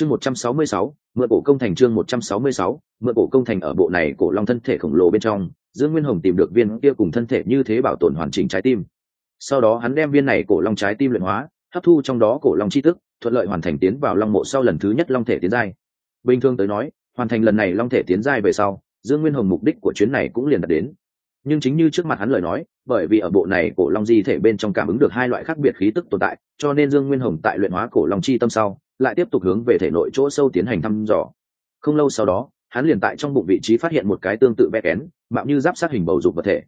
chương một trăm sáu mươi sáu, mượn cổ công thành chương một trăm sáu mươi sáu, mượn cổ công thành ở bộ này cổ long thân thể khổng lồ bên trong, dương nguyên hồng tìm được viên kia cùng thân thể như thế bảo tồn hoàn chỉnh trái tim. Sau đó hắn đem viên này cổ long trái tim luyện hóa, hấp thu trong đó cổ long chi tức, thuận lợi hoàn thành tiến vào long mộ sau lần thứ nhất long thể tiến giai. Bình thường tới nói, hoàn thành lần này long thể tiến giai về sau, dương nguyên hồng mục đích của chuyến này cũng liền đạt đến. Nhưng chính như trước mặt hắn lời nói, bởi vì ở bộ này cổ long di thể bên trong cảm ứng được hai loại khác biệt khí tức tồn tại, cho nên dương nguyên hồng tại luyện hóa cổ long chi tâm sau lại tiếp tục hướng về thể nội chỗ sâu tiến hành thăm dò. Không lâu sau đó, hắn liền tại trong bụng vị trí phát hiện một cái tương tự vẽ kén, mạo như giáp sát hình bầu dục vật thể.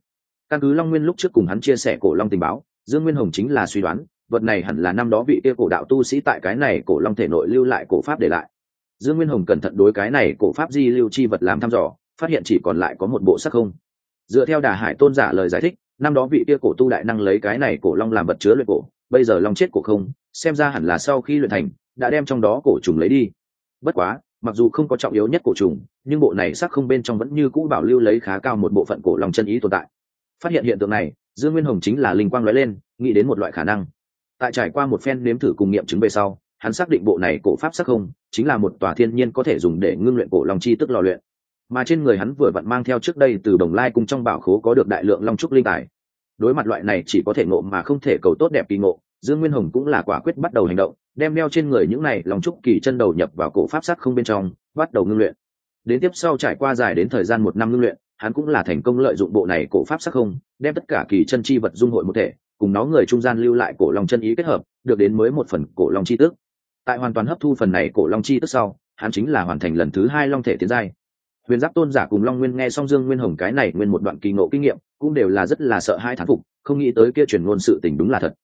Căn cứ long nguyên lúc trước cùng hắn chia sẻ cổ long tình báo, dương nguyên hồng chính là suy đoán, vật này hẳn là năm đó vị kia cổ đạo tu sĩ tại cái này cổ long thể nội lưu lại cổ pháp để lại. Dương nguyên hồng cẩn thận đối cái này cổ pháp di lưu chi vật làm thăm dò, phát hiện chỉ còn lại có một bộ sắc không. Dựa theo đà hải tôn giả lời giải thích, năm đó vị kia cổ tu đại năng lấy cái này cổ long làm vật chứa luyện cổ, bây giờ long chết cổ không xem ra hẳn là sau khi luyện thành, đã đem trong đó cổ trùng lấy đi. Bất quá, mặc dù không có trọng yếu nhất cổ trùng, nhưng bộ này sắc không bên trong vẫn như cũ bảo lưu lấy khá cao một bộ phận cổ lòng chân ý tồn tại. Phát hiện hiện tượng này, dương nguyên hồng chính là linh quang nói lên, nghĩ đến một loại khả năng. Tại trải qua một phen nếm thử cùng nghiệm chứng về sau, hắn xác định bộ này cổ pháp sắc không chính là một tòa thiên nhiên có thể dùng để ngưng luyện cổ long chi tức lò luyện. Mà trên người hắn vừa vặn mang theo trước đây từ đồng lai cùng trong bảo khố có được đại lượng long trúc linh tài. Đối mặt loại này chỉ có thể ngộ mà không thể cầu tốt đẹp kỳ ngộ dương nguyên hồng cũng là quả quyết bắt đầu hành động, đem đeo trên người những này lòng trúc kỳ chân đầu nhập vào cổ pháp sắc không bên trong, bắt đầu ngưng luyện. Đến tiếp sau trải qua dài đến thời gian một năm ngưng luyện, hắn cũng là thành công lợi dụng bộ này cổ pháp sắc không, đem tất cả kỳ chân chi vật dung hội một thể, cùng nó người trung gian lưu lại cổ long chân ý kết hợp, được đến mới một phần cổ long chi tức tại hoàn toàn hấp thu phần này cổ long chi tức sau, hắn chính là hoàn thành lần thứ hai long thể tiến giai. Huyền giáp tôn giả cùng long nguyên nghe xong dương nguyên hồng cái này nguyên một đoạn kỳ ngộ kinh nghiệm, cũng đều là rất là sợ hai thán phục, không nghĩ tới kia truyền ngôn sự tình đúng là thật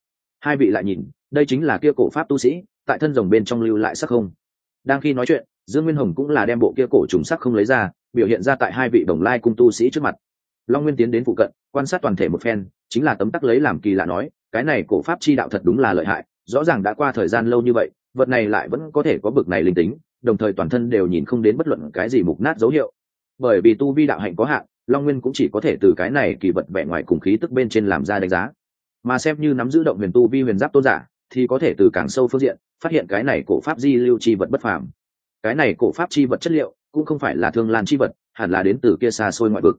hai vị lại nhìn, đây chính là kia cổ pháp tu sĩ, tại thân rồng bên trong lưu lại sắc không. Đang khi nói chuyện, dương nguyên hồng cũng là đem bộ kia cổ trùng sắc không lấy ra, biểu hiện ra tại hai vị đồng lai cung tu sĩ trước mặt. Long nguyên tiến đến phụ cận, quan sát toàn thể một phen, chính là tấm tắc lấy làm kỳ lạ nói, cái này cổ pháp chi đạo thật đúng là lợi hại, rõ ràng đã qua thời gian lâu như vậy, vật này lại vẫn có thể có bực này linh tính, đồng thời toàn thân đều nhìn không đến bất luận cái gì mục nát dấu hiệu. Bởi vì tu vi đạo hạnh có hạn, long nguyên cũng chỉ có thể từ cái này kỳ vật vẻ ngoài cùng khí tức bên trên làm ra đánh giá mà xem như nắm giữ động huyền tu vi huyền giáp tôn giả, thì có thể từ càng sâu phương diện, phát hiện cái này cổ pháp di lưu chi vật bất phàm. Cái này cổ pháp chi vật chất liệu, cũng không phải là thương lan chi vật, hẳn là đến từ kia xa xôi ngoại vực.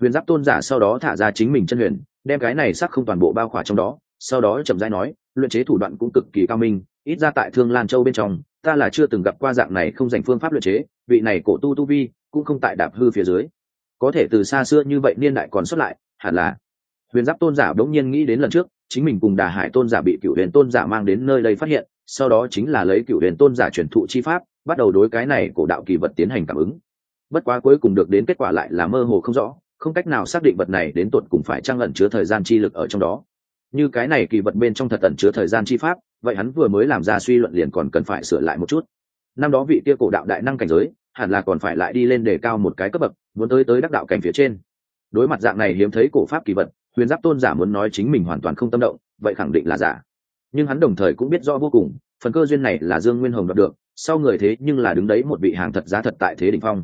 Huyền giáp tôn giả sau đó thả ra chính mình chân huyền, đem cái này sắc không toàn bộ bao khỏa trong đó, sau đó chậm rãi nói, luyện chế thủ đoạn cũng cực kỳ cao minh, ít ra tại thương lan châu bên trong, ta là chưa từng gặp qua dạng này không dành phương pháp luyện chế, vị này cổ tu tu vi cũng không tại đạp hư phía dưới. Có thể từ xa xưa như vậy niên đại còn xuất lại, hẳn là huyền giáp tôn giả đống nhiên nghĩ đến lần trước, chính mình cùng đà hải tôn giả bị cựu huyền tôn giả mang đến nơi đây phát hiện, sau đó chính là lấy cựu huyền tôn giả truyền thụ chi pháp, bắt đầu đối cái này cổ đạo kỳ vật tiến hành cảm ứng. Bất quá cuối cùng được đến kết quả lại là mơ hồ không rõ, không cách nào xác định vật này đến tột cùng phải trang lẩn chứa thời gian chi lực ở trong đó. Như cái này kỳ vật bên trong thật ẩn chứa thời gian chi pháp, vậy hắn vừa mới làm ra suy luận liền còn cần phải sửa lại một chút. Năm đó vị kia cổ đạo đại năng cảnh giới, hẳn là còn phải lại đi lên để cao một cái cấp bậc, muốn tới tới đắc đạo cảnh phía trên. Đối mặt dạng này hiếm thấy cổ pháp kỳ vật huyền giáp tôn giả muốn nói chính mình hoàn toàn không tâm động, vậy khẳng định là giả. Nhưng hắn đồng thời cũng biết rõ vô cùng, phần cơ duyên này là dương nguyên hồng đoạt được, sau người thế nhưng là đứng đấy một vị hàng thật giá thật tại thế đ ỉ n h phong.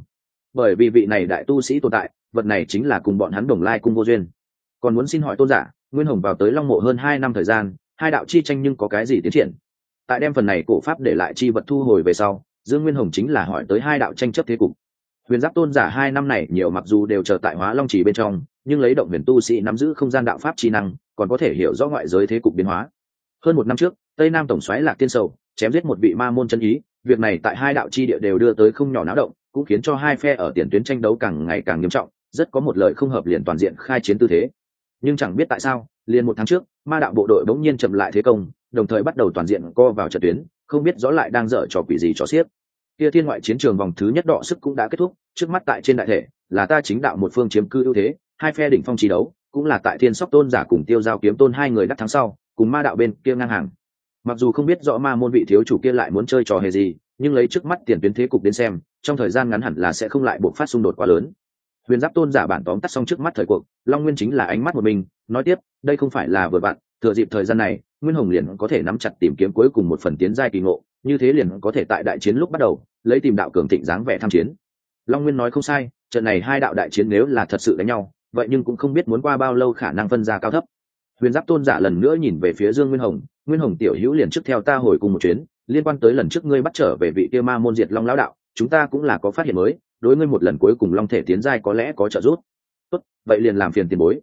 Bởi vì vị này đại tu sĩ tồn tại, vật này chính là cùng bọn hắn đồng lai cung vô duyên. Còn muốn xin hỏi tôn giả, nguyên hồng vào tới long mộ hơn hai năm thời gian, hai đạo chi tranh nhưng có cái gì tiến triển? Tại đem phần này cổ pháp để lại chi vật thu hồi về sau, dương nguyên hồng chính là hỏi tới hai đạo tranh chấp thế cục. Huyền giáp tôn giả hai năm này nhiều mặc dù đều chờ tại hóa long Chỉ bên trong nhưng lấy động huyền tu sĩ nắm giữ không gian đạo pháp chi năng, còn có thể hiểu rõ ngoại giới thế cục biến hóa. Hơn một năm trước, tây nam tổng xoáy lạc tiên sầu chém giết một vị ma môn chân ý, việc này tại hai đạo chi địa đều đưa tới không nhỏ náo động, cũng khiến cho hai phe ở tiền tuyến tranh đấu càng ngày càng nghiêm trọng, rất có một lời không hợp liền toàn diện khai chiến tư thế. Nhưng chẳng biết tại sao, liền một tháng trước, ma đạo bộ đội bỗng nhiên chậm lại thế công, đồng thời bắt đầu toàn diện co vào trận tuyến, không biết rõ lại đang dở trò quỷ gì trò xiết. Kia thiên ngoại chiến trường vòng thứ nhất đọ sức cũng đã kết thúc, trước mắt tại trên đại thể là ta chính đạo một phương chiếm cư ưu thế hai phe đỉnh phong trí đấu, cũng là tại thiên sóc tôn giả cùng tiêu giao kiếm tôn hai người đắc thắng sau, cùng ma đạo bên kia ngang hàng. Mặc dù không biết rõ ma môn vị thiếu chủ kia lại muốn chơi trò hề gì, nhưng lấy trước mắt tiền tuyến thế cục đến xem, trong thời gian ngắn hẳn là sẽ không lại buộc phát xung đột quá lớn. Huyền giáp tôn giả bản tóm tắt xong trước mắt thời cuộc, long nguyên chính là ánh mắt một mình, nói tiếp, đây không phải là vừa bạn, thừa dịp thời gian này, nguyên hồng liền có thể nắm chặt tìm kiếm cuối cùng một phần tiến giai kỳ ngộ, như thế liền có thể tại đại chiến lúc bắt đầu, lấy tìm đạo cường thịnh dáng vẻ tham chiến. Long nguyên nói không sai, trận này hai đạo đại chiến nếu là thật sự đánh nhau vậy nhưng cũng không biết muốn qua bao lâu khả năng phân ra cao thấp. Huyền giáp tôn giả lần nữa nhìn về phía dương nguyên hồng nguyên hồng tiểu hữu liền trước theo ta hồi cùng một chuyến, liên quan tới lần trước ngươi bắt trở về vị kia ma môn diệt long lão đạo, chúng ta cũng là có phát hiện mới, đối ngươi một lần cuối cùng long thể tiến giai có lẽ có trợ giúp. Tốt, vậy liền làm phiền tiền bối.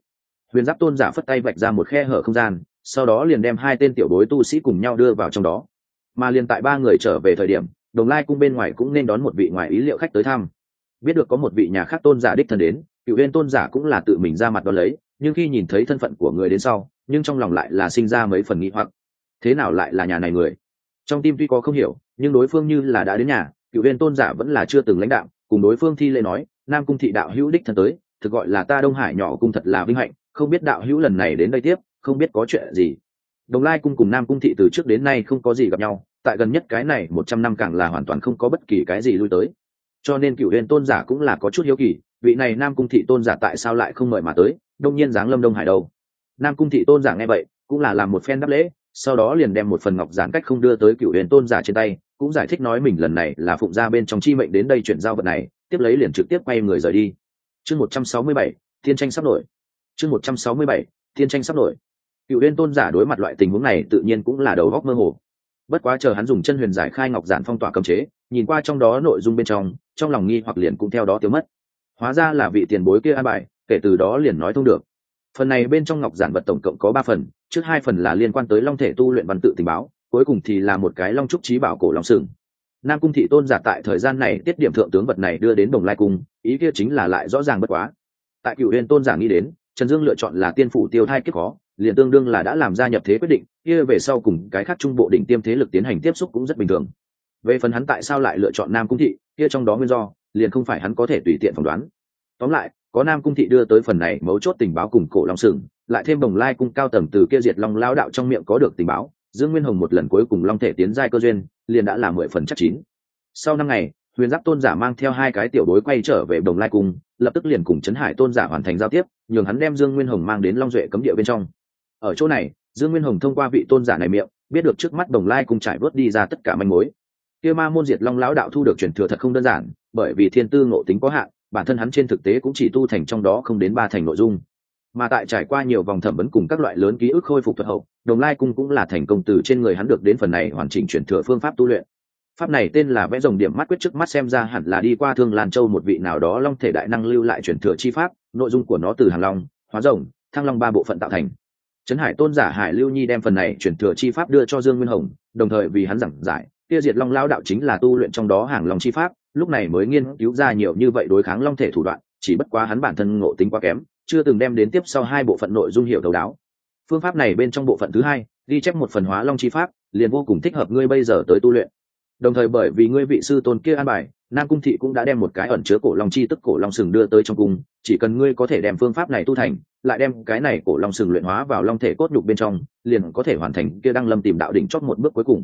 Huyền giáp tôn giả phất tay vạch ra một khe hở không gian, sau đó liền đem hai tên tiểu bối tu sĩ cùng nhau đưa vào trong đó. Mà liền tại ba người trở về thời điểm, đồng lai cung bên ngoài cũng nên đón một vị ngoài ý liệu khách tới thăm. Biết được có một vị nhà khác tôn giả đích thân đến cựu huyên tôn giả cũng là tự mình ra mặt đo lấy, nhưng khi nhìn thấy thân phận của người đến sau, nhưng trong lòng lại là sinh ra mấy phần nghĩ hoặc. Thế nào lại là nhà này người? Trong tim tuy có không hiểu, nhưng đối phương như là đã đến nhà cựu huyên tôn giả vẫn là chưa từng lãnh đạo, cùng đối phương thi lễ nói, nam cung thị đạo hữu đích thân tới, thực gọi là ta đông hải nhỏ cung thật là vinh hạnh, không biết đạo hữu lần này đến đây tiếp, không biết có chuyện gì. Đồng lai cung cùng nam cung thị từ trước đến nay không có gì gặp nhau, tại gần nhất cái này một trăm năm càng là hoàn toàn không có bất kỳ cái gì lui tới cho nên cựu huyền tôn giả cũng là có chút hiếu kỳ, vị này nam cung thị tôn giả tại sao lại không mời mà tới, đông nhiên giáng lâm đông hải đâu? Nam cung thị tôn giả nghe vậy, cũng là làm một phen đáp lễ, sau đó liền đem một phần ngọc giản cách không đưa tới cựu huyền tôn giả trên tay, cũng giải thích nói mình lần này là phụng gia bên trong chi mệnh đến đây chuyển giao vật này, tiếp lấy liền trực tiếp quay người rời đi. Chương một trăm sáu mươi bảy, thiên tranh sắp nổi. Chương một trăm sáu mươi bảy, thiên tranh sắp nổi. Cựu huyền tôn giả đối mặt loại tình huống này tự nhiên cũng là đầu góc mơ hồ. Bất quá chờ hắn dùng chân huyền giải khai ngọc giản phong tỏa cấm chế nhìn qua trong đó nội dung bên trong trong lòng nghi hoặc liền cũng theo đó tiêu mất. Hóa ra là vị tiền bối kia an bài, kể từ đó liền nói thông được. Phần này bên trong ngọc giản vật tổng cộng có ba phần, trước hai phần là liên quan tới long thể tu luyện văn tự tình báo, cuối cùng thì là một cái long trúc trí bảo cổ long sừng. Nam cung thị tôn giả tại thời gian này tiết điểm thượng tướng vật này đưa đến đồng lai cung, ý kia chính là lại rõ ràng bất quá. Tại cựu huyền tôn giả nghĩ đến, trần dương lựa chọn là tiên phủ tiêu thai kiếp khó, liền tương đương là đã làm ra nhập thế quyết định, kia về sau cùng cái khác trung bộ đỉnh tiêm thế lực tiến hành tiếp xúc cũng rất bình thường về phần hắn tại sao lại lựa chọn nam cung thị, kia trong đó nguyên do, liền không phải hắn có thể tùy tiện phỏng đoán. Tóm lại, có nam cung thị đưa tới phần này mấu chốt tình báo cùng cổ long sừng, lại thêm đồng lai cung cao tầng từ kia diệt long lao đạo trong miệng có được tình báo, dương nguyên hồng một lần cuối cùng long thể tiến giai cơ duyên, liền đã là mười phần chắc chín. Sau năm ngày, huyền giáp tôn giả mang theo hai cái tiểu đối quay trở về đồng lai cung, lập tức liền cùng trấn hải tôn giả hoàn thành giao tiếp, nhường hắn đem dương nguyên hồng mang đến long duệ cấm địa bên trong. Ở chỗ này, dương nguyên hồng thông qua vị tôn giả này miệng, biết được trước mắt đồng lai cung trải vớt đi ra tất cả manh mối kia ma môn diệt long lão đạo thu được truyền thừa thật không đơn giản, bởi vì thiên tư ngộ tính có hạn, bản thân hắn trên thực tế cũng chỉ tu thành trong đó không đến ba thành nội dung. Mà tại trải qua nhiều vòng thẩm vấn cùng các loại lớn ký ức khôi phục thuật hậu, đồng lai cung cũng là thành công từ trên người hắn được đến phần này hoàn chỉnh truyền thừa phương pháp tu luyện. Pháp này tên là vẽ rồng điểm mắt quyết trước mắt xem ra hẳn là đi qua thương lan châu một vị nào đó long thể đại năng lưu lại truyền thừa chi pháp, nội dung của nó từ hàng long, hóa rồng, thăng long ba bộ phận tạo thành. Trấn hải tôn giả hải lưu nhi đem phần này chuyển thừa chi pháp đưa cho dương nguyên hồng, đồng thời vì hắn giảng giải tiêu diệt long lao đạo chính là tu luyện trong đó hàng long chi pháp, lúc này mới nghiên cứu ra nhiều như vậy đối kháng long thể thủ đoạn, chỉ bất quá hắn bản thân ngộ tính quá kém, chưa từng đem đến tiếp sau hai bộ phận nội dung hiểu thấu đáo. Phương pháp này bên trong bộ phận thứ hai, ghi chép một phần hóa long chi pháp, liền vô cùng thích hợp ngươi bây giờ tới tu luyện. Đồng thời bởi vì ngươi vị sư tôn kia an bài, nam cung thị cũng đã đem một cái ẩn chứa cổ long chi tức cổ long sừng đưa tới trong cung, chỉ cần ngươi có thể đem phương pháp này tu thành, lại đem cái này cổ long sừng luyện hóa vào long thể cốt nhục bên trong, liền có thể hoàn thành kia đang lâm tìm đạo đỉnh chót một bước cuối cùng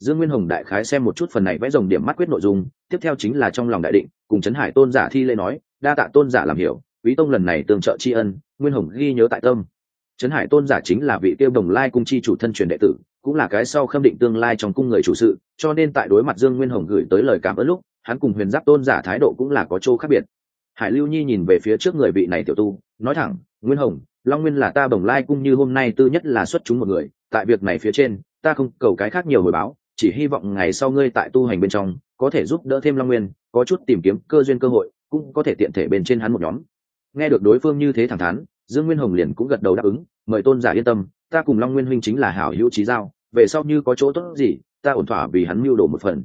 dương nguyên hồng đại khái xem một chút phần này vẽ dòng điểm mắt quyết nội dung, tiếp theo chính là trong lòng đại định, cùng trấn hải tôn giả thi lễ nói, đa tạ tôn giả làm hiểu, quý tông lần này tương trợ tri ân, nguyên hồng ghi nhớ tại tâm. Trấn hải tôn giả chính là vị tiêu đồng lai cung chi chủ thân truyền đệ tử, cũng là cái sau khâm định tương lai trong cung người chủ sự, cho nên tại đối mặt dương nguyên hồng gửi tới lời cảm ơn lúc, hắn cùng huyền giáp tôn giả thái độ cũng là có chỗ khác biệt. Hải lưu nhi nhìn về phía trước người vị này tiểu tu, nói thẳng, nguyên hồng, long nguyên là ta bồng lai cung như hôm nay tư nhất là xuất chúng một người, tại việc này phía trên, ta không cầu cái khác nhiều hồi báo chỉ hy vọng ngày sau ngươi tại tu hành bên trong, có thể giúp đỡ thêm long nguyên, có chút tìm kiếm cơ duyên cơ hội, cũng có thể tiện thể bên trên hắn một nhóm. Nghe được đối phương như thế thẳng thắn, dương nguyên hồng liền cũng gật đầu đáp ứng, mời tôn giả yên tâm, ta cùng long nguyên huynh chính là hảo hữu trí giao, về sau như có chỗ tốt gì, ta ổn thỏa vì hắn mưu đồ một phần.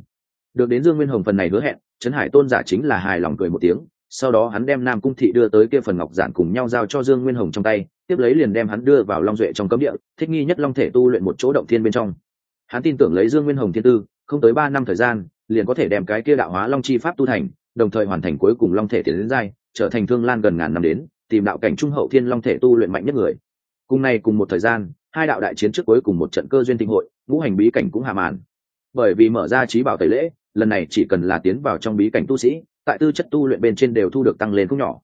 Được đến dương nguyên hồng phần này hứa hẹn, trấn hải tôn giả chính là hài lòng cười một tiếng, sau đó hắn đem nam cung thị đưa tới kia phần ngọc giản cùng nhau giao cho dương nguyên hồng trong tay, tiếp lấy liền đem hắn đưa vào long duệ trong cấm địa, thích nghi nhất long thể tu luyện một chỗ động thiên bên trong hắn tin tưởng lấy dương nguyên hồng thiên tư, không tới ba năm thời gian, liền có thể đem cái kia đạo hóa long chi pháp tu thành, đồng thời hoàn thành cuối cùng long thể tiến đến giai, trở thành thương lan gần ngàn năm đến, tìm đạo cảnh trung hậu thiên long thể tu luyện mạnh nhất người. Cùng này cùng một thời gian, hai đạo đại chiến trước cuối cùng một trận cơ duyên tinh hội, ngũ hành bí cảnh cũng hạ màn. Bởi vì mở ra trí bảo tẩy lễ, lần này chỉ cần là tiến vào trong bí cảnh tu sĩ, tại tư chất tu luyện bên trên đều thu được tăng lên không nhỏ.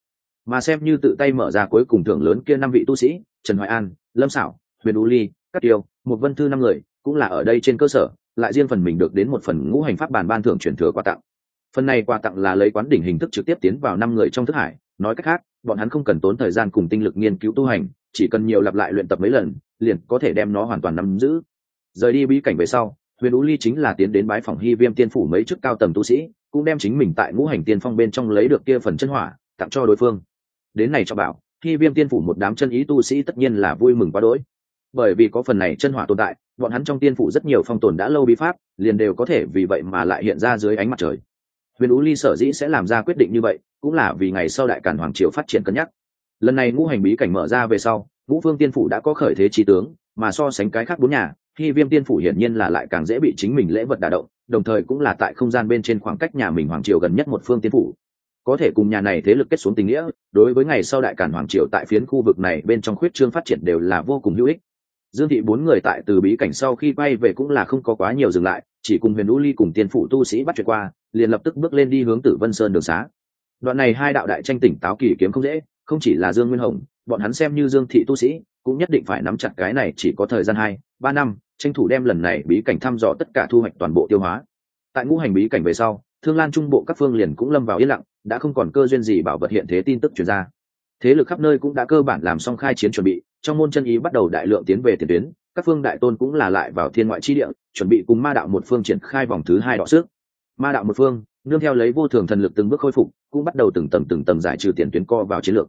Mà xem như tự tay mở ra cuối cùng thưởng lớn kia năm vị tu sĩ, trần hoài an, lâm xảo huyền u ly các tiêu một vân thư năm người cũng là ở đây trên cơ sở, lại riêng phần mình được đến một phần ngũ hành pháp bàn ban thưởng truyền thừa quà tặng. Phần này quà tặng là lấy quán đỉnh hình thức trực tiếp tiến vào năm người trong thức hải, nói cách khác, bọn hắn không cần tốn thời gian cùng tinh lực nghiên cứu tu hành, chỉ cần nhiều lặp lại luyện tập mấy lần, liền có thể đem nó hoàn toàn nắm giữ. Rời đi bí cảnh về sau, huyền ú ly chính là tiến đến bái phòng hy viêm tiên phủ mấy chức cao tầng tu sĩ, cũng đem chính mình tại ngũ hành tiên phong bên trong lấy được kia phần chân hỏa, tặng cho đối phương. Đến này cho bảo, hy viêm tiên phủ một đám chân ý tu sĩ tất nhiên là vui mừng quá đỗi. Bởi vì có phần này chân hỏa tồn tại bọn hắn trong tiên phủ rất nhiều phong tồn đã lâu bí pháp, liền đều có thể vì vậy mà lại hiện ra dưới ánh mặt trời. Huyền ú ly sở dĩ sẽ làm ra quyết định như vậy, cũng là vì ngày sau đại cản hoàng triều phát triển cân nhắc. Lần này ngũ hành bí cảnh mở ra về sau, ngũ phương tiên phủ đã có khởi thế trí tướng, mà so sánh cái khác bốn nhà khi viêm tiên phủ hiển nhiên là lại càng dễ bị chính mình lễ vật đả động, đồng thời cũng là tại không gian bên trên khoảng cách nhà mình hoàng triều gần nhất một phương tiên phủ. Có thể cùng nhà này thế lực kết xuống tình nghĩa, đối với ngày sau đại cản hoàng triều tại phiến khu vực này bên trong khuyết trương phát triển đều là vô cùng hữu ích dương thị bốn người tại từ bí cảnh sau khi bay về cũng là không có quá nhiều dừng lại, chỉ cùng huyền lũ ly cùng tiên phủ tu sĩ bắt chuyện qua, liền lập tức bước lên đi hướng tử vân sơn đường xá. Đoạn này hai đạo đại tranh tỉnh táo kỳ kiếm không dễ, không chỉ là dương nguyên hồng, bọn hắn xem như dương thị tu sĩ, cũng nhất định phải nắm chặt cái này chỉ có thời gian hai, ba năm, tranh thủ đem lần này bí cảnh thăm dò tất cả thu hoạch toàn bộ tiêu hóa. Tại ngũ hành bí cảnh về sau, thương lan trung bộ các phương liền cũng lâm vào yên lặng, đã không còn cơ duyên gì bảo vật hiện thế tin tức chuyển ra. Thế lực khắp nơi cũng đã cơ bản làm xong khai chiến chuẩn bị trong môn chân ý bắt đầu đại lượng tiến về tiền tuyến, các phương đại tôn cũng là lại vào thiên ngoại chi địa, chuẩn bị cùng ma đạo một phương triển khai vòng thứ hai đọ sức. Ma đạo một phương, nương theo lấy vô thường thần lực từng bước khôi phục, cũng bắt đầu từng tầng từng tầng giải trừ tiền tuyến co vào chiến lược.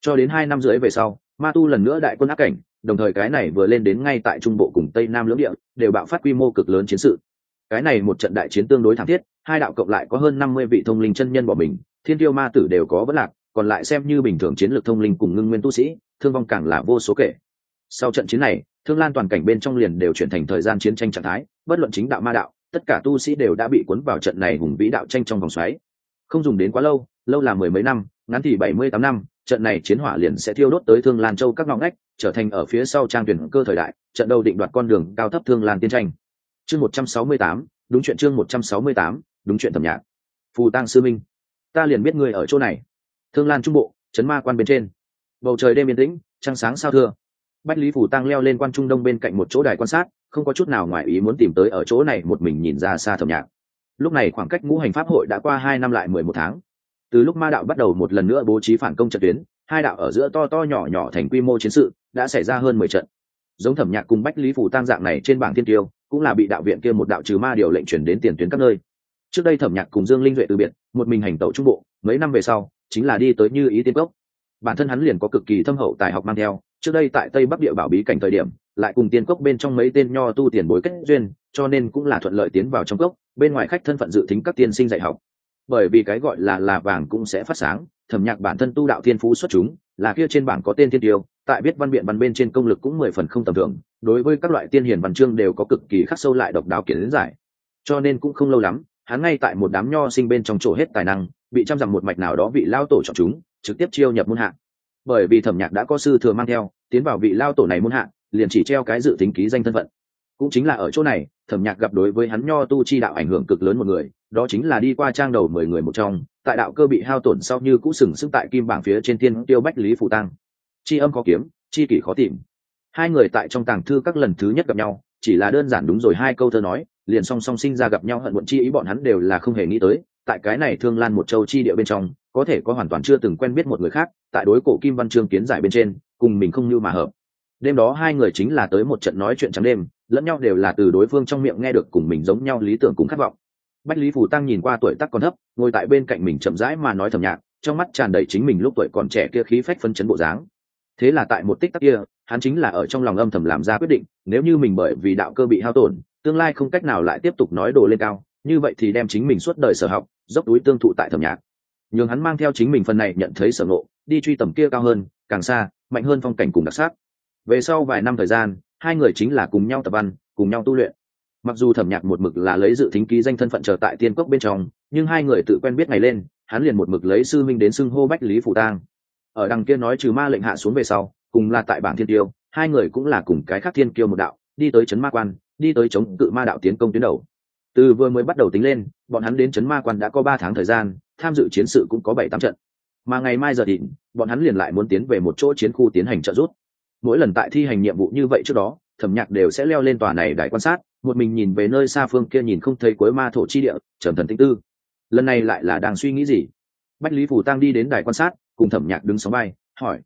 Cho đến hai năm rưỡi về sau, ma tu lần nữa đại quân áp cảnh, đồng thời cái này vừa lên đến ngay tại trung bộ cùng tây nam lưỡng địa, đều bạo phát quy mô cực lớn chiến sự. Cái này một trận đại chiến tương đối thảm thiết, hai đạo cộng lại có hơn năm mươi vị thông linh chân nhân bỏ mình, thiên tiêu ma tử đều có vấn lạc còn lại xem như bình thường chiến lược thông linh cùng ngưng nguyên tu sĩ, thương vong càng là vô số kể. Sau trận chiến này, thương lan toàn cảnh bên trong liền đều chuyển thành thời gian chiến tranh trạng thái, bất luận chính đạo ma đạo, tất cả tu sĩ đều đã bị cuốn vào trận này hùng vĩ đạo tranh trong vòng xoáy. Không dùng đến quá lâu lâu là mười mấy năm, ngắn thì bảy mươi tám năm, trận này chiến hỏa liền sẽ thiêu đốt tới thương lan châu các ngõ ngách, trở thành ở phía sau trang tuyển cơ thời đại, trận đầu định đoạt con đường cao thấp thương lan tiên tranh. Chương một trăm sáu mươi tám, đúng chuyện chương một trăm sáu mươi tám, đúng chuyện thẩm nhạc. Phù tăng sư minh, ta liền biết người ở chỗ này thương lan trung bộ, chấn ma quan bên trên. Bầu trời đêm yên tĩnh, trăng sáng sao thưa. Bách lý phủ tăng leo lên quan trung đông bên cạnh một chỗ đài quan sát, không có chút nào ngoài ý muốn tìm tới ở chỗ này một mình nhìn ra xa thầm nhạc. Lúc này khoảng cách ngũ hành pháp hội đã qua hai năm lại mười một tháng. Từ lúc ma đạo bắt đầu một lần nữa bố trí phản công trận tuyến, hai đạo ở giữa to to nhỏ nhỏ thành quy mô chiến sự đã xảy ra hơn mười trận. Giống thẩm nhạc cùng bách lý phủ tăng dạng này trên bảng thiên tiêu, cũng là bị đạo viện kia một đạo trừ ma điều lệnh chuyển đến tiền tuyến các nơi. Trước đây thẩm nhạc cùng dương linh duệ từ biệt, một mình hành tẩu trung bộ, mấy năm về sau chính là đi tới như ý tiên cốc. Bản thân hắn liền có cực kỳ thâm hậu tài học mang theo, trước đây tại tây bắc địa bảo bí cảnh thời điểm, lại cùng tiên cốc bên trong mấy tên nho tu tiền bối kết duyên, cho nên cũng là thuận lợi tiến vào trong cốc, bên ngoài khách thân phận dự tính các tiên sinh dạy học. Bởi vì cái gọi là là vàng cũng sẽ phát sáng, thẩm nhạc bản thân tu đạo thiên phú xuất chúng, là kia trên bảng có tên thiên tiêu, tại biết văn biện văn bên trên công lực cũng mười phần không tầm thường, đối với các loại tiên hiền văn chương đều có cực kỳ khắc sâu lại độc đáo kiến giải. Cho nên cũng không lâu lắm, hắn ngay tại một đám nho sinh bên trong chỗ hết tài năng bị chăm dặm một mạch nào đó vị lao tổ chọn chúng, trực tiếp chiêu nhập môn hạ. Bởi vì thẩm nhạc đã có sư thừa mang theo, tiến vào vị lao tổ này môn hạ, liền chỉ treo cái dự tính ký danh thân phận. Cũng chính là ở chỗ này, thẩm nhạc gặp đối với hắn nho tu chi đạo ảnh hưởng cực lớn một người, đó chính là đi qua trang đầu mười người một trong, tại đạo cơ bị hao tổn sau như cũ sừng sững tại kim bảng phía trên thiên tiêu bách lý phụ tăng. Chi âm khó kiếm, chi kỷ khó tìm. Hai người tại trong tàng thư các lần thứ nhất gặp nhau, chỉ là đơn giản đúng rồi hai câu thơ nói, liền song song sinh ra gặp nhau hận muộn chi ý bọn hắn đều là không hề nghĩ tới tại cái này thương lan một châu chi địa bên trong, có thể có hoàn toàn chưa từng quen biết một người khác, tại đối cổ kim văn chương kiến giải bên trên, cùng mình không như mà hợp. Đêm đó hai người chính là tới một trận nói chuyện trắng đêm, lẫn nhau đều là từ đối phương trong miệng nghe được cùng mình giống nhau lý tưởng cùng khát vọng. Bách lý phù tăng nhìn qua tuổi tác còn thấp, ngồi tại bên cạnh mình chậm rãi mà nói thầm nhạc, trong mắt tràn đầy chính mình lúc tuổi còn trẻ kia khí phách phân chấn bộ dáng. Thế là tại một tích tắc kia, hắn chính là ở trong lòng âm thầm làm ra quyết định, nếu như mình bởi vì đạo cơ bị hao tổn, tương lai không cách nào lại tiếp tục nói đồ lên cao, như vậy thì đem chính mình suốt đời sở học dốc túi tương thụ tại thẩm nhạc. Nhường hắn mang theo chính mình phần này nhận thấy sở ngộ, đi truy tầm kia cao hơn, càng xa, mạnh hơn phong cảnh cùng đặc sắc. Về sau vài năm thời gian, hai người chính là cùng nhau tập văn cùng nhau tu luyện. Mặc dù thẩm nhạc một mực là lấy dự thính ký danh thân phận trở tại tiên cốc bên trong, nhưng hai người tự quen biết ngày lên, hắn liền một mực lấy sư minh đến xưng hô bách lý phủ tang. Ở đằng kia nói trừ ma lệnh hạ xuống về sau, cùng là tại bảng thiên tiêu, hai người cũng là cùng cái khác thiên kiêu một đạo, đi tới trấn ma quan, đi tới chống cự ma đạo tiến công tuyến đầu từ vừa mới bắt đầu tính lên, bọn hắn đến trấn ma quan đã có ba tháng thời gian, tham dự chiến sự cũng có bảy tám trận. Mà ngày mai giờ thịnh, bọn hắn liền lại muốn tiến về một chỗ chiến khu tiến hành trợ rút. mỗi lần tại thi hành nhiệm vụ như vậy trước đó, thẩm nhạc đều sẽ leo lên tòa này đại quan sát, một mình nhìn về nơi xa phương kia nhìn không thấy cuối ma thổ chi địa, trầm thần tinh tư. Lần này lại là đang suy nghĩ gì? Bách lý phủ tăng đi đến đài quan sát, cùng thẩm nhạc đứng sóng bay hỏi.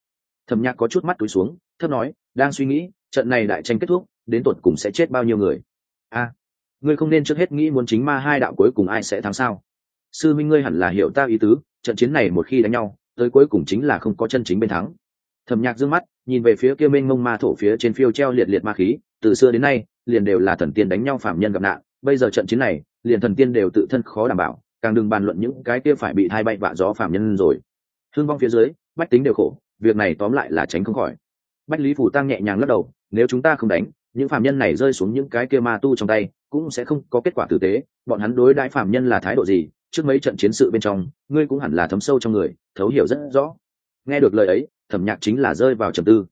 Thẩm nhạc có chút mắt túi xuống, thấp nói, đang suy nghĩ, trận này đại tranh kết thúc, đến tột cùng sẽ chết bao nhiêu người? A ngươi không nên trước hết nghĩ muốn chính ma hai đạo cuối cùng ai sẽ thắng sao? Sư minh ngươi hẳn là hiểu ta ý tứ, trận chiến này một khi đánh nhau, tới cuối cùng chính là không có chân chính bên thắng. Thẩm nhạc d mắt, nhìn về phía kia mênh mông ma thổ phía trên phiêu treo liệt liệt ma khí, từ xưa đến nay, liền đều là thần tiên đánh nhau phạm nhân gặp nạn. Bây giờ trận chiến này, liền thần tiên đều tự thân khó đảm bảo, càng đừng bàn luận những cái kia phải bị hai bay vạ gió phạm nhân rồi. Thương vong phía dưới, bách tính đều khổ, việc này tóm lại là tránh không khỏi. Bách lý phủ tăng nhẹ nhàng lắc đầu, nếu chúng ta không đánh, những phạm nhân này rơi xuống những cái kia ma tu trong tay cũng sẽ không có kết quả tử tế. Bọn hắn đối đãi phạm nhân là thái độ gì? Trước mấy trận chiến sự bên trong, ngươi cũng hẳn là thấm sâu trong người, thấu hiểu rất rõ. Nghe được lời ấy, thẩm nhạc chính là rơi vào trầm tư.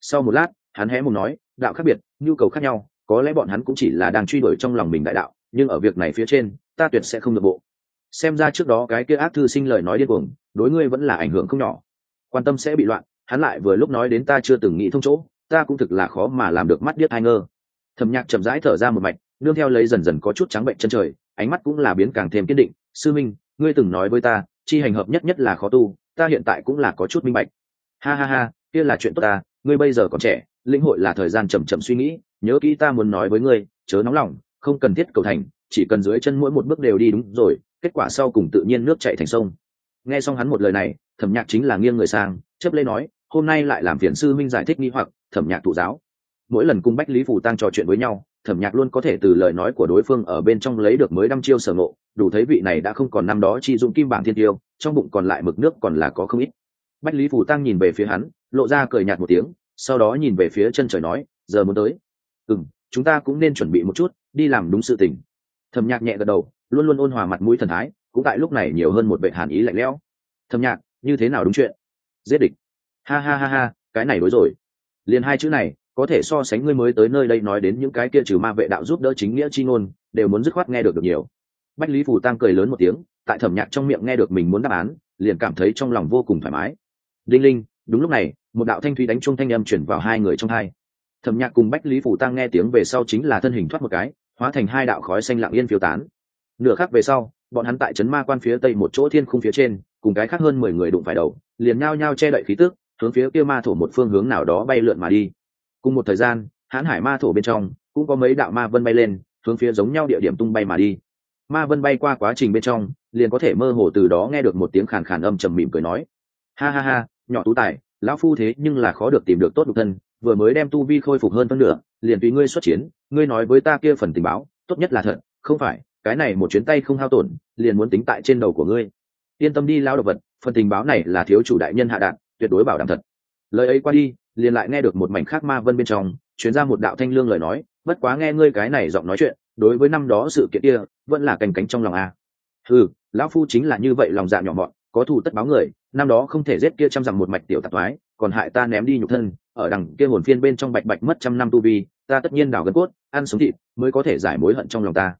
Sau một lát, hắn hé mùng nói, đạo khác biệt, nhu cầu khác nhau. Có lẽ bọn hắn cũng chỉ là đang truy đuổi trong lòng mình đại đạo, nhưng ở việc này phía trên, ta tuyệt sẽ không được bộ. Xem ra trước đó cái kia ác thư sinh lời nói điên cuồng, đối ngươi vẫn là ảnh hưởng không nhỏ. Quan tâm sẽ bị loạn, hắn lại vừa lúc nói đến ta chưa từng nghĩ thông chỗ, ta cũng thực là khó mà làm được mắt điếc hai ngơ. Thẩm nhạc chậm rãi thở ra một mạch nương theo lấy dần dần có chút trắng bệnh chân trời, ánh mắt cũng là biến càng thêm kiên định. Sư minh, ngươi từng nói với ta, chi hành hợp nhất nhất là khó tu, ta hiện tại cũng là có chút minh bạch. Ha ha ha, kia là chuyện tốt ta, ngươi bây giờ còn trẻ, lĩnh hội là thời gian chậm chậm suy nghĩ, nhớ kỹ ta muốn nói với ngươi, chớ nóng lòng, không cần thiết cầu thành, chỉ cần dưới chân mỗi một bước đều đi đúng rồi, kết quả sau cùng tự nhiên nước chạy thành sông. Nghe xong hắn một lời này, thẩm nhạc chính là nghiêng người sang chấp lê nói, hôm nay lại làm phiền sư minh giải thích nghi hoặc, thẩm nhạc thụ giáo. Mỗi lần cung bách lý phủ tăng trò chuyện với nhau thẩm nhạc luôn có thể từ lời nói của đối phương ở bên trong lấy được mới đăm chiêu sở ngộ, đủ thấy vị này đã không còn năm đó chi dụng kim bảng thiên tiêu, trong bụng còn lại mực nước còn là có không ít. Bách lý phủ tăng nhìn về phía hắn, lộ ra cười nhạt một tiếng, sau đó nhìn về phía chân trời nói, giờ muốn tới. Ừ m chúng ta cũng nên chuẩn bị một chút, đi làm đúng sự tình. Thẩm nhạc nhẹ gật đầu, luôn luôn ôn hòa mặt mũi thần thái, cũng tại lúc này nhiều hơn một vệ hàn ý lạnh lẽo. Thẩm nhạc, như thế nào đúng chuyện? Giết địch. Ha ha ha ha, cái này đối rồi. Liền hai chữ này có thể so sánh ngươi mới tới nơi đây nói đến những cái kia trừ ma vệ đạo giúp đỡ chính nghĩa chi ngôn, đều muốn dứt khoát nghe được được nhiều. Bách lý phủ tăng cười lớn một tiếng, tại thẩm nhạc trong miệng nghe được mình muốn đáp án, liền cảm thấy trong lòng vô cùng thoải mái. Đinh linh, đúng lúc này, một đạo thanh thúy đánh chung thanh âm chuyển vào hai người trong hai. Thẩm nhạc cùng bách lý phủ tăng nghe tiếng về sau chính là thân hình thoát một cái, hóa thành hai đạo khói xanh lặng yên phiêu tán. Nửa khắc về sau, bọn hắn tại trấn ma quan phía tây một chỗ thiên khung phía trên, cùng cái khác hơn mười người đụng phải đầu, liền nhao nhao che đậy khí tức, hướng phía kia ma thổ một phương hướng nào đó bay lượn mà đi cùng một thời gian, hãn hải ma thổ bên trong, cũng có mấy đạo ma vân bay lên, hướng phía giống nhau địa điểm tung bay mà đi. Ma vân bay qua quá trình bên trong, liền có thể mơ hồ từ đó nghe được một tiếng khàn khàn âm trầm mỉm cười nói. Ha ha ha, nhỏ tú tài, lão phu thế nhưng là khó được tìm được tốt độc thân, vừa mới đem tu vi khôi phục hơn phân nửa, liền tùy ngươi xuất chiến, ngươi nói với ta kia phần tình báo, tốt nhất là thật, không phải, cái này một chuyến tay không hao tổn, liền muốn tính tại trên đầu của ngươi. Yên tâm đi lao độc vật, phần tình báo này là thiếu chủ đại nhân hạ đạn, tuyệt đối bảo đảm thật. Lời ấy qua đi liền lại nghe được một mảnh khác ma vân bên trong chuyến ra một đạo thanh lương lời nói, bất quá nghe ngươi cái này giọng nói chuyện, đối với năm đó sự kiện kia, vẫn là cành cánh trong lòng a. Ừ lão phu chính là như vậy lòng dạ nhỏ mọn, có thù tất báo người, năm đó không thể giết kia trăm dặm một mạch tiểu tạp thoái, còn hại ta ném đi nhục thân, ở đằng kia hồn phiên bên trong bạch bạch mất trăm năm tu vi, ta tất nhiên đào gân cốt, ăn sống thịt, mới có thể giải mối hận trong lòng ta.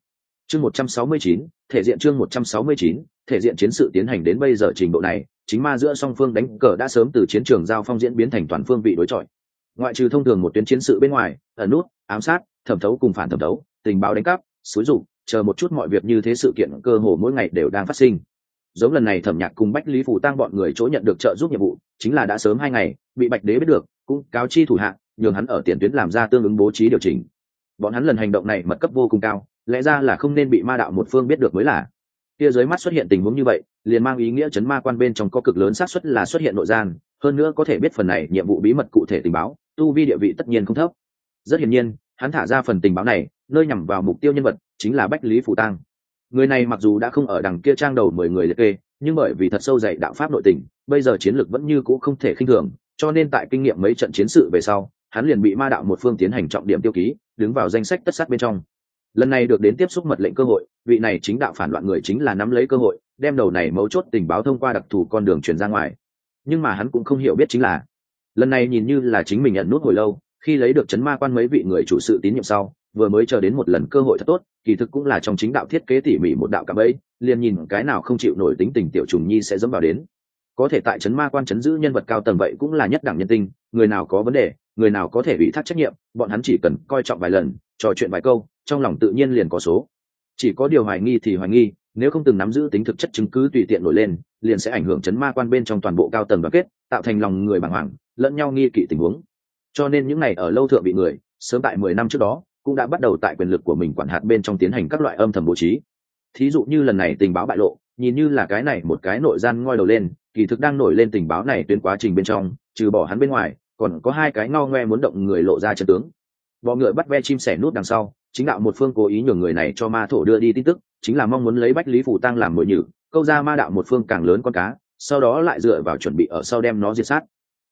Chương một trăm sáu mươi chín, thể diện chương một trăm sáu mươi chín thể diện chiến sự tiến hành đến bây giờ trình độ này, chính ma giữa song phương đánh cờ đã sớm từ chiến trường giao phong diễn biến thành toàn phương vị đối chọi. Ngoại trừ thông thường một tuyến chiến sự bên ngoài, ẩn nút, ám sát, thẩm thấu cùng phản thẩm thấu, tình báo đánh cắp, xúi rụng chờ một chút mọi việc như thế sự kiện cơ hồ mỗi ngày đều đang phát sinh. Giống lần này thẩm nhạc cùng bách lý phủ tăng bọn người chỗ nhận được trợ giúp nhiệm vụ, chính là đã sớm hai ngày, bị bạch đế biết được, cũng cáo chi thủ hạng, nhường hắn ở tiền tuyến làm ra tương ứng bố trí điều chỉnh. Bọn hắn lần hành động này mật cấp vô cùng cao, lẽ ra là không nên bị ma đạo một phương biết được mới là kia dưới mắt xuất hiện tình huống như vậy, liền mang ý nghĩa chấn ma quan bên trong có cực lớn xác suất là xuất hiện nội gian, hơn nữa có thể biết phần này nhiệm vụ bí mật cụ thể tình báo, tu vi địa vị tất nhiên không thấp. Rất hiển nhiên, hắn thả ra phần tình báo này, nơi nhằm vào mục tiêu nhân vật, chính là bách lý phụ tăng người này mặc dù đã không ở đằng kia trang đầu mười người liệt kê, nhưng bởi vì thật sâu dạy đạo pháp nội tình, bây giờ chiến lược vẫn như c ũ không thể khinh thường, cho nên tại kinh nghiệm mấy trận chiến sự về sau, hắn liền bị ma đạo một phương tiến hành trọng điểm tiêu ký, đứng vào danh sách tất sát bên trong lần này được đến tiếp xúc mật lệnh cơ hội, vị này chính đạo phản loạn người chính là nắm lấy cơ hội, đem đầu này mấu chốt tình báo thông qua đặc thù con đường truyền ra ngoài. Nhưng mà hắn cũng không hiểu biết chính là, lần này nhìn như là chính mình nhận nút hồi lâu, khi lấy được chấn ma quan mấy vị người chủ sự tín nhiệm sau, vừa mới chờ đến một lần cơ hội thật tốt, kỳ thực cũng là trong chính đạo thiết kế tỉ mỉ một đạo cạm ấy liền nhìn cái nào không chịu nổi tính tình tiểu trùng nhi sẽ dẫm vào đến. Có thể tại chấn ma quan chấn giữ nhân vật cao tầng vậy cũng là nhất đẳng nhân tinh, người nào có vấn đề, người nào có thể bị thắt trách nhiệm, bọn hắn chỉ cần coi trọng vài lần trò chuyện vài câu, trong lòng tự nhiên liền có số. Chỉ có điều hoài nghi thì hoài nghi, nếu không từng nắm giữ tính thực chất chứng cứ tùy tiện nổi lên, liền sẽ ảnh hưởng chấn ma quan bên trong toàn bộ cao tầng đoàn kết, tạo thành lòng người bàng hoàng, lẫn nhau nghi kỵ tình huống. Cho nên những này ở lâu thượng bị người, sớm tại mười năm trước đó, cũng đã bắt đầu tại quyền lực của mình quản hạt bên trong tiến hành các loại âm thầm bố trí. Thí dụ như lần này tình báo bại lộ, nhìn như là cái này một cái nội gian ngoi đầu lên, kỳ thực đang nổi lên tình báo này tuyến quá trình bên trong, trừ bỏ hắn bên ngoài, còn có hai cái ngao ngoe muốn động người lộ ra chân tướng bọ ngựa bắt ve chim sẻ nút đằng sau, chính đạo một phương cố ý nhường người này cho ma thổ đưa đi tin tức, chính là mong muốn lấy bách lý phủ tăng làm mồi nhử, câu ra ma đạo một phương càng lớn con cá, sau đó lại dựa vào chuẩn bị ở sau đem nó diệt sát.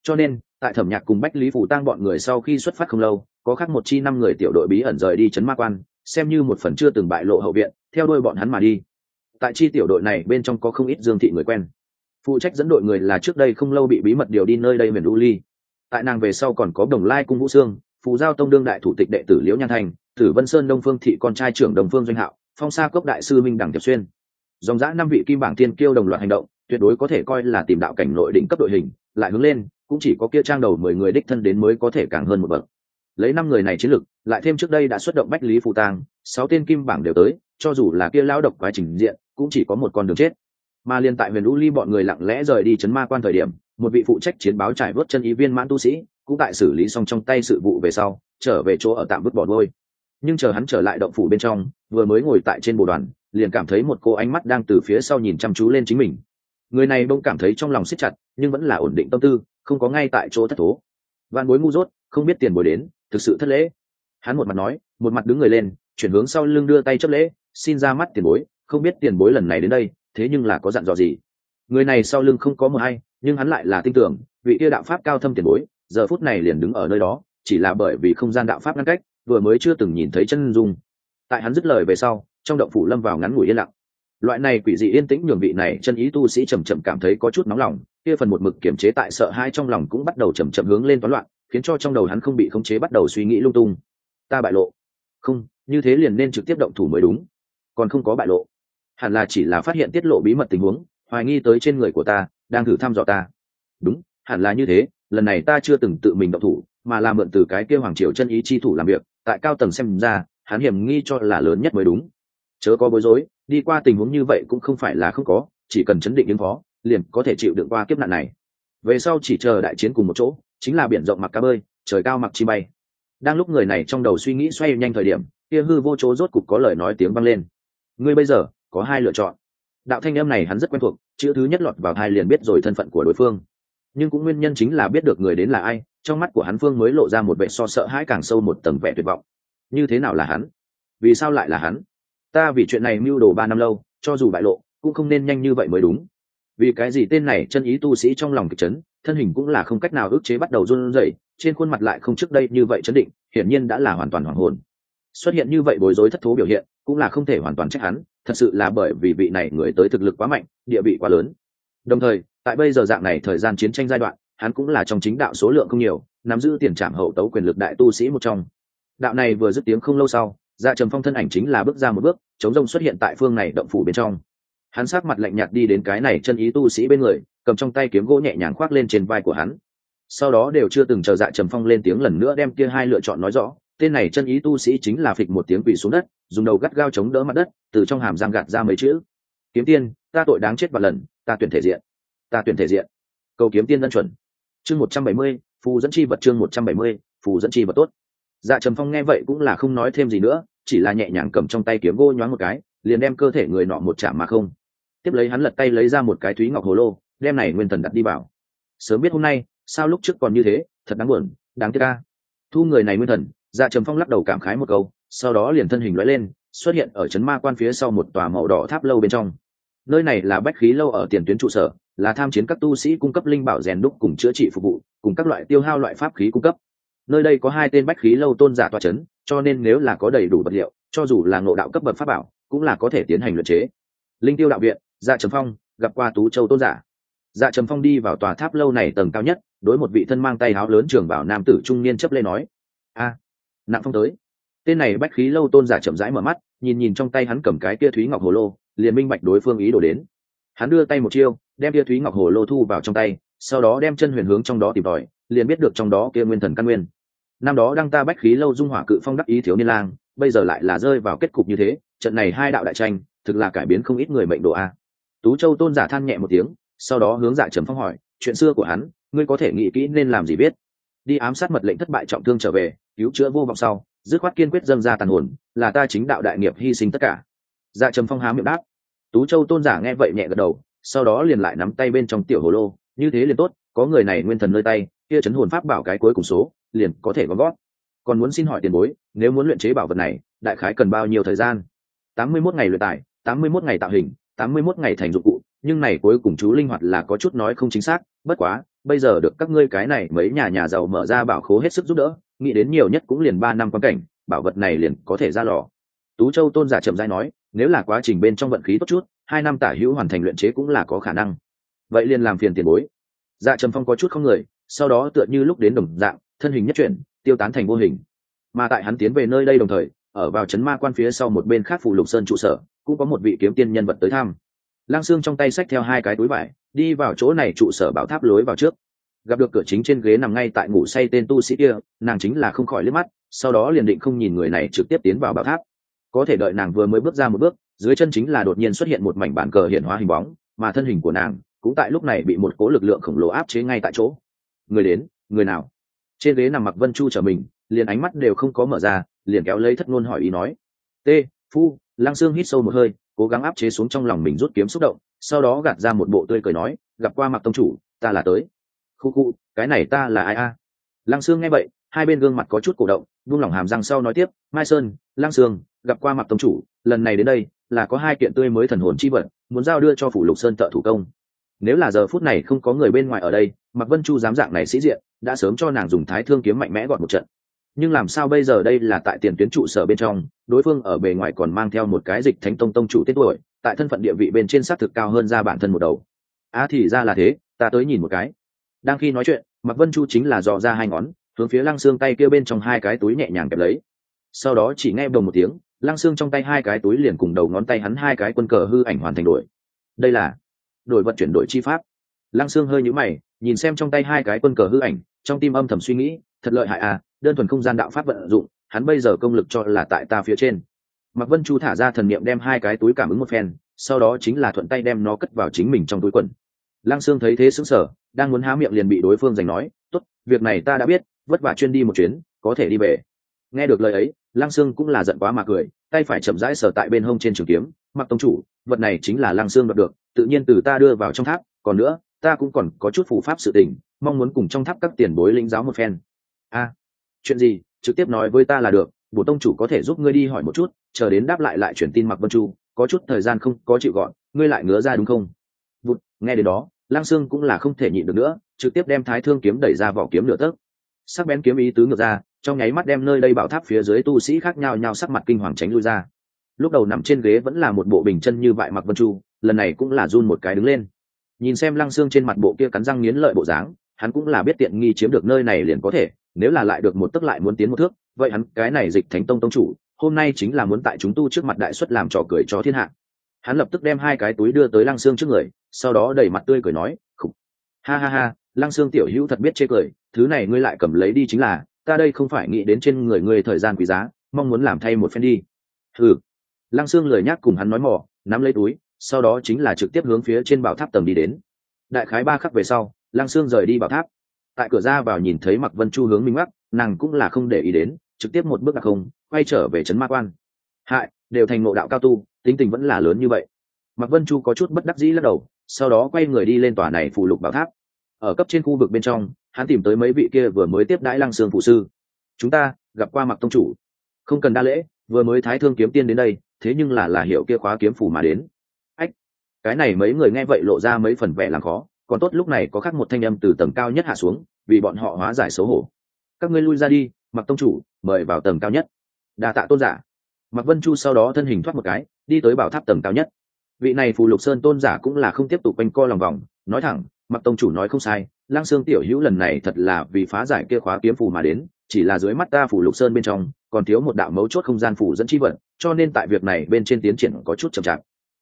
Cho nên, tại thẩm nhạc cùng bách lý phủ tăng bọn người sau khi xuất phát không lâu, có khác một chi năm người tiểu đội bí ẩn rời đi chấn ma quan, xem như một phần chưa từng bại lộ hậu viện, theo đuôi bọn hắn mà đi. Tại chi tiểu đội này bên trong có không ít dương thị người quen. Phụ trách dẫn đội người là trước đây không lâu bị bí mật điều đi nơi đây miền u ly. Tại nàng về sau còn có đồng lai cung vũ sương phù giao tông đương đại thủ tịch đệ tử liễu nhan thành, tử vân sơn đông phương thị con trai trưởng đồng phương doanh hạo, phong sa cốc đại sư minh đẳng tiệp xuyên. Dòng giã năm vị kim bảng tiên kiêu đồng loạt hành động, tuyệt đối có thể coi là tìm đạo cảnh nội đỉnh cấp đội hình, lại hướng lên, cũng chỉ có kia trang đầu mười người đích thân đến mới có thể càng hơn một bậc. Lấy năm người này chiến lực, lại thêm trước đây đã xuất động bách lý phù tang sáu tên kim bảng đều tới, cho dù là kia lao độc quá trình diện, cũng chỉ có một con đường chết. Mà liên tại huyền lũ ly bọn người lặng lẽ rời đi chấn ma quan thời điểm, một vị phụ trách chiến báo trải vớt chân ý viên mãn tu sĩ cũng tại xử lý xong trong tay sự vụ về sau, trở về chỗ ở tạm vứt bỏ đôi nhưng chờ hắn trở lại động phủ bên trong, vừa mới ngồi tại trên bồ đoàn, liền cảm thấy một cô ánh mắt đang từ phía sau nhìn chăm chú lên chính mình. Người này bỗng cảm thấy trong lòng siết chặt, nhưng vẫn là ổn định tâm tư, không có ngay tại chỗ thất thố. Văn bối ngu dốt, không biết tiền bồi đến, thực sự thất lễ. Hắn một mặt nói, một mặt đứng người lên, chuyển hướng sau lưng đưa tay chấp lễ, xin ra mắt tiền bối, không biết tiền bối lần này đến đây, thế nhưng là có dặn dò gì. Người này sau lưng không có mờ hay, nhưng hắn lại là tin tưởng, vị kia đạo pháp cao thâm tiền bối giờ phút này liền đứng ở nơi đó, chỉ là bởi vì không gian đạo pháp ngăn cách, vừa mới chưa từng nhìn thấy chân dung. Tại hắn dứt lời về sau, trong động phủ lâm vào ngắn ngủi yên lặng. Loại này quỷ dị yên tĩnh nhường vị này chân ý tu sĩ chầm chậm cảm thấy có chút nóng lòng, kia phần một mực kiềm chế tại sợ hai trong lòng cũng bắt đầu chầm chậm hướng lên toán loạn, khiến cho trong đầu hắn không bị khống chế bắt đầu suy nghĩ lung tung. Ta bại lộ. Không, như thế liền nên trực tiếp động thủ mới đúng. Còn không có bại lộ. Hẳn là chỉ là phát hiện tiết lộ bí mật tình huống, hoài nghi tới trên người của ta, đang thử thăm dò ta. Đúng, hẳn là như thế lần này ta chưa từng tự mình động thủ, mà làm mượn từ cái kêu hoàng triều chân ý chi thủ làm việc, tại cao tầng xem ra, hắn hiểm nghi cho là lớn nhất mới đúng. Chớ có bối rối, đi qua tình huống như vậy cũng không phải là không có, chỉ cần chấn định ứng phó, liền có thể chịu đựng qua kiếp nạn này. Về sau chỉ chờ đại chiến cùng một chỗ, chính là biển rộng mặc cá bơi, trời cao mặc chi bay. Đang lúc người này trong đầu suy nghĩ xoay nhanh thời điểm, kia hư vô chỗ rốt cục có lời nói tiếng vang lên. Ngươi bây giờ, có hai lựa chọn. Đạo thanh âm này hắn rất quen thuộc, chữ thứ nhất lọt vào hai liền biết rồi thân phận của đối phương nhưng cũng nguyên nhân chính là biết được người đến là ai, trong mắt của hắn phương mới lộ ra một vẻ so sợ hãi càng sâu một tầng vẻ tuyệt vọng. Như thế nào là hắn? Vì sao lại là hắn? Ta vì chuyện này mưu đồ ba năm lâu, cho dù bại lộ, cũng không nên nhanh như vậy mới đúng. Vì cái gì tên này chân ý tu sĩ trong lòng kịch chấn, thân hình cũng là không cách nào ức chế bắt đầu run rẩy, trên khuôn mặt lại không trước đây như vậy chấn định, hiển nhiên đã là hoàn toàn hoàng hồn. Xuất hiện như vậy bối rối thất thố biểu hiện, cũng là không thể hoàn toàn trách hắn, thật sự là bởi vì vị này người tới thực lực quá mạnh, địa vị quá lớn. Đồng thời tại bây giờ dạng này thời gian chiến tranh giai đoạn, hắn cũng là trong chính đạo số lượng không nhiều, nắm giữ tiền trảm hậu tấu quyền lực đại tu sĩ một trong. Đạo này vừa dứt tiếng không lâu sau dạ trầm phong thân ảnh chính là bước ra một bước, chống rông xuất hiện tại phương này động phủ bên trong. Hắn sát mặt lạnh nhạt đi đến cái này chân ý tu sĩ bên người, cầm trong tay kiếm gỗ nhẹ nhàng khoác lên trên vai của hắn. Sau đó đều chưa từng chờ dạ trầm phong lên tiếng lần nữa đem kia hai lựa chọn nói rõ, tên này chân ý tu sĩ chính là phịch một tiếng quỳ xuống đất, dùng đầu gắt gao chống đỡ mặt đất, từ trong hàm giang gạt ra mấy chữ. Kiếm tiên, ta tội đáng chết và lần, ta tuyển thể diện ta tuyển thể diện. Cầu kiếm tiên dân chuẩn. Chương một trăm bảy mươi, phù dẫn chi vật chương một trăm bảy mươi, phù dẫn chi vật tốt. Dạ trầm phong nghe vậy cũng là không nói thêm gì nữa, chỉ là nhẹ nhàng cầm trong tay kiếm gỗ nhoáng một cái, liền đem cơ thể người nọ một chạm mà không. Tiếp lấy hắn lật tay lấy ra một cái thúy ngọc hồ lô, đem này nguyên thần đặt đi vào. Sớm biết hôm nay, sao lúc trước còn như thế, thật đáng buồn, đáng tiếc ca thu người này nguyên thần dạ trầm phong lắc đầu cảm khái một câu, sau đó liền thân hình lóe lên, xuất hiện ở trấn ma quan phía sau một tòa màu đỏ tháp lâu bên trong. Nơi này là bách khí lâu ở tiền tuyến trụ sở là tham chiến các tu sĩ cung cấp linh bảo rèn đúc cùng chữa trị phục vụ, cùng các loại tiêu hao loại pháp khí cung cấp. Nơi đây có hai tên bách khí lâu tôn giả toa c h ấ n cho nên nếu là có đầy đủ vật liệu, cho dù là ngộ đạo cấp bậc pháp bảo, cũng là có thể tiến hành luật chế. Linh tiêu đạo viện dạ trầm phong, gặp qua tú châu tôn giả. Dạ trầm phong đi vào tòa tháp lâu này tầng cao nhất, đối một vị thân mang tay áo lớn trường bảo nam tử trung niên chấp lê nói, a, nặng phong tới. Tên này bách khí lâu tôn giả chậm rãi mở mắt, nhìn nhìn trong tay hắn cầm cái kia thúy ngọc hồ lô, liền minh bạch đối phương ý đổ đến hắn đưa tay một chiêu, đem kia thúy ngọc hồ lô thu vào trong tay, sau đó đem chân huyền hướng trong đó tìm tòi, liền biết được trong đó kia nguyên thần căn nguyên. Năm đó đăng ta bách khí lâu dung hỏa cự phong đắc ý thiếu niên lang, bây giờ lại là rơi vào kết cục như thế, trận này hai đạo đại tranh, thực là cải biến không ít người mệnh độ a. Tú châu tôn giả than nhẹ một tiếng, sau đó hướng dạ trầm phong hỏi, chuyện xưa của hắn, ngươi có thể nghĩ kỹ nên làm gì biết? Đi ám sát mật lệnh thất bại trọng thương trở về, cứu chữa vô vọng sau, dứt khoát kiên quyết dâng ra tàn hồn, là ta chính đạo đại nghiệp hy sinh tất cả. Dạ trầm phong há miệng đáp tú châu tôn giả nghe vậy nhẹ gật đầu, sau đó liền lại nắm tay bên trong tiểu hồ lô. Như thế liền tốt, có người này nguyên thần nơi tay, kia chấn hồn pháp bảo cái cuối cùng số, liền có thể gom gót còn muốn xin hỏi tiền bối, nếu muốn luyện chế bảo vật này, đại khái cần bao nhiêu thời gian? Tám mươi mốt ngày luyện tải tám mươi mốt ngày tạo hình, tám mươi mốt ngày thành dụng cụ, nhưng này cuối cùng chú linh hoạt là có chút nói không chính xác, bất quá, bây giờ được các ngươi cái này mấy nhà nhà giàu mở ra bảo khố hết sức giúp đỡ, nghĩ đến nhiều nhất cũng liền ba năm quan cảnh, bảo vật này liền có thể ra lò. Tú châu tôn giả trầm dai nói nếu là quá trình bên trong vận khí tốt chút, hai năm tả hữu hoàn thành luyện chế cũng là có khả năng. Vậy liền làm phiền tiền bối. Dạ trầm phong có chút không người, sau đó tựa như lúc đến đồng dạng, thân hình nhất chuyển, tiêu tán thành vô hình. Mà tại hắn tiến về nơi đây đồng thời, ở vào trấn ma quan phía sau một bên khác phủ lục sơn trụ sở, cũng có một vị kiếm tiên nhân vật tới thăm. Lang xương trong tay xách theo hai cái túi vải, đi vào chỗ này trụ sở bảo tháp lối vào trước. Gặp được cửa chính trên ghế nằm ngay tại ngủ say tên tu sĩ kia, nàng chính là không khỏi liếc mắt, sau đó liền định không nhìn người này trực tiếp tiến vào bảo tháp có thể đợi nàng vừa mới bước ra một bước, dưới chân chính là đột nhiên xuất hiện một mảnh bản cờ hiện hóa hình bóng, mà thân hình của nàng cũng tại lúc này bị một cố lực lượng khổng lồ áp chế ngay tại chỗ. Người đến, người nào? Trên ghế nằm mặc vân chu trở mình, liền ánh mắt đều không có mở ra, liền kéo lấy thất ngôn hỏi ý nói. T, phu, lăng xương hít sâu một hơi, cố gắng áp chế xuống trong lòng mình rút kiếm xúc động, sau đó gạt ra một bộ tươi cười nói, gặp qua mặc tông chủ, ta là tới. Khu khu, cái này ta là ai a? Lăng xương nghe vậy, hai bên gương mặt có chút cổ động, buông lỏng hàm răng sau nói tiếp, mai sơn, lăng sương gặp qua mặc tông chủ, lần này đến đây là có hai kiện tươi mới thần hồn chi vật, muốn giao đưa cho phủ lục sơn thợ thủ công. Nếu là giờ phút này không có người bên ngoài ở đây mặc vân chu dám dạng này sĩ diện, đã sớm cho nàng dùng thái thương kiếm mạnh mẽ gọn một trận. Nhưng làm sao bây giờ đây là tại tiền tuyến trụ sở bên trong, đối phương ở bề ngoài còn mang theo một cái dịch thánh tông tông chủ tết tuổi, tại thân phận địa vị bên trên xác thực cao hơn ra bản thân một đầu. À thì ra là thế, ta tới nhìn một cái. Đang khi nói chuyện mặc vân chu chính là dò ra hai ngón, hướng phía lăng xương tay kia bên trong hai cái túi nhẹ nhàng kẹp lấy. Sau đó chỉ nghe đồng một tiếng lăng xương trong tay hai cái túi liền cùng đầu ngón tay hắn hai cái quân cờ hư ảnh hoàn thành đổi. Đây là đổi vật chuyển đổi chi pháp. Lăng xương hơi nhũ mày, nhìn xem trong tay hai cái quân cờ hư ảnh, trong tim âm thầm suy nghĩ, thật lợi hại à đơn thuần không gian đạo pháp vận dụng, hắn bây giờ công lực cho là tại ta phía trên. Mặc vân chu thả ra thần niệm đem hai cái túi cảm ứng một phen, sau đó chính là thuận tay đem nó cất vào chính mình trong túi quần. Lăng sương thấy thế sững sờ, đang muốn há miệng liền bị đối phương giành nói, tốt, việc này ta đã biết, vất vả chuyên đi một chuyến, có thể đi về nghe được lời ấy, lăng sương cũng là giận quá mà cười, tay phải chậm rãi sờ tại bên hông trên trường kiếm, mặc tông chủ, vật này chính là lăng sương đoạt được, tự nhiên từ ta đưa vào trong tháp, còn nữa, ta cũng còn có chút phù pháp sự tình, mong muốn cùng trong tháp các tiền bối lĩnh giáo một phen. A, chuyện gì? Trực tiếp nói với ta là được, bổ tông chủ có thể giúp ngươi đi hỏi một chút, chờ đến đáp lại lại chuyển tin mặc vân chu, có chút thời gian không có chịu gọn ngươi lại ngứa ra đúng không? Vụt, nghe đến đó lang sương cũng là không thể nhịn được nữa, trực tiếp đem thái thương kiếm đẩy ra vỏ kiếm lửa tấc. Sắc bén kiếm ý tứ ngược ra trong nháy mắt đem nơi đây bảo tháp phía dưới tu sĩ khác nhau nhau sắc mặt kinh hoàng tránh lui ra. Lúc đầu nằm trên ghế vẫn là một bộ bình chân như vậy mặc vân chu, lần này cũng là run một cái đứng lên. Nhìn xem lăng xương trên mặt bộ kia cắn răng nghiến lợi bộ dáng, hắn cũng là biết tiện nghi chiếm được nơi này liền có thể, nếu là lại được một tức lại muốn tiến một thước, vậy hắn cái này dịch thánh tông tông chủ, hôm nay chính là muốn tại chúng tu trước mặt đại xuất làm trò cười cho thiên hạ. Hắn lập tức đem hai cái túi đưa tới lăng xương trước người, sau đó đẩy mặt tươi cười nói, khục. Ha ha ha, lăng xương tiểu hữu thật biết chê cười, thứ này ngươi lại cầm lấy đi chính là ta đây không phải nghĩ đến trên người ngươi thời gian quý giá, mong muốn làm thay một phen đi. Ừ lăng Sương lời nhắc cùng hắn nói mỏ, nắm lấy túi, sau đó chính là trực tiếp hướng phía trên bảo tháp tầng đi đến. Đại khái ba khắc về sau, lăng Sương rời đi bảo tháp. Tại cửa ra vào nhìn thấy mặc vân chu hướng minh mắc nàng cũng là không để ý đến, trực tiếp một bước đặc không, quay trở về trấn ma quan. Hại, đều thành ngộ đạo cao tu, tính tình vẫn là lớn như vậy. Mặc vân chu có chút bất đắc dĩ lắc đầu, sau đó quay người đi lên tòa này phụ lục bảo tháp. Ở cấp trên khu vực bên trong hắn tìm tới mấy vị kia vừa mới tiếp đãi lăng sương phụ sư. Chúng ta gặp qua mặc tông chủ. Không cần đa lễ, vừa mới thái thương kiếm tiên đến đây, thế nhưng là là hiệu kia khóa kiếm phủ mà đến. Ách, cái này mấy người nghe vậy lộ ra mấy phần vẻ làm khó, còn tốt lúc này có khác một thanh âm từ tầng cao nhất hạ xuống, vì bọn họ hóa giải xấu hổ. Các ngươi lui ra đi mặc tông chủ, mời vào tầng cao nhất. Đa tạ tôn giả. Mặc vân chu sau đó thân hình thoát một cái, đi tới bảo tháp tầng cao nhất. Vị này phù lục sơn tôn giả cũng là không tiếp tục quanh co lòng vòng, nói thẳng mặc tông chủ nói không sai lang sương tiểu hữu lần này thật là vì phá giải kia khóa kiếm phù mà đến chỉ là dưới mắt ta phủ lục sơn bên trong còn thiếu một đạo mấu chốt không gian phủ dẫn chi vận, cho nên tại việc này bên trên tiến triển có chút chậm chạp.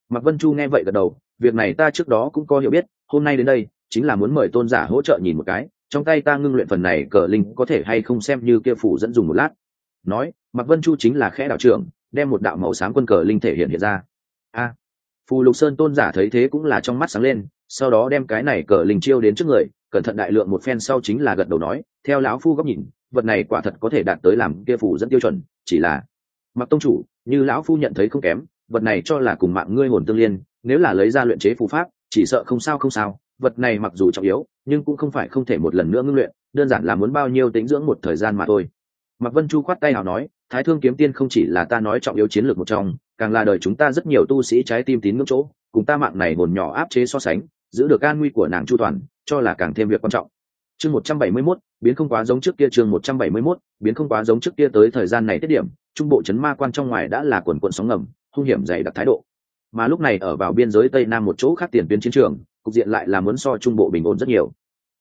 Mặc vân chu nghe vậy gật đầu việc này ta trước đó cũng có hiểu biết hôm nay đến đây chính là muốn mời tôn giả hỗ trợ nhìn một cái trong tay ta ngưng luyện phần này cờ linh có thể hay không xem như kia phủ dẫn dùng một lát. Nói mặc vân chu chính là khẽ đạo trưởng đem một đạo màu sáng quân cờ linh thể hiện hiện ra. A phù lục sơn tôn giả thấy thế cũng là trong mắt sáng lên sau đó đem cái này cờ linh chiêu đến trước người, cẩn thận đại lượng một phen sau chính là gật đầu nói, theo lão phu góc nhìn, vật này quả thật có thể đạt tới làm kia phủ dẫn tiêu chuẩn, chỉ là, mặc tông chủ, như lão phu nhận thấy không kém, vật này cho là cùng mạng ngươi hồn tương liên, nếu là lấy ra luyện chế phù pháp, chỉ sợ không sao không sao, vật này mặc dù trọng yếu, nhưng cũng không phải không thể một lần nữa ngưng luyện, đơn giản là muốn bao nhiêu tính dưỡng một thời gian mà thôi. Mạc vân chu khoát tay nào nói, thái thương kiếm tiên không chỉ là ta nói trọng yếu chiến lược một trong, càng là đời chúng ta rất nhiều tu sĩ trái tim tín ngưỡng chỗ, cùng ta mạng này hồn nhỏ áp chế so sánh giữ được an nguy của nàng chu toàn cho là càng thêm việc quan trọng. Chương một trăm bảy mươi 171, biến không quá giống trước kia chương một trăm bảy mươi 171, biến không quá giống trước kia tới thời gian này tiết điểm trung bộ chấn ma quan trong ngoài đã là quần quận sóng ngầm hung hiểm dày đặc thái độ. Mà lúc này ở vào biên giới tây nam một chỗ khác tiền tuyến chiến trường cục diện lại là muốn so trung bộ bình ổn rất nhiều.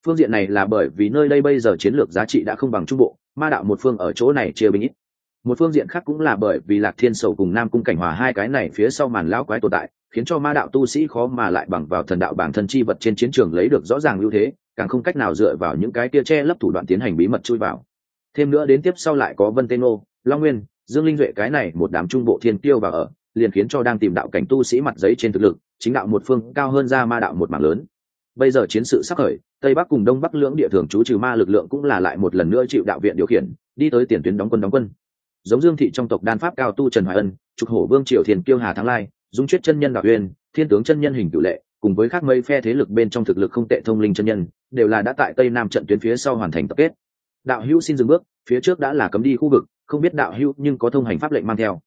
Phương diện này là bởi vì nơi đây bây giờ chiến lược giá trị đã không bằng trung bộ ma đạo một phương ở chỗ này chia bình ít. Một phương diện khác cũng là bởi vì lạc thiên sầu cùng nam cung cảnh hòa hai cái này phía sau màn lão quái tồn tại khiến cho ma đạo tu sĩ khó mà lại bằng vào thần đạo bản thân chi vật trên chiến trường lấy được rõ ràng ưu thế, càng không cách nào dựa vào những cái tia che lấp thủ đoạn tiến hành bí mật chui vào. Thêm nữa đến tiếp sau lại có vân tên ô long nguyên, dương linh duệ, cái này một đám trung bộ thiên tiêu vào ở, liền khiến cho đang tìm đạo cảnh tu sĩ mặt giấy trên thực lực, chính đạo một phương cao hơn ra ma đạo một mảng lớn. Bây giờ chiến sự sắp khởi, tây bắc cùng đông bắc lưỡng địa thường trú trừ ma lực lượng cũng là lại một lần nữa chịu đạo viện điều khiển, đi tới tiền tuyến đóng quân đóng quân. Giống dương thị trong tộc đan pháp cao tu trần hoài ân, trục hổ vương triều thiền kiêu hà thắng lai dung chuyết chân nhân đạo uyên, thiên tướng chân nhân hình cựu lệ, cùng với các mây phe thế lực bên trong thực lực không tệ thông linh chân nhân, đều là đã tại tây nam trận tuyến phía sau hoàn thành tập kết. Đạo hữu xin dừng bước, phía trước đã là cấm đi khu vực, không biết đạo hữu nhưng có thông hành pháp lệnh mang theo.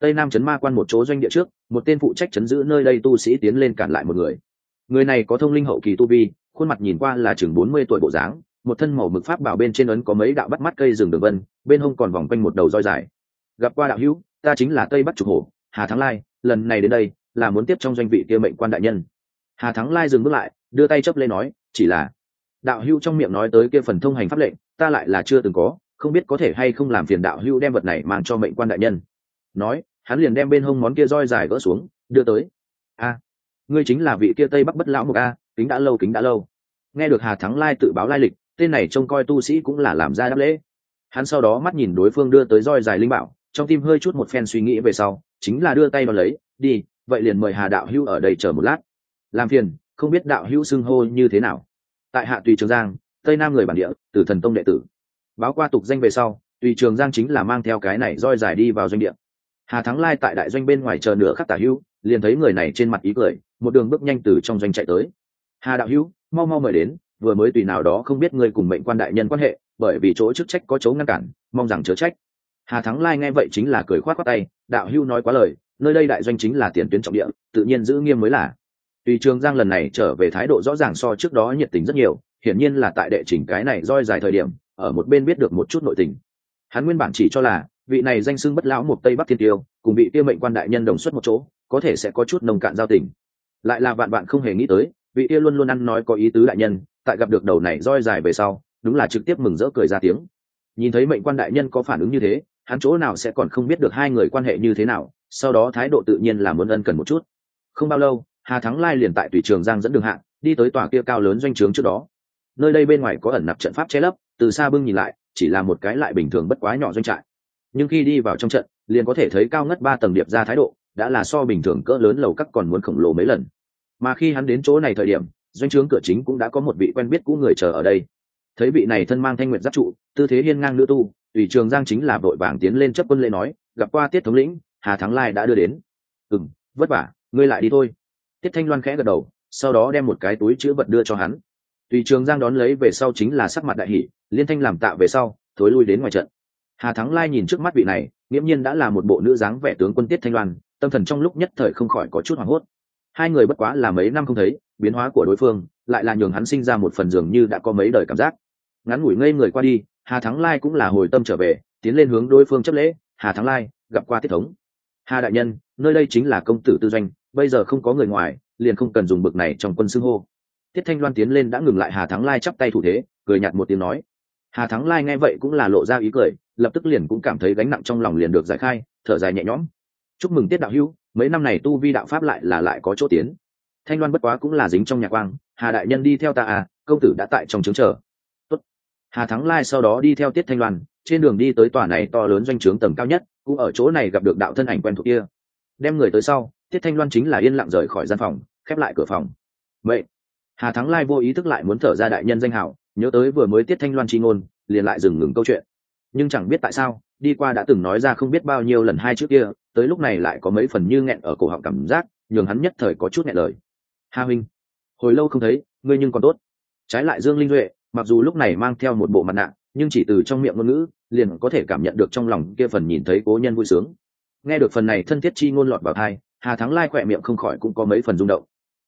Tây nam chấn ma quan một chỗ doanh địa trước, một tên phụ trách chấn giữ nơi đây tu sĩ tiến lên cản lại một người. Người này có thông linh hậu kỳ tu vi, khuôn mặt nhìn qua là chừng bốn mươi tuổi bộ dáng, một thân màu mực pháp bảo bên trên ấn có mấy đạo bắt mắt cây rừng đường vân, bên hông còn vòng quanh một đầu roi dài. Gặp qua đạo hữu, ta chính là tây bắc trục hổ hà thắng lai lần này đến đây là muốn tiếp trong doanh vị kia mệnh quan đại nhân. Hà thắng lai dừng bước lại, đưa tay chấp lên nói, chỉ là, đạo hữu trong miệng nói tới kia phần thông hành pháp lệnh, ta lại là chưa từng có, không biết có thể hay không làm phiền đạo hữu đem vật này mang cho mệnh quan đại nhân. Nói, hắn liền đem bên hông món kia roi dài gỡ xuống, đưa tới. A, ngươi chính là vị kia tây bắc bất lão mục a, kính đã lâu, kính đã lâu. Nghe được hà thắng lai tự báo lai lịch, tên này trông coi tu sĩ cũng là làm ra đáp lễ. Hắn sau đó mắt nhìn đối phương đưa tới roi dài linh bảo, trong tim hơi chút một phen suy nghĩ về sau chính là đưa tay vào lấy, đi, vậy liền mời hà đạo hữu ở đây chờ một lát. Làm phiền, không biết đạo hữu xưng hô như thế nào. Tại hạ tùy trường giang, tây nam người bản địa, tử thần tông đệ tử. Báo qua tục danh về sau, tùy trường giang chính là mang theo cái này roi dài đi vào doanh địa. Hà thắng lai tại đại doanh bên ngoài chờ nửa khắc tả hữu, liền thấy người này trên mặt ý cười, một đường bước nhanh từ trong doanh chạy tới. Hà đạo hữu, mau mau mời đến, vừa mới tùy nào đó không biết ngươi cùng mệnh quan đại nhân quan hệ, bởi vì chỗ chức trách có chỗ ngăn cản, mong rằng chớ trách hà thắng lai nghe vậy chính là cười khoát khoát tay, đạo hưu nói quá lời, nơi đây đại doanh chính là tiền tuyến trọng địa, tự nhiên giữ nghiêm mới là. Tùy trường giang lần này trở về thái độ rõ ràng so trước đó nhiệt tình rất nhiều, hiển nhiên là tại đệ trình cái này roi dài thời điểm, ở một bên biết được một chút nội tình. Hắn nguyên bản chỉ cho là, vị này danh xưng bất lão một tây bắc thiên tiêu, cùng vị tiêu mệnh quan đại nhân đồng xuất một chỗ, có thể sẽ có chút nồng cạn giao tình. Lại là vạn bạn không hề nghĩ tới, vị tiêu luôn luôn ăn nói có ý tứ đại nhân, tại gặp được đầu này roi dài về sau, đúng là trực tiếp mừng rỡ cười ra tiếng. Nhìn thấy mệnh quan đại nhân có phản ứng như thế hắn chỗ nào sẽ còn không biết được hai người quan hệ như thế nào, sau đó thái độ tự nhiên là muốn ân cần một chút. Không bao lâu, hà thắng lai liền tại tùy trường giang dẫn đường hạng, đi tới tòa kia cao lớn doanh trướng trước đó. Nơi đây bên ngoài có ẩn nạp trận pháp che lấp, từ xa bưng nhìn lại, chỉ là một cái lại bình thường bất quá nhỏ doanh trại. Nhưng khi đi vào trong trận, liền có thể thấy cao ngất ba tầng điệp ra thái độ, đã là so bình thường cỡ lớn lầu các còn muốn khổng lồ mấy lần. Mà khi hắn đến chỗ này thời điểm, doanh trướng cửa chính cũng đã có một vị quen biết cũ người chờ ở đây. Thấy vị này thân mang thanh nguyện giáp trụ, tư thế hiên ngang nữ tu tùy trường giang chính là vội vàng tiến lên chấp quân lễ nói, gặp qua tiết thống lĩnh, hà thắng lai đã đưa đến. Ừ m vất vả, ngươi lại đi thôi. Tiết thanh loan khẽ gật đầu, sau đó đem một cái túi chữ vật đưa cho hắn. Tùy trường giang đón lấy về sau chính là sắc mặt đại hỷ liên thanh làm tạo về sau, thối lui đến ngoài trận. Hà thắng lai nhìn trước mắt vị này, nghiễm nhiên đã là một bộ nữ dáng vẻ tướng quân tiết thanh loan, tâm thần trong lúc nhất thời không khỏi có chút hoảng hốt. Hai người bất quá là mấy năm không thấy, biến hóa của đối phương, lại là nhường hắn sinh ra một phần dường như đã có mấy đời cảm giác. Ngắn ngủi ngây người qua đi hà thắng lai cũng là hồi tâm trở về, tiến lên hướng đối phương chấp lễ, hà thắng lai, gặp qua tiết thống. Hà đại nhân, nơi đây chính là công tử tư doanh, bây giờ không có người ngoài, liền không cần dùng bực này trong quân xưng hô. Tiết thanh loan tiến lên đã ngừng lại hà thắng lai chắp tay thủ thế, cười nhạt một tiếng nói. Hà thắng lai nghe vậy cũng là lộ ra ý cười, lập tức liền cũng cảm thấy gánh nặng trong lòng liền được giải khai, thở dài nhẹ nhõm. Chúc mừng tiết đạo hữu, mấy năm này tu vi đạo pháp lại là lại có chỗ tiến. Thanh loan bất quá cũng là dính trong nhà quang, hà đại nhân đi theo ta à công tử đã tại trong trướng chờ hà thắng lai sau đó đi theo tiết thanh loan, trên đường đi tới tòa này to lớn doanh trướng tầng cao nhất, cũng ở chỗ này gặp được đạo thân ảnh quen thuộc kia. Đem người tới sau, tiết thanh loan chính là yên lặng rời khỏi gian phòng, khép lại cửa phòng. Vậy, hà thắng lai vô ý thức lại muốn thở ra đại nhân danh hảo, nhớ tới vừa mới tiết thanh loan chi ngôn, liền lại dừng ngừng câu chuyện. Nhưng chẳng biết tại sao, đi qua đã từng nói ra không biết bao nhiêu lần hai trước kia, tới lúc này lại có mấy phần như nghẹn ở cổ họng cảm giác, nhường hắn nhất thời có chút nghẹn lời. Hà huynh, hồi lâu không thấy, ngươi nhưng còn tốt. Trái lại dương linh duệ mặc dù lúc này mang theo một bộ mặt nạ, nhưng chỉ từ trong miệng ngôn ngữ, liền có thể cảm nhận được trong lòng kia phần nhìn thấy cố nhân vui sướng. Nghe được phần này thân thiết chi ngôn lọt vào thai hà thắng lai khỏe miệng không khỏi cũng có mấy phần rung động.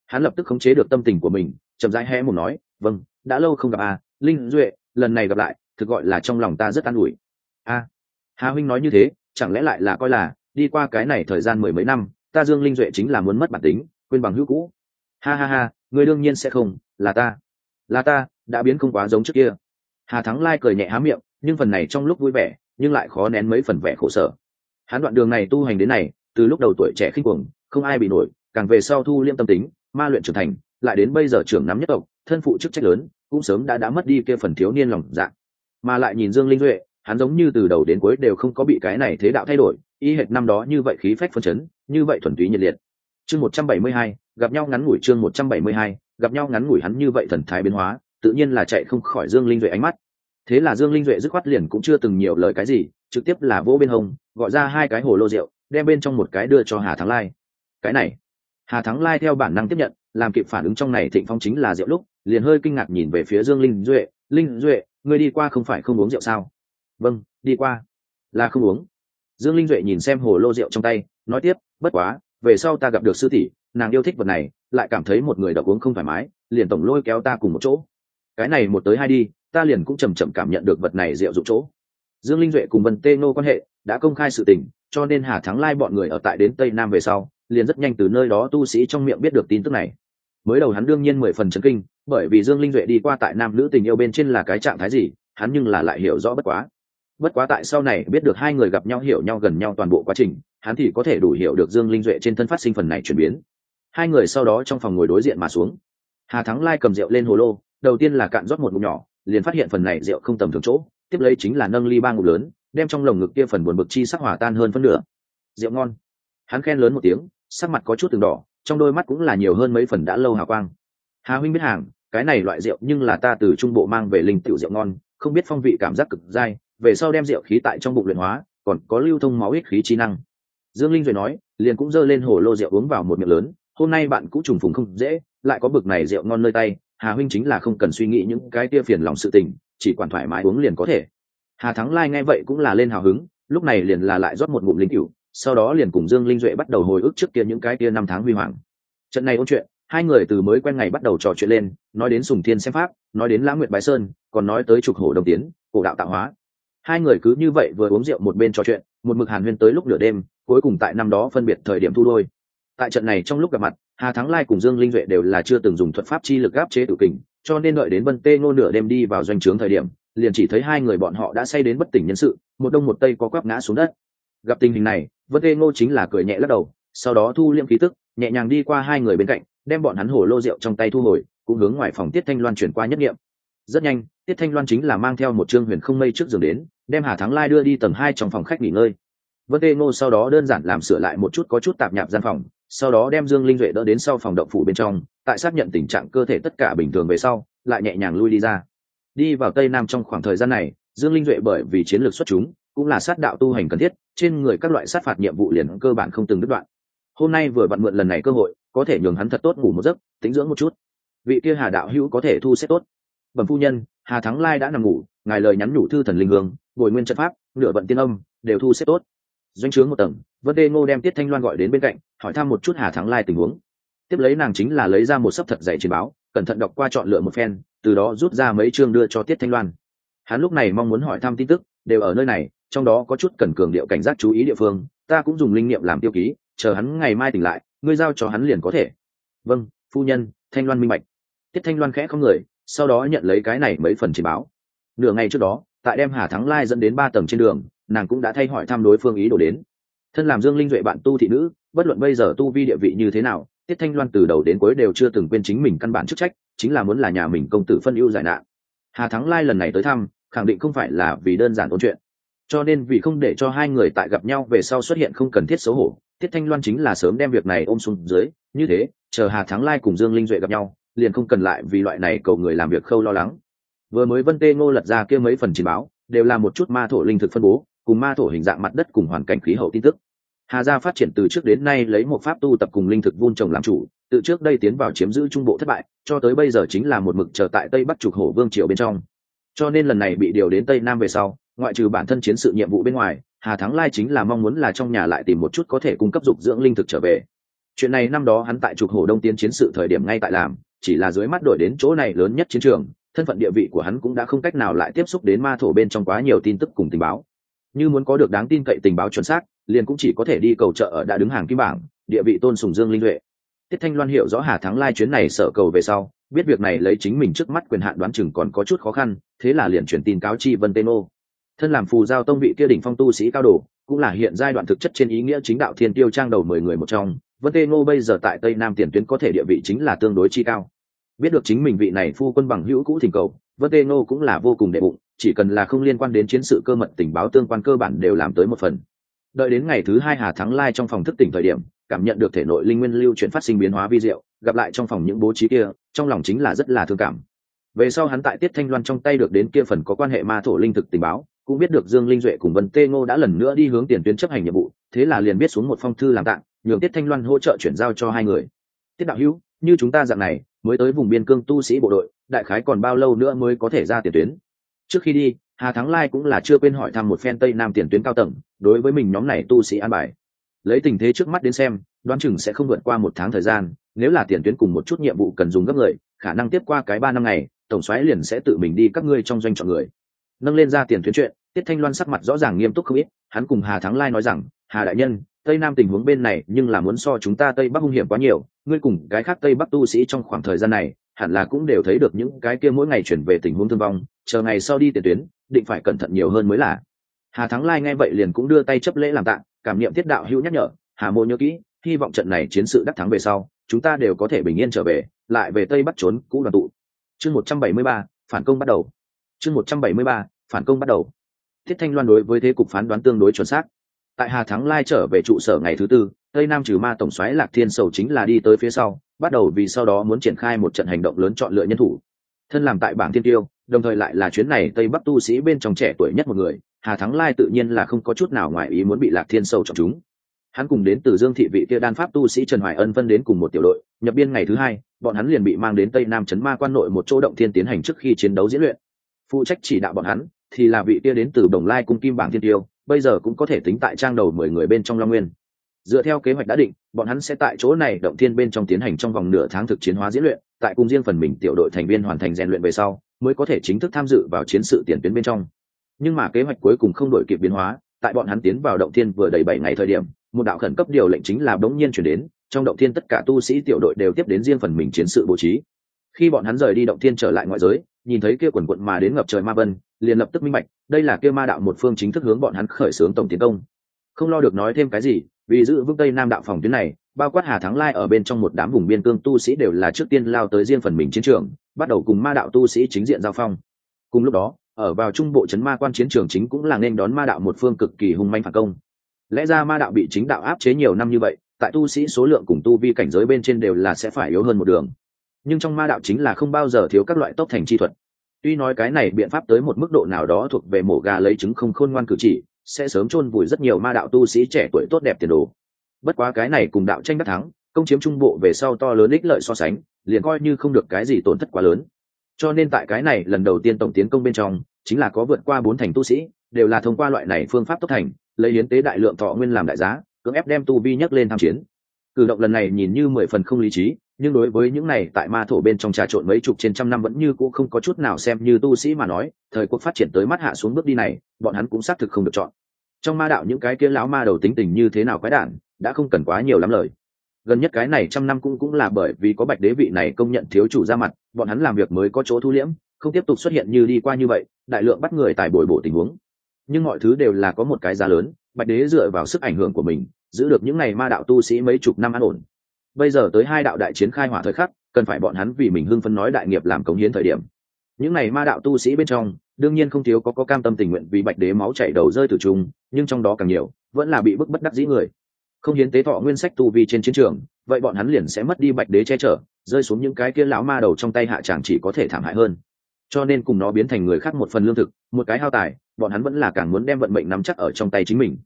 Hắn lập tức khống chế được tâm tình của mình, chậm rãi hé một nói vâng đã lâu không gặp à linh duệ, lần này gặp lại, thực gọi là trong lòng ta rất an ủi. A, hà huynh nói như thế, chẳng lẽ lại là coi là, đi qua cái này thời gian mười mấy năm, ta dương linh duệ chính là muốn mất bản tính, quên bằng hữu cũ. Ha ha ha người đương nhiên sẽ không, là ta là ta, đã biến không quá giống trước kia. Hà thắng lai cười nhẹ há miệng, nhưng phần này trong lúc vui vẻ, nhưng lại khó nén mấy phần vẻ khổ sở. Hắn đoạn đường này tu hành đến này, từ lúc đầu tuổi trẻ khinh cuồng, không ai bị nổi, càng về sau thu liêm tâm tính, ma luyện trưởng thành, lại đến bây giờ trưởng nắm nhất tộc, thân phụ chức trách lớn, cũng sớm đã đã mất đi kia phần thiếu niên lòng dạ. Mà lại nhìn dương linh duệ, hắn giống như từ đầu đến cuối đều không có bị cái này thế đạo thay đổi, y hệt năm đó như vậy khí phách phân chấn, như vậy thuần túy nhiệt liệt. Chương một trăm bảy mươi hai, gặp nhau ngắn ngủi chương một trăm bảy mươi hai gặp nhau ngắn ngủi hắn như vậy thần thái biến hóa, tự nhiên là chạy không khỏi dương linh duệ ánh mắt. Thế là dương linh duệ dứt khoát liền cũng chưa từng nhiều lời cái gì, trực tiếp là vỗ bên hông, gọi ra hai cái hồ lô rượu, đem bên trong một cái đưa cho hà thắng lai. Cái này, hà thắng lai theo bản năng tiếp nhận, làm kịp phản ứng trong này thịnh phong chính là rượu lúc, liền hơi kinh ngạc nhìn về phía dương linh duệ linh duệ người đi qua không phải không uống rượu sao? Vâng đi qua. Là không uống. Dương linh duệ nhìn xem hồ lô rượu trong tay, nói tiếp, bất quá, về sau ta gặp được sư tỷ, nàng yêu thích vật này lại cảm thấy một người đọc uống không thoải mái, liền tổng lôi kéo ta cùng một chỗ. Cái này một tới hai đi, ta liền cũng chầm chậm cảm nhận được vật này rượu dụng chỗ. Dương linh duệ cùng vân tê nô quan hệ đã công khai sự tình, cho nên hà thắng lai bọn người ở tại đến tây nam về sau, liền rất nhanh từ nơi đó tu sĩ trong miệng biết được tin tức này. Mới đầu hắn đương nhiên mười phần chấn kinh, bởi vì dương linh duệ đi qua tại nam nữ tình yêu bên trên là cái trạng thái gì, hắn nhưng là lại hiểu rõ bất quá. Bất quá tại sau này biết được hai người gặp nhau hiểu nhau gần nhau toàn bộ quá trình, hắn thì có thể đủ hiểu được dương linh duệ trên thân phát sinh phần này chuyển biến hai người sau đó trong phòng ngồi đối diện mà xuống. Hà thắng lai cầm rượu lên hồ lô, đầu tiên là cạn rót một ngụm nhỏ, liền phát hiện phần này rượu không tầm thường chỗ, tiếp lấy chính là nâng ly ba ngụm lớn, đem trong lồng ngực kia phần buồn bực chi sắc hỏa tan hơn phân nửa. Rượu ngon. Hắn khen lớn một tiếng, sắc mặt có chút từng đỏ, trong đôi mắt cũng là nhiều hơn mấy phần đã lâu hào quang. Hà huynh biết hàng, cái này loại rượu nhưng là ta từ trung bộ mang về linh tiểu rượu ngon, không biết phong vị cảm giác cực dai, về sau đem rượu khí tại trong bụng luyện hóa, còn có lưu thông máu ích khí trí năng. Dương linh rồi nói, liền cũng giơ lên hồ lô rượu uống vào một miệng lớn hôm nay bạn cũng trùng phùng không dễ, lại có bực này rượu ngon nơi tay, hà huynh chính là không cần suy nghĩ những cái tia phiền lòng sự tình, chỉ quản thoải mái uống liền có thể. Hà thắng lai nghe vậy cũng là lên hào hứng, lúc này liền là lại rót một ngụm linh cựu sau đó liền cùng dương linh duệ bắt đầu hồi ức trước kia những cái tia năm tháng huy hoàng. Trận này ôn chuyện, hai người từ mới quen ngày bắt đầu trò chuyện lên, nói đến sùng thiên xem pháp, nói đến lãng nguyệt bái sơn, còn nói tới trục hổ đồng tiến, cổ đạo tạo hóa. Hai người cứ như vậy vừa uống rượu một bên trò chuyện, một mực hàn huyên tới lúc nửa đêm, cuối cùng tại năm đó phân biệt thời điểm thu đôi tại trận này trong lúc gặp mặt, hà thắng lai cùng dương linh duệ đều là chưa từng dùng thuật pháp chi lực áp chế tử kình, cho nên đợi đến vân tê ngô nửa đêm đi vào doanh trướng thời điểm, liền chỉ thấy hai người bọn họ đã say đến bất tỉnh nhân sự, một đông một tây có quắp ngã xuống đất. Gặp tình hình này, vân tê ngô chính là cười nhẹ lắc đầu, sau đó thu liêm khí tức, nhẹ nhàng đi qua hai người bên cạnh, đem bọn hắn hổ lô rượu trong tay thu hồi, cũng hướng ngoài phòng tiết thanh loan chuyển qua nhất nghiệm. Rất nhanh, tiết thanh loan chính là mang theo một trương huyền không mây trước giường đến, đem hà thắng lai đưa đi tầng hai trong phòng khách nghỉ ngơi. Vân tê ngô sau đó đơn giản làm sửa lại một chút có chút tạp nhạp gian phòng sau đó đem dương linh duệ đỡ đến sau phòng động phủ bên trong, tại xác nhận tình trạng cơ thể tất cả bình thường về sau, lại nhẹ nhàng lui đi ra. Đi vào tây nam trong khoảng thời gian này, dương linh duệ bởi vì chiến lược xuất chúng, cũng là sát đạo tu hành cần thiết, trên người các loại sát phạt nhiệm vụ liền cơ bản không từng đứt đoạn. Hôm nay vừa vặn mượn lần này cơ hội, có thể nhường hắn thật tốt ngủ một giấc tính dưỡng một chút. Vị kia hà đạo hữu có thể thu xếp tốt. Bẩm phu nhân, hà thắng lai đã nằm ngủ, ngài lời nhắn nhủ thư thần linh hương, bồi nguyên trận pháp, nửa vận tiên âm, đều thu xếp tốt. Doanh trướng một tầng, vân đê ngô đem tiết thanh loan gọi đến bên cạnh hỏi thăm một chút hà thắng lai tình huống. Tiếp lấy nàng chính là lấy ra một sấp thật dày chiến báo, cẩn thận đọc qua chọn lựa một phen, từ đó rút ra mấy chương đưa cho tiết thanh loan. Hắn lúc này mong muốn hỏi thăm tin tức, đều ở nơi này, trong đó có chút cần cường điệu cảnh giác chú ý địa phương, ta cũng dùng linh nghiệm làm tiêu ký, chờ hắn ngày mai tỉnh lại, ngươi giao cho hắn liền có thể. Vâng phu nhân, thanh loan minh bạch. Tiết thanh loan khẽ không người, sau đó nhận lấy cái này mấy phần chỉ báo. Nửa ngày trước đó, tại đem hà thắng lai dẫn đến ba tầng trên đường, nàng cũng đã thay hỏi thăm đối phương ý đồ đến. Thân làm dương linh duệ bạn tu thị nữ bất luận bây giờ tu vi địa vị như thế nào, tiết thanh loan từ đầu đến cuối đều chưa từng quên chính mình căn bản chức trách, chính là muốn là nhà mình công tử phân ưu giải nạn. Hà thắng lai lần này tới thăm, khẳng định không phải là vì đơn giản ôn chuyện. Cho nên vì không để cho hai người tại gặp nhau về sau xuất hiện không cần thiết xấu hổ, tiết thanh loan chính là sớm đem việc này ôm xuống dưới, như thế, chờ hà thắng lai cùng dương linh duệ gặp nhau, liền không cần lại vì loại này cầu người làm việc khâu lo lắng. Vừa mới vân tê ngô lật ra kia mấy phần trình báo, đều là một chút ma thổ linh thực phân bố, cùng ma thổ hình dạng mặt đất cùng hoàn cảnh khí hậu tin tức hà gia phát triển từ trước đến nay lấy một pháp tu tập cùng linh thực vun trồng làm chủ, từ trước đây tiến vào chiếm giữ trung bộ thất bại, cho tới bây giờ chính là một mực chờ tại tây bắc trục hổ vương triều bên trong. Cho nên lần này bị điều đến tây nam về sau, ngoại trừ bản thân chiến sự nhiệm vụ bên ngoài, hà thắng lai chính là mong muốn là trong nhà lại tìm một chút có thể cung cấp dục dưỡng linh thực trở về. Chuyện này năm đó hắn tại trục hổ đông tiến chiến sự thời điểm ngay tại làm, chỉ là dưới mắt đổi đến chỗ này lớn nhất chiến trường, thân phận địa vị của hắn cũng đã không cách nào lại tiếp xúc đến ma thổ bên trong quá nhiều tin tức cùng tình báo. Như muốn có được đáng tin cậy tình báo chuẩn xác liền cũng chỉ có thể đi cầu trợ ở đã đứng hàng kim bảng, địa vị tôn sùng dương linh huệ tiết thanh loan hiểu rõ hà thắng lai chuyến này sợ cầu về sau, biết việc này lấy chính mình trước mắt quyền hạn đoán chừng còn có chút khó khăn, thế là liền chuyển tin cáo chi vân tên ô. Thân làm phù giao tông vị kia đỉnh phong tu sĩ cao đồ cũng là hiện giai đoạn thực chất trên ý nghĩa chính đạo thiên tiêu trang đầu mười người một trong. Vân tê ngô bây giờ tại tây nam tiền tuyến có thể địa vị chính là tương đối chi cao. Biết được chính mình vị này phu quân bằng hữu cũ thỉnh cầu, vân tê ngô cũng là vô cùng đệ bụng, chỉ cần là không liên quan đến chiến sự cơ mật tình báo tương quan cơ bản đều làm tới một phần đợi đến ngày thứ hai hà thắng lai trong phòng thức tỉnh thời điểm, cảm nhận được thể nội linh nguyên lưu chuyển phát sinh biến hóa vi diệu, gặp lại trong phòng những bố trí kia, trong lòng chính là rất là thương cảm. Về sau hắn tại tiết thanh loan trong tay được đến kia phần có quan hệ ma thổ linh thực tình báo, cũng biết được dương linh duệ cùng vân tê ngô đã lần nữa đi hướng tiền tuyến chấp hành nhiệm vụ, thế là liền biết xuống một phong thư làm tạng, nhường tiết thanh loan hỗ trợ chuyển giao cho hai người. Tiết đạo hữu, như chúng ta dạng này, mới tới vùng biên cương tu sĩ bộ đội, đại khái còn bao lâu nữa mới có thể ra tiền tuyến? Trước khi đi hà thắng lai cũng là chưa quên hỏi thăm một phen tây nam tiền tuyến cao tầng, đối với mình nhóm này tu sĩ an bài. Lấy tình thế trước mắt đến xem, đoán chừng sẽ không vượt qua một tháng thời gian, nếu là tiền tuyến cùng một chút nhiệm vụ cần dùng gấp người, khả năng tiếp qua cái ba năm ngày, tổng xoáy liền sẽ tự mình đi các ngươi trong doanh chọn người. Nâng lên ra tiền tuyến chuyện, tiết thanh loan sắc mặt rõ ràng nghiêm túc không ít, hắn cùng hà thắng lai nói rằng, hà đại nhân, tây nam tình huống bên này nhưng là muốn so chúng ta tây bắc hung hiểm quá nhiều, ngươi cùng cái khác tây bắc tu sĩ trong khoảng thời gian này, hẳn là cũng đều thấy được những cái kia mỗi ngày chuyển về tình huống thương vong chờ ngày sau đi tiền tuyến, định phải cẩn thận nhiều hơn mới là. Hà thắng lai nghe vậy liền cũng đưa tay chấp lễ làm tạng cảm niệm thiết đạo hữu nhắc nhở, hà mô nhớ kỹ, hy vọng trận này chiến sự đắc thắng về sau, chúng ta đều có thể bình yên trở về, lại về tây bắt trốn cũ đoàn tụ. Chương một trăm bảy mươi ba, phản công bắt đầu. Chương một trăm bảy mươi ba, phản công bắt đầu. Thiết thanh loan đối với thế cục phán đoán tương đối chuẩn xác. Tại hà thắng lai trở về trụ sở ngày thứ tư, tây nam trừ ma tổng xoáy lạc thiên sầu chính là đi tới phía sau, bắt đầu vì sau đó muốn triển khai một trận hành động lớn chọn lựa nhân thủ. Thân làm tại bảng thiên tiêu đồng thời lại là chuyến này tây bắc tu sĩ bên trong trẻ tuổi nhất một người, hà thắng lai tự nhiên là không có chút nào ngoài ý muốn bị lạc thiên sâu chọn chúng. Hắn cùng đến từ dương thị vị kia đan pháp tu sĩ trần hoài ân phân đến cùng một tiểu đội, nhập biên ngày thứ hai, bọn hắn liền bị mang đến tây nam trấn ma quan nội một chỗ động thiên tiến hành trước khi chiến đấu diễn luyện. Phụ trách chỉ đạo bọn hắn thì là vị kia đến từ đồng lai cung kim bảng thiên tiêu, bây giờ cũng có thể tính tại trang đầu mười người bên trong long nguyên. Dựa theo kế hoạch đã định, bọn hắn sẽ tại chỗ này động thiên bên trong tiến hành trong vòng nửa tháng thực chiến hóa diễn luyện, tại cùng riêng phần mình tiểu đội thành viên hoàn thành rèn luyện về sau mới có thể chính thức tham dự vào chiến sự tiền tuyến bên trong. Nhưng mà kế hoạch cuối cùng không đổi kịp biến hóa, tại bọn hắn tiến vào động thiên vừa đầy bảy ngày thời điểm, một đạo khẩn cấp điều lệnh chính là bỗng nhiên chuyển đến, trong động thiên tất cả tu sĩ tiểu đội đều tiếp đến riêng phần mình chiến sự bố trí. Khi bọn hắn rời đi động thiên trở lại ngoại giới, nhìn thấy kia quần quận mà đến ngập trời ma vân, liền lập tức minh bạch, đây là kia ma đạo một phương chính thức hướng bọn hắn khởi xướng tổng tiến công. Không lo được nói thêm cái gì, vì giữ vững tây nam đạo phòng tuyến này, bao quát hà thắng lai ở bên trong một đám vùng biên cương tu sĩ đều là trước tiên lao tới riêng phần mình chiến trường bắt đầu cùng ma đạo tu sĩ chính diện giao phong. Cùng lúc đó, ở vào trung bộ trấn ma quan chiến trường chính cũng là nên đón ma đạo một phương cực kỳ hung manh phản công. Lẽ ra ma đạo bị chính đạo áp chế nhiều năm như vậy, tại tu sĩ số lượng cùng tu vi cảnh giới bên trên đều là sẽ phải yếu hơn một đường. Nhưng trong ma đạo chính là không bao giờ thiếu các loại tốc thành chi thuật. Tuy nói cái này biện pháp tới một mức độ nào đó thuộc về mổ gà lấy trứng không khôn ngoan cử chỉ, sẽ sớm chôn vùi rất nhiều ma đạo tu sĩ trẻ tuổi tốt đẹp tiền đồ. Bất quá cái này cùng đạo tranh đắc thắng, công chiếm trung bộ về sau to lớn ích lợi so sánh liền coi như không được cái gì tổn thất quá lớn. Cho nên tại cái này lần đầu tiên tổng tiến công bên trong, chính là có vượt qua bốn thành tu sĩ, đều là thông qua loại này phương pháp tốc thành, lấy hiến tế đại lượng thọ nguyên làm đại giá, cưỡng ép đem tu vi nhấc lên tham chiến. Cử động lần này nhìn như mười phần không lý trí, nhưng đối với những này tại ma thổ bên trong trà trộn mấy chục trên trăm năm vẫn như cũ không có chút nào xem như tu sĩ mà nói, thời cuộc phát triển tới mắt hạ xuống bước đi này, bọn hắn cũng xác thực không được chọn. Trong ma đạo những cái kia lão ma đầu tính tình như thế nào quái đản, đã không cần quá nhiều lắm lời gần nhất cái này trăm năm cũng cũng là bởi vì có bạch đế vị này công nhận thiếu chủ ra mặt bọn hắn làm việc mới có chỗ thu liễm không tiếp tục xuất hiện như đi qua như vậy đại lượng bắt người tại bồi bổ tình huống. Nhưng mọi thứ đều là có một cái giá lớn bạch đế dựa vào sức ảnh hưởng của mình giữ được những ngày ma đạo tu sĩ mấy chục năm an ổn. Bây giờ tới hai đạo đại chiến khai hỏa thời khắc cần phải bọn hắn vì mình hưng phân nói đại nghiệp làm cống hiến thời điểm. Những ngày ma đạo tu sĩ bên trong đương nhiên không thiếu có có cam tâm tình nguyện vì bạch đế máu chảy đầu rơi từ trùng, nhưng trong đó càng nhiều vẫn là bị bức bất đắc dĩ người không hiến tế thọ nguyên sách tu vi trên chiến trường, vậy bọn hắn liền sẽ mất đi bạch đế che chở, rơi xuống những cái kia lão ma đầu trong tay hạ chàng chỉ có thể thảm hại hơn. Cho nên cùng nó biến thành người khác một phần lương thực, một cái hao tài, bọn hắn vẫn là càng muốn đem vận mệnh nắm chắc ở trong tay chính mình.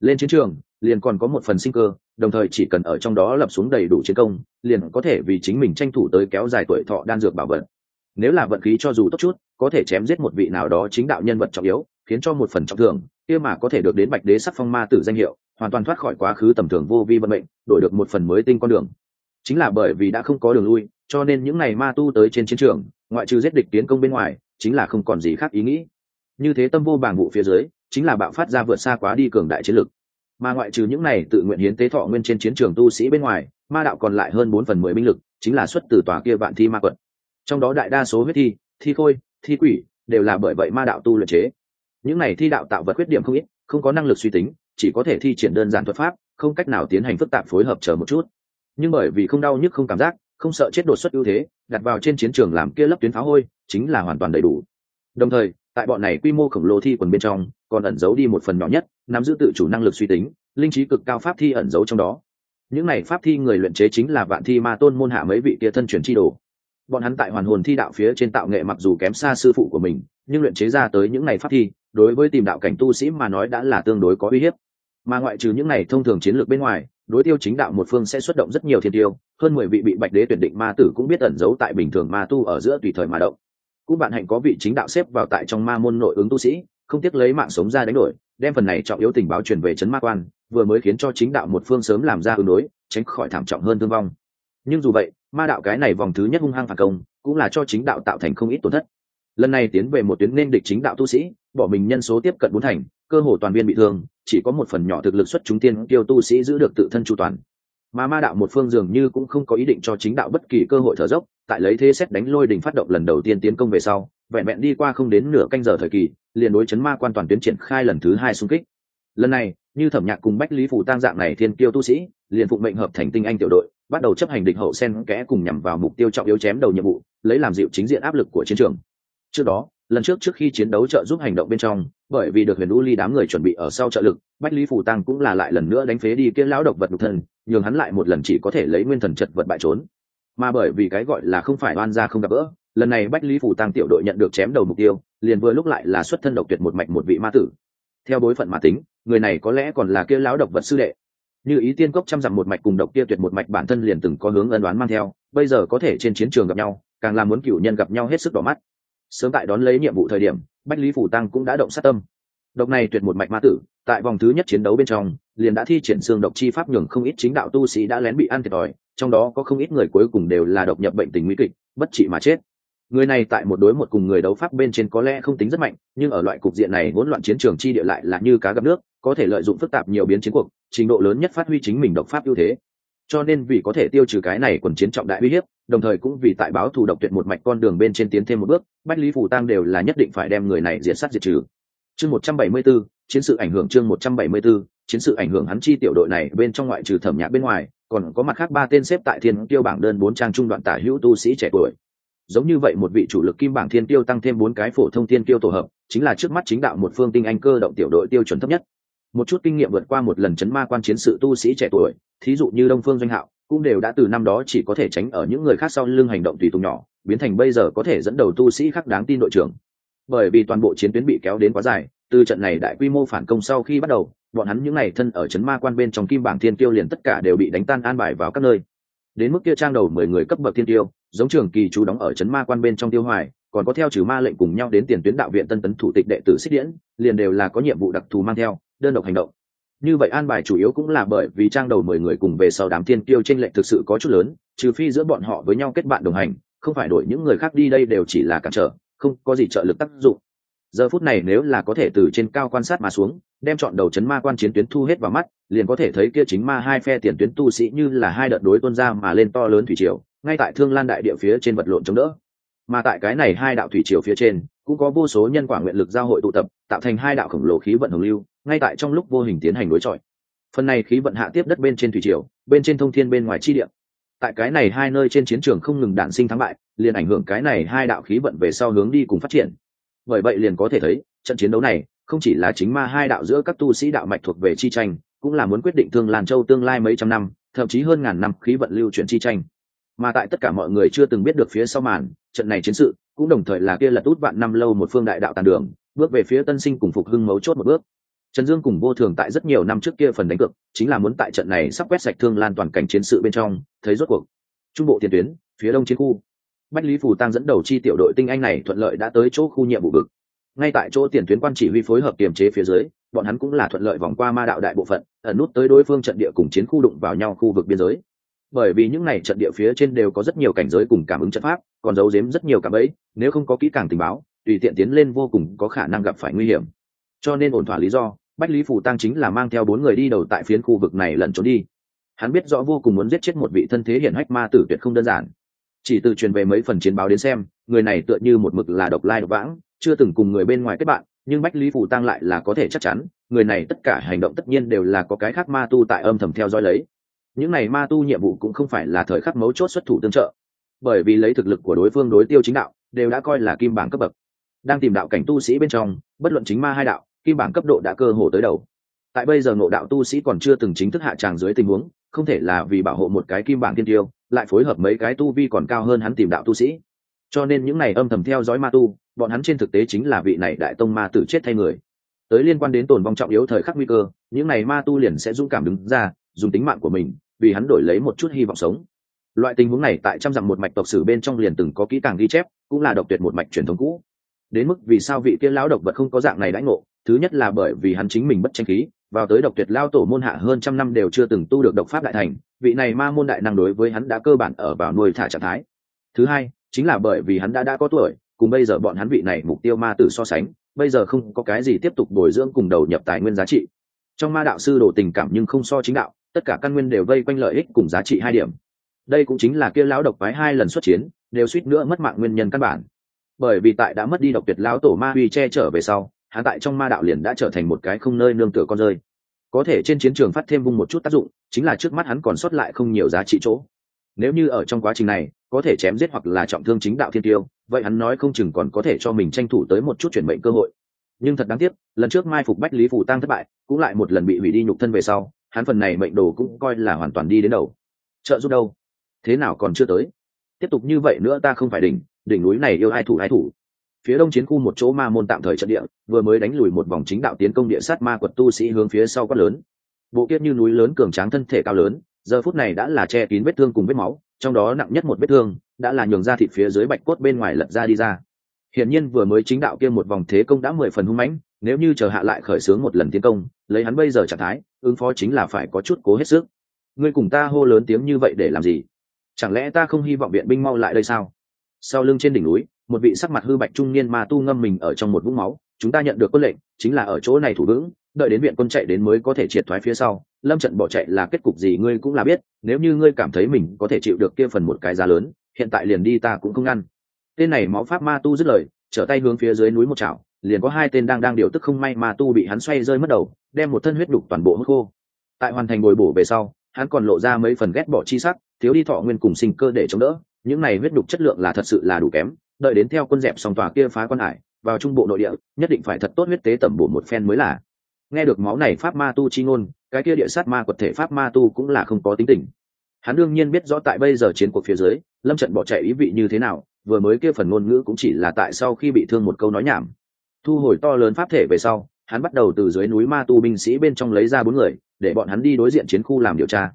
Lên chiến trường, liền còn có một phần sinh cơ, đồng thời chỉ cần ở trong đó lập xuống đầy đủ chiến công, liền có thể vì chính mình tranh thủ tới kéo dài tuổi thọ đan dược bảo vật. Nếu là vận khí cho dù tốt chút, có thể chém giết một vị nào đó chính đạo nhân vật trọng yếu, khiến cho một phần trọng thường kia mà có thể được đến bạch đế sắc phong ma tử danh hiệu hoàn toàn thoát khỏi quá khứ tầm thường vô vi vận mệnh, đổi được một phần mới tinh con đường. Chính là bởi vì đã không có đường lui, cho nên những ngày ma tu tới trên chiến trường, ngoại trừ giết địch tiến công bên ngoài, chính là không còn gì khác ý nghĩ. Như thế tâm vô bảng vụ phía dưới, chính là bạo phát ra vượt xa quá đi cường đại chiến lực. Mà ngoại trừ những này tự nguyện hiến tế thọ nguyên trên chiến trường tu sĩ bên ngoài, ma đạo còn lại hơn bốn phần mười binh lực, chính là xuất từ tòa kia vạn thi ma quận. Trong đó đại đa số huyết thi thi khôi, thi quỷ, đều là bởi vậy ma đạo tu luyện chế. Những này thi đạo tạo vật khuyết điểm không ít, không có năng lực suy tính chỉ có thể thi triển đơn giản thuật pháp, không cách nào tiến hành phức tạp phối hợp chờ một chút. Nhưng bởi vì không đau nhức không cảm giác, không sợ chết đột xuất ưu thế, đặt vào trên chiến trường làm kia lấp tuyến pháo hôi, chính là hoàn toàn đầy đủ. Đồng thời, tại bọn này quy mô khổng lồ thi quần bên trong, còn ẩn giấu đi một phần nhỏ nhất, nắm giữ tự chủ năng lực suy tính, linh trí cực cao pháp thi ẩn giấu trong đó. Những này pháp thi người luyện chế chính là vạn thi ma tôn môn hạ mấy vị kia thân truyền chi đồ. Bọn hắn tại hoàn hồn thi đạo phía trên tạo nghệ mặc dù kém xa sư phụ của mình, nhưng luyện chế ra tới những này pháp thi đối với tìm đạo cảnh tu sĩ mà nói đã là tương đối có uy hiếp. Mà ngoại trừ những này thông thường chiến lược bên ngoài, đối tiêu chính đạo một phương sẽ xuất động rất nhiều thiên tiêu, hơn mười vị bị bạch đế tuyển định ma tử cũng biết ẩn giấu tại bình thường ma tu ở giữa tùy thời mà động. Cũng bạn hạnh có vị chính đạo xếp vào tại trong ma môn nội ứng tu sĩ, không tiếc lấy mạng sống ra đánh đổi, đem phần này trọng yếu tình báo truyền về trấn ma quan, vừa mới khiến cho chính đạo một phương sớm làm ra ứng đối, tránh khỏi thảm trọng hơn thương vong. Nhưng dù vậy, ma đạo cái này vòng thứ nhất hung hăng phản công, cũng là cho chính đạo tạo thành không ít tổn thất lần này tiến về một tuyến nên địch chính đạo tu sĩ, bỏ mình nhân số tiếp cận bốn thành, cơ hồ toàn viên bị thương, chỉ có một phần nhỏ thực lực xuất chúng tiên tiêu tu sĩ giữ được tự thân chu toàn. Mà ma đạo một phương dường như cũng không có ý định cho chính đạo bất kỳ cơ hội thở dốc, tại lấy thế xét đánh lôi đình phát động lần đầu tiên tiến công về sau, vẹn vẹn đi qua không đến nửa canh giờ thời kỳ, liền đối chấn ma quan toàn tuyến triển khai lần thứ hai xung kích. Lần này, như thẩm nhạc cùng bách lý phủ tang dạng này thiên kiêu tu sĩ, liền phụng mệnh hợp thành tinh anh tiểu đội, bắt đầu chấp hành địch hậu sen kẽ cùng nhằm vào mục tiêu trọng yếu chém đầu nhiệm vụ, lấy làm dịu chính diện áp lực của chiến trường trước đó, lần trước trước khi chiến đấu trợ giúp hành động bên trong, bởi vì được huyền u ly đám người chuẩn bị ở sau trợ lực, bách lý phủ tăng cũng là lại lần nữa đánh phế đi kia lão độc vật nhục thân, nhường hắn lại một lần chỉ có thể lấy nguyên thần chật vật bại trốn. Mà bởi vì cái gọi là không phải oan ra không gặp gỡ, lần này bách lý phủ tăng tiểu đội nhận được chém đầu mục tiêu, liền vừa lúc lại là xuất thân độc tuyệt một mạch một vị ma tử. Theo bối phận mà tính, người này có lẽ còn là kia lão độc vật sư đệ. Như ý tiên cốc chăm dặm một mạch cùng độc kia tuyệt một mạch bản thân liền từng có hướng ân đoán mang theo, bây giờ có thể trên chiến trường gặp nhau, càng là muốn cựu nhân gặp nhau hết sức đỏ mắt sớm tại đón lấy nhiệm vụ thời điểm, bách lý phủ tăng cũng đã động sát tâm. Độc này tuyệt một mạch ma tử, tại vòng thứ nhất chiến đấu bên trong, liền đã thi triển xương độc chi pháp nhường không ít chính đạo tu sĩ đã lén bị ăn thiệt thòi, trong đó có không ít người cuối cùng đều là độc nhập bệnh tình nguy kịch, bất trị mà chết. Người này tại một đối một cùng người đấu pháp bên trên có lẽ không tính rất mạnh, nhưng ở loại cục diện này hỗn loạn chiến trường chi địa lại là như cá gặp nước, có thể lợi dụng phức tạp nhiều biến chiến cuộc, trình độ lớn nhất phát huy chính mình độc pháp ưu thế cho nên vì có thể tiêu trừ cái này quần chiến trọng đại uy hiếp đồng thời cũng vì tại báo thù độc tuyệt một mạch con đường bên trên tiến thêm một bước bách lý phủ tăng đều là nhất định phải đem người này diệt sát diệt trừ. Chương một trăm bảy mươi 174, chiến sự ảnh hưởng chương một trăm bảy mươi 174, chiến sự ảnh hưởng hắn chi tiểu đội này bên trong ngoại trừ thẩm nhạc bên ngoài còn có mặt khác ba tên xếp tại thiên tiêu bảng đơn bốn trang trung đoạn tả hữu tu sĩ trẻ tuổi. Giống như vậy một vị chủ lực kim bảng thiên tiêu tăng thêm bốn cái phổ thông thiên tiêu tổ hợp chính là trước mắt chính đạo một phương tinh anh cơ động tiểu đội tiêu chuẩn thấp nhất một chút kinh nghiệm vượt qua một lần chấn ma quan chiến sự tu sĩ trẻ tuổi, thí dụ như đông phương doanh hạo, cũng đều đã từ năm đó chỉ có thể tránh ở những người khác sau lưng hành động tùy tùng nhỏ, biến thành bây giờ có thể dẫn đầu tu sĩ khác đáng tin đội trưởng. Bởi vì toàn bộ chiến tuyến bị kéo đến quá dài, từ trận này đại quy mô phản công sau khi bắt đầu, bọn hắn những ngày thân ở chấn ma quan bên trong kim bảng thiên tiêu liền tất cả đều bị đánh tan an bài vào các nơi. Đến mức kia trang đầu mười người cấp bậc thiên tiêu giống trường kỳ chú đóng ở chấn ma quan bên trong tiêu hoài, còn có theo trừ ma lệnh cùng nhau đến tiền tuyến đạo viện tân tấn thủ tịch đệ tử xích điển liền đều là có nhiệm vụ đặc thù mang theo đơn độc hành động. Như vậy an bài chủ yếu cũng là bởi vì trang đầu mười người cùng về sau đám tiên tiêu trên lệnh thực sự có chút lớn, trừ phi giữa bọn họ với nhau kết bạn đồng hành, không phải đổi những người khác đi đây đều chỉ là cản trở, không có gì trợ lực tác dụng. Giờ phút này nếu là có thể từ trên cao quan sát mà xuống, đem chọn đầu chấn ma quan chiến tuyến thu hết vào mắt, liền có thể thấy kia chính ma hai phe tiền tuyến tu sĩ như là hai đợt đối tuân ra mà lên to lớn thủy triều, ngay tại thương lan đại địa phía trên vật lộn chống đỡ. Mà tại cái này hai đạo thủy triều phía trên cũng có vô số nhân quả nguyện lực giao hội tụ tập, tạo thành hai đạo khổng lồ khí vận hồng lưu, ngay tại trong lúc vô hình tiến hành đối chọi. Phần này khí vận hạ tiếp đất bên trên thủy triều, bên trên thông thiên bên ngoài chi địa. Tại cái này hai nơi trên chiến trường không ngừng đản sinh thắng bại, liền ảnh hưởng cái này hai đạo khí vận về sau hướng đi cùng phát triển. Bởi vậy liền có thể thấy, trận chiến đấu này không chỉ là chính ma hai đạo giữa các tu sĩ đạo mạch thuộc về chi tranh, cũng là muốn quyết định thương lan châu tương lai mấy trăm năm, thậm chí hơn ngàn năm khí vận lưu chuyển chi tranh. Mà tại tất cả mọi người chưa từng biết được phía sau màn, trận này chiến sự cũng đồng thời là kia lật út vạn năm lâu một phương đại đạo tàn đường, bước về phía tân sinh cùng phục hưng mấu chốt một bước. Trần dương cùng vô thường tại rất nhiều năm trước kia phần đánh cực chính là muốn tại trận này sắp quét sạch thương lan toàn cảnh chiến sự bên trong, thấy rốt cuộc. Trung bộ tiền tuyến, phía đông chiến khu. Bách lý phù tăng dẫn đầu chi tiểu đội tinh anh này thuận lợi đã tới chỗ khu nhiệm vụ vực. Ngay tại chỗ tiền tuyến quan chỉ huy phối hợp kiềm chế phía dưới, bọn hắn cũng là thuận lợi vòng qua ma đạo đại bộ phận, ẩn nút tới đối phương trận địa cùng chiến khu đụng vào nhau khu vực biên giới bởi vì những này trận địa phía trên đều có rất nhiều cảnh giới cùng cảm ứng trận pháp, còn giấu giếm rất nhiều cảm ấy nếu không có kỹ càng tình báo, tùy tiện tiến lên vô cùng có khả năng gặp phải nguy hiểm. Cho nên ổn thỏa lý do, bách lý phủ tăng chính là mang theo bốn người đi đầu tại phiến khu vực này lẩn trốn đi. Hắn biết rõ vô cùng muốn giết chết một vị thân thế hiển hách ma tử tuyệt không đơn giản. Chỉ từ truyền về mấy phần chiến báo đến xem, người này tựa như một mực là độc lai độc vãng, chưa từng cùng người bên ngoài kết bạn, nhưng bách lý phủ tăng lại là có thể chắc chắn, người này tất cả hành động tất nhiên đều là có cái khác ma tu tại âm thầm theo dõi lấy những này ma tu nhiệm vụ cũng không phải là thời khắc mấu chốt xuất thủ tương trợ, bởi vì lấy thực lực của đối phương đối tiêu chính đạo, đều đã coi là kim bảng cấp bậc. Đang tìm đạo cảnh tu sĩ bên trong, bất luận chính ma hai đạo, kim bảng cấp độ đã cơ hồ tới đầu. Tại bây giờ ngộ đạo tu sĩ còn chưa từng chính thức hạ tràng dưới tình huống, không thể là vì bảo hộ một cái kim bảng tiên tiêu, lại phối hợp mấy cái tu vi còn cao hơn hắn tìm đạo tu sĩ. Cho nên những này âm thầm theo dõi ma tu, bọn hắn trên thực tế chính là vị này đại tông ma tử chết thay người. Tới liên quan đến tồn vong trọng yếu thời khắc nguy cơ, những này ma tu liền sẽ dũng cảm đứng ra dùng tính mạng của mình, vì hắn đổi lấy một chút hy vọng sống. Loại tình huống này tại trăm dặm một mạch tộc sử bên trong liền từng có kỹ càng ghi chép, cũng là độc tuyệt một mạch truyền thống cũ. Đến mức vì sao vị kia lão độc vật không có dạng này đãi ngộ, thứ nhất là bởi vì hắn chính mình bất tranh khí, vào tới độc tuyệt lao tổ môn hạ hơn trăm năm đều chưa từng tu được độc pháp đại thành, vị này ma môn đại năng đối với hắn đã cơ bản ở vào nuôi thả trạng thái. Thứ hai, chính là bởi vì hắn đã đã có tuổi, cùng bây giờ bọn hắn vị này mục tiêu ma tử so sánh, bây giờ không có cái gì tiếp tục bồi dưỡng cùng đầu nhập tài nguyên giá trị trong ma đạo sư đồ tình cảm nhưng không so chính đạo, tất cả căn nguyên đều vây quanh lợi ích cùng giá trị hai điểm. Đây cũng chính là kia lão độc phái hai lần xuất chiến, đều suýt nữa mất mạng nguyên nhân căn bản. Bởi vì tại đã mất đi độc tuyệt lão tổ ma uy che trở về sau, hắn tại trong ma đạo liền đã trở thành một cái không nơi nương tựa con rơi. Có thể trên chiến trường phát thêm vung một chút tác dụng, chính là trước mắt hắn còn sót lại không nhiều giá trị chỗ. Nếu như ở trong quá trình này, có thể chém giết hoặc là trọng thương chính đạo thiên tiêu, vậy hắn nói không chừng còn có thể cho mình tranh thủ tới một chút chuyển mệnh cơ hội. Nhưng thật đáng tiếc, lần trước mai phục bách lý phủ tăng thất bại cũng lại một lần bị hủy đi nhục thân về sau, hắn phần này mệnh đồ cũng coi là hoàn toàn đi đến đầu. Trợ giúp đâu? Thế nào còn chưa tới? Tiếp tục như vậy nữa ta không phải đỉnh đỉnh núi này yêu ai thủ ai thủ. Phía đông chiến khu một chỗ ma môn tạm thời trận địa, vừa mới đánh lùi một vòng chính đạo tiến công địa sát ma quật tu sĩ hướng phía sau quát lớn. Bộ kiết như núi lớn cường tráng thân thể cao lớn, giờ phút này đã là che kín vết thương cùng vết máu, trong đó nặng nhất một vết thương, đã là nhường ra thịt phía dưới bạch cốt bên ngoài lật ra đi ra. Hiển nhiên vừa mới chính đạo kia một vòng thế công đã mười phần hung mãnh nếu như chờ hạ lại khởi xướng một lần tiến công, lấy hắn bây giờ trạng thái, ứng phó chính là phải có chút cố hết sức. Ngươi cùng ta hô lớn tiếng như vậy để làm gì? Chẳng lẽ ta không hy vọng viện binh mau lại đây sao? Sau lưng trên đỉnh núi, một vị sắc mặt hư bạch trung niên ma tu ngâm mình ở trong một vũng máu, chúng ta nhận được quân lệnh, chính là ở chỗ này thủ vững, đợi đến viện quân chạy đến mới có thể triệt thoái phía sau. Lâm trận bỏ chạy là kết cục gì ngươi cũng là biết, nếu như ngươi cảm thấy mình có thể chịu được kia phần một cái giá lớn, hiện tại liền đi ta cũng không ngăn. Tên này máu pháp ma tu dứt lời, trở tay hướng phía dưới núi một chảo liền có hai tên đang đang điều tức không may mà tu bị hắn xoay rơi mất đầu, đem một thân huyết đục toàn bộ hút khô. Tại hoàn thành bồi bổ về sau, hắn còn lộ ra mấy phần ghét bỏ chi sắc, thiếu đi thọ nguyên cùng sinh cơ để chống đỡ, những này huyết đục chất lượng là thật sự là đủ kém, đợi đến theo quân dẹp xong tòa kia phá quan hải, vào trung bộ nội địa, nhất định phải thật tốt huyết tế tẩm bổ một phen mới là. Nghe được máu này pháp ma tu chi ngôn, cái kia địa sát ma quật thể pháp ma tu cũng là không có tính tình. Hắn đương nhiên biết rõ tại bây giờ chiến cuộc phía dưới, lâm trận bỏ chạy ý vị như thế nào, vừa mới kia phần ngôn ngữ cũng chỉ là tại sau khi bị thương một câu nói nhảm thu hồi to lớn pháp thể về sau, hắn bắt đầu từ dưới núi ma tu binh sĩ bên trong lấy ra bốn người, để bọn hắn đi đối diện chiến khu làm điều tra.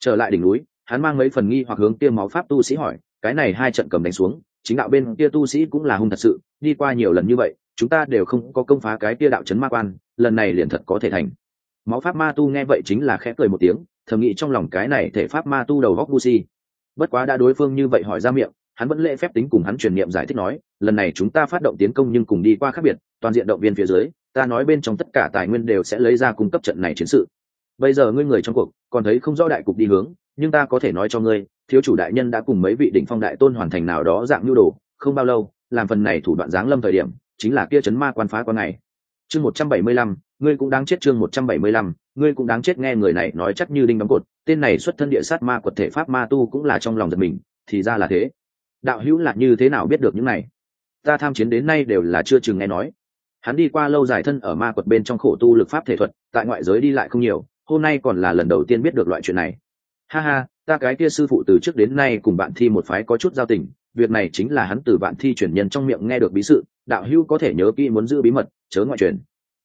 Trở lại đỉnh núi, hắn mang mấy phần nghi hoặc hướng tiêm máu pháp tu sĩ hỏi, cái này hai trận cầm đánh xuống, chính đạo bên kia tu sĩ cũng là hung thật sự, đi qua nhiều lần như vậy, chúng ta đều không có công phá cái kia đạo chấn ma quan, lần này liền thật có thể thành. Máu pháp ma tu nghe vậy chính là khẽ cười một tiếng, thầm nghĩ trong lòng cái này thể pháp ma tu đầu góc bu si. Bất quá đã đối phương như vậy hỏi ra miệng, hắn vẫn lễ phép tính cùng hắn truyền niệm giải thích nói, lần này chúng ta phát động tiến công nhưng cùng đi qua khác biệt toàn diện động viên phía dưới, ta nói bên trong tất cả tài nguyên đều sẽ lấy ra cung cấp trận này chiến sự. Bây giờ ngươi người trong cuộc, còn thấy không rõ đại cục đi hướng, nhưng ta có thể nói cho ngươi, thiếu chủ đại nhân đã cùng mấy vị đỉnh phong đại tôn hoàn thành nào đó dạng nhu đồ, không bao lâu, làm phần này thủ đoạn giáng lâm thời điểm, chính là kia chấn ma quan phá quan này. Chương một trăm bảy mươi lăm, ngươi cũng đáng chết chương một trăm bảy mươi lăm, ngươi cũng đáng chết nghe người này nói chắc như đinh đóng cột, tên này xuất thân địa sát ma quật thể pháp ma tu cũng là trong lòng giật mình, thì ra là thế. Đạo hữu là như thế nào biết được những này? Ta tham chiến đến nay đều là chưa chừng nghe nói hắn đi qua lâu dài thân ở ma quật bên trong khổ tu lực pháp thể thuật, tại ngoại giới đi lại không nhiều, hôm nay còn là lần đầu tiên biết được loại chuyện này. Ha ha, ta cái kia sư phụ từ trước đến nay cùng bạn thi một phái có chút giao tình, việc này chính là hắn từ bạn thi truyền nhân trong miệng nghe được bí sự, đạo hữu có thể nhớ kỹ muốn giữ bí mật, chớ ngoại truyền.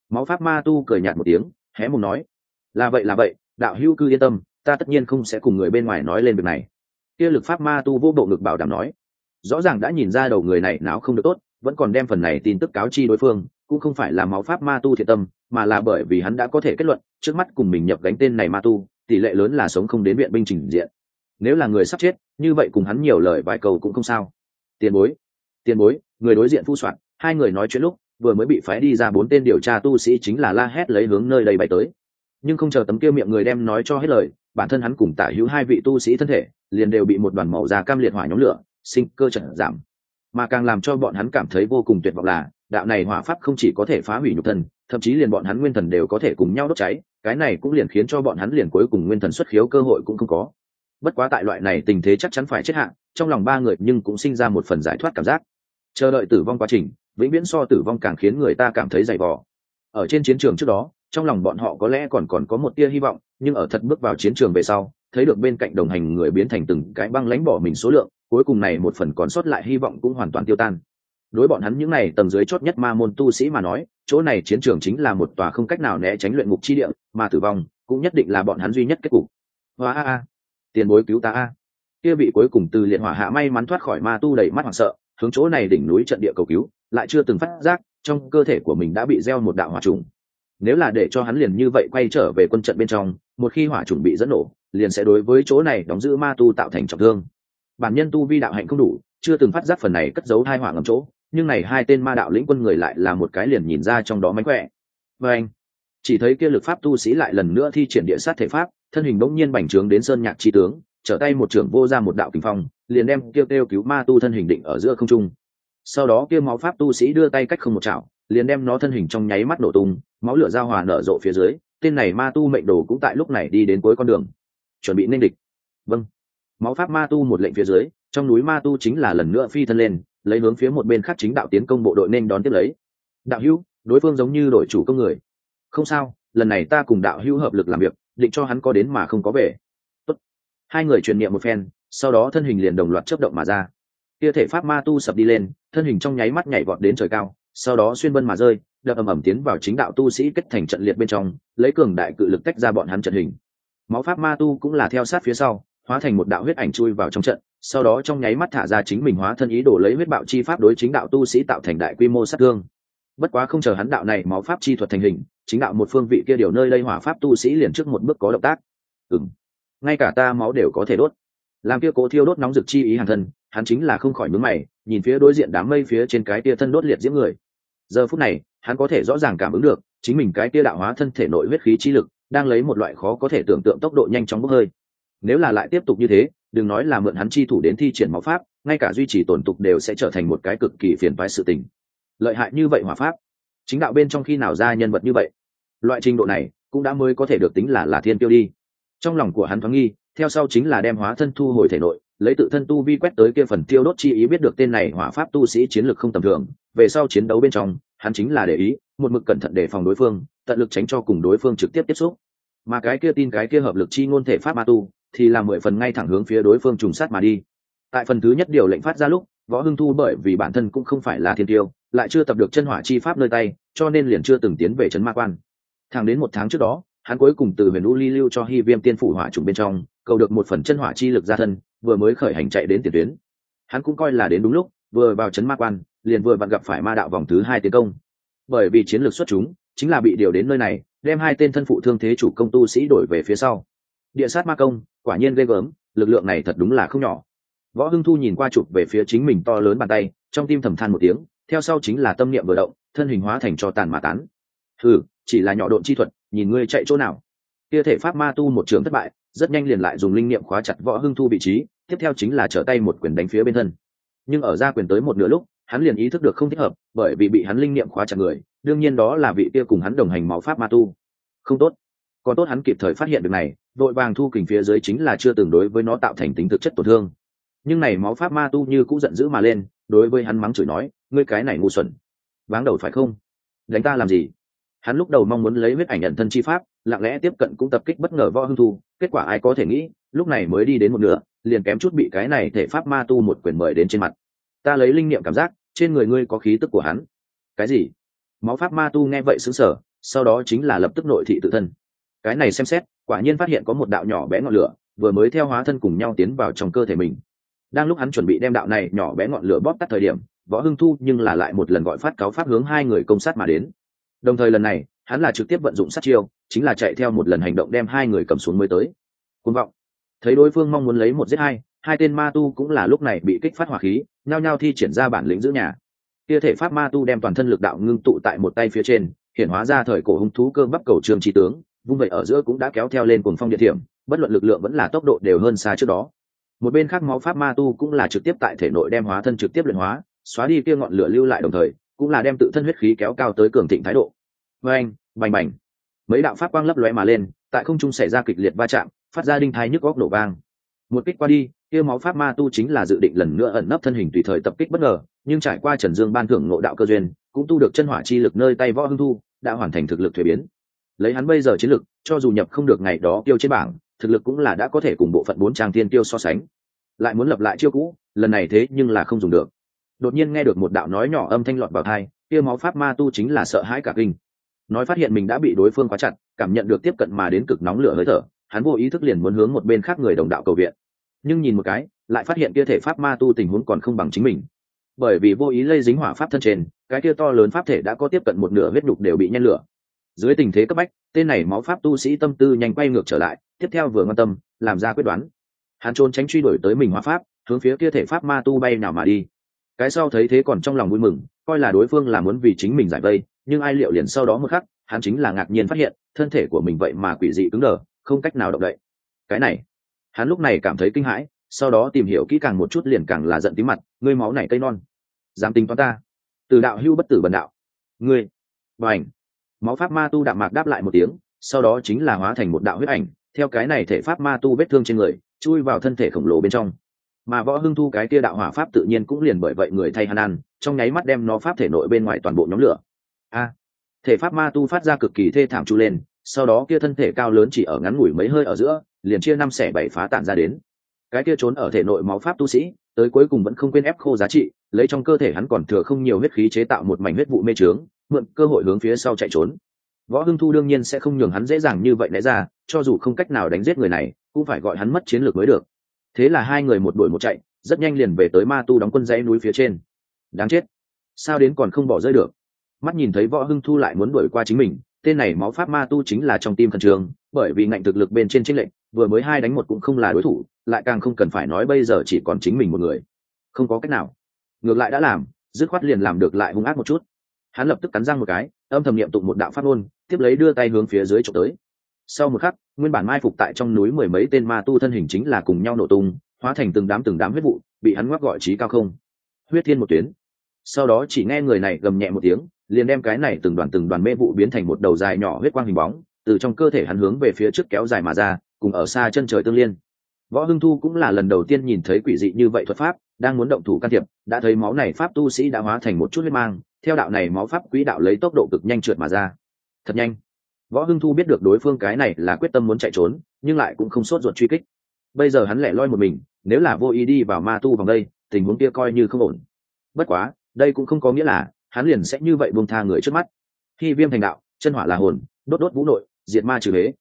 Máu pháp ma tu cười nhạt một tiếng, hé mùng nói, là vậy là vậy, đạo hữu cứ yên tâm, ta tất nhiên không sẽ cùng người bên ngoài nói lên việc này. Kia lực pháp ma tu vô bộ ngực bảo đảm nói, rõ ràng đã nhìn ra đầu người này não không được tốt, vẫn còn đem phần này tin tức cáo chi đối phương cũng không phải là máu pháp ma tu thiện tâm, mà là bởi vì hắn đã có thể kết luận, trước mắt cùng mình nhập gánh tên này ma tu, tỷ lệ lớn là sống không đến viện binh trình diện. Nếu là người sắp chết, như vậy cùng hắn nhiều lời vài cầu cũng không sao. Tiền bối tiền bối, người đối diện phu soạn, hai người nói chuyện lúc, vừa mới bị phái đi ra bốn tên điều tra tu sĩ chính là la hét lấy hướng nơi đây bay tới. Nhưng không chờ tấm kia miệng người đem nói cho hết lời, bản thân hắn cùng tả hữu hai vị tu sĩ thân thể, liền đều bị một đoàn màu da cam liệt hỏa nhóm lửa, sinh cơ trận giảm mà càng làm cho bọn hắn cảm thấy vô cùng tuyệt vọng là, đạo này hỏa pháp không chỉ có thể phá hủy nhục thân, thậm chí liền bọn hắn nguyên thần đều có thể cùng nhau đốt cháy, cái này cũng liền khiến cho bọn hắn liền cuối cùng nguyên thần xuất khiếu cơ hội cũng không có. Bất quá tại loại này tình thế chắc chắn phải chết hạng trong lòng ba người nhưng cũng sinh ra một phần giải thoát cảm giác. Chờ đợi tử vong quá trình, vĩnh viễn so tử vong càng khiến người ta cảm thấy dày vò. Ở trên chiến trường trước đó, trong lòng bọn họ có lẽ còn còn có một tia hy vọng, nhưng ở thật bước vào chiến trường về sau, thấy được bên cạnh đồng hành người biến thành từng cái băng lánh bỏ mình số lượng cuối cùng này một phần còn sót lại hy vọng cũng hoàn toàn tiêu tan. Đối bọn hắn những n à y tầng dưới chót nhất ma môn tu sĩ mà nói, chỗ này chiến trường chính là một tòa không cách nào né tránh luyện ngục chi địa, mà tử vong cũng nhất định là bọn hắn duy nhất kết cục. Hoa a a, tiền bối cứu ta a. Kia bị cuối cùng từ liệt hỏa hạ may mắn thoát khỏi ma tu đầy mắt hoảng sợ, hướng chỗ này đỉnh núi trận địa cầu cứu, lại chưa từng phát giác, trong cơ thể của mình đã bị gieo một đạo hỏa trùng. Nếu là để cho hắn liền như vậy quay trở về quân trận bên trong, một khi hỏa trùng bị dẫn nổ, liền sẽ đối với chỗ này đóng giữ ma tu tạo thành trọng thương bản nhân tu vi đạo hạnh không đủ, chưa từng phát giác phần này cất giấu hai hỏa ngầm chỗ, nhưng này hai tên ma đạo lĩnh quân người lại là một cái liền nhìn ra trong đó mánh khỏe. Và anh, chỉ thấy kia lực pháp tu sĩ lại lần nữa thi triển địa sát thể pháp, thân hình bỗng nhiên bành trướng đến sơn nhạc tri tướng, trở tay một trưởng vô ra một đạo kinh phong, liền đem kêu kêu cứu ma tu thân hình định ở giữa không trung. Sau đó kia máu pháp tu sĩ đưa tay cách không một chảo, liền đem nó thân hình trong nháy mắt nổ tung, máu lửa giao hòa nở rộ phía dưới, tên này ma tu mệnh đồ cũng tại lúc này đi đến cuối con đường. Chuẩn bị nên địch. Vâng máu pháp ma tu một lệnh phía dưới, trong núi ma tu chính là lần nữa phi thân lên, lấy hướng phía một bên khác chính đạo tiến công bộ đội nên đón tiếp lấy. Đạo hữu, đối phương giống như đội chủ công người. Không sao, lần này ta cùng đạo hữu hợp lực làm việc, định cho hắn có đến mà không có về. Tốt. hai người truyền niệm một phen, sau đó thân hình liền đồng loạt chấp động mà ra. Kia thể pháp ma tu sập đi lên, thân hình trong nháy mắt nhảy vọt đến trời cao, sau đó xuyên bân mà rơi, đập ầm ầm tiến vào chính đạo tu sĩ kết thành trận liệt bên trong, lấy cường đại cự lực tách ra bọn hắn trận hình. Máu pháp ma tu cũng là theo sát phía sau hóa thành một đạo huyết ảnh chui vào trong trận, sau đó trong nháy mắt thả ra chính mình hóa thân ý đồ lấy huyết bạo chi pháp đối chính đạo tu sĩ tạo thành đại quy mô sát thương. Bất quá không chờ hắn đạo này máu pháp chi thuật thành hình, chính đạo một phương vị kia điều nơi lây hỏa pháp tu sĩ liền trước một bước có động tác. Ừng ngay cả ta máu đều có thể đốt. Làm kia cố thiêu đốt nóng rực chi ý hàng thân, hắn chính là không khỏi mướn mày, nhìn phía đối diện đám mây phía trên cái tia thân đốt liệt diễm người. Giờ phút này, hắn có thể rõ ràng cảm ứng được, chính mình cái tia đạo hóa thân thể nội huyết khí chi lực, đang lấy một loại khó có thể tưởng tượng tốc độ nhanh chóng bốc hơi nếu là lại tiếp tục như thế, đừng nói là mượn hắn chi thủ đến thi triển máu pháp, ngay cả duy trì tổn tục đều sẽ trở thành một cái cực kỳ phiền phái sự tình. Lợi hại như vậy hỏa pháp, chính đạo bên trong khi nào ra nhân vật như vậy? Loại trình độ này cũng đã mới có thể được tính là là thiên tiêu đi. Trong lòng của hắn thoáng nghi, theo sau chính là đem hóa thân thu hồi thể nội, lấy tự thân tu vi quét tới kia phần tiêu đốt chi ý biết được tên này hỏa pháp tu sĩ chiến lược không tầm thường, về sau chiến đấu bên trong, hắn chính là để ý, một mực cẩn thận đề phòng đối phương, tận lực tránh cho cùng đối phương trực tiếp tiếp xúc. Mà cái kia tin cái kia hợp lực chi ngôn thể pháp ma tu thì là mười phần ngay thẳng hướng phía đối phương trùng sát mà đi. Tại phần thứ nhất điều lệnh phát ra lúc, võ hưng thu bởi vì bản thân cũng không phải là thiên tiêu, lại chưa tập được chân hỏa chi pháp nơi tay, cho nên liền chưa từng tiến về trấn ma quan. Thẳng đến một tháng trước đó, hắn cuối cùng từ huyền u ly lưu cho hy viêm tiên phủ hỏa trùng bên trong, cầu được một phần chân hỏa chi lực ra thân, vừa mới khởi hành chạy đến tiền tuyến. Hắn cũng coi là đến đúng lúc, vừa vào trấn ma quan, liền vừa vặn gặp phải ma đạo vòng thứ hai tiến công. Bởi vì chiến lược xuất chúng, chính là bị điều đến nơi này, đem hai tên thân phụ thương thế chủ công tu sĩ đổi về phía sau. Địa sát ma công quả nhiên ghê gớm, lực lượng này thật đúng là không nhỏ. Võ hưng thu nhìn qua chụp về phía chính mình to lớn bàn tay, trong tim thầm than một tiếng, theo sau chính là tâm niệm vừa động, thân hình hóa thành cho tàn mà tán. Ừ chỉ là nhỏ độn chi thuật, nhìn ngươi chạy chỗ nào. Kia thể pháp ma tu một trường thất bại, rất nhanh liền lại dùng linh niệm khóa chặt võ hưng thu vị trí, tiếp theo chính là trở tay một quyền đánh phía bên thân. Nhưng ở ra quyền tới một nửa lúc, hắn liền ý thức được không thích hợp, bởi vì bị hắn linh niệm khóa chặt người, đương nhiên đó là vị kia cùng hắn đồng hành máu pháp ma tu. Không tốt. Còn tốt hắn kịp thời phát hiện được này đội vàng thu kình phía dưới chính là chưa từng đối với nó tạo thành tính thực chất tổn thương. Nhưng này máu pháp ma tu như cũng giận dữ mà lên, đối với hắn mắng chửi nói, ngươi cái này ngu xuẩn. Váng đầu phải không? Đánh ta làm gì? Hắn lúc đầu mong muốn lấy huyết ảnh nhận thân chi pháp, lặng lẽ tiếp cận cũng tập kích bất ngờ võ hưng thu, kết quả ai có thể nghĩ, lúc này mới đi đến một nửa, liền kém chút bị cái này thể pháp ma tu một quyền mời đến trên mặt. Ta lấy linh niệm cảm giác, trên người ngươi có khí tức của hắn. Cái gì? Máu pháp ma tu nghe vậy xứng sở sau đó chính là lập tức nội thị tự thân cái này xem xét, quả nhiên phát hiện có một đạo nhỏ bé ngọn lửa, vừa mới theo hóa thân cùng nhau tiến vào trong cơ thể mình. Đang lúc hắn chuẩn bị đem đạo này nhỏ bé ngọn lửa bóp tắt thời điểm, võ hưng thu nhưng là lại một lần gọi phát cáo pháp hướng hai người công sát mà đến. Đồng thời lần này, hắn là trực tiếp vận dụng sát chiêu, chính là chạy theo một lần hành động đem hai người cầm xuống mới tới. Côn vọng. Thấy đối phương mong muốn lấy một giết hai hai tên ma tu cũng là lúc này bị kích phát hỏa khí, nhao nhao thi triển ra bản lĩnh giữ nhà. Tia thể pháp ma tu đem toàn thân lực đạo ngưng tụ tại một tay phía trên, hiện hóa ra thời cổ hung thú cơ bắp cầu trường trí tướng vung vậy ở giữa cũng đã kéo theo lên cuồng phong địa điểm, bất luận lực lượng vẫn là tốc độ đều hơn xa trước đó. Một bên khác máu pháp ma tu cũng là trực tiếp tại thể nội đem hóa thân trực tiếp luyện hóa, xóa đi kia ngọn lửa lưu lại đồng thời, cũng là đem tự thân huyết khí kéo cao tới cường thịnh thái độ. Vâng bành bành. Mấy đạo pháp quang lấp lóe mà lên, tại không trung xảy ra kịch liệt va chạm, phát ra đinh thai nhức góc nổ vang. Một kích qua đi, kia máu pháp ma tu chính là dự định lần nữa ẩn nấp thân hình tùy thời tập kích bất ngờ, nhưng trải qua trần dương ban thưởng nội đạo cơ duyên, cũng tu được chân hỏa chi lực nơi tay võ hưng thu, đã hoàn thành thực lực thuế biến lấy hắn bây giờ chiến lực, cho dù nhập không được ngày đó tiêu trên bảng, thực lực cũng là đã có thể cùng bộ phận bốn trang tiên tiêu so sánh. Lại muốn lập lại chiêu cũ, lần này thế nhưng là không dùng được. Đột nhiên nghe được một đạo nói nhỏ âm thanh lọt vào thai kia máu pháp ma tu chính là sợ hãi cả kinh. Nói phát hiện mình đã bị đối phương quá chặt, cảm nhận được tiếp cận mà đến cực nóng lửa hơi thở, hắn vô ý thức liền muốn hướng một bên khác người đồng đạo cầu viện. Nhưng nhìn một cái, lại phát hiện kia thể pháp ma tu tình huống còn không bằng chính mình. Bởi vì vô ý lây dính hỏa pháp thân trên, cái kia to lớn pháp thể đã có tiếp cận một nửa huyết nhục đều bị nhen lửa dưới tình thế cấp bách, tên này máu pháp tu sĩ tâm tư nhanh quay ngược trở lại, tiếp theo vừa ngon tâm, làm ra quyết đoán. Hắn trốn tránh truy đuổi tới mình hóa pháp, hướng phía kia thể pháp ma tu bay nào mà đi. Cái sau thấy thế còn trong lòng vui mừng, coi là đối phương là muốn vì chính mình giải vây, nhưng ai liệu liền sau đó một khắc, hắn chính là ngạc nhiên phát hiện, thân thể của mình vậy mà quỷ dị cứng đờ, không cách nào động đậy. Cái này, hắn lúc này cảm thấy kinh hãi, sau đó tìm hiểu kỹ càng một chút liền càng là giận tí mặt, ngươi máu này cây non, dám tính toán ta. Từ đạo hưu bất tử bần đạo. Ngươi và ảnh máu pháp ma tu đạm mạc đáp lại một tiếng, sau đó chính là hóa thành một đạo huyết ảnh, theo cái này thể pháp ma tu vết thương trên người, chui vào thân thể khổng lồ bên trong. Mà võ hưng thu cái kia đạo hỏa pháp tự nhiên cũng liền bởi vậy người thay hắn ăn, trong nháy mắt đem nó pháp thể nội bên ngoài toàn bộ nhóm lửa. A! À, thể pháp ma tu phát ra cực kỳ thê thảm chu lên, sau đó kia thân thể cao lớn chỉ ở ngắn ngủi mấy hơi ở giữa, liền chia năm xẻ bảy phá tản ra đến. Cái kia trốn ở thể nội máu pháp tu sĩ, tới cuối cùng vẫn không quên ép khô giá trị, lấy trong cơ thể hắn còn thừa không nhiều huyết khí chế tạo một mảnh huyết vụ mê trướng mượn cơ hội hướng phía sau chạy trốn. Võ hưng thu đương nhiên sẽ không nhường hắn dễ dàng như vậy lẽ ra, cho dù không cách nào đánh giết người này, cũng phải gọi hắn mất chiến lược mới được. Thế là hai người một đuổi một chạy, rất nhanh liền về tới ma tu đóng quân dãy núi phía trên. Đáng chết. Sao đến còn không bỏ rơi được? Mắt nhìn thấy võ hưng thu lại muốn đuổi qua chính mình, tên này máu pháp ma tu chính là trong tim khẩn trường bởi vì ngạnh thực lực bên trên tranh lệnh vừa mới hai đánh một cũng không là đối thủ, lại càng không cần phải nói bây giờ chỉ còn chính mình một người. Không có cách nào. Ngược lại đã làm, dứt khoát liền làm được lại hung ác một chút hắn lập tức cắn răng một cái, âm thầm niệm tụng một đạo pháp ngôn, tiếp lấy đưa tay hướng phía dưới trộm tới. Sau một khắc, nguyên bản mai phục tại trong núi mười mấy tên ma tu thân hình chính là cùng nhau nổ tung, hóa thành từng đám từng đám huyết vụ, bị hắn ngoắc gọi trí cao không. Huyết thiên một tuyến. Sau đó chỉ nghe người này gầm nhẹ một tiếng, liền đem cái này từng đoàn từng đoàn mê vụ biến thành một đầu dài nhỏ huyết quang hình bóng, từ trong cơ thể hắn hướng về phía trước kéo dài mà ra, cùng ở xa chân trời tương liên. Võ hưng thu cũng là lần đầu tiên nhìn thấy quỷ dị như vậy thuật pháp đang muốn động thủ can thiệp, đã thấy máu này pháp tu sĩ đã hóa thành một chút huyết mang, theo đạo này máu pháp quỹ đạo lấy tốc độ cực nhanh trượt mà ra. Thật nhanh. Võ hưng thu biết được đối phương cái này là quyết tâm muốn chạy trốn, nhưng lại cũng không sốt ruột truy kích. Bây giờ hắn lẻ loi một mình, nếu là vô ý đi vào ma tu vòng đây, tình huống kia coi như không ổn. Bất quá, đây cũng không có nghĩa là hắn liền sẽ như vậy buông tha người trước mắt. Khi viêm thành đạo, chân hỏa là hồn, đốt đốt vũ nội, diệt ma trừ huế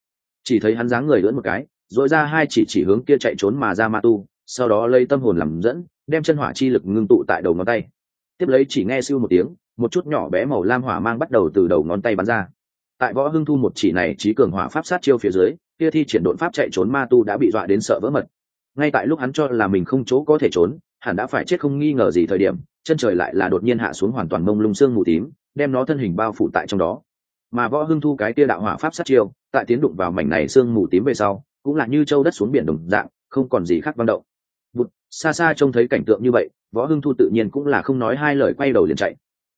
chỉ thấy hắn dáng người lưỡn một cái rồi ra hai chỉ chỉ hướng kia chạy trốn mà ra ma tu, sau đó lấy tâm hồn làm dẫn đem chân hỏa chi lực ngưng tụ tại đầu ngón tay. Tiếp lấy chỉ nghe siêu một tiếng, một chút nhỏ bé màu lam hỏa mang bắt đầu từ đầu ngón tay bắn ra. Tại võ hưng thu một chỉ này trí cường hỏa pháp sát chiêu phía dưới, kia thi triển đột pháp chạy trốn ma tu đã bị dọa đến sợ vỡ mật. Ngay tại lúc hắn cho là mình không chỗ có thể trốn, hẳn đã phải chết không nghi ngờ gì thời điểm, chân trời lại là đột nhiên hạ xuống hoàn toàn mông lung xương mù tím, đem nó thân hình bao phủ tại trong đó. Mà võ hưng thu cái kia đạo hỏa pháp sát chiêu, tại tiến đụng vào mảnh này xương mù tím về sau, cũng là như châu đất xuống biển đồng dạng, không còn gì khác vang động. Bụt, xa xa trông thấy cảnh tượng như vậy võ hưng thu tự nhiên cũng là không nói hai lời quay đầu liền chạy.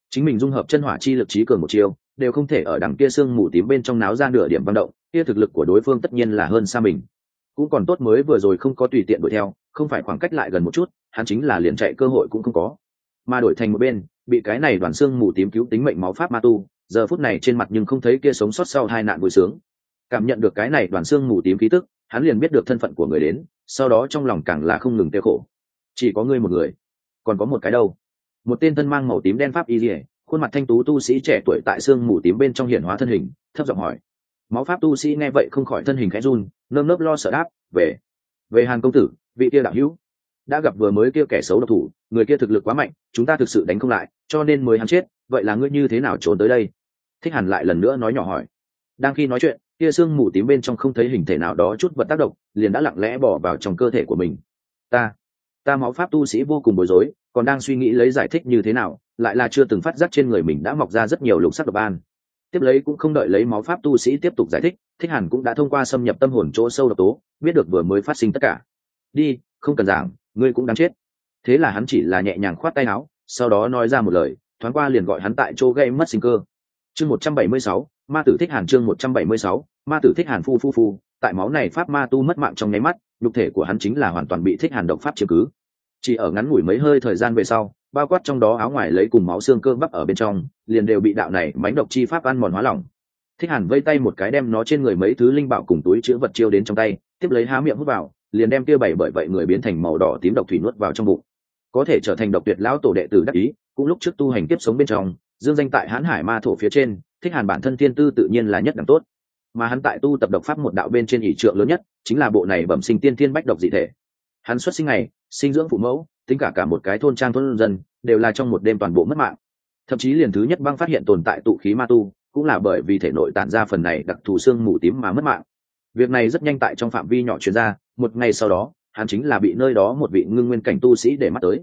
Chính mình dung hợp chân hỏa chi lực trí cường một chiêu đều không thể ở đằng kia xương mù tím bên trong náo ra nửa điểm vận động kia thực lực của đối phương tất nhiên là hơn xa mình. Cũng còn tốt mới vừa rồi không có tùy tiện đuổi theo không phải khoảng cách lại gần một chút hắn chính là liền chạy cơ hội cũng không có. Mà đổi thành một bên bị cái này đoàn xương mù tím cứu tính mệnh máu pháp ma tu giờ phút này trên mặt nhưng không thấy kia sống sót sau hai nạn vui sướng. Cảm nhận được cái này đoàn xương mù tím khí tức hắn liền biết được thân phận của người đến sau đó trong lòng càng là không ngừng tiêu khổ. Chỉ có ngươi một người, còn có một cái đâu? Một tên thân mang màu tím đen pháp y dỉa khuôn mặt thanh tú tu sĩ trẻ tuổi tại xương mù tím bên trong hiển hóa thân hình, thấp giọng hỏi. Máu pháp tu sĩ nghe vậy không khỏi thân hình khẽ run, nơm nớp lo sợ đáp, về về hàn công tử, vị kia đạo hữu đã gặp vừa mới kia kẻ xấu độc thủ, người kia thực lực quá mạnh, chúng ta thực sự đánh không lại, cho nên mới hắn chết, vậy là ngươi như thế nào trốn tới đây? Thích hẳn lại lần nữa nói nhỏ hỏi. Đang khi nói chuyện kia xương mù tím bên trong không thấy hình thể nào đó chút vật tác động, liền đã lặng lẽ bỏ vào trong cơ thể của mình. Ta ta máu pháp tu sĩ vô cùng bối rối, còn đang suy nghĩ lấy giải thích như thế nào, lại là chưa từng phát giác trên người mình đã mọc ra rất nhiều lục sắc độc an. Tiếp lấy cũng không đợi lấy máu pháp tu sĩ tiếp tục giải thích thích hẳn cũng đã thông qua xâm nhập tâm hồn chỗ sâu độc tố, biết được vừa mới phát sinh tất cả. Đi, không cần giảng, ngươi cũng đáng chết. Thế là hắn chỉ là nhẹ nhàng khoát tay áo, sau đó nói ra một lời, thoáng qua liền gọi hắn tại chỗ gây mất sinh cơ. Chương một trăm bảy mươi sáu ma tử thích hàn chương một trăm bảy mươi sáu, ma tử thích hàn phu phu phu, tại máu này pháp ma tu mất mạng trong nháy mắt, nhục thể của hắn chính là hoàn toàn bị thích hàn động pháp chiếm cứ. Chỉ ở ngắn ngủi mấy hơi thời gian về sau, bao quát trong đó áo ngoài lấy cùng máu xương cơ bắp ở bên trong, liền đều bị đạo này mánh độc chi pháp ăn mòn hóa lỏng. Thích hàn vây tay một cái đem nó trên người mấy thứ linh bảo cùng túi chứa vật chiêu đến trong tay, tiếp lấy há miệng hút vào, liền đem tiêu bảy bởi vậy người biến thành màu đỏ tím độc thủy nuốt vào trong bụng. Có thể trở thành độc tuyệt lão tổ đệ tử đắc ý, cũng lúc trước tu hành tiếp sống bên trong dương danh tại hãn hải ma thổ phía trên, thích hàn bản thân thiên tư tự nhiên là nhất đẳng tốt. Mà hắn tại tu tập độc pháp một đạo bên trên ỷ trượng lớn nhất, chính là bộ này bẩm sinh tiên thiên bách độc dị thể. Hắn xuất sinh này sinh dưỡng phụ mẫu, tính cả cả một cái thôn trang thôn dân, đều là trong một đêm toàn bộ mất mạng. Thậm chí liền thứ nhất băng phát hiện tồn tại tụ khí ma tu, cũng là bởi vì thể nội tản ra phần này đặc thù xương mù tím mà mất mạng. Việc này rất nhanh tại trong phạm vi nhỏ chuyên ra, một ngày sau đó, hắn chính là bị nơi đó một vị ngưng nguyên cảnh tu sĩ để mắt tới.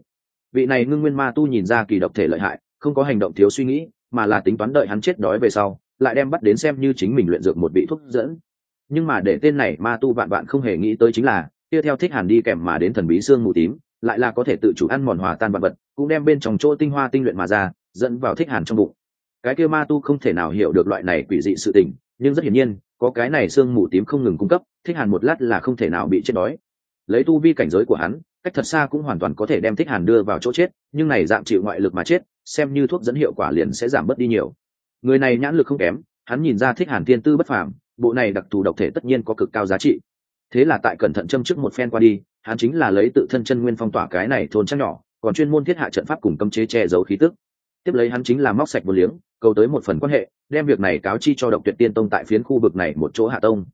Vị này ngưng nguyên ma tu nhìn ra kỳ độc thể lợi hại không có hành động thiếu suy nghĩ, mà là tính toán đợi hắn chết đói về sau, lại đem bắt đến xem như chính mình luyện dược một vị thuốc dẫn. Nhưng mà để tên này ma tu vạn vạn không hề nghĩ tới chính là, kia theo thích hàn đi kèm mà đến thần bí xương mù tím, lại là có thể tự chủ ăn mòn hòa tan vật vật, cũng đem bên trong chỗ tinh hoa tinh luyện mà ra, dẫn vào thích hàn trong bụng. Cái kia ma tu không thể nào hiểu được loại này quỷ dị sự tình, nhưng rất hiển nhiên, có cái này xương mù tím không ngừng cung cấp, thích hàn một lát là không thể nào bị chết đói. Lấy tu vi cảnh giới của hắn cách thật xa cũng hoàn toàn có thể đem thích hàn đưa vào chỗ chết, nhưng này dạng chịu ngoại lực mà chết, xem như thuốc dẫn hiệu quả liền sẽ giảm bớt đi nhiều. Người này nhãn lực không kém, hắn nhìn ra thích hàn thiên tư bất phàm, bộ này đặc thù độc thể tất nhiên có cực cao giá trị. Thế là tại cẩn thận châm trước một phen qua đi, hắn chính là lấy tự thân chân nguyên phong tỏa cái này thôn trang nhỏ, còn chuyên môn thiết hạ trận pháp cùng cấm chế che giấu khí tức. Tiếp lấy hắn chính là móc sạch một liếng, cầu tới một phần quan hệ, đem việc này cáo chi cho độc tuyệt tiên tông tại phiến khu vực này một chỗ hạ tông.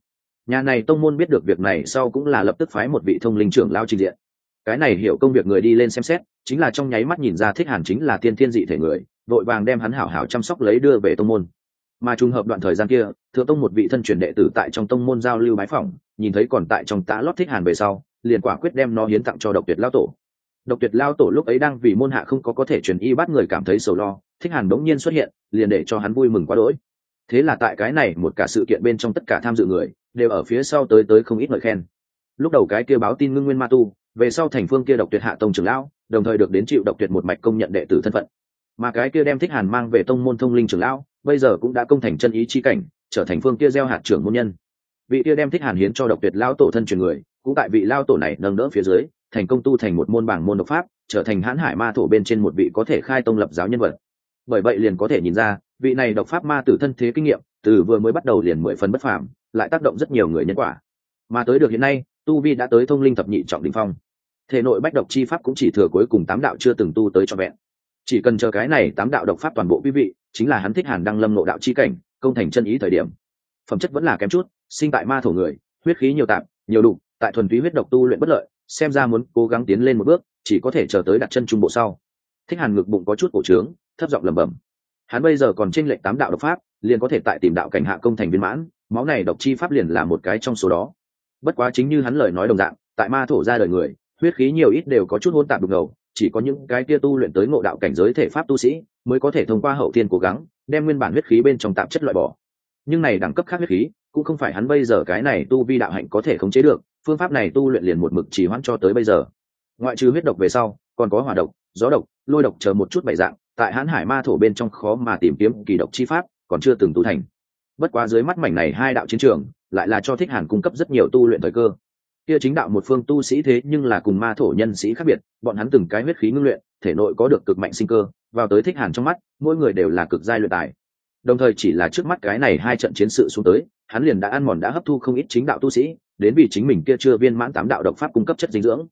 Nhà này tông môn biết được việc này sau cũng là lập tức phái một vị thông linh trưởng lao trình diện cái này hiểu công việc người đi lên xem xét, chính là trong nháy mắt nhìn ra thích hàn chính là tiên thiên dị thể người vội vàng đem hắn hảo hảo chăm sóc lấy đưa về tông môn. Mà trùng hợp đoạn thời gian kia, thượng tông một vị thân truyền đệ tử tại trong tông môn giao lưu bái phỏng, nhìn thấy còn tại trong tã lót thích hàn về sau, liền quả quyết đem nó hiến tặng cho độc tuyệt lao tổ. Độc tuyệt lao tổ lúc ấy đang vì môn hạ không có có thể truyền y bắt người cảm thấy sầu lo, thích hàn bỗng nhiên xuất hiện, liền để cho hắn vui mừng quá đỗi. Thế là tại cái này một cả sự kiện bên trong tất cả tham dự người, đều ở phía sau tới tới không ít lời khen. Lúc đầu cái kia báo tin ngưng nguyên ma tu về sau thành phương kia độc tuyệt hạ tông trưởng lão, đồng thời được đến chịu độc tuyệt một mạch công nhận đệ tử thân phận. Mà cái kia đem thích hàn mang về tông môn thông linh trưởng lão, bây giờ cũng đã công thành chân ý chi cảnh, trở thành phương kia gieo hạt trưởng môn nhân. Vị kia đem thích hàn hiến cho độc tuyệt lao tổ thân truyền người, cũng tại vị lao tổ này nâng đỡ phía dưới, thành công tu thành một môn bảng môn độc pháp, trở thành hãn hải ma thổ bên trên một vị có thể khai tông lập giáo nhân vật. Bởi vậy liền có thể nhìn ra, vị này độc pháp ma tử thân thế kinh nghiệm, từ vừa mới bắt đầu liền mười phần bất phàm, lại tác động rất nhiều người nhân quả. Mà tới được hiện nay, tu vi đã tới thông linh thập nhị trọng đình phong thể nội bách độc chi pháp cũng chỉ thừa cuối cùng tám đạo chưa từng tu tới cho vẹn. Chỉ cần chờ cái này tám đạo độc pháp toàn bộ quý vị, chính là hắn thích hàn đăng lâm nộ đạo chi cảnh, công thành chân ý thời điểm. Phẩm chất vẫn là kém chút, sinh tại ma thổ người, huyết khí nhiều tạp, nhiều đục, tại thuần túy huyết độc tu luyện bất lợi, xem ra muốn cố gắng tiến lên một bước, chỉ có thể chờ tới đặt chân trung bộ sau. Thích hàn ngực bụng có chút cổ trướng, thấp giọng lẩm bẩm. Hắn bây giờ còn tranh lệch tám đạo độc pháp, liền có thể tại tìm đạo cảnh hạ công thành viên mãn, máu này độc chi pháp liền là một cái trong số đó. Bất quá chính như hắn lời nói đồng dạng, tại ma thổ ra đời người huyết khí nhiều ít đều có chút hôn tạp đục ngầu, chỉ có những cái kia tu luyện tới ngộ đạo cảnh giới thể pháp tu sĩ mới có thể thông qua hậu thiên cố gắng, đem nguyên bản huyết khí bên trong tạp chất loại bỏ. Nhưng này đẳng cấp khác huyết khí, cũng không phải hắn bây giờ cái này tu vi đạo hạnh có thể khống chế được, phương pháp này tu luyện liền một mực chỉ hoãn cho tới bây giờ. Ngoại trừ huyết độc về sau, còn có hỏa độc, gió độc, lôi độc chờ một chút bảy dạng, tại hãn hải ma thổ bên trong khó mà tìm kiếm kỳ độc chi pháp, còn chưa từng tu thành. Bất quá dưới mắt mảnh này hai đạo chiến trường, lại là cho thích hàn cung cấp rất nhiều tu luyện thời cơ kia chính đạo một phương tu sĩ thế nhưng là cùng ma thổ nhân sĩ khác biệt, bọn hắn từng cái huyết khí ngưng luyện, thể nội có được cực mạnh sinh cơ, vào tới thích hàn trong mắt, mỗi người đều là cực giai luyện tài. Đồng thời chỉ là trước mắt cái này hai trận chiến sự xuống tới, hắn liền đã ăn mòn đã hấp thu không ít chính đạo tu sĩ, đến vì chính mình kia chưa viên mãn tám đạo độc pháp cung cấp chất dinh dưỡng.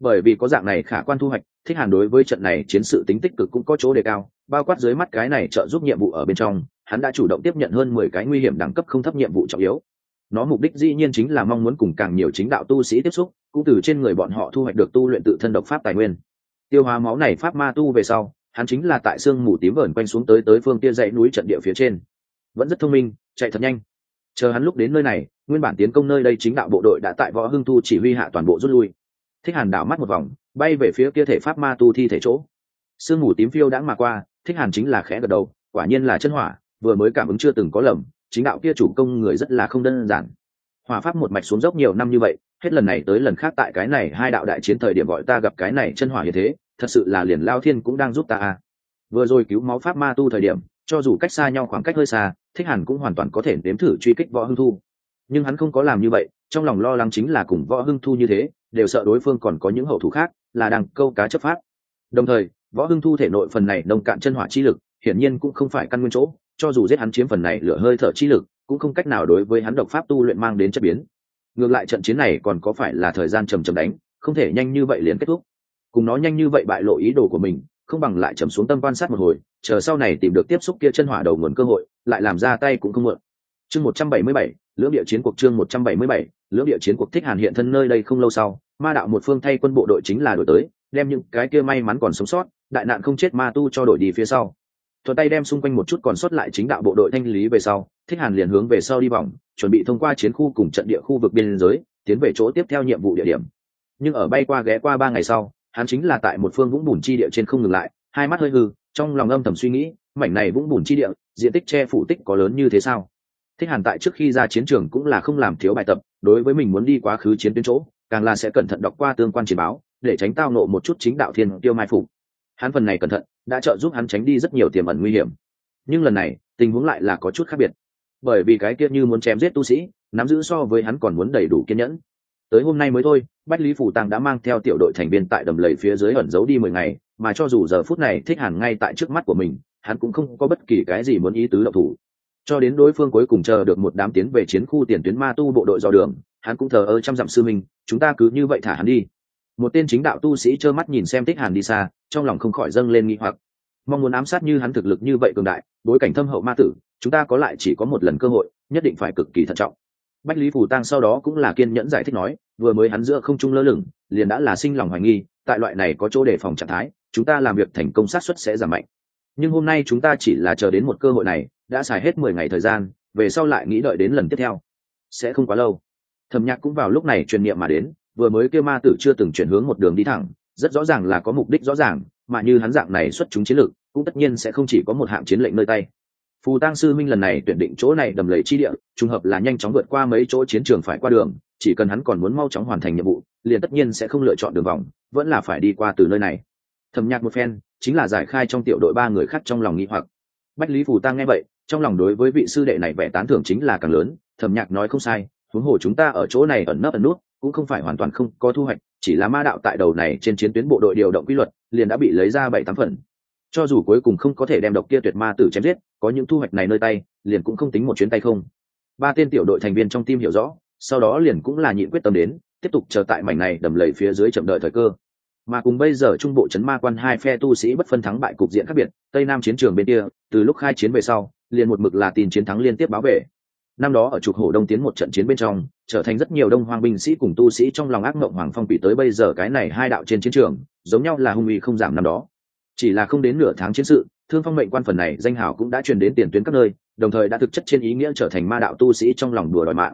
Bởi vì có dạng này khả quan thu hoạch, thích hàn đối với trận này chiến sự tính tích cực cũng có chỗ đề cao, bao quát dưới mắt cái này trợ giúp nhiệm vụ ở bên trong, hắn đã chủ động tiếp nhận hơn mười cái nguy hiểm đẳng cấp không thấp nhiệm vụ trọng yếu nó mục đích dĩ nhiên chính là mong muốn cùng càng nhiều chính đạo tu sĩ tiếp xúc, cũng từ trên người bọn họ thu hoạch được tu luyện tự thân độc pháp tài nguyên. Tiêu hóa máu này pháp ma tu về sau, hắn chính là tại sương mù tím vờn quanh xuống tới tới phương tia dãy núi trận địa phía trên. Vẫn rất thông minh, chạy thật nhanh. Chờ hắn lúc đến nơi này, nguyên bản tiến công nơi đây chính đạo bộ đội đã tại võ hưng thu chỉ huy hạ toàn bộ rút lui. Thích hàn đảo mắt một vòng, bay về phía kia thể pháp ma tu thi thể chỗ. Sương mù tím phiêu đã mà qua, thích hàn chính là khẽ gật đầu, quả nhiên là chân hỏa, vừa mới cảm ứng chưa từng có lầm chính đạo kia chủ công người rất là không đơn giản. Hỏa pháp một mạch xuống dốc nhiều năm như vậy, hết lần này tới lần khác tại cái này hai đạo đại chiến thời điểm gọi ta gặp cái này chân hỏa như thế, thật sự là liền lao thiên cũng đang giúp ta à. vừa rồi cứu máu pháp ma tu thời điểm, cho dù cách xa nhau khoảng cách hơi xa, thích hàn cũng hoàn toàn có thể nếm thử truy kích võ hưng thu. Nhưng hắn không có làm như vậy, trong lòng lo lắng chính là cùng võ hưng thu như thế, đều sợ đối phương còn có những hậu thủ khác, là đang câu cá chấp pháp. Đồng thời, võ hưng thu thể nội phần này nông cạn chân hỏa chi lực, hiển nhiên cũng không phải căn nguyên chỗ cho dù giết hắn chiếm phần này lửa hơi thở chi lực, cũng không cách nào đối với hắn độc pháp tu luyện mang đến chất biến. Ngược lại trận chiến này còn có phải là thời gian trầm trầm đánh, không thể nhanh như vậy liền kết thúc. Cùng nó nhanh như vậy bại lộ ý đồ của mình, không bằng lại trầm xuống tâm quan sát một hồi, chờ sau này tìm được tiếp xúc kia chân hỏa đầu nguồn cơ hội, lại làm ra tay cũng không mượn chương một trăm bảy mươi bảy, lưỡng địa chiến cuộc chương một trăm bảy mươi bảy, lưỡng địa chiến cuộc thích hàn hiện thân nơi đây không lâu sau, ma đạo một phương thay quân bộ đội chính là đổi tới, đem những cái kia may mắn còn sống sót, đại nạn không chết ma tu cho đổi đi phía sau thuận tay đem xung quanh một chút còn sót lại chính đạo bộ đội thanh lý về sau, thích hàn liền hướng về sau đi vòng, chuẩn bị thông qua chiến khu cùng trận địa khu vực biên giới, tiến về chỗ tiếp theo nhiệm vụ địa điểm. Nhưng ở bay qua ghé qua ba ngày sau, hắn chính là tại một phương vũng bùn chi địa trên không ngừng lại, hai mắt hơi hư, trong lòng âm thầm suy nghĩ, mảnh này vũng bùn chi địa, diện tích che phủ tích có lớn như thế sao? Thích hàn tại trước khi ra chiến trường cũng là không làm thiếu bài tập, đối với mình muốn đi quá khứ chiến tuyến chỗ, càng là sẽ cẩn thận đọc qua tương quan chiến báo, để tránh tao nộ một chút chính đạo thiên tiêu mai phục. Hắn phần này cẩn thận đã trợ giúp hắn tránh đi rất nhiều tiềm ẩn nguy hiểm. Nhưng lần này, tình huống lại là có chút khác biệt. Bởi vì cái kia như muốn chém giết tu sĩ, nắm giữ so với hắn còn muốn đầy đủ kiên nhẫn. Tới hôm nay mới thôi, bách lý phủ tăng đã mang theo tiểu đội thành viên tại đầm lầy phía dưới ẩn giấu đi mười ngày, mà cho dù giờ phút này thích hẳn ngay tại trước mắt của mình, hắn cũng không có bất kỳ cái gì muốn ý tứ độc thủ. Cho đến đối phương cuối cùng chờ được một đám tiến về chiến khu tiền tuyến ma tu bộ đội dò đường, hắn cũng thờ ơ trăm dặm sư minh, chúng ta cứ như vậy thả hắn đi một tên chính đạo tu sĩ trơ mắt nhìn xem tích hàn đi xa, trong lòng không khỏi dâng lên nghi hoặc. Mong muốn ám sát như hắn thực lực như vậy cường đại, bối cảnh thâm hậu ma tử, chúng ta có lại chỉ có một lần cơ hội, nhất định phải cực kỳ thận trọng. Bách lý phù tăng sau đó cũng là kiên nhẫn giải thích nói, vừa mới hắn giữa không trung lơ lửng, liền đã là sinh lòng hoài nghi, tại loại này có chỗ đề phòng trạng thái, chúng ta làm việc thành công sát xuất sẽ giảm mạnh. Nhưng hôm nay chúng ta chỉ là chờ đến một cơ hội này, đã xài hết mười ngày thời gian, về sau lại nghĩ đợi đến lần tiếp theo. Sẽ không quá lâu. Thẩm nhạc cũng vào lúc này truyền niệm mà đến vừa mới kêu ma tử chưa từng chuyển hướng một đường đi thẳng, rất rõ ràng là có mục đích rõ ràng, mà như hắn dạng này xuất chúng chiến lược, cũng tất nhiên sẽ không chỉ có một hạng chiến lệnh nơi tay. Phù tăng sư minh lần này tuyển định chỗ này đầm lầy chi địa, trùng hợp là nhanh chóng vượt qua mấy chỗ chiến trường phải qua đường, chỉ cần hắn còn muốn mau chóng hoàn thành nhiệm vụ, liền tất nhiên sẽ không lựa chọn đường vòng, vẫn là phải đi qua từ nơi này. Thầm nhạc một phen, chính là giải khai trong tiểu đội ba người khác trong lòng nghi hoặc. Bách lý phù tăng nghe vậy, trong lòng đối với vị sư đệ này vẻ tán thưởng chính là càng lớn, thẩm nhạc nói không sai, huống hồ chúng ta ở chỗ này ẩn nấp ẩn nút cũng không phải hoàn toàn không có thu hoạch, chỉ là ma đạo tại đầu này trên chiến tuyến bộ đội điều động quy luật, liền đã bị lấy ra bảy tám phần. Cho dù cuối cùng không có thể đem độc kia tuyệt ma tử chém giết, có những thu hoạch này nơi tay, liền cũng không tính một chuyến tay không. Ba tên tiểu đội thành viên trong tim hiểu rõ, sau đó liền cũng là nhịn quyết tâm đến, tiếp tục chờ tại mảnh này đầm lầy phía dưới chậm đợi thời cơ. Mà cùng bây giờ trung bộ chấn ma quan hai phe tu sĩ bất phân thắng bại cục diện khác biệt, tây nam chiến trường bên kia, từ lúc khai chiến về sau, liền một mực là tin chiến thắng liên tiếp báo về năm đó ở trục hổ đông tiến một trận chiến bên trong, trở thành rất nhiều đông hoàng binh sĩ cùng tu sĩ trong lòng ác mộng hoàng phong bị tới bây giờ cái này hai đạo trên chiến trường, giống nhau là hung uy không giảm năm đó. Chỉ là không đến nửa tháng chiến sự, thương phong mệnh quan phần này danh hảo cũng đã truyền đến tiền tuyến các nơi, đồng thời đã thực chất trên ý nghĩa trở thành ma đạo tu sĩ trong lòng đùa đòi mạng.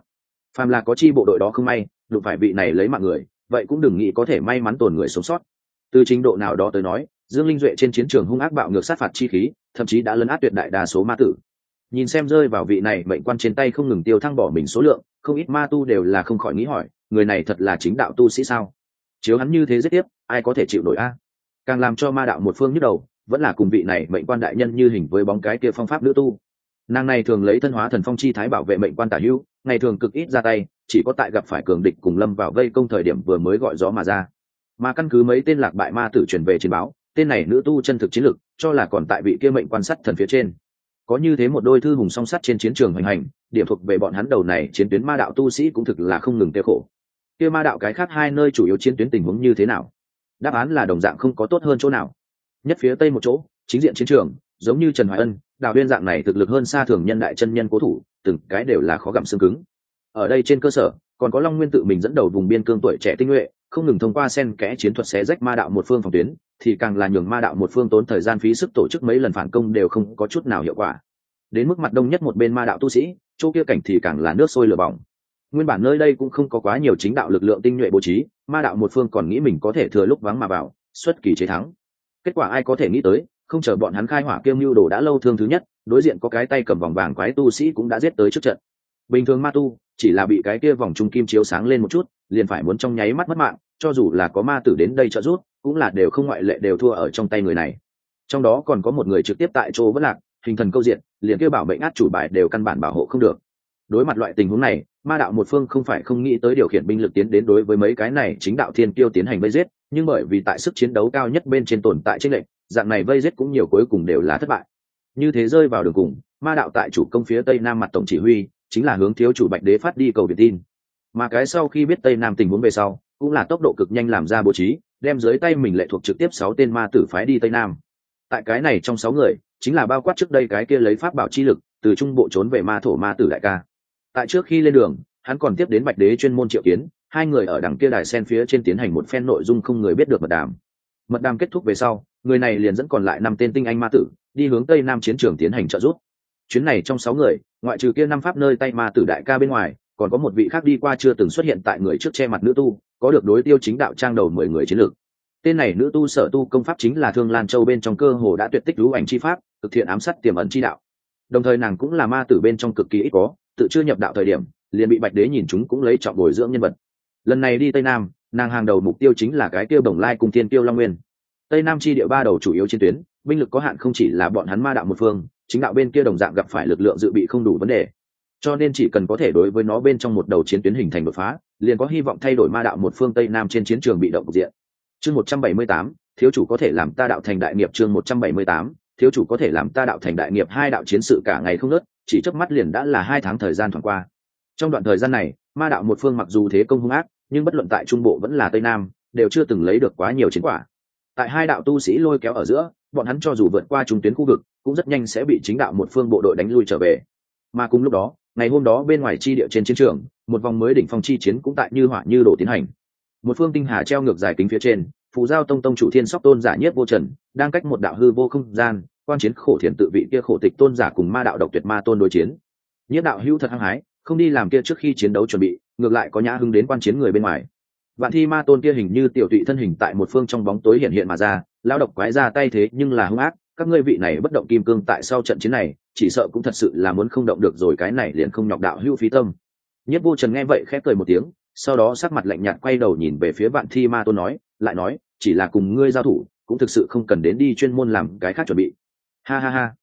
Phàm là có chi bộ đội đó không may, đụng phải vị này lấy mạng người, vậy cũng đừng nghĩ có thể may mắn tồn người sống sót. Từ trình độ nào đó tới nói, dương linh duệ trên chiến trường hung ác bạo ngược sát phạt chi khí, thậm chí đã lấn át tuyệt đại đa số ma tử nhìn xem rơi vào vị này mệnh quan trên tay không ngừng tiêu thăng bỏ mình số lượng, không ít ma tu đều là không khỏi nghĩ hỏi, người này thật là chính đạo tu sĩ sao? Chiếu hắn như thế rất tiếp, ai có thể chịu nổi a? Càng làm cho ma đạo một phương nhức đầu, vẫn là cùng vị này mệnh quan đại nhân như hình với bóng cái kia phong pháp nữ tu. Nàng này thường lấy thân hóa thần phong chi thái bảo vệ mệnh quan tả hữu, ngày thường cực ít ra tay, chỉ có tại gặp phải cường địch cùng lâm vào vây công thời điểm vừa mới gọi gió mà ra. Mà căn cứ mấy tên lạc bại ma tử truyền về trên báo, tên này nữ tu chân thực chiến lực, cho là còn tại vị kia mệnh quan sát thần phía trên có như thế một đôi thư hùng song sắt trên chiến trường hoành hành, điểm thuộc về bọn hắn đầu này chiến tuyến ma đạo tu sĩ cũng thực là không ngừng tiêu khổ. Kia ma đạo cái khác hai nơi chủ yếu chiến tuyến tình huống như thế nào? Đáp án là đồng dạng không có tốt hơn chỗ nào. Nhất phía tây một chỗ, chính diện chiến trường, giống như trần hoài ân, đào viên dạng này thực lực hơn xa thường nhân đại chân nhân cố thủ, từng cái đều là khó gặm xương cứng. Ở đây trên cơ sở, còn có long nguyên tự mình dẫn đầu vùng biên cương tuổi trẻ tinh nhuệ, không ngừng thông qua sen kẽ chiến thuật xé rách ma đạo một phương phòng tuyến thì càng là nhường ma đạo một phương tốn thời gian phí sức tổ chức mấy lần phản công đều không có chút nào hiệu quả. Đến mức mặt đông nhất một bên ma đạo tu sĩ, chỗ kia cảnh thì càng là nước sôi lửa bỏng. Nguyên bản nơi đây cũng không có quá nhiều chính đạo lực lượng tinh nhuệ bố trí, ma đạo một phương còn nghĩ mình có thể thừa lúc vắng mà vào, xuất kỳ chế thắng. Kết quả ai có thể nghĩ tới, không chờ bọn hắn khai hỏa kiêm mưu đồ đã lâu thương thứ nhất, đối diện có cái tay cầm vòng vàng quái tu sĩ cũng đã giết tới trước trận. Bình thường ma tu, chỉ là bị cái kia vòng trung kim chiếu sáng lên một chút, liền phải muốn trong nháy mắt mất mạng cho dù là có ma tử đến đây trợ giúp, cũng là đều không ngoại lệ đều thua ở trong tay người này. Trong đó còn có một người trực tiếp tại chỗ vẫn lạc, hình thần câu diện, liền kêu bảo mệnh át chủ bài đều căn bản bảo hộ không được. Đối mặt loại tình huống này, ma đạo một phương không phải không nghĩ tới điều khiển binh lực tiến đến đối với mấy cái này chính đạo thiên kiêu tiến hành vây giết, nhưng bởi vì tại sức chiến đấu cao nhất bên trên tồn tại tranh lệnh dạng này vây giết cũng nhiều cuối cùng đều là thất bại. Như thế rơi vào đường cùng, ma đạo tại chủ công phía tây nam mặt tổng chỉ huy, chính là hướng thiếu chủ bạch đế phát đi cầu việt tin. Mà cái sau khi biết tây nam tình huống về sau cũng là tốc độ cực nhanh làm ra bố trí, đem dưới tay mình lệ thuộc trực tiếp sáu tên ma tử phái đi tây nam. Tại cái này trong sáu người, chính là bao quát trước đây cái kia lấy pháp bảo chi lực, từ trung bộ trốn về ma thổ ma tử đại ca. Tại trước khi lên đường, hắn còn tiếp đến bạch đế chuyên môn triệu kiến, hai người ở đằng kia đài sen phía trên tiến hành một phen nội dung không người biết được mật đàm. Mật đàm kết thúc về sau, người này liền dẫn còn lại năm tên tinh anh ma tử, đi hướng tây nam chiến trường tiến hành trợ giúp. Chuyến này trong sáu người, ngoại trừ kia năm pháp nơi tay ma tử đại ca bên ngoài, còn có một vị khác đi qua chưa từng xuất hiện tại người trước che mặt nữ tu có được đối tiêu chính đạo trang đầu mười người chiến lược. Tên này nữ tu sở tu công pháp chính là thương lan châu bên trong cơ hồ đã tuyệt tích lũ ảnh chi pháp thực thiện ám sát tiềm ẩn chi đạo. Đồng thời nàng cũng là ma tử bên trong cực kỳ ít có, tự chưa nhập đạo thời điểm, liền bị bạch đế nhìn chúng cũng lấy trọng bồi dưỡng nhân vật. Lần này đi tây nam, nàng hàng đầu mục tiêu chính là cái tiêu đồng lai cùng thiên tiêu long nguyên. Tây nam chi địa ba đầu chủ yếu trên tuyến, binh lực có hạn không chỉ là bọn hắn ma đạo một phương, chính đạo bên kia đồng dạng gặp phải lực lượng dự bị không đủ vấn đề. Cho nên chỉ cần có thể đối với nó bên trong một đầu chiến tuyến hình thành đột phá liền có hy vọng thay đổi ma đạo một phương tây nam trên chiến trường bị động diện. Chương một trăm bảy mươi tám, thiếu chủ có thể làm ta đạo thành đại nghiệp chương một trăm bảy mươi tám, thiếu chủ có thể làm ta đạo thành đại nghiệp hai đạo chiến sự cả ngày không nớt chỉ trước mắt liền đã là hai tháng thời gian thoảng qua. Trong đoạn thời gian này, ma đạo một phương mặc dù thế công hung ác, nhưng bất luận tại trung bộ vẫn là tây nam, đều chưa từng lấy được quá nhiều chiến quả. Tại hai đạo tu sĩ lôi kéo ở giữa, bọn hắn cho dù vượt qua trung tuyến khu vực, cũng rất nhanh sẽ bị chính đạo một phương bộ đội đánh lui trở về. Mà cùng lúc đó, ngày hôm đó bên ngoài chi địa trên chiến trường một vòng mới đỉnh phong chi chiến cũng tại như hỏa như đổ tiến hành. Một phương tinh hà treo ngược dài kính phía trên, phù giao tông tông chủ thiên sóc tôn giả nhất vô trần, đang cách một đạo hư vô không gian, quan chiến khổ thiền tự vị kia khổ tịch tôn giả cùng ma đạo độc tuyệt ma tôn đối chiến. Nhất đạo hữu thật hăng hái, không đi làm kia trước khi chiến đấu chuẩn bị, ngược lại có nhã hưng đến quan chiến người bên ngoài. Vạn thi ma tôn kia hình như tiểu tụy thân hình tại một phương trong bóng tối hiện hiện mà ra, lao độc quái ra tay thế nhưng là hung ác, các ngươi vị này bất động kim cương tại sau trận chiến này, chỉ sợ cũng thật sự là muốn không động được rồi cái này liền không nhọc đạo hữu phí tâm nhất vô trần nghe vậy khẽ cười một tiếng, sau đó sắc mặt lạnh nhạt quay đầu nhìn về phía vạn thi ma tôn nói, lại nói, chỉ là cùng ngươi giao thủ, cũng thực sự không cần đến đi chuyên môn làm cái khác chuẩn bị. Ha ha ha.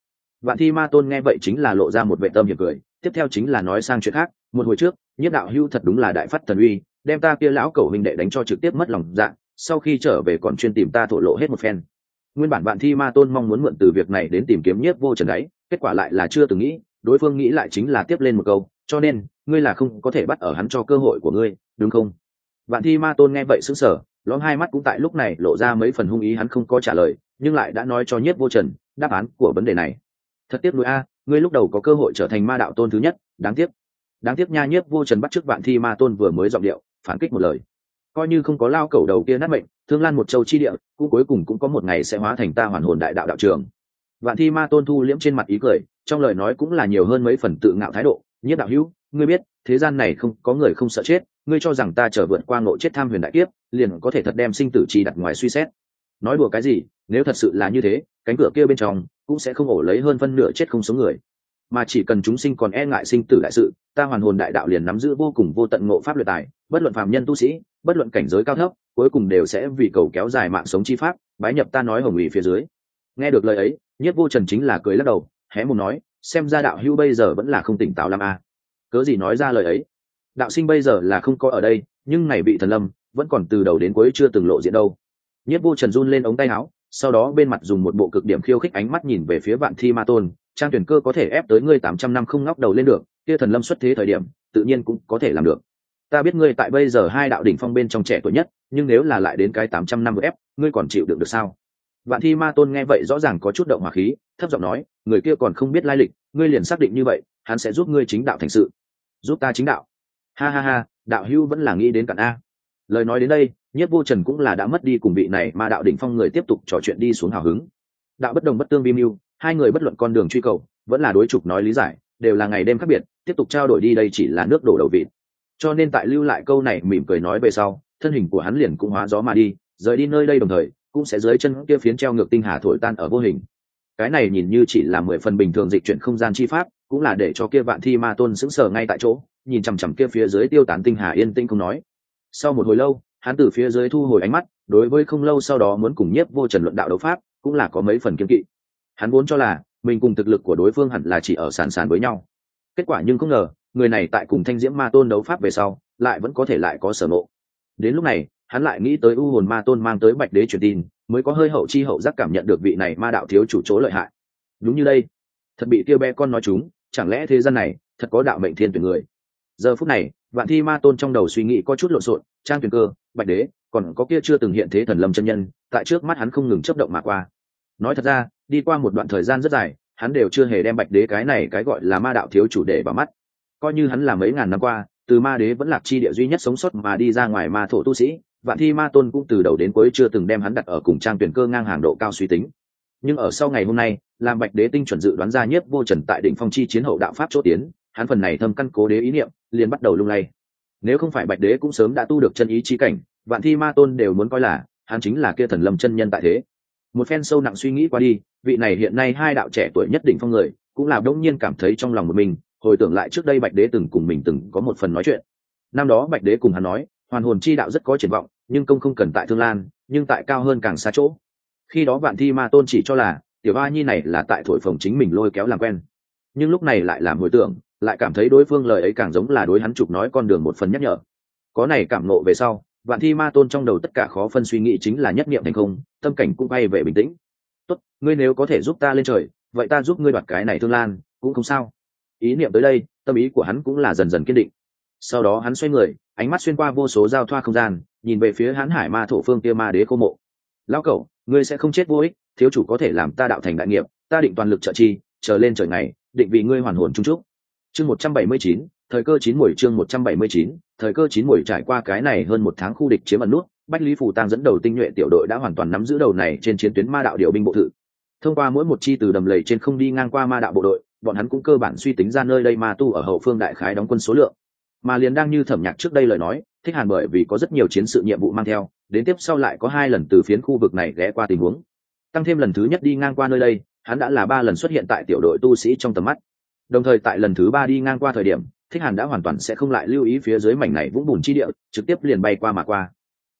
Vạn thi ma tôn nghe vậy chính là lộ ra một vệ tâm hiểm cười, tiếp theo chính là nói sang chuyện khác, một hồi trước nhất đạo hưu thật đúng là đại phát thần uy, đem ta kia lão cầu hình đệ đánh cho trực tiếp mất lòng dạ sau khi trở về còn chuyên tìm ta thổ lộ hết một phen. Nguyên bản bạn thi ma tôn mong muốn mượn từ việc này đến tìm kiếm nhất vô trần đáy kết quả lại là chưa từng nghĩ, đối phương nghĩ lại chính là tiếp lên một câu cho nên, ngươi là không có thể bắt ở hắn cho cơ hội của ngươi, đúng không? Bạn thi ma tôn nghe vậy sững sờ, lõm hai mắt cũng tại lúc này lộ ra mấy phần hung ý hắn không có trả lời, nhưng lại đã nói cho nhiếp vô trần đáp án của vấn đề này. Thật tiếc nuối a, ngươi lúc đầu có cơ hội trở thành ma đạo tôn thứ nhất, đáng tiếc. Đáng tiếc nha, nhiếp vô trần bắt trước vạn thi ma tôn vừa mới giọng điệu, phản kích một lời. Coi như không có lao cầu đầu kia nát mệnh, thương lan một châu chi địa, cũng cuối cùng cũng có một ngày sẽ hóa thành ta hoàn hồn đại đạo đạo trường. Vạn thi ma tôn thu liễm trên mặt ý cười, trong lời nói cũng là nhiều hơn mấy phần tự ngạo thái độ nhất đạo hữu, ngươi biết, thế gian này không, có người không sợ chết, ngươi cho rằng ta trở vượt qua ngộ chết tham huyền đại kiếp, liền có thể thật đem sinh tử trì đặt ngoài suy xét. Nói đùa cái gì, nếu thật sự là như thế, cánh cửa kia bên trong cũng sẽ không ổ lấy hơn phân nửa chết không số người. Mà chỉ cần chúng sinh còn e ngại sinh tử đại sự, ta hoàn hồn đại đạo liền nắm giữ vô cùng vô tận ngộ pháp luyện tài, bất luận phạm nhân tu sĩ, bất luận cảnh giới cao thấp, cuối cùng đều sẽ vì cầu kéo dài mạng sống chi pháp, bái nhập ta nói hồng ủy phía dưới. Nghe được lời ấy nhất vô trần chính là cười lắc đầu, hé mồm nói xem ra đạo hưu bây giờ vẫn là không tỉnh táo lắm à. cớ gì nói ra lời ấy? Đạo sinh bây giờ là không có ở đây, nhưng này bị thần lâm vẫn còn từ đầu đến cuối chưa từng lộ diện đâu. Nhất vô trần run lên ống tay áo, sau đó bên mặt dùng một bộ cực điểm khiêu khích ánh mắt nhìn về phía vạn thi ma tôn, trang tuyển cơ có thể ép tới ngươi tám trăm năm không ngóc đầu lên được, kia thần lâm xuất thế thời điểm, tự nhiên cũng có thể làm được. Ta biết ngươi tại bây giờ hai đạo đỉnh phong bên trong trẻ tuổi nhất, nhưng nếu là lại đến cái tám trăm năm ép, ngươi còn chịu đựng được sao? Vạn thi ma tôn nghe vậy rõ ràng có chút động hỏa khí, thấp giọng nói, người kia còn không biết lai lịch, ngươi liền xác định như vậy, hắn sẽ giúp ngươi chính đạo thành sự. Giúp ta chính đạo. Ha ha ha, đạo hưu vẫn là nghĩ đến cặn a. Lời nói đến đây nhất vô trần cũng là đã mất đi cùng vị này mà đạo đỉnh phong người tiếp tục trò chuyện đi xuống hào hứng. Đạo bất đồng bất tương vi mưu, hai người bất luận con đường truy cầu, vẫn là đối trục nói lý giải, đều là ngày đêm khác biệt, tiếp tục trao đổi đi đây chỉ là nước đổ đầu vịt. Cho nên tại lưu lại câu này mỉm cười nói về sau, thân hình của hắn liền cũng hóa gió mà đi, rời đi nơi đây đồng thời cũng sẽ dưới chân kia phiến treo ngược tinh hà thổi tan ở vô hình. Cái này nhìn như chỉ là mười phần bình thường dịch chuyển không gian chi pháp, cũng là để cho kia vạn thi ma tôn sững sờ ngay tại chỗ, nhìn chằm chằm kia phía dưới tiêu tán tinh hà yên tĩnh không nói. Sau một hồi lâu, hắn từ phía dưới thu hồi ánh mắt, đối với không lâu sau đó muốn cùng nhiếp vô trần luận đạo đấu pháp, cũng là có mấy phần kiên kỵ. Hắn vốn cho là, mình cùng thực lực của đối phương hẳn là chỉ ở sàn sàn với nhau. Kết quả nhưng không ngờ, người này tại cùng thanh diễm ma tôn đấu pháp về sau, lại vẫn có thể lại có sở nộ đến lúc này hắn lại nghĩ tới u hồn ma tôn mang tới bạch đế truyền tin, mới có hơi hậu chi hậu giác cảm nhận được vị này ma đạo thiếu chủ chỗ lợi hại. Đúng như đây. Thật bị tiêu bé con nói chúng, chẳng lẽ thế gian này thật có đạo mệnh thiên tuyển người? Giờ phút này, vạn thi ma tôn trong đầu suy nghĩ có chút lộn xộn, trang tuyển cơ, bạch đế, còn có kia chưa từng hiện thế thần lâm chân nhân, tại trước mắt hắn không ngừng chấp động mà qua. Nói thật ra, đi qua một đoạn thời gian rất dài, hắn đều chưa hề đem bạch đế cái này cái gọi là ma đạo thiếu chủ để vào mắt. Coi như hắn là mấy ngàn năm qua, từ ma đế vẫn lạc chi địa duy nhất sống sót mà đi ra ngoài ma thổ tu sĩ vạn thi ma tôn cũng từ đầu đến cuối chưa từng đem hắn đặt ở cùng trang tuyển cơ ngang hàng độ cao suy tính. Nhưng ở sau ngày hôm nay làm bạch đế tinh chuẩn dự đoán ra nhất vô trần tại đỉnh phong chi chiến hậu đạo pháp chỗ tiến, hắn phần này thâm căn cố đế ý niệm, liền bắt đầu lung lay. Nếu không phải bạch đế cũng sớm đã tu được chân ý chi cảnh, vạn thi ma tôn đều muốn coi là, hắn chính là kia thần lâm chân nhân tại thế. Một phen sâu nặng suy nghĩ qua đi, vị này hiện nay hai đạo trẻ tuổi nhất định phong người, cũng là đông nhiên cảm thấy trong lòng một mình, hồi tưởng lại trước đây bạch đế từng cùng mình từng có một phần nói chuyện. Năm đó bạch đế cùng hắn nói hoàn hồn chi đạo rất có triển vọng, nhưng công không cần tại thương lan, nhưng tại cao hơn càng xa chỗ. Khi đó vạn thi ma tôn chỉ cho là, tiểu ba nhi này là tại thổi phồng chính mình lôi kéo làm quen. Nhưng lúc này lại làm hồi tưởng, lại cảm thấy đối phương lời ấy càng giống là đối hắn chụp nói con đường một phần nhắc nhở. Có này cảm nộ về sau, vạn thi ma tôn trong đầu tất cả khó phân suy nghĩ chính là nhất niệm thành không, tâm cảnh cũng bay về bình tĩnh. Tốt, ngươi nếu có thể giúp ta lên trời, vậy ta giúp ngươi đoạt cái này thương lan, cũng không sao. Ý niệm tới đây, tâm ý của hắn cũng là dần dần kiên định. Sau đó hắn xoay người ánh mắt xuyên qua vô số giao thoa không gian, nhìn về phía hãn hải ma thổ phương kia ma đế cô mộ. Lão cẩu, ngươi sẽ không chết vô ích, thiếu chủ có thể làm ta đạo thành đại nghiệp, ta định toàn lực trợ chi, chờ lên trời ngày, định vị ngươi hoàn hồn trung trúc. Chương một trăm bảy mươi chín, thời cơ chín mùi chương một trăm bảy mươi chín, thời cơ chín mùi trải qua cái này hơn một tháng khu địch chiếm ẩn nút, bách lý phủ tăng dẫn đầu tinh nhuệ tiểu đội đã hoàn toàn nắm giữ đầu này trên chiến tuyến ma đạo điều binh bộ thự. Thông qua mỗi một chi từ đầm lầy trên không đi ngang qua ma đạo bộ đội, bọn hắn cũng cơ bản suy tính ra nơi đây ma tu ở hậu phương đại khái đóng quân số lượng mà liền đang như thẩm nhạc trước đây lời nói, thích hàn bởi vì có rất nhiều chiến sự nhiệm vụ mang theo, đến tiếp sau lại có hai lần từ phiến khu vực này ghé qua tình huống. Tăng thêm lần thứ nhất đi ngang qua nơi đây, hắn đã là ba lần xuất hiện tại tiểu đội tu sĩ trong tầm mắt. Đồng thời tại lần thứ ba đi ngang qua thời điểm, thích hàn đã hoàn toàn sẽ không lại lưu ý phía dưới mảnh này vũng bùn chi địa, trực tiếp liền bay qua mà qua.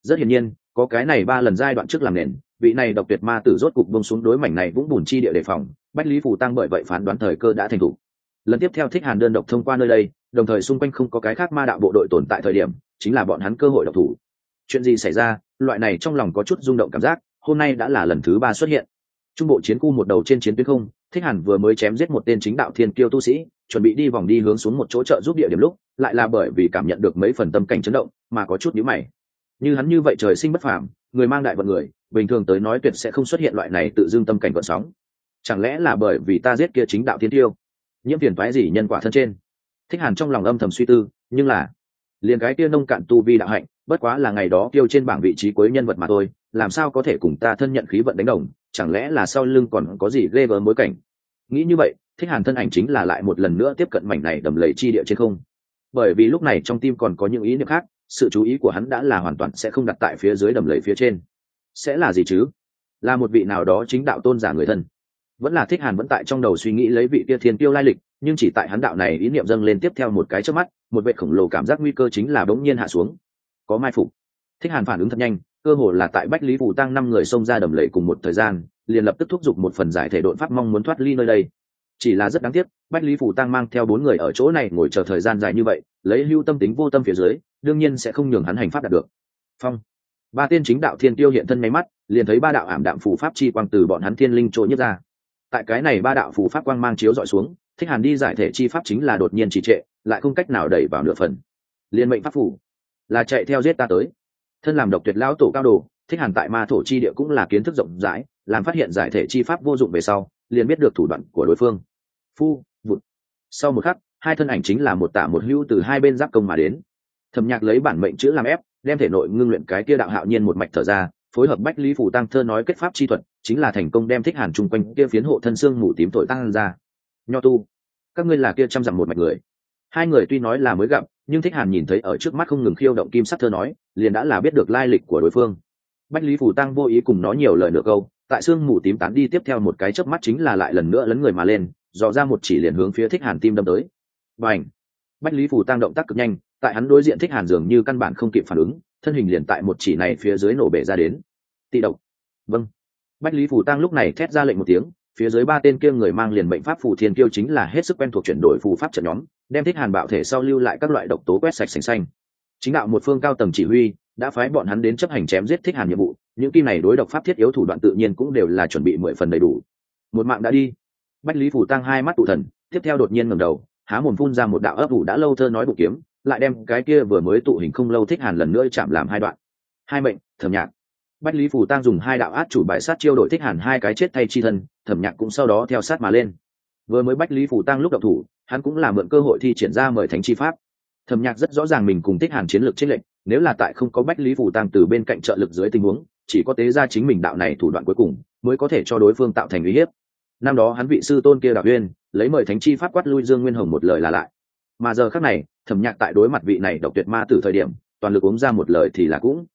Rất hiển nhiên, có cái này ba lần giai đoạn trước làm nền, vị này độc tuyệt ma tử rốt cục bông xuống đối mảnh này vũng bùn chi địa đề phòng, bách lý phủ tăng bởi vậy phán đoán thời cơ đã thành thủ lần tiếp theo thích hàn đơn độc thông qua nơi đây, đồng thời xung quanh không có cái khác ma đạo bộ đội tồn tại thời điểm, chính là bọn hắn cơ hội độc thủ. Chuyện gì xảy ra? Loại này trong lòng có chút rung động cảm giác, hôm nay đã là lần thứ ba xuất hiện. Trung bộ chiến khu một đầu trên chiến tuyến không, thích hẳn vừa mới chém giết một tên chính đạo thiên kiêu tu sĩ, chuẩn bị đi vòng đi hướng xuống một chỗ trợ giúp địa điểm lúc, lại là bởi vì cảm nhận được mấy phần tâm cảnh chấn động, mà có chút nhữ mày. Như hắn như vậy trời sinh bất phàm, người mang đại vận người, bình thường tới nói tuyệt sẽ không xuất hiện loại này tự dưng tâm cảnh vận sóng. Chẳng lẽ là bởi vì ta giết kia chính đạo thiên tiêu nhiễm phiền phái gì nhân quả thân trên. Thích hàn trong lòng âm thầm suy tư, nhưng là, liền cái kia nông cạn tu vi đạo hạnh, bất quá là ngày đó kêu trên bảng vị trí cuối nhân vật mà thôi, làm sao có thể cùng ta thân nhận khí vận đánh đồng, chẳng lẽ là sau lưng còn có gì ghê gớm bối cảnh? Nghĩ như vậy, thích hàn thân ảnh chính là lại một lần nữa tiếp cận mảnh này đầm lầy chi địa trên không. Bởi vì lúc này trong tim còn có những ý niệm khác, sự chú ý của hắn đã là hoàn toàn sẽ không đặt tại phía dưới đầm lầy phía trên. Sẽ là gì chứ? Là một vị nào đó chính đạo tôn giả người thân vẫn là thích hàn vẫn tại trong đầu suy nghĩ lấy vị kia thiên tiêu lai lịch, nhưng chỉ tại hắn đạo này ý niệm dâng lên tiếp theo một cái trước mắt, một vệ khổng lồ cảm giác nguy cơ chính là bỗng nhiên hạ xuống. Có mai phục. Thích hàn phản ứng thật nhanh, cơ hồ là tại bách lý phủ tăng năm người xông ra đầm lầy cùng một thời gian, liền lập tức thúc giục một phần giải thể đội pháp mong muốn thoát ly nơi đây. Chỉ là rất đáng tiếc, bách lý phủ tăng mang theo bốn người ở chỗ này ngồi chờ thời gian dài như vậy, lấy lưu tâm tính vô tâm phía dưới, đương nhiên sẽ không nhường hắn hành pháp đạt được. Phong. Ba tiên chính đạo thiên tiêu hiện thân máy mắt, liền thấy ba đạo ảm đạm phủ pháp chi quang từ bọn hắn thiên linh chỗ nhất ra tại cái này ba đạo phù pháp quang mang chiếu dọi xuống, thích hàn đi giải thể chi pháp chính là đột nhiên trì trệ, lại không cách nào đẩy vào nửa phần. Liên mệnh pháp phủ là chạy theo giết ta tới. Thân làm độc tuyệt lão tổ cao đồ, thích hàn tại ma thổ chi địa cũng là kiến thức rộng rãi, làm phát hiện giải thể chi pháp vô dụng về sau, liền biết được thủ đoạn của đối phương. Phu, vụt. Sau một khắc, hai thân ảnh chính là một tả một hưu từ hai bên giáp công mà đến. Thẩm nhạc lấy bản mệnh chữ làm ép, đem thể nội ngưng luyện cái kia đạo hạo nhiên một mạch thở ra phối hợp bách lý phủ tăng thơ nói kết pháp chi thuật, chính là thành công đem thích hàn chung quanh kia phiến hộ thân xương mù tím tội tăng ra. Nho tu, các ngươi là kia chăm dặm một mạch người. Hai người tuy nói là mới gặp, nhưng thích hàn nhìn thấy ở trước mắt không ngừng khiêu động kim sắc thơ nói, liền đã là biết được lai lịch của đối phương. Bách lý phủ tăng vô ý cùng nói nhiều lời nửa câu, tại xương mù tím tán đi tiếp theo một cái chớp mắt chính là lại lần nữa lấn người mà lên, dò ra một chỉ liền hướng phía thích hàn tim đâm tới. Và ảnh bách lý phủ tăng động tác cực nhanh, tại hắn đối diện thích hàn dường như căn bản không kịp phản ứng thân hình liền tại một chỉ này phía dưới nổ bể ra đến. Tị độc. Vâng. Bách lý phủ tăng lúc này thét ra lệnh một tiếng, phía dưới ba tên kia người mang liền bệnh pháp phù thiên kiêu chính là hết sức quen thuộc chuyển đổi phù pháp trận nhóm, đem thích hàn bạo thể sau lưu lại các loại độc tố quét sạch sành xanh. Chính đạo một phương cao tầng chỉ huy, đã phái bọn hắn đến chấp hành chém giết thích hàn nhiệm vụ, những kim này đối độc pháp thiết yếu thủ đoạn tự nhiên cũng đều là chuẩn bị mười phần đầy đủ. Một mạng đã đi. Bách lý phủ tăng hai mắt tụ thần, tiếp theo đột nhiên ngầm đầu, há mồm phun ra một đạo ấp ủ đã lâu thơ nói bụng kiếm lại đem cái kia vừa mới tụ hình không lâu thích hàn lần nữa chạm làm hai đoạn. Hai mệnh, thẩm nhạc. Bách lý phủ tăng dùng hai đạo át chủ bài sát chiêu đổi thích hàn hai cái chết thay chi thân, thẩm nhạc cũng sau đó theo sát mà lên. Vừa mới bách lý phủ tăng lúc độc thủ, hắn cũng là mượn cơ hội thi triển ra mời thánh chi pháp. Thẩm nhạc rất rõ ràng mình cùng thích hàn chiến lược chiến lệnh nếu là tại không có bách lý phủ tăng từ bên cạnh trợ lực dưới tình huống, chỉ có tế ra chính mình đạo này thủ đoạn cuối cùng, mới có thể cho đối phương tạo thành uy hiếp. Năm đó hắn vị sư tôn kia đạo uyên, lấy mời thánh chi pháp quát lui dương nguyên hồng một lời là lại mà giờ khác này, thẩm nhạc tại đối mặt vị này độc tuyệt ma từ thời điểm, toàn lực uống ra một lời thì là cũng.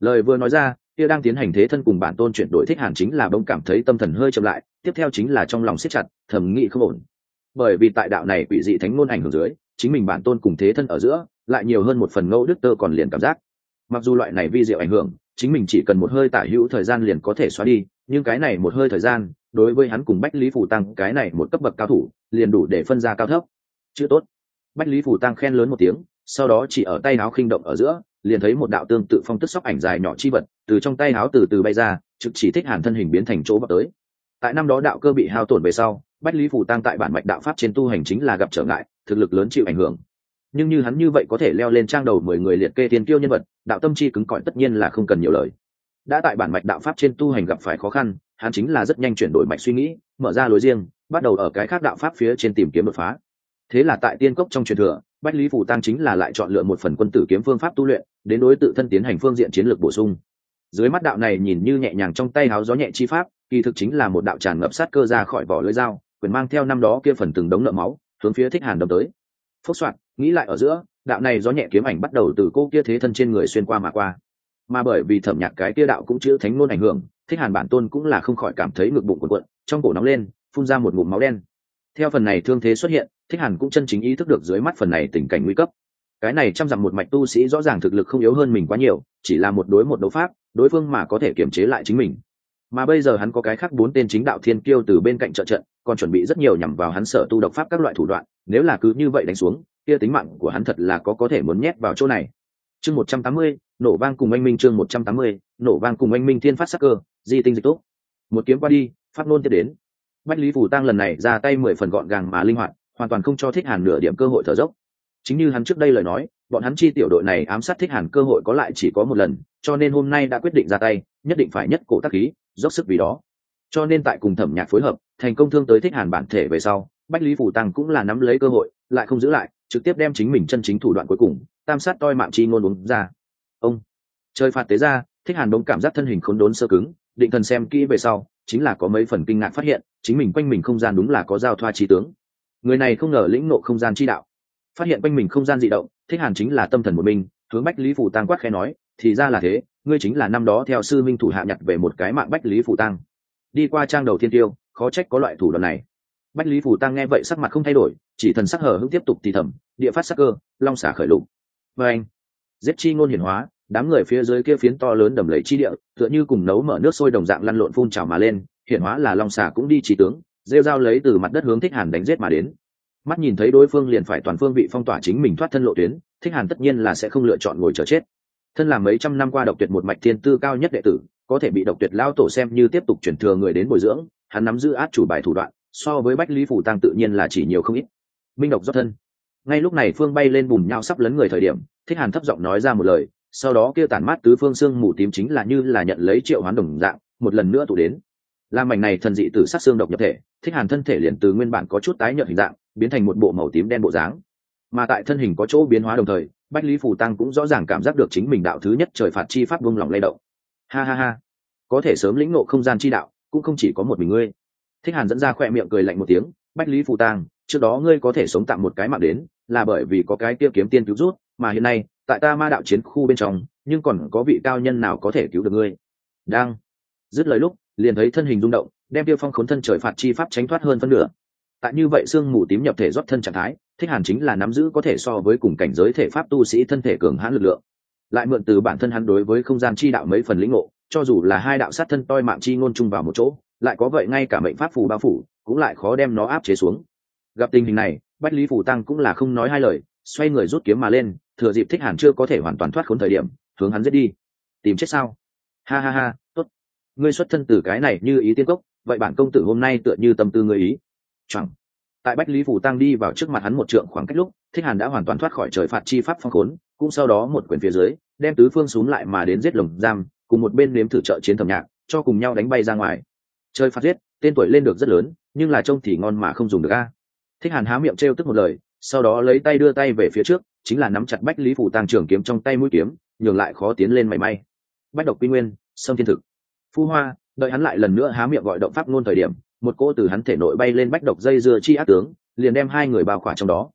Lời vừa nói ra, kia đang tiến hành thế thân cùng bản tôn chuyển đổi thích hàn chính là bỗng cảm thấy tâm thần hơi chậm lại, tiếp theo chính là trong lòng siết chặt thẩm nghị không ổn. Bởi vì tại đạo này quỷ dị thánh ngôn ảnh hưởng dưới, chính mình bản tôn cùng thế thân ở giữa, lại nhiều hơn một phần ngẫu đức tơ còn liền cảm giác. Mặc dù loại này vi diệu ảnh hưởng, chính mình chỉ cần một hơi tả hữu thời gian liền có thể xóa đi, nhưng cái này một hơi thời gian, đối với hắn cùng bách lý phủ tăng, cái này một cấp bậc cao thủ, liền đủ để phân ra cao thấp. Chưa tốt bách lý phủ tăng khen lớn một tiếng, sau đó chỉ ở tay áo khinh động ở giữa, liền thấy một đạo tương tự phong tức sóc ảnh dài nhỏ chi vật, từ trong tay áo từ từ bay ra, trực chỉ thích hàn thân hình biến thành chỗ vào tới. Tại năm đó đạo cơ bị hao tổn về sau, bách lý phủ tăng tại bản mạch đạo pháp trên tu hành chính là gặp trở ngại, thực lực lớn chịu ảnh hưởng. Nhưng như hắn như vậy có thể leo lên trang đầu mười người liệt kê tiền tiêu nhân vật, đạo tâm chi cứng cỏi tất nhiên là không cần nhiều lời. Đã tại bản mạch đạo pháp trên tu hành gặp phải khó khăn, hắn chính là rất nhanh chuyển đổi mạch suy nghĩ, mở ra lối riêng, bắt đầu ở cái khác đạo pháp phía trên tìm kiếm đột phá thế là tại tiên cốc trong truyền thừa, bách lý phủ tăng chính là lại chọn lựa một phần quân tử kiếm phương pháp tu luyện, đến đối tự thân tiến hành phương diện chiến lược bổ sung. Dưới mắt đạo này nhìn như nhẹ nhàng trong tay háo gió nhẹ chi pháp, kỳ thực chính là một đạo tràn ngập sát cơ ra khỏi vỏ lưới dao, quyền mang theo năm đó kia phần từng đống nợ máu, hướng phía thích hàn đâm tới. Phúc soạn nghĩ lại ở giữa, đạo này gió nhẹ kiếm ảnh bắt đầu từ cô kia thế thân trên người xuyên qua mà qua. Mà bởi vì thẩm nhạc cái kia đạo cũng chữ thánh ngôn ảnh hưởng, thích hàn bản tôn cũng là không khỏi cảm thấy ngực bụng cuộn cuộn, trong cổ nóng lên, phun ra một ngụm máu đen. Theo phần này thương thế xuất hiện thích hàn cũng chân chính ý thức được dưới mắt phần này tình cảnh nguy cấp. Cái này chăm dặm một mạch tu sĩ rõ ràng thực lực không yếu hơn mình quá nhiều, chỉ là một đối một đấu pháp, đối phương mà có thể kiềm chế lại chính mình. Mà bây giờ hắn có cái khác bốn tên chính đạo thiên kiêu từ bên cạnh trợ trận, còn chuẩn bị rất nhiều nhằm vào hắn sở tu độc pháp các loại thủ đoạn, nếu là cứ như vậy đánh xuống, kia tính mạng của hắn thật là có có thể muốn nhét vào chỗ này. Chương một trăm tám mươi, nổ vang cùng anh minh chương một trăm tám mươi, nổ vang cùng anh minh thiên phát sắc cơ, di tinh dịch tốt một kiếm qua đi phát nôn tiếp đến. Bách lý phủ tăng lần này ra tay mười phần gọn gàng mà linh hoạt hoàn toàn không cho thích hàn nửa điểm cơ hội thở dốc. Chính như hắn trước đây lời nói, bọn hắn chi tiểu đội này ám sát thích hàn cơ hội có lại chỉ có một lần, cho nên hôm nay đã quyết định ra tay, nhất định phải nhất cổ tác khí, dốc sức vì đó. Cho nên tại cùng thẩm nhạc phối hợp, thành công thương tới thích hàn bản thể về sau, bách lý phủ tăng cũng là nắm lấy cơ hội, lại không giữ lại, trực tiếp đem chính mình chân chính thủ đoạn cuối cùng, tam sát toi mạng chi ngôn uống ra. Ông chơi phạt tế ra, thích hàn đống cảm giác thân hình khốn đốn sơ cứng, định thần xem kỹ về sau, chính là có mấy phần kinh ngạc phát hiện, chính mình quanh mình không gian đúng là có giao thoa trí tướng người này không ngờ lĩnh nộ không gian chi đạo. Phát hiện quanh mình không gian dị động, thích hàn chính là tâm thần một mình, hướng bách lý phủ tăng quát khẽ nói, thì ra là thế, ngươi chính là năm đó theo sư minh thủ hạ nhặt về một cái mạng bách lý phủ tăng đi qua trang đầu thiên tiêu, khó trách có loại thủ đoạn này. Bách lý phủ tăng nghe vậy sắc mặt không thay đổi, chỉ thần sắc hở hững tiếp tục thì thầm, địa phát sắc cơ, long xả khởi lụng vê anh, giết chi ngôn hiển hóa, đám người phía dưới kia phiến to lớn đầm lầy chi địa, tựa như cùng nấu mở nước sôi đồng dạng lăn lộn phun trào mà lên, hiển hóa là long xả cũng đi chỉ tướng rêu dao lấy từ mặt đất hướng thích hàn đánh giết mà đến. Mắt nhìn thấy đối phương liền phải toàn phương bị phong tỏa chính mình thoát thân lộ tuyến, thích hàn tất nhiên là sẽ không lựa chọn ngồi chờ chết. Thân là mấy trăm năm qua độc tuyệt một mạch thiên tư cao nhất đệ tử, có thể bị độc tuyệt lao tổ xem như tiếp tục chuyển thừa người đến bồi dưỡng, hắn nắm giữ át chủ bài thủ đoạn, so với bách lý phủ tăng tự nhiên là chỉ nhiều không ít. Minh độc do thân. Ngay lúc này phương bay lên bùn nhau sắp lấn người thời điểm, thích hàn thấp giọng nói ra một lời, sau đó kia tản mát tứ phương xương mù tím chính là như là nhận lấy triệu hoán đồng dạng, một lần nữa tụ đến làm mảnh này thần dị từ sát xương độc nhập thể, thích hàn thân thể liền từ nguyên bản có chút tái nhợt hình dạng, biến thành một bộ màu tím đen bộ dáng. Mà tại thân hình có chỗ biến hóa đồng thời, bách lý phù tăng cũng rõ ràng cảm giác được chính mình đạo thứ nhất trời phạt chi pháp vung lòng lay động. Ha ha ha. Có thể sớm lĩnh ngộ không gian chi đạo, cũng không chỉ có một mình ngươi. Thích hàn dẫn ra khỏe miệng cười lạnh một tiếng, bách lý phù tăng, trước đó ngươi có thể sống tạm một cái mạng đến, là bởi vì có cái kia kiếm tiên cứu rút, mà hiện nay, tại ta ma đạo chiến khu bên trong, nhưng còn có vị cao nhân nào có thể cứu được ngươi? Đang. Dứt lời lúc liền thấy thân hình rung động, đem tiêu phong khốn thân trời phạt chi pháp tránh thoát hơn phân nửa. Tại như vậy xương mù tím nhập thể rót thân trạng thái, thích hàn chính là nắm giữ có thể so với cùng cảnh giới thể pháp tu sĩ thân thể cường hãn lực lượng. Lại mượn từ bản thân hắn đối với không gian chi đạo mấy phần lĩnh ngộ, cho dù là hai đạo sát thân toi mạng chi ngôn chung vào một chỗ, lại có vậy ngay cả mệnh pháp phù bao phủ, cũng lại khó đem nó áp chế xuống. Gặp tình hình này, bách lý phủ tăng cũng là không nói hai lời, xoay người rút kiếm mà lên, thừa dịp thích hàn chưa có thể hoàn toàn thoát khốn thời điểm, hướng hắn giết đi. Tìm chết sao? Ha ha ha, tốt ngươi xuất thân từ cái này như ý tiên cốc, vậy bản công tử hôm nay tựa như tâm tư ngươi ý. Chẳng. Tại bách lý phủ tăng đi vào trước mặt hắn một trượng khoảng cách lúc, thích hàn đã hoàn toàn thoát khỏi trời phạt chi pháp phong khốn, cũng sau đó một quyển phía dưới, đem tứ phương xuống lại mà đến giết lồng giam, cùng một bên nếm thử trợ chiến thầm nhạc, cho cùng nhau đánh bay ra ngoài. Chơi phạt giết, tên tuổi lên được rất lớn, nhưng là trông thì ngon mà không dùng được a. Thích hàn há miệng trêu tức một lời, sau đó lấy tay đưa tay về phía trước, chính là nắm chặt bách lý phủ tăng trường kiếm trong tay mũi kiếm, nhường lại khó tiến lên mảy may. Bách độc quy nguyên, sâm thiên thực phu hoa, đợi hắn lại lần nữa há miệng gọi động pháp ngôn thời điểm, một cô từ hắn thể nội bay lên bách độc dây dưa chi ác tướng, liền đem hai người bao khỏa trong đó.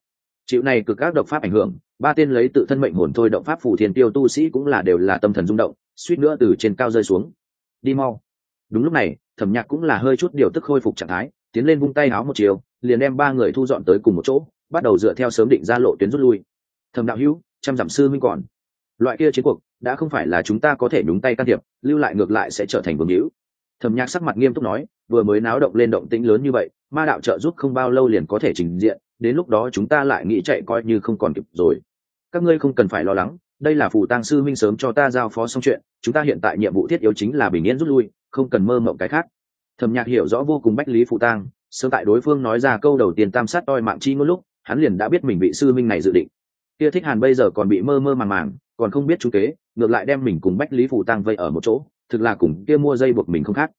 Chịu này cực các độc pháp ảnh hưởng, ba tên lấy tự thân mệnh hồn thôi động pháp phủ thiên tiêu tu sĩ cũng là đều là tâm thần rung động, suýt nữa từ trên cao rơi xuống. Đi mau. Đúng lúc này, thẩm nhạc cũng là hơi chút điều tức khôi phục trạng thái, tiến lên vung tay áo một chiều, liền đem ba người thu dọn tới cùng một chỗ, bắt đầu dựa theo sớm định ra lộ tuyến rút lui. Thẩm đạo hữu, trăm giảm sư minh còn. Loại kia chiến cuộc đã không phải là chúng ta có thể nhúng tay can thiệp, lưu lại ngược lại sẽ trở thành vương hữu. Thẩm nhạc sắc mặt nghiêm túc nói, vừa mới náo động lên động tĩnh lớn như vậy, ma đạo trợ giúp không bao lâu liền có thể trình diện, đến lúc đó chúng ta lại nghĩ chạy coi như không còn kịp rồi. Các ngươi không cần phải lo lắng, đây là phù tăng sư minh sớm cho ta giao phó xong chuyện, chúng ta hiện tại nhiệm vụ thiết yếu chính là bình yên rút lui, không cần mơ mộng cái khác. Thẩm nhạc hiểu rõ vô cùng bách lý phù tăng sớm tại đối phương nói ra câu đầu tiên tam sát toi mạng chi ngôn lúc, hắn liền đã biết mình bị sư minh này dự định. Kia thích hàn bây giờ còn bị mơ mơ màng màng, còn không biết chú kế ngược lại đem mình cùng bách lý Phủ tăng vây ở một chỗ, thực là cùng kia mua dây buộc mình không khác.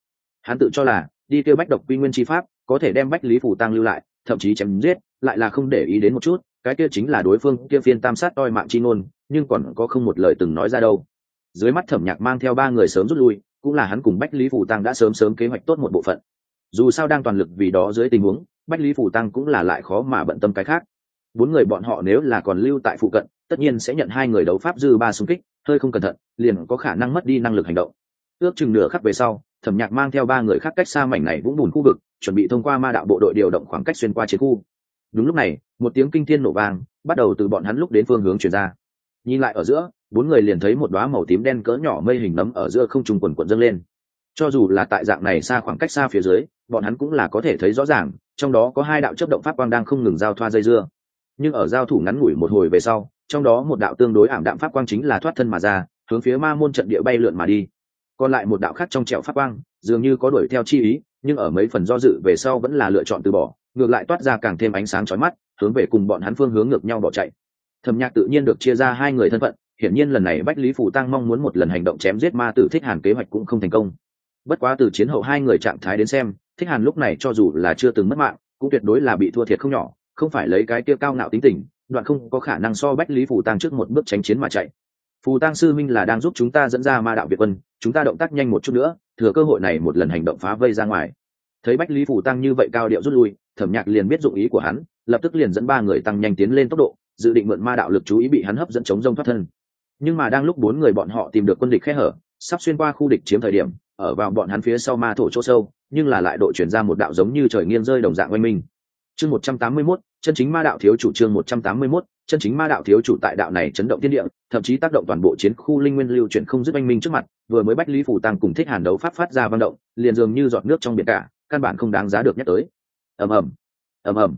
Hắn tự cho là, đi kêu bách độc quy nguyên chi pháp, có thể đem bách lý Phủ tăng lưu lại, thậm chí chém giết, lại là không để ý đến một chút, cái kia chính là đối phương, kia phiên tam sát toi mạng chi ngôn, nhưng còn có không một lời từng nói ra đâu. Dưới mắt thẩm nhạc mang theo ba người sớm rút lui, cũng là hắn cùng bách lý Phủ tăng đã sớm sớm kế hoạch tốt một bộ phận. Dù sao đang toàn lực vì đó dưới tình huống, bách lý Phủ tăng cũng là lại khó mà bận tâm cái khác. Bốn người bọn họ nếu là còn lưu tại phụ cận tất nhiên sẽ nhận hai người đấu pháp dư ba xung kích, hơi không cẩn thận, liền có khả năng mất đi năng lực hành động. Ước chừng nửa khắc về sau, thẩm nhạc mang theo ba người khác cách xa mảnh này vũng bùn khu vực, chuẩn bị thông qua ma đạo bộ đội điều động khoảng cách xuyên qua chiến khu. Đúng lúc này, một tiếng kinh thiên nổ vang, bắt đầu từ bọn hắn lúc đến phương hướng chuyển ra. Nhìn lại ở giữa, bốn người liền thấy một đoá màu tím đen cỡ nhỏ mây hình nấm ở giữa không trung quần quận dâng lên. Cho dù là tại dạng này xa khoảng cách xa phía dưới, bọn hắn cũng là có thể thấy rõ ràng, trong đó có hai đạo chấp động pháp quang đang không ngừng giao thoa dây dưa. Nhưng ở giao thủ ngắn ngủi một hồi về sau trong đó một đạo tương đối ảm đạm pháp quang chính là thoát thân mà ra, hướng phía ma môn trận địa bay lượn mà đi. Còn lại một đạo khác trong trẹo pháp quang, dường như có đuổi theo chi ý, nhưng ở mấy phần do dự về sau vẫn là lựa chọn từ bỏ, ngược lại toát ra càng thêm ánh sáng chói mắt, hướng về cùng bọn hắn phương hướng ngược nhau bỏ chạy. Thẩm nhạc tự nhiên được chia ra hai người thân phận, hiển nhiên lần này bách lý phủ tăng mong muốn một lần hành động chém giết ma tử thích hàn kế hoạch cũng không thành công. Bất quá từ chiến hậu hai người trạng thái đến xem, thích hàn lúc này cho dù là chưa từng mất mạng, cũng tuyệt đối là bị thua thiệt không nhỏ, không phải lấy cái kia cao ngạo tính tình đoạn không có khả năng so bách lý phủ tăng trước một bước tránh chiến mà chạy. Phù tăng sư minh là đang giúp chúng ta dẫn ra ma đạo việt quân, chúng ta động tác nhanh một chút nữa, thừa cơ hội này một lần hành động phá vây ra ngoài. Thấy bách lý phù tăng như vậy cao điệu rút lui, thẩm nhạc liền biết dụng ý của hắn, lập tức liền dẫn ba người tăng nhanh tiến lên tốc độ, dự định mượn ma đạo lực chú ý bị hắn hấp dẫn chống rông thoát thân. Nhưng mà đang lúc bốn người bọn họ tìm được quân địch khe hở, sắp xuyên qua khu địch chiếm thời điểm, ở vào bọn hắn phía sau ma thổ chỗ sâu, nhưng là lại đội chuyển ra một đạo giống như trời nghiêng rơi đồng dạng oanh minh. Chương một trăm tám mươi mốt chân chính ma đạo thiếu chủ trương một trăm tám mươi chân chính ma đạo thiếu chủ tại đạo này chấn động thiên địa, thậm chí tác động toàn bộ chiến khu linh nguyên lưu chuyển không dứt anh minh trước mặt, vừa mới bách lý phủ tăng cùng thích hàn đấu pháp phát ra văn động, liền dường như giọt nước trong biển cả, căn bản không đáng giá được nhắc tới. Ầm ầm ầm ầm.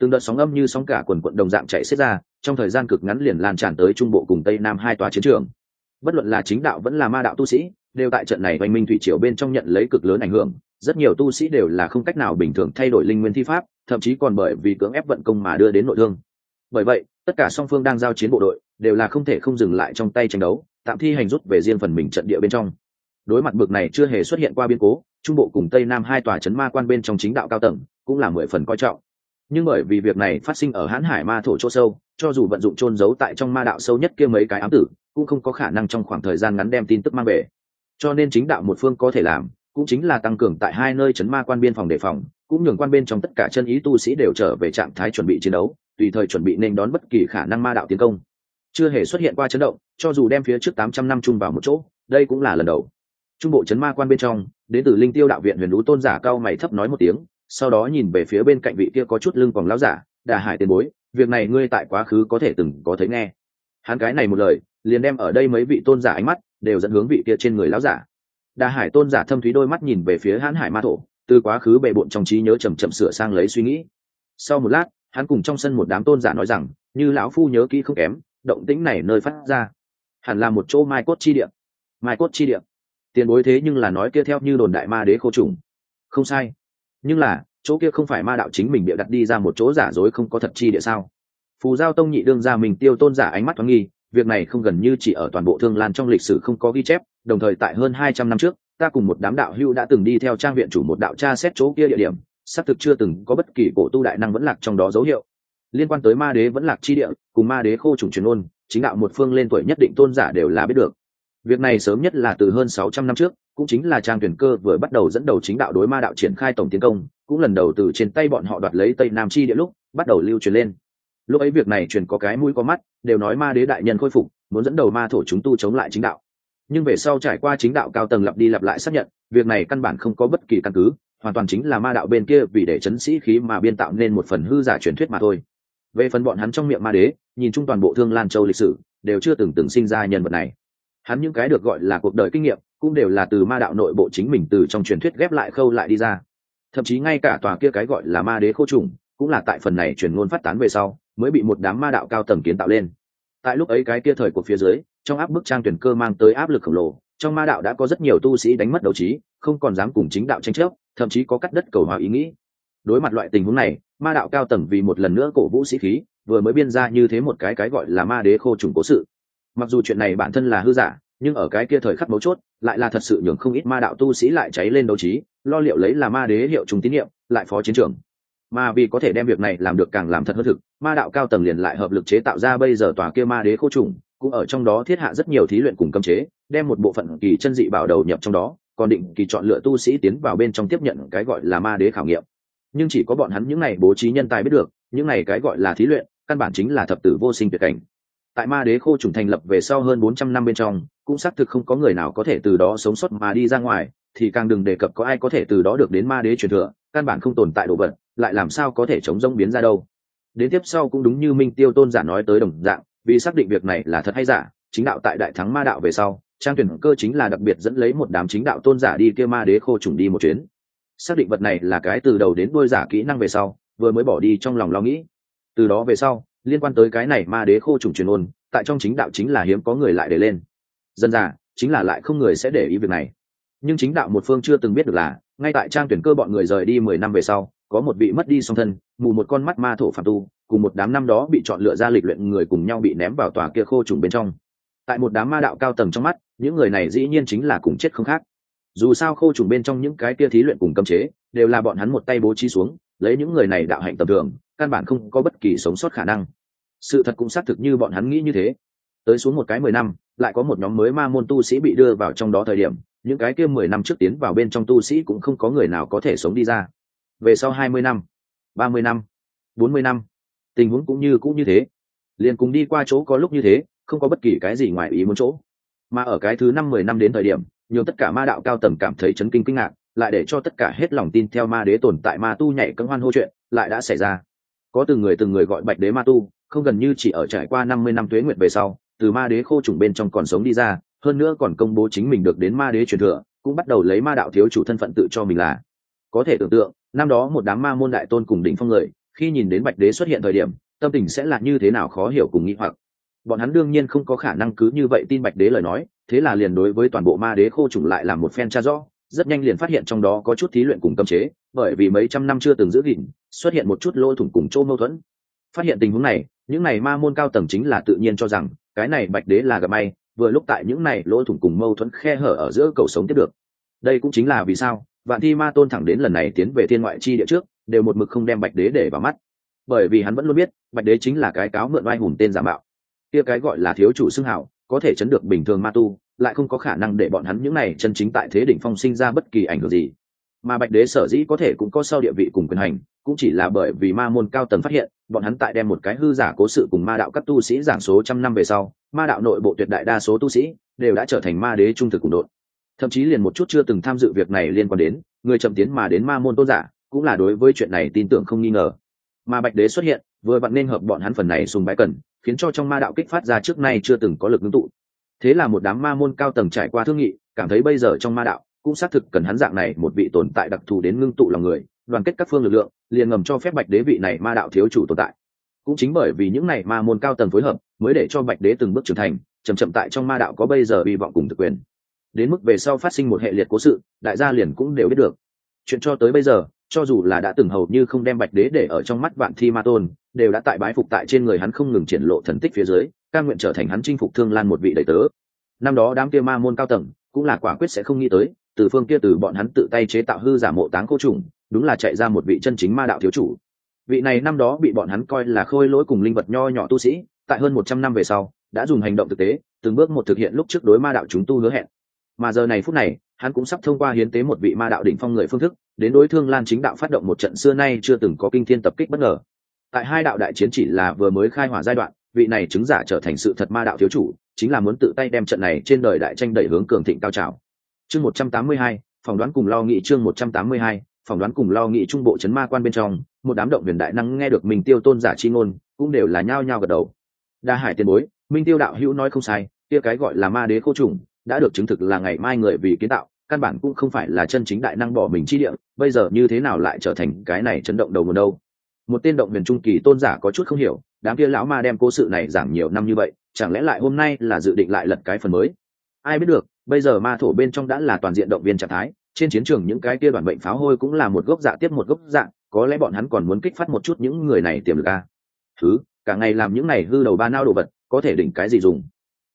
Từng đợt sóng âm như sóng cả quần quận đồng dạng chạy xiết ra, trong thời gian cực ngắn liền lan tràn tới trung bộ cùng tây nam hai tòa chiến trường. Bất luận là chính đạo vẫn là ma đạo tu sĩ, đều tại trận này oanh minh thủy triều bên trong nhận lấy cực lớn ảnh hưởng rất nhiều tu sĩ đều là không cách nào bình thường thay đổi linh nguyên thi pháp, thậm chí còn bởi vì cưỡng ép vận công mà đưa đến nội thương. Bởi vậy, tất cả song phương đang giao chiến bộ đội đều là không thể không dừng lại trong tay tranh đấu, tạm thi hành rút về riêng phần mình trận địa bên trong. Đối mặt bực này chưa hề xuất hiện qua biên cố, trung bộ cùng tây nam hai tòa chấn ma quan bên trong chính đạo cao tầng cũng là mười phần coi trọng. Nhưng bởi vì việc này phát sinh ở hãn hải ma thổ chỗ sâu, cho dù vận dụng trôn giấu tại trong ma đạo sâu nhất kia mấy cái ám tử, cũng không có khả năng trong khoảng thời gian ngắn đem tin tức mang về. Cho nên chính đạo một phương có thể làm cũng chính là tăng cường tại hai nơi chấn ma quan biên phòng đề phòng, cũng nhường quan bên trong tất cả chân ý tu sĩ đều trở về trạng thái chuẩn bị chiến đấu, tùy thời chuẩn bị nên đón bất kỳ khả năng ma đạo tiến công. Chưa hề xuất hiện qua chấn động, cho dù đem phía trước tám trăm năm chung vào một chỗ, đây cũng là lần đầu. Trung bộ chấn ma quan bên trong đến từ linh tiêu đạo viện huyền lũ tôn giả cao mày thấp nói một tiếng, sau đó nhìn về phía bên cạnh vị kia có chút lưng còn lão giả, đà hải tiền bối, việc này ngươi tại quá khứ có thể từng có thấy nghe. Hắn cái này một lời, liền đem ở đây mấy vị tôn giả ánh mắt đều dẫn hướng vị kia trên người lão giả đà hải tôn giả thâm thúy đôi mắt nhìn về phía hãn hải ma thổ, từ quá khứ bệ bộn trong trí nhớ chầm chậm sửa sang lấy suy nghĩ. Sau một lát, hắn cùng trong sân một đám tôn giả nói rằng, như lão phu nhớ kỹ không kém, động tĩnh này nơi phát ra, hẳn là một chỗ mai cốt chi địa. Mai cốt chi địa. Tiền bối thế nhưng là nói kia theo như đồn đại ma đế khô trùng. Không sai. Nhưng là, chỗ kia không phải ma đạo chính mình bịa đặt đi ra một chỗ giả dối không có thật chi địa sao? Phù giao tông nhị đương ra mình tiêu tôn giả ánh mắt thoáng nghi, việc này không gần như chỉ ở toàn bộ thương lan trong lịch sử không có ghi chép đồng thời tại hơn hai trăm năm trước, ta cùng một đám đạo hưu đã từng đi theo trang viện chủ một đạo tra xét chỗ kia địa điểm, xác thực chưa từng có bất kỳ cổ tu đại năng vẫn lạc trong đó dấu hiệu. Liên quan tới ma đế vẫn lạc chi địa, cùng ma đế khô trùng truyền ôn chính đạo một phương lên tuổi nhất định tôn giả đều là biết được. Việc này sớm nhất là từ hơn sáu trăm năm trước, cũng chính là trang tuyển cơ vừa bắt đầu dẫn đầu chính đạo đối ma đạo triển khai tổng tiến công, cũng lần đầu từ trên tay bọn họ đoạt lấy tây nam chi địa lúc, bắt đầu lưu truyền lên. Lúc ấy việc này truyền có cái mũi có mắt, đều nói ma đế đại nhân khôi phục, muốn dẫn đầu ma thổ chúng tu chống lại chính đạo nhưng về sau trải qua chính đạo cao tầng lặp đi lặp lại xác nhận, việc này căn bản không có bất kỳ căn cứ, hoàn toàn chính là ma đạo bên kia vì để chấn sĩ khí mà biên tạo nên một phần hư giả truyền thuyết mà thôi. Về phần bọn hắn trong miệng ma đế, nhìn chung toàn bộ thương lan châu lịch sử, đều chưa từng từng sinh ra nhân vật này. Hắn những cái được gọi là cuộc đời kinh nghiệm, cũng đều là từ ma đạo nội bộ chính mình từ trong truyền thuyết ghép lại khâu lại đi ra. Thậm chí ngay cả tòa kia cái gọi là ma đế khô trùng, cũng là tại phần này truyền ngôn phát tán về sau, mới bị một đám ma đạo cao tầng kiến tạo lên. Tại lúc ấy cái kia thời của phía dưới trong áp bức trang tuyển cơ mang tới áp lực khổng lồ, trong ma đạo đã có rất nhiều tu sĩ đánh mất đầu trí, không còn dám cùng chính đạo tranh chấp, thậm chí có cắt đất cầu hòa ý nghĩ. Đối mặt loại tình huống này, ma đạo cao tầng vì một lần nữa cổ vũ sĩ khí, vừa mới biên ra như thế một cái cái gọi là ma đế khô trùng cố sự. Mặc dù chuyện này bản thân là hư giả, nhưng ở cái kia thời khắc mấu chốt, lại là thật sự nhường không ít ma đạo tu sĩ lại cháy lên đấu trí, lo liệu lấy là ma đế hiệu trùng tín nhiệm, lại phó chiến trường. Mà vì có thể đem việc này làm được càng làm thật hơn thực, ma đạo cao tầng liền lại hợp lực chế tạo ra bây giờ tòa kia ma đế khô trùng cũng ở trong đó thiết hạ rất nhiều thí luyện cùng cấm chế, đem một bộ phận kỳ chân dị bảo đầu nhập trong đó, còn định kỳ chọn lựa tu sĩ tiến vào bên trong tiếp nhận cái gọi là ma đế khảo nghiệm. Nhưng chỉ có bọn hắn những này bố trí nhân tài biết được, những này cái gọi là thí luyện, căn bản chính là thập tử vô sinh tuyệt cảnh. Tại ma đế khô trùng thành lập về sau hơn bốn trăm năm bên trong, cũng xác thực không có người nào có thể từ đó sống sót mà đi ra ngoài, thì càng đừng đề cập có ai có thể từ đó được đến ma đế truyền thừa, căn bản không tồn tại đồ vật, lại làm sao có thể chống rông biến ra đâu. Đến tiếp sau cũng đúng như minh tiêu tôn giả nói tới đồng dạng vì xác định việc này là thật hay giả, chính đạo tại đại thắng ma đạo về sau, trang tuyển cơ chính là đặc biệt dẫn lấy một đám chính đạo tôn giả đi kêu ma đế khô trùng đi một chuyến. Xác định vật này là cái từ đầu đến đuôi giả kỹ năng về sau, vừa mới bỏ đi trong lòng lo nghĩ. Từ đó về sau, liên quan tới cái này ma đế khô trùng truyền ôn, tại trong chính đạo chính là hiếm có người lại để lên. Dân giả, chính là lại không người sẽ để ý việc này. Nhưng chính đạo một phương chưa từng biết được là, ngay tại trang tuyển cơ bọn người rời đi mười năm về sau có một vị mất đi song thân, mù một con mắt ma thổ phạm tu, cùng một đám năm đó bị chọn lựa ra lịch luyện người cùng nhau bị ném vào tòa kia khô trùng bên trong. Tại một đám ma đạo cao tầng trong mắt, những người này dĩ nhiên chính là cùng chết không khác. Dù sao khô trùng bên trong những cái kia thí luyện cùng cấm chế, đều là bọn hắn một tay bố trí xuống, lấy những người này đạo hạnh tầm thường, căn bản không có bất kỳ sống sót khả năng. Sự thật cũng xác thực như bọn hắn nghĩ như thế. Tới xuống một cái mười năm, lại có một nhóm mới ma môn tu sĩ bị đưa vào trong đó thời điểm, những cái kia mười năm trước tiến vào bên trong tu sĩ cũng không có người nào có thể sống đi ra về sau hai mươi năm, ba mươi năm, bốn mươi năm, tình huống cũng như cũng như thế. Liền cùng đi qua chỗ có lúc như thế, không có bất kỳ cái gì ngoài ý muốn chỗ. Mà ở cái thứ năm mười năm đến thời điểm nhiều tất cả ma đạo cao tầng cảm thấy chấn kinh kinh ngạc, lại để cho tất cả hết lòng tin theo ma đế tồn tại ma tu nhảy cân hoan hô chuyện, lại đã xảy ra. Có từng người từng người gọi bạch đế ma tu, không gần như chỉ ở trải qua năm mươi năm tuế nguyệt về sau, từ ma đế khô trùng bên trong còn sống đi ra, hơn nữa còn công bố chính mình được đến ma đế truyền thừa, cũng bắt đầu lấy ma đạo thiếu chủ thân phận tự cho mình là. Có thể tưởng tượng năm đó một đám ma môn đại tôn cùng đỉnh phong người, khi nhìn đến bạch đế xuất hiện thời điểm, tâm tình sẽ là như thế nào khó hiểu cùng nghĩ hoặc. Bọn hắn đương nhiên không có khả năng cứ như vậy tin bạch đế lời nói, thế là liền đối với toàn bộ ma đế khô trùng lại làm một phen tra rõ, rất nhanh liền phát hiện trong đó có chút thí luyện cùng cấm chế, bởi vì mấy trăm năm chưa từng giữ gìn, xuất hiện một chút lỗ thủng cùng chỗ mâu thuẫn. Phát hiện tình huống này, những này ma môn cao tầng chính là tự nhiên cho rằng, cái này bạch đế là gặp may, vừa lúc tại những này lỗ thủng cùng mâu thuẫn khe hở ở giữa cầu sống tiếp được. Đây cũng chính là vì sao vạn thi ma tôn thẳng đến lần này tiến về thiên ngoại chi địa trước, đều một mực không đem bạch đế để vào mắt. Bởi vì hắn vẫn luôn biết, bạch đế chính là cái cáo mượn oai hùng tên giả mạo. Kia cái gọi là thiếu chủ xưng hảo, có thể chấn được bình thường ma tu, lại không có khả năng để bọn hắn những này chân chính tại thế đỉnh phong sinh ra bất kỳ ảnh hưởng gì. Mà bạch đế sở dĩ có thể cũng có sau địa vị cùng quyền hành, cũng chỉ là bởi vì ma môn cao tầng phát hiện, bọn hắn tại đem một cái hư giả cố sự cùng ma đạo các tu sĩ giảng số trăm năm về sau, ma đạo nội bộ tuyệt đại đa số tu sĩ đều đã trở thành ma đế trung thực cùng đội thậm chí liền một chút chưa từng tham dự việc này liên quan đến, người chậm tiến mà đến ma môn tôn giả, cũng là đối với chuyện này tin tưởng không nghi ngờ. Mà bạch đế xuất hiện, vừa vặn nên hợp bọn hắn phần này sùng bái cần, khiến cho trong ma đạo kích phát ra trước nay chưa từng có lực ngưng tụ. Thế là một đám ma môn cao tầng trải qua thương nghị, cảm thấy bây giờ trong ma đạo, cũng xác thực cần hắn dạng này một vị tồn tại đặc thù đến ngưng tụ lòng người, đoàn kết các phương lực lượng, liền ngầm cho phép bạch đế vị này ma đạo thiếu chủ tồn tại. Cũng chính bởi vì những này ma môn cao tầng phối hợp, mới để cho bạch đế từng bước trưởng thành chầm chậm tại trong ma đạo có bây giờ hy vọng cùng thực quyền đến mức về sau phát sinh một hệ liệt cố sự, đại gia liền cũng đều biết được. Chuyện cho tới bây giờ, cho dù là đã từng hầu như không đem bạch đế để ở trong mắt vạn thi ma tôn, đều đã tại bái phục tại trên người hắn không ngừng triển lộ thần tích phía dưới, ca nguyện trở thành hắn chinh phục thương lan một vị đầy tớ. Năm đó đám kia ma môn cao tầng, cũng là quả quyết sẽ không nghĩ tới, từ phương kia từ bọn hắn tự tay chế tạo hư giả mộ táng cô trùng, đúng là chạy ra một vị chân chính ma đạo thiếu chủ. Vị này năm đó bị bọn hắn coi là khôi lỗi cùng linh vật nho nhỏ tu sĩ, tại hơn một trăm năm về sau, đã dùng hành động thực tế, từng bước một thực hiện lúc trước đối ma đạo chúng tu hứa hẹn mà giờ này phút này, hắn cũng sắp thông qua hiến tế một vị ma đạo đỉnh phong người phương thức, đến đối thương lan chính đạo phát động một trận xưa nay chưa từng có kinh thiên tập kích bất ngờ. Tại hai đạo đại chiến chỉ là vừa mới khai hỏa giai đoạn, vị này chứng giả trở thành sự thật ma đạo thiếu chủ, chính là muốn tự tay đem trận này trên đời đại tranh đẩy hướng cường thịnh cao trào. Chương một trăm tám mươi hai, phỏng đoán cùng lo nghị chương một trăm tám mươi hai, phỏng đoán cùng lo nghị trung bộ chấn ma quan bên trong, một đám động huyền đại năng nghe được mình tiêu tôn giả chi ngôn, cũng đều là nhao nhao gật đầu. Đa hải tiền bối, minh tiêu đạo hữu nói không sai, kia cái gọi là ma đế cô trùng đã được chứng thực là ngày mai người vì kiến tạo, căn bản cũng không phải là chân chính đại năng bỏ mình chi địa, bây giờ như thế nào lại trở thành cái này chấn động đầu nguồn đâu? Một tên động huyền trung kỳ tôn giả có chút không hiểu, đám kia lão ma đem cố sự này giảng nhiều năm như vậy, chẳng lẽ lại hôm nay là dự định lại lật cái phần mới? Ai biết được, bây giờ ma thổ bên trong đã là toàn diện động viên trạng thái, trên chiến trường những cái kia đoàn bệnh pháo hôi cũng là một gốc dạ tiếp một gốc dạ có lẽ bọn hắn còn muốn kích phát một chút những người này tiềm lực a thứ, cả ngày làm những này hư đầu ba nao đồ vật, có thể đỉnh cái gì dùng?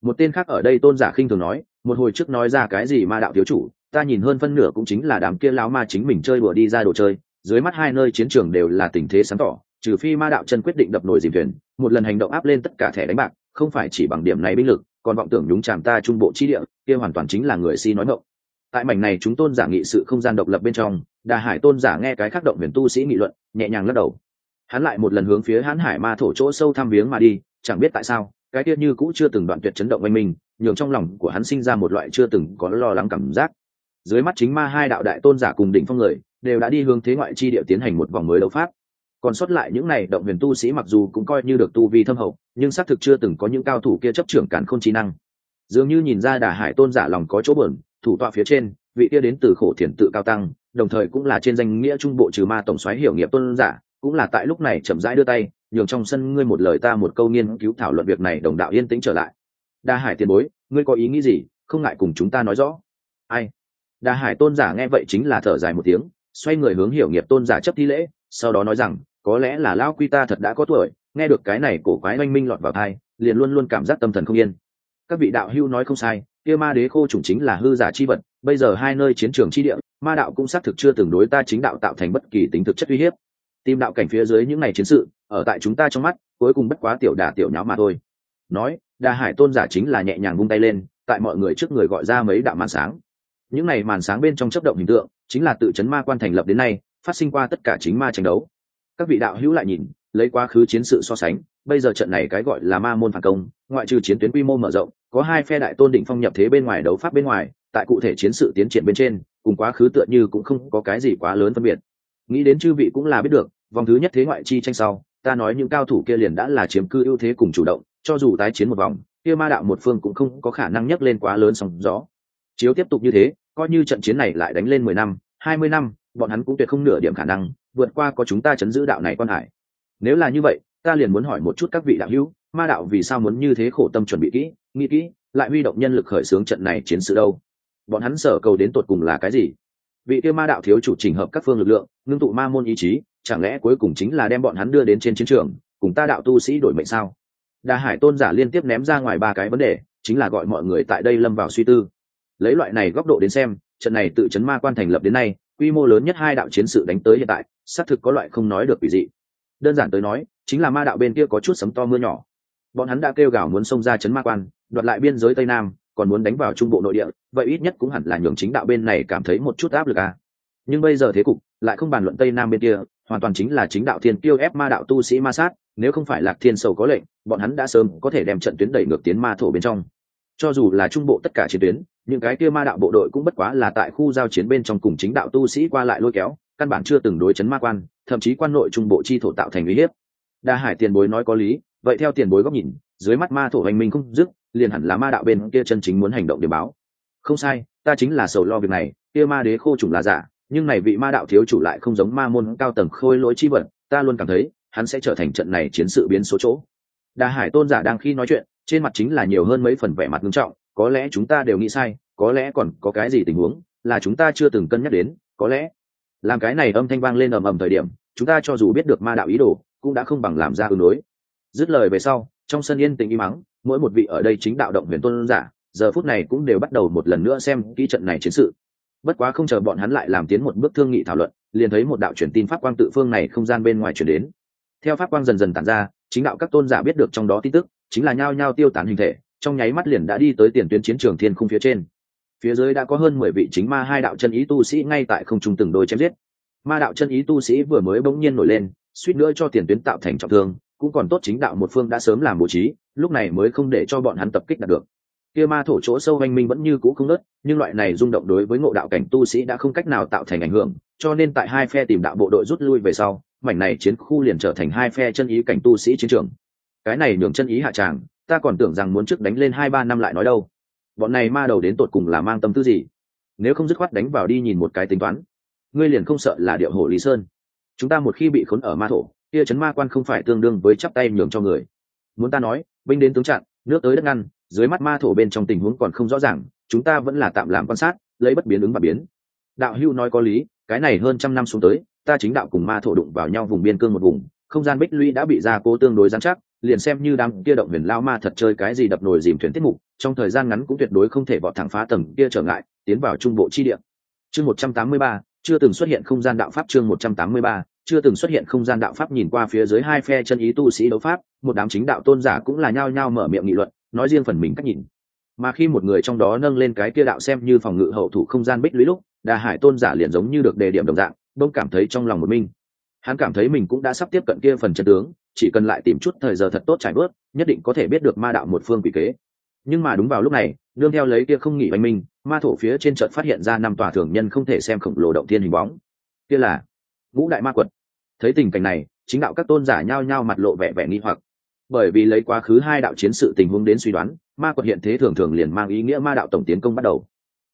Một tên khác ở đây tôn giả khinh thường nói một hồi trước nói ra cái gì ma đạo thiếu chủ, ta nhìn hơn phân nửa cũng chính là đám kia lão ma chính mình chơi đùa đi ra đồ chơi, dưới mắt hai nơi chiến trường đều là tình thế sáng tỏ, trừ phi ma đạo chân quyết định đập nổi dìm thuyền, một lần hành động áp lên tất cả thẻ đánh bạc, không phải chỉ bằng điểm này binh lực, còn vọng tưởng nhúng chàm ta trung bộ chi địa, kia hoàn toàn chính là người si nói ngộng tại mảnh này chúng tôn giả nghị sự không gian độc lập bên trong, đà hải tôn giả nghe cái khác động huyền tu sĩ nghị luận, nhẹ nhàng lắc đầu. Hắn lại một lần hướng phía hãn hải ma thổ chỗ sâu thăm viếng mà đi, chẳng biết tại sao, cái kia như cũ chưa từng đoạn tuyệt chấn động oanh minh nhường trong lòng của hắn sinh ra một loại chưa từng có lo lắng cảm giác. Dưới mắt chính ma hai đạo đại tôn giả cùng đỉnh phong người đều đã đi hướng thế ngoại chi địa tiến hành một vòng mới đấu pháp. Còn sót lại những này động huyền tu sĩ mặc dù cũng coi như được tu vi thâm hậu, nhưng xác thực chưa từng có những cao thủ kia chấp trưởng cản không trí năng. Dường như nhìn ra đà hải tôn giả lòng có chỗ bờn thủ tọa phía trên, vị kia đến từ khổ thiền tự cao tăng, đồng thời cũng là trên danh nghĩa trung bộ trừ ma tổng xoáy hiểu nghiệp tôn giả, cũng là tại lúc này chậm rãi đưa tay, nhường trong sân ngươi một lời ta một câu nghiên cứu thảo luận việc này đồng đạo yên tĩnh trở lại đa hải tiền bối, ngươi có ý nghĩ gì? Không ngại cùng chúng ta nói rõ. Ai? Đa hải tôn giả nghe vậy chính là thở dài một tiếng, xoay người hướng hiểu nghiệp tôn giả chấp thi lễ, sau đó nói rằng, có lẽ là lão quy ta thật đã có tuổi, nghe được cái này cổ quái oanh minh lọt vào thai liền luôn luôn cảm giác tâm thần không yên. Các vị đạo hưu nói không sai, kia ma đế khô chủng chính là hư giả chi vật, bây giờ hai nơi chiến trường chi địa, ma đạo cũng xác thực chưa từng đối ta chính đạo tạo thành bất kỳ tính thực chất uy hiếp. Tìm đạo cảnh phía dưới những ngày chiến sự, ở tại chúng ta trong mắt, cuối cùng bất quá tiểu đà tiểu nháo mà thôi nói đà hải tôn giả chính là nhẹ nhàng vung tay lên, tại mọi người trước người gọi ra mấy đạo màn sáng. Những này màn sáng bên trong chấp động hình tượng, chính là tự chấn ma quan thành lập đến nay, phát sinh qua tất cả chính ma tranh đấu. Các vị đạo hữu lại nhìn, lấy quá khứ chiến sự so sánh, bây giờ trận này cái gọi là ma môn phản công, ngoại trừ chiến tuyến quy mô mở rộng, có hai phe đại tôn định phong nhập thế bên ngoài đấu pháp bên ngoài, tại cụ thể chiến sự tiến triển bên trên, cùng quá khứ tựa như cũng không có cái gì quá lớn phân biệt. Nghĩ đến chư vị cũng là biết được, vòng thứ nhất thế ngoại chi tranh sau, ta nói những cao thủ kia liền đã là chiếm cư ưu thế cùng chủ động cho dù tái chiến một vòng, kia ma đạo một phương cũng không có khả năng nhấc lên quá lớn sóng gió. Chiếu tiếp tục như thế, coi như trận chiến này lại đánh lên mười năm, hai mươi năm, bọn hắn cũng tuyệt không nửa điểm khả năng vượt qua có chúng ta chấn giữ đạo này quan hải. Nếu là như vậy, ta liền muốn hỏi một chút các vị đạo hữu, ma đạo vì sao muốn như thế khổ tâm chuẩn bị kỹ, nghĩ kỹ, lại huy động nhân lực khởi xướng trận này chiến sự đâu? Bọn hắn sở cầu đến tột cùng là cái gì? Vị kia ma đạo thiếu chủ trình hợp các phương lực lượng, ngưng tụ ma môn ý chí, chẳng lẽ cuối cùng chính là đem bọn hắn đưa đến trên chiến trường, cùng ta đạo tu sĩ đổi mệnh sao? Đà hải tôn giả liên tiếp ném ra ngoài ba cái vấn đề, chính là gọi mọi người tại đây lâm vào suy tư. Lấy loại này góc độ đến xem, trận này tự chấn ma quan thành lập đến nay, quy mô lớn nhất hai đạo chiến sự đánh tới hiện tại, xác thực có loại không nói được vì dị. Đơn giản tới nói, chính là ma đạo bên kia có chút sấm to mưa nhỏ. Bọn hắn đã kêu gào muốn xông ra chấn ma quan, đoạt lại biên giới tây nam, còn muốn đánh vào trung bộ nội địa, vậy ít nhất cũng hẳn là nhường chính đạo bên này cảm thấy một chút áp lực à. Nhưng bây giờ thế cục, lại không bàn luận tây nam bên kia, hoàn toàn chính là chính đạo thiên tiêu ép ma đạo tu sĩ ma sát nếu không phải lạc thiên sầu có lệnh, bọn hắn đã sớm có thể đem trận tuyến đẩy ngược tiến ma thổ bên trong. Cho dù là trung bộ tất cả chiến tuyến, những cái kia ma đạo bộ đội cũng bất quá là tại khu giao chiến bên trong cùng chính đạo tu sĩ qua lại lôi kéo, căn bản chưa từng đối chấn ma quan, thậm chí quan nội trung bộ chi thổ tạo thành uy hiếp. Đa hải tiền bối nói có lý, vậy theo tiền bối góc nhìn, dưới mắt ma thổ hành minh không dứt, liền hẳn là ma đạo bên kia chân chính muốn hành động để báo. Không sai, ta chính là sầu lo việc này, kia ma đế khô trùng là giả, nhưng này vị ma đạo thiếu chủ lại không giống ma môn cao tầng khôi lỗi chi vật, ta luôn cảm thấy hắn sẽ trở thành trận này chiến sự biến số chỗ. Đa hải tôn giả đang khi nói chuyện, trên mặt chính là nhiều hơn mấy phần vẻ mặt nghiêm trọng, có lẽ chúng ta đều nghĩ sai, có lẽ còn có cái gì tình huống là chúng ta chưa từng cân nhắc đến, có lẽ làm cái này âm thanh vang lên ầm ầm thời điểm, chúng ta cho dù biết được ma đạo ý đồ, cũng đã không bằng làm ra ứng đối. Dứt lời về sau, trong sân yên tình im mắng mỗi một vị ở đây chính đạo động huyền tôn giả, giờ phút này cũng đều bắt đầu một lần nữa xem kỹ trận này chiến sự. Bất quá không chờ bọn hắn lại làm tiến một bước thương nghị thảo luận, liền thấy một đạo truyền tin pháp quang tự phương này không gian bên ngoài chuyển đến theo pháp quang dần dần tản ra, chính đạo các tôn giả biết được trong đó tin tức, chính là nhao nhao tiêu tán hình thể, trong nháy mắt liền đã đi tới tiền tuyến chiến trường thiên khung phía trên. Phía dưới đã có hơn mười vị chính ma hai đạo chân ý tu sĩ ngay tại không trung từng đôi chém giết. Ma đạo chân ý tu sĩ vừa mới bỗng nhiên nổi lên, suýt nữa cho tiền tuyến tạo thành trọng thương, cũng còn tốt chính đạo một phương đã sớm làm bố trí, lúc này mới không để cho bọn hắn tập kích đạt được. Kia ma thổ chỗ sâu anh minh vẫn như cũ không nớt nhưng loại này rung động đối với ngộ đạo cảnh tu sĩ đã không cách nào tạo thành ảnh hưởng, cho nên tại hai phe tìm đạo bộ đội rút lui về sau mảnh này chiến khu liền trở thành hai phe chân ý cảnh tu sĩ chiến trường. Cái này nhường chân ý hạ tràng, ta còn tưởng rằng muốn trước đánh lên hai ba năm lại nói đâu. Bọn này ma đầu đến tột cùng là mang tâm tư gì? Nếu không dứt khoát đánh vào đi nhìn một cái tính toán, ngươi liền không sợ là điệu hổ lý sơn. Chúng ta một khi bị khốn ở ma thổ, kia chấn ma quan không phải tương đương với chắp tay nhường cho người. Muốn ta nói, binh đến tướng chặn nước tới đất ngăn, dưới mắt ma thổ bên trong tình huống còn không rõ ràng, chúng ta vẫn là tạm làm quan sát, lấy bất biến ứng và biến. Đạo hưu nói có lý, cái này hơn trăm năm xuống tới ta chính đạo cùng ma thổ đụng vào nhau vùng biên cương một vùng, không gian bích lũy đã bị gia cố tương đối giám chắc, liền xem như đám kia động huyền lao ma thật chơi cái gì đập nồi dìm thuyền tiết mục, trong thời gian ngắn cũng tuyệt đối không thể vọt thẳng phá tầng kia trở ngại, tiến vào trung bộ chi địa. Chương một trăm tám mươi ba, chưa từng xuất hiện không gian đạo pháp chương một trăm tám mươi ba, chưa từng xuất hiện không gian đạo pháp nhìn qua phía dưới hai phe chân ý tu sĩ đấu pháp, một đám chính đạo tôn giả cũng là nhao nhao mở miệng nghị luận, nói riêng phần mình cách nhìn. Mà khi một người trong đó nâng lên cái kia đạo xem như phòng ngự hậu thủ không gian bích lũy lúc, đà hải tôn giả liền giống như được đề điểm đồng dạng đông cảm thấy trong lòng một mình, hắn cảm thấy mình cũng đã sắp tiếp cận kia phần chân tướng chỉ cần lại tìm chút thời giờ thật tốt trải bớt nhất định có thể biết được ma đạo một phương quỷ kế. Nhưng mà đúng vào lúc này đương theo lấy kia không nghỉ oanh minh ma thổ phía trên trận phát hiện ra năm tòa thường nhân không thể xem khổng lồ động thiên hình bóng. Kia là ngũ đại ma quật. Thấy tình cảnh này chính đạo các tôn giả nhao nhao mặt lộ vẻ vẻ nghi hoặc. Bởi vì lấy quá khứ hai đạo chiến sự tình huống đến suy đoán ma quật hiện thế thường thường liền mang ý nghĩa ma đạo tổng tiến công bắt đầu.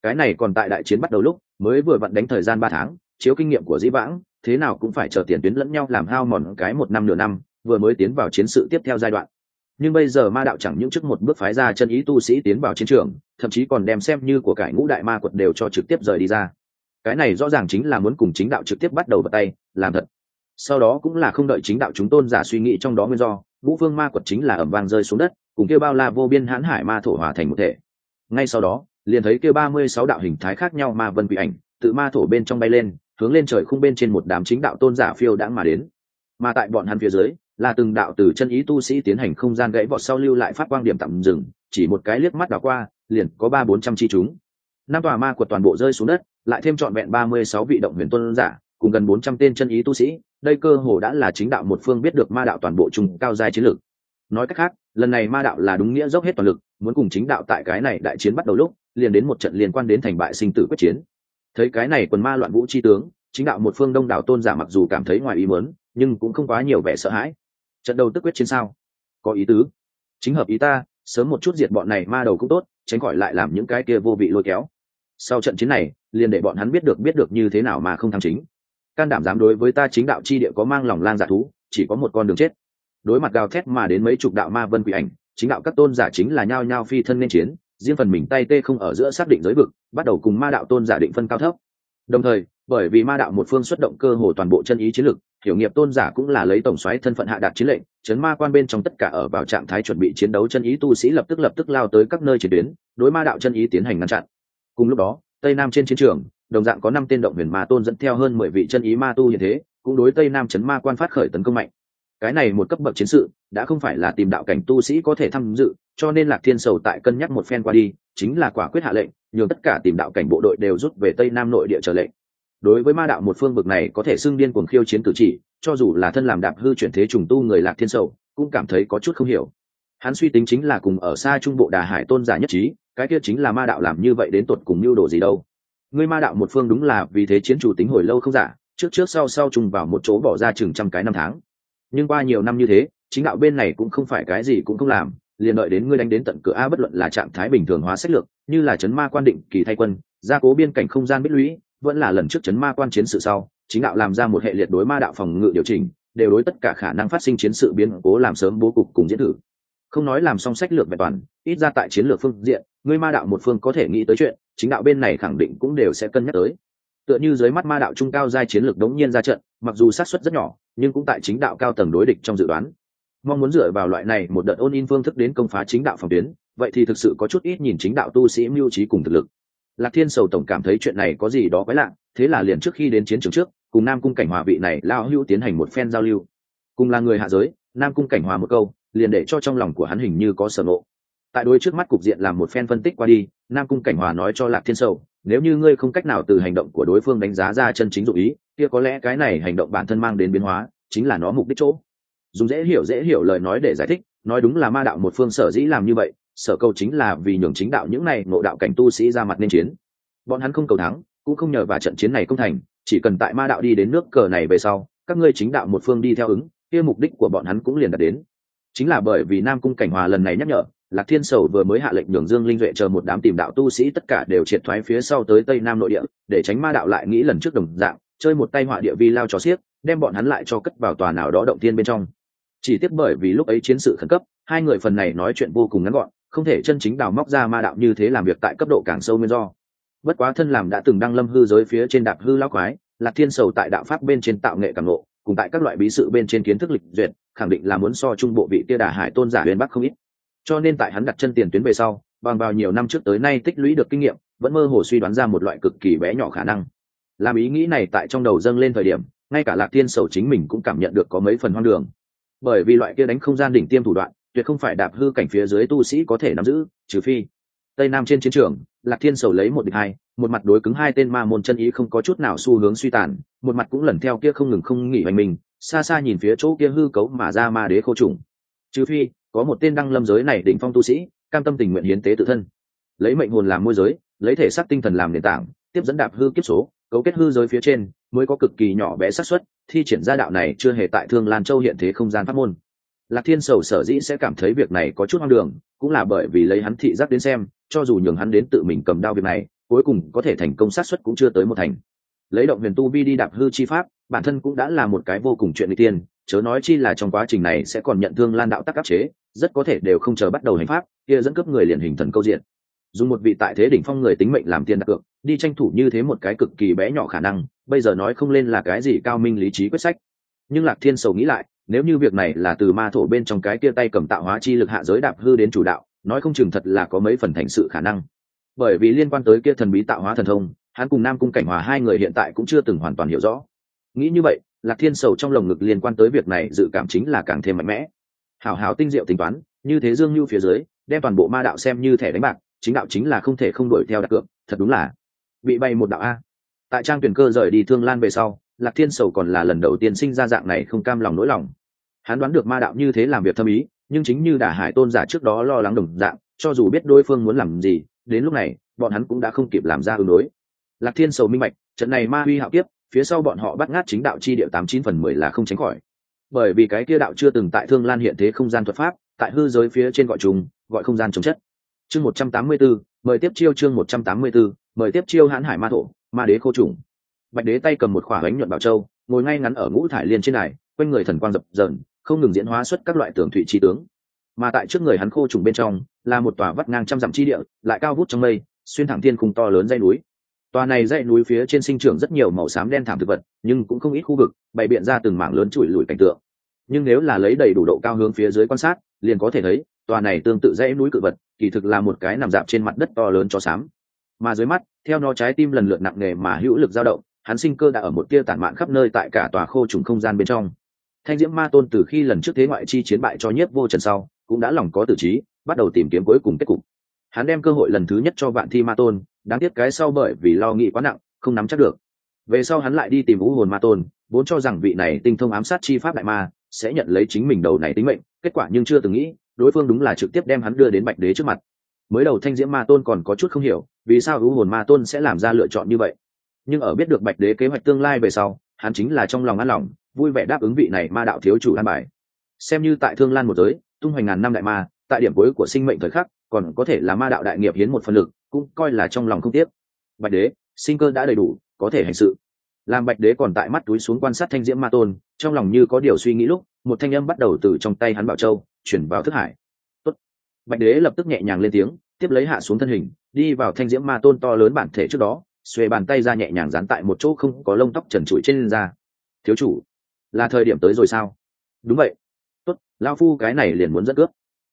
Cái này còn tại đại chiến bắt đầu lúc mới vừa vặn đánh thời gian ba tháng chiếu kinh nghiệm của dĩ vãng, thế nào cũng phải chờ tiền tuyến lẫn nhau làm hao mòn cái một năm nửa năm, vừa mới tiến vào chiến sự tiếp theo giai đoạn. Nhưng bây giờ ma đạo chẳng những trước một bước phái ra chân ý tu sĩ tiến vào chiến trường, thậm chí còn đem xem như của cải ngũ đại ma quật đều cho trực tiếp rời đi ra. Cái này rõ ràng chính là muốn cùng chính đạo trực tiếp bắt đầu vào tay, làm thật. Sau đó cũng là không đợi chính đạo chúng tôn giả suy nghĩ trong đó nguyên do vũ phương ma quật chính là ẩm vang rơi xuống đất, cùng kêu bao la vô biên hãn hải ma thổ hòa thành một thể. Ngay sau đó, liền thấy kêu ba mươi sáu đạo hình thái khác nhau ma vân quỷ ảnh, tự ma thổ bên trong bay lên hướng lên trời khung bên trên một đám chính đạo tôn giả phiêu đãng mà đến. Mà tại bọn hắn phía dưới, là từng đạo từ chân ý tu sĩ tiến hành không gian gãy vọt sau lưu lại phát quang điểm tạm dừng, chỉ một cái liếc mắt đảo qua, liền có ba bốn trăm chi chúng. Năm tòa ma của toàn bộ rơi xuống đất, lại thêm trọn vẹn ba mươi sáu vị động huyền tôn giả, cùng gần bốn trăm tên chân ý tu sĩ, đây cơ hồ đã là chính đạo một phương biết được ma đạo toàn bộ trùng cao giai chiến lược. Nói cách khác, lần này ma đạo là đúng nghĩa dốc hết toàn lực, muốn cùng chính đạo tại cái này đại chiến bắt đầu lúc, liền đến một trận liên quan đến thành bại sinh tử quyết chiến thấy cái này quần ma loạn vũ chi tướng, chính đạo một phương đông đảo tôn giả mặc dù cảm thấy ngoài ý mớn nhưng cũng không quá nhiều vẻ sợ hãi. Trận đầu tức quyết chiến sao? Có ý tứ. Chính hợp ý ta, sớm một chút diệt bọn này ma đầu cũng tốt, tránh khỏi lại làm những cái kia vô vị lôi kéo. Sau trận chiến này, liền để bọn hắn biết được biết được như thế nào mà không tham chính. Can đảm dám đối với ta chính đạo chi địa có mang lòng lang giả thú, chỉ có một con đường chết. Đối mặt gào thét mà đến mấy chục đạo ma vân quỷ ảnh, chính đạo các tôn giả chính là nhao nhao phi thân nên chiến riêng phần mình tay tê không ở giữa xác định giới vực, bắt đầu cùng ma đạo tôn giả định phân cao thấp. Đồng thời, bởi vì ma đạo một phương xuất động cơ hồ toàn bộ chân ý chiến lực hiểu nghiệp tôn giả cũng là lấy tổng xoáy thân phận hạ đạt chiến lệnh, chấn ma quan bên trong tất cả ở vào trạng thái chuẩn bị chiến đấu chân ý tu sĩ lập tức lập tức lao tới các nơi chiến tuyến, đối ma đạo chân ý tiến hành ngăn chặn. Cùng lúc đó, tây nam trên chiến trường, đồng dạng có năm tên động huyền ma tôn dẫn theo hơn mười vị chân ý ma tu như thế, cũng đối tây nam chấn ma quan phát khởi tấn công mạnh. Cái này một cấp bậc chiến sự, đã không phải là tìm đạo cảnh tu sĩ có thể tham dự cho nên lạc thiên sầu tại cân nhắc một phen qua đi, chính là quả quyết hạ lệnh, nhường tất cả tìm đạo cảnh bộ đội đều rút về tây nam nội địa trở lệnh. Đối với ma đạo một phương vực này có thể xưng điên cuồng khiêu chiến cử chỉ, cho dù là thân làm đạp hư chuyển thế trùng tu người lạc thiên sầu, cũng cảm thấy có chút không hiểu. Hắn suy tính chính là cùng ở xa trung bộ đà hải tôn giả nhất trí, cái kia chính là ma đạo làm như vậy đến tột cùng mưu đồ gì đâu. Ngươi ma đạo một phương đúng là vì thế chiến chủ tính hồi lâu không giả, trước trước sau sau trùng vào một chỗ bỏ ra chừng trăm cái năm tháng. Nhưng qua nhiều năm như thế, chính đạo bên này cũng không phải cái gì cũng không làm liền đợi đến ngươi đánh đến tận cửa a bất luận là trạng thái bình thường hóa sách lược, như là chấn ma quan định, kỳ thay quân, gia cố biên cảnh không gian bích lũy, vẫn là lần trước chấn ma quan chiến sự sau, chính đạo làm ra một hệ liệt đối ma đạo phòng ngự điều chỉnh, đều đối tất cả khả năng phát sinh chiến sự biến cố làm sớm bố cục cùng diễn thử. Không nói làm xong sách lược vẹn toàn, ít ra tại chiến lược phương diện, ngươi ma đạo một phương có thể nghĩ tới chuyện, chính đạo bên này khẳng định cũng đều sẽ cân nhắc tới. Tựa như dưới mắt ma đạo trung cao giai chiến lược đống nhiên ra trận, mặc dù sát suất rất nhỏ, nhưng cũng tại chính đạo cao tầng đối địch trong dự đoán mong muốn dựa vào loại này một đợt ôn in phương thức đến công phá chính đạo phòng tuyến, vậy thì thực sự có chút ít nhìn chính đạo tu sĩ mưu trí cùng thực lực. Lạc thiên sầu tổng cảm thấy chuyện này có gì đó quái lạ, thế là liền trước khi đến chiến trường trước, cùng nam cung cảnh hòa vị này lao hữu tiến hành một phen giao lưu. Cùng là người hạ giới, nam cung cảnh hòa một câu, liền để cho trong lòng của hắn hình như có sở nộ tại đôi trước mắt cục diện làm một phen phân tích qua đi, nam cung cảnh hòa nói cho lạc thiên sầu, nếu như ngươi không cách nào từ hành động của đối phương đánh giá ra chân chính dụng ý, kia có lẽ cái này hành động bản thân mang đến biến hóa, chính là nó mục đích chỗ dùng dễ hiểu dễ hiểu lời nói để giải thích, nói đúng là ma đạo một phương sở dĩ làm như vậy, sở cầu chính là vì nhường chính đạo những này ngộ đạo cảnh tu sĩ ra mặt nên chiến. Bọn hắn không cầu thắng, cũng không nhờ vào trận chiến này công thành, chỉ cần tại ma đạo đi đến nước cờ này về sau, các ngươi chính đạo một phương đi theo ứng, kia mục đích của bọn hắn cũng liền đạt đến. Chính là bởi vì nam cung cảnh hòa lần này nhắc nhở, lạc thiên sầu vừa mới hạ lệnh nhường dương linh duệ chờ một đám tìm đạo tu sĩ tất cả đều triệt thoái phía sau tới tây nam nội địa, để tránh ma đạo lại nghĩ lần trước đồng dạng, chơi một tay họa địa vi lao cho xiếc, đem bọn hắn lại cho cất vào tòa nào đó động tiên bên trong chỉ tiếc bởi vì lúc ấy chiến sự khẩn cấp, hai người phần này nói chuyện vô cùng ngắn gọn, không thể chân chính đào móc ra ma đạo như thế làm việc tại cấp độ càng sâu nguyên do. Bất quá thân làm đã từng đăng lâm hư giới phía trên đạp hư lao quái, lạc thiên sầu tại đạo pháp bên trên tạo nghệ càng lộ, cùng tại các loại bí sự bên trên kiến thức lịch duyệt, khẳng định là muốn so trung bộ vị kia đà hải tôn giả huyền bắc không ít. Cho nên tại hắn đặt chân tiền tuyến về sau, bằng vào nhiều năm trước tới nay tích lũy được kinh nghiệm, vẫn mơ hồ suy đoán ra một loại cực kỳ bé nhỏ khả năng. Làm ý nghĩ này tại trong đầu dâng lên thời điểm, ngay cả lạc thiên sầu chính mình cũng cảm nhận được có mấy phần hoang đường bởi vì loại kia đánh không gian đỉnh tiêm thủ đoạn, tuyệt không phải đạp hư cảnh phía dưới tu sĩ có thể nắm giữ, trừ phi. Tây nam trên chiến trường, lạc thiên sầu lấy một địch hai, một mặt đối cứng hai tên ma môn chân ý không có chút nào xu hướng suy tàn, một mặt cũng lần theo kia không ngừng không nghỉ hoành mình, xa xa nhìn phía chỗ kia hư cấu mà ra ma đế khô trùng. Trừ phi, có một tên đăng lâm giới này đỉnh phong tu sĩ, cam tâm tình nguyện hiến tế tự thân. Lấy mệnh hồn làm môi giới, lấy thể xác tinh thần làm nền tảng, tiếp dẫn đạp hư kiếp số cấu kết hư giới phía trên, mới có cực kỳ nhỏ bé xác suất, thi triển ra đạo này chưa hề tại thương lan châu hiện thế không gian pháp môn. Lạc thiên sầu sở dĩ sẽ cảm thấy việc này có chút hoang đường, cũng là bởi vì lấy hắn thị giác đến xem, cho dù nhường hắn đến tự mình cầm đao việc này, cuối cùng có thể thành công sát xuất cũng chưa tới một thành. Lấy động huyền tu vi đi đạp hư chi pháp, bản thân cũng đã là một cái vô cùng chuyện đi tiên, chớ nói chi là trong quá trình này sẽ còn nhận thương lan đạo tắc áp chế, rất có thể đều không chờ bắt đầu hành pháp, kia dẫn cấp người liền hình thần câu diện dùng một vị tại thế đỉnh phong người tính mệnh làm tiền đặt cược, đi tranh thủ như thế một cái cực kỳ bé nhỏ khả năng, bây giờ nói không lên là cái gì cao minh lý trí quyết sách. Nhưng lạc thiên sầu nghĩ lại, nếu như việc này là từ ma thổ bên trong cái kia tay cầm tạo hóa chi lực hạ giới đạp hư đến chủ đạo, nói không chừng thật là có mấy phần thành sự khả năng. Bởi vì liên quan tới kia thần bí tạo hóa thần thông, hắn cùng nam cung cảnh hòa hai người hiện tại cũng chưa từng hoàn toàn hiểu rõ. Nghĩ như vậy, lạc thiên sầu trong lồng ngực liên quan tới việc này dự cảm chính là càng thêm mạnh mẽ. Hảo hảo tinh diệu tính toán, như thế dương như phía dưới, đem toàn bộ ma đạo xem như thẻ đánh bạc chính đạo chính là không thể không đuổi theo đặt cược, thật đúng là bị bay một đạo a. Tại trang tuyển cơ rời đi thương lan về sau, lạc thiên sầu còn là lần đầu tiên sinh ra dạng này không cam lòng nỗi lòng. Hắn đoán được ma đạo như thế làm việc thâm ý, nhưng chính như đả hải tôn giả trước đó lo lắng đồng dạng, cho dù biết đối phương muốn làm gì, đến lúc này, bọn hắn cũng đã không kịp làm ra ứng đối. Lạc thiên sầu minh bạch, trận này ma huy hạo kiếp, phía sau bọn họ bắt ngát chính đạo chi địa tám chín phần mười là không tránh khỏi. Bởi vì cái kia đạo chưa từng tại thương lan hiện thế không gian thuật pháp, tại hư giới phía trên gọi trùng, gọi không gian chống chất chương một trăm tám mươi 184, mời tiếp chiêu chương một trăm tám mươi 184, mời tiếp chiêu hãn hải ma thổ ma đế khô trùng. Bạch đế tay cầm một khỏa bánh nhuận bảo châu ngồi ngay ngắn ở ngũ thải liên trên này quanh người thần quang dập dờn không ngừng diễn hóa xuất các loại tường thủy chi tướng. Mà tại trước người hắn khô trùng bên trong là một tòa vắt ngang trăm dặm chi địa lại cao vút trong mây xuyên thẳng thiên khung to lớn dây núi. Tòa này dãy núi phía trên sinh trưởng rất nhiều màu xám đen thảm thực vật nhưng cũng không ít khu vực bày biện ra từng mảng lớn chùi lùi cảnh tượng. Nhưng nếu là lấy đầy đủ độ cao hướng phía dưới quan sát liền có thể thấy tòa này tương tự dãy núi cự vật kỳ thực là một cái nằm dạp trên mặt đất to lớn cho xám mà dưới mắt, theo nó trái tim lần lượt nặng nề mà hữu lực dao động, hắn sinh cơ đã ở một tia tản mạn khắp nơi tại cả tòa khô trùng không gian bên trong. Thanh diễm ma tôn từ khi lần trước thế ngoại chi chiến bại cho nhiếp vô trần sau, cũng đã lòng có tử trí, bắt đầu tìm kiếm cuối cùng kết cục. Hắn đem cơ hội lần thứ nhất cho vạn thi ma tôn, đáng tiếc cái sau bởi vì lo nghĩ quá nặng, không nắm chắc được. Về sau hắn lại đi tìm vũ hồn ma tôn, vốn cho rằng vị này tinh thông ám sát chi pháp đại ma, sẽ nhận lấy chính mình đầu này tính mệnh, kết quả nhưng chưa từng nghĩ đối phương đúng là trực tiếp đem hắn đưa đến bạch đế trước mặt. Mới đầu thanh diễm ma tôn còn có chút không hiểu, vì sao ưu hồn ma tôn sẽ làm ra lựa chọn như vậy? Nhưng ở biết được bạch đế kế hoạch tương lai về sau, hắn chính là trong lòng an lòng, vui vẻ đáp ứng vị này ma đạo thiếu chủ an bài. Xem như tại thương lan một giới, tung hoành ngàn năm đại ma, tại điểm cuối của sinh mệnh thời khắc, còn có thể là ma đạo đại nghiệp hiến một phần lực, cũng coi là trong lòng không tiếc. Bạch đế, sinh cơ đã đầy đủ, có thể hành sự. Làm bạch đế còn tại mắt túi xuống quan sát thanh diễm ma tôn, trong lòng như có điều suy nghĩ lúc một thanh âm bắt đầu từ trong tay hắn bảo châu, chuyển vào thức hải. Tốt. bạch đế lập tức nhẹ nhàng lên tiếng, tiếp lấy hạ xuống thân hình, đi vào thanh diễm ma tôn to lớn bản thể trước đó, xuề bàn tay ra nhẹ nhàng dán tại một chỗ không có lông tóc trần trụi trên da. Thiếu chủ, là thời điểm tới rồi sao? Đúng vậy. Tốt lao phu cái này liền muốn dẫn cướp.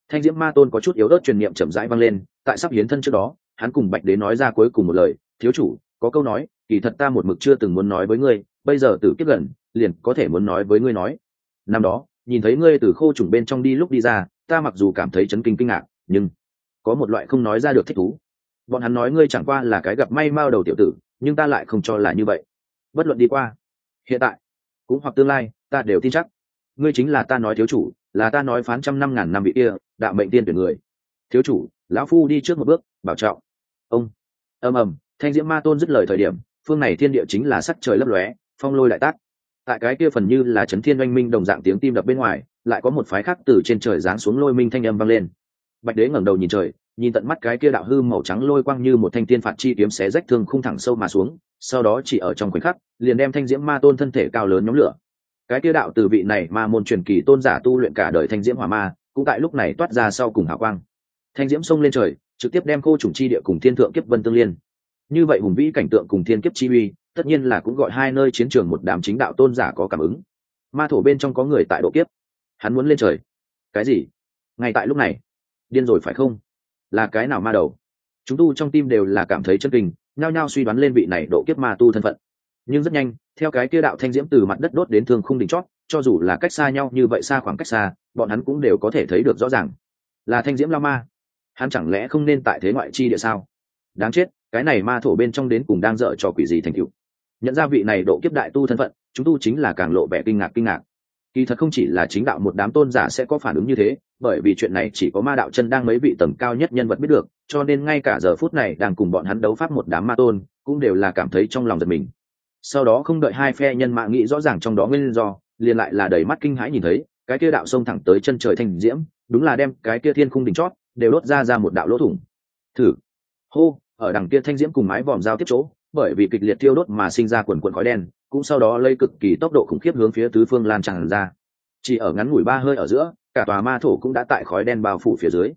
Thanh diễm ma tôn có chút yếu ớt truyền niệm chậm rãi vang lên, tại sắp hiến thân trước đó, hắn cùng bạch đế nói ra cuối cùng một lời, thiếu chủ, có câu nói, kỳ thật ta một mực chưa từng muốn nói với ngươi, bây giờ từ kiếp gần, liền có thể muốn nói với ngươi nói năm đó, nhìn thấy ngươi từ khô trùng bên trong đi lúc đi ra, ta mặc dù cảm thấy chấn kinh kinh ngạc, nhưng có một loại không nói ra được thích thú. Bọn hắn nói ngươi chẳng qua là cái gặp may mao đầu tiểu tử, nhưng ta lại không cho là như vậy. Bất luận đi qua, hiện tại, cũng hoặc tương lai, ta đều tin chắc. Ngươi chính là ta nói thiếu chủ, là ta nói phán trăm năm ngàn năm bị kia, đạo mệnh tiên tuyển người. Thiếu chủ, lão phu đi trước một bước, bảo trọng. Ông, ầm ầm, thanh diễm ma tôn dứt lời thời điểm, phương này thiên địa chính là sắc trời lấp lóe, phong lôi lại tắt tại cái kia phần như là chấn thiên oanh minh đồng dạng tiếng tim đập bên ngoài, lại có một phái khác từ trên trời giáng xuống lôi minh thanh âm vang lên. Bạch đế ngẩng đầu nhìn trời, nhìn tận mắt cái kia đạo hư màu trắng lôi quang như một thanh tiên phạt chi kiếm xé rách thương khung thẳng sâu mà xuống, sau đó chỉ ở trong khoảnh khắc, liền đem thanh diễm ma tôn thân thể cao lớn nhóm lửa. Cái kia đạo từ vị này ma môn truyền kỳ tôn giả tu luyện cả đời thanh diễm hỏa ma, cũng tại lúc này toát ra sau cùng hào quang. Thanh diễm xông lên trời, trực tiếp đem khô trùng chi địa cùng thiên thượng kiếp vân tương liên. Như vậy hùng vĩ cảnh tượng cùng thiên kiếp chi uy tất nhiên là cũng gọi hai nơi chiến trường một đám chính đạo tôn giả có cảm ứng. Ma thổ bên trong có người tại độ kiếp. Hắn muốn lên trời. Cái gì? Ngay tại lúc này. Điên rồi phải không? Là cái nào ma đầu? Chúng tu trong tim đều là cảm thấy chân kinh, nhao nhao suy đoán lên vị này độ kiếp ma tu thân phận. Nhưng rất nhanh, theo cái kia đạo thanh diễm từ mặt đất đốt đến thương khung đỉnh chót, cho dù là cách xa nhau như vậy xa khoảng cách xa, bọn hắn cũng đều có thể thấy được rõ ràng. Là thanh diễm lao ma. Hắn chẳng lẽ không nên tại thế ngoại chi địa sao? Đáng chết, cái này ma thổ bên trong đến cùng đang dở cho quỷ gì thành cựu nhận ra vị này độ kiếp đại tu thân phận, chúng tu chính là càng lộ vẻ kinh ngạc kinh ngạc. Kỳ thật không chỉ là chính đạo một đám tôn giả sẽ có phản ứng như thế, bởi vì chuyện này chỉ có ma đạo chân đang mấy vị tầng cao nhất nhân vật biết được, cho nên ngay cả giờ phút này đang cùng bọn hắn đấu pháp một đám ma tôn, cũng đều là cảm thấy trong lòng giật mình. Sau đó không đợi hai phe nhân mạng nghĩ rõ ràng trong đó nguyên do, liền lại là đầy mắt kinh hãi nhìn thấy, cái kia đạo sông thẳng tới chân trời thành diễm, đúng là đem cái kia thiên khung đỉnh chót, đều đốt ra ra một đạo lỗ thủng. Thử. Hô, ở đằng kia thanh diễm cùng mái vòm giao tiếp chỗ bởi vì kịch liệt thiêu đốt mà sinh ra quần quần khói đen, cũng sau đó lây cực kỳ tốc độ khủng khiếp hướng phía tứ phương lan tràn ra. Chỉ ở ngắn ngủi ba hơi ở giữa, cả tòa ma thổ cũng đã tại khói đen bao phủ phía dưới.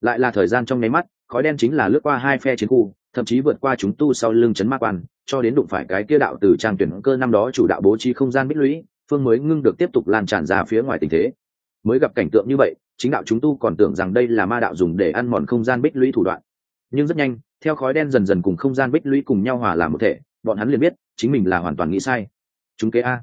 Lại là thời gian trong nháy mắt, khói đen chính là lướt qua hai phe chiến khu, thậm chí vượt qua chúng tu sau lưng chấn ma quan, cho đến đụng phải cái kia đạo từ trang tuyển cơ năm đó chủ đạo bố trí không gian bích lũy, phương mới ngưng được tiếp tục lan tràn ra phía ngoài tình thế. Mới gặp cảnh tượng như vậy, chính đạo chúng tu còn tưởng rằng đây là ma đạo dùng để ăn mòn không gian bích lũy thủ đoạn nhưng rất nhanh, theo khói đen dần dần cùng không gian bích lũy cùng nhau hòa làm một thể, bọn hắn liền biết, chính mình là hoàn toàn nghĩ sai. Chúng kế a.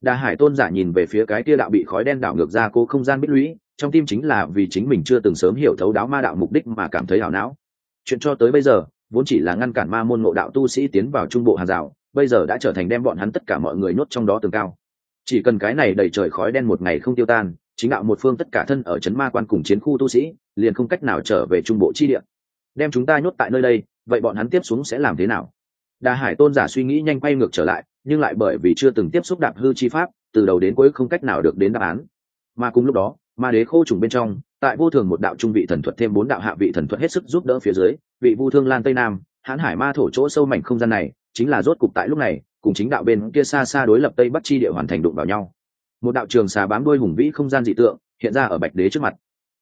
Đà hải tôn giả nhìn về phía cái kia đạo bị khói đen đảo ngược ra cô không gian bích lũy, trong tim chính là vì chính mình chưa từng sớm hiểu thấu đáo ma đạo mục đích mà cảm thấy hảo não. Chuyện cho tới bây giờ, vốn chỉ là ngăn cản ma môn ngộ đạo tu sĩ tiến vào trung bộ hàng rào, bây giờ đã trở thành đem bọn hắn tất cả mọi người nhốt trong đó tường cao. Chỉ cần cái này đầy trời khói đen một ngày không tiêu tan, chính đạo một phương tất cả thân ở trấn ma quan cùng chiến khu tu sĩ, liền không cách nào trở về trung bộ chi địa đem chúng ta nhốt tại nơi đây, vậy bọn hắn tiếp xuống sẽ làm thế nào? Đà hải tôn giả suy nghĩ nhanh quay ngược trở lại, nhưng lại bởi vì chưa từng tiếp xúc đạp hư chi pháp, từ đầu đến cuối không cách nào được đến đáp án. Mà cùng lúc đó, ma đế khô trùng bên trong, tại vô thường một đạo trung vị thần thuật thêm bốn đạo hạ vị thần thuật hết sức giúp đỡ phía dưới, vị vu thương lan tây nam, hãn hải ma thổ chỗ sâu mảnh không gian này, chính là rốt cục tại lúc này, cùng chính đạo bên kia xa xa đối lập tây bắc chi địa hoàn thành đụng vào nhau. Một đạo trường xà bám đuôi hùng vĩ không gian dị tượng, hiện ra ở bạch đế trước mặt.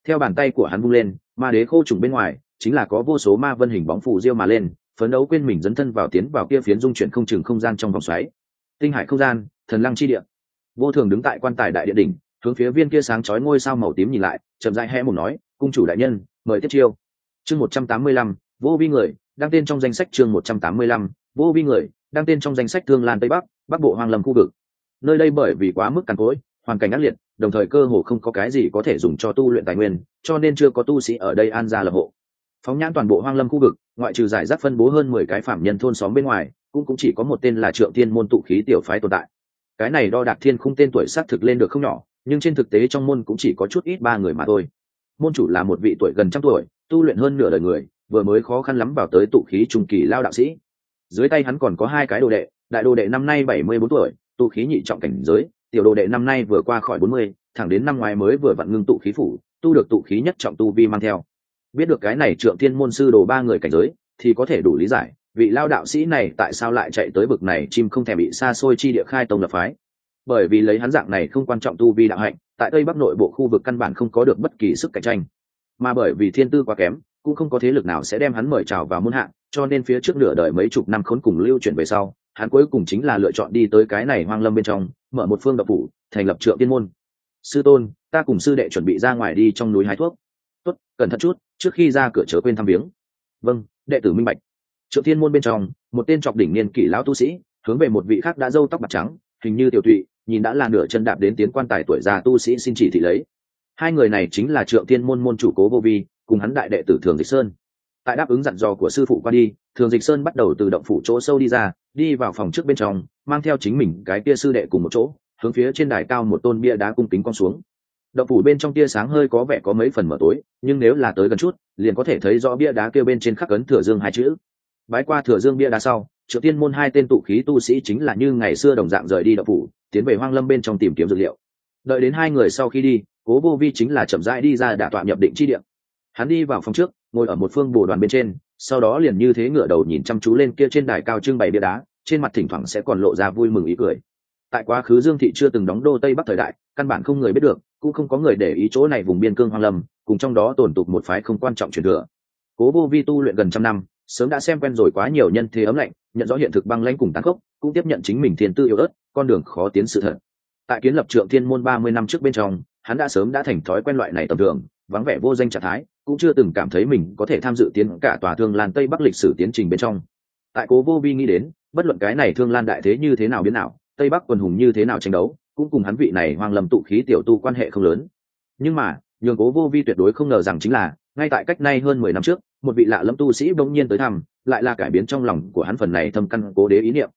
Theo bàn tay của hắn vung lên, ma đế khô trùng bên ngoài chính là có vô số ma vân hình bóng phù diêu mà lên, phấn đấu quên mình dấn thân vào tiến vào kia phiến dung chuyển không chừng không gian trong vòng xoáy. Tinh hải không gian, thần lăng chi địa. Vô thường đứng tại quan tài đại địa đỉnh, hướng phía viên kia sáng chói ngôi sao màu tím nhìn lại, chậm rãi hé một nói, cung chủ đại nhân, mời tiếp chiêu. Chương một trăm tám mươi lăm, vô vi người, đăng tên trong danh sách chương một trăm tám mươi lăm, vô vi người, đăng tên trong danh sách thương lan tây bắc bắc bộ hoang lâm khu vực. Nơi đây bởi vì quá mức cằn cỗi, hoàn cảnh ác liệt, đồng thời cơ hồ không có cái gì có thể dùng cho tu luyện tài nguyên, cho nên chưa có tu sĩ ở đây an gia lập hộ phóng nhãn toàn bộ hoang lâm khu vực, ngoại trừ giải rác phân bố hơn mười cái phạm nhân thôn xóm bên ngoài, cũng cũng chỉ có một tên là trượng thiên môn tụ khí tiểu phái tồn tại. Cái này đo đạc thiên khung tên tuổi xác thực lên được không nhỏ, nhưng trên thực tế trong môn cũng chỉ có chút ít ba người mà thôi. Môn chủ là một vị tuổi gần trăm tuổi, tu luyện hơn nửa đời người, vừa mới khó khăn lắm vào tới tụ khí trung kỳ lao đạo sĩ. Dưới tay hắn còn có hai cái đồ đệ, đại đồ đệ năm nay bảy mươi bốn tuổi, tụ khí nhị trọng cảnh giới, tiểu đồ đệ năm nay vừa qua khỏi bốn mươi, thẳng đến năm ngoái mới vừa vặn ngưng tụ khí phủ, tu được tụ khí nhất trọng tu vi mang theo biết được cái này trượng thiên môn sư đồ ba người cảnh giới, thì có thể đủ lý giải, vị lao đạo sĩ này tại sao lại chạy tới bực này chim không thể bị xa xôi chi địa khai tông lập phái. Bởi vì lấy hắn dạng này không quan trọng tu vi đạo hạnh, tại tây bắc nội bộ khu vực căn bản không có được bất kỳ sức cạnh tranh. Mà bởi vì thiên tư quá kém, cũng không có thế lực nào sẽ đem hắn mời chào vào môn hạng cho nên phía trước nửa đời mấy chục năm khốn cùng lưu chuyển về sau, hắn cuối cùng chính là lựa chọn đi tới cái này hoang lâm bên trong, mở một phương độc phủ, thành lập trượng tiên môn. Sư tôn, ta cùng sư đệ chuẩn bị ra ngoài đi trong núi hái thuốc tốt, cẩn thận chút, trước khi ra cửa chớ quên thăm viếng. Vâng đệ tử minh bạch. Trượng Thiên môn bên trong, một tên trọc đỉnh niên kỷ lão tu sĩ, hướng về một vị khác đã râu tóc bạc trắng, hình như tiểu thụy nhìn đã là nửa chân đạp đến tiến quan tài tuổi già tu sĩ xin chỉ thị lấy. Hai người này chính là trượng Thiên môn môn chủ cố vô vi, cùng hắn đại đệ tử thường dịch sơn. Tại đáp ứng dặn dò của sư phụ qua đi, thường dịch sơn bắt đầu từ động phủ chỗ sâu đi ra, đi vào phòng trước bên trong, mang theo chính mình cái tia sư đệ cùng một chỗ, hướng phía trên đài cao một tôn bia đá cung kính con xuống động phủ bên trong tia sáng hơi có vẻ có mấy phần mở tối, nhưng nếu là tới gần chút, liền có thể thấy rõ bia đá kêu bên trên khắc ấn thừa dương hai chữ. Bái qua thừa dương bia đá sau, triệu tiên môn hai tên tụ khí tu sĩ chính là như ngày xưa đồng dạng rời đi động phủ, tiến về hoang lâm bên trong tìm kiếm dược liệu. Đợi đến hai người sau khi đi, cố vô vi chính là chậm rãi đi ra đả tọa nhập định chi điện hắn đi vào phòng trước, ngồi ở một phương bồ đoàn bên trên, sau đó liền như thế ngửa đầu nhìn chăm chú lên kia trên đài cao trưng bày bia đá, trên mặt thỉnh thoảng sẽ còn lộ ra vui mừng ý cười tại quá khứ dương thị chưa từng đóng đô tây bắc thời đại, căn bản không người biết được, cũng không có người để ý chỗ này vùng biên cương hoang lâm, cùng trong đó tổn tục một phái không quan trọng truyền thừa. Cố vô vi tu luyện gần trăm năm, sớm đã xem quen rồi quá nhiều nhân thế ấm lạnh, nhận rõ hiện thực băng lãnh cùng tán khốc, cũng tiếp nhận chính mình thiên tư yếu ớt, con đường khó tiến sự thật. Tại kiến lập trượng thiên môn ba mươi năm trước bên trong, hắn đã sớm đã thành thói quen loại này tầm thường, vắng vẻ vô danh trạng thái, cũng chưa từng cảm thấy mình có thể tham dự tiến cả tòa thương lan tây bắc lịch sử tiến trình bên trong. Tại cố vô vi nghĩ đến, bất luận cái này thương lan đại thế như thế nào biến nào tây bắc quần hùng như thế nào tranh đấu, cũng cùng hắn vị này hoang lầm tụ khí tiểu tu quan hệ không lớn. Nhưng mà, nhường cố vô vi tuyệt đối không ngờ rằng chính là, ngay tại cách nay hơn mười năm trước, một vị lạ lâm tu sĩ bỗng nhiên tới thăm, lại là cải biến trong lòng của hắn phần này thâm căn cố đế ý niệm.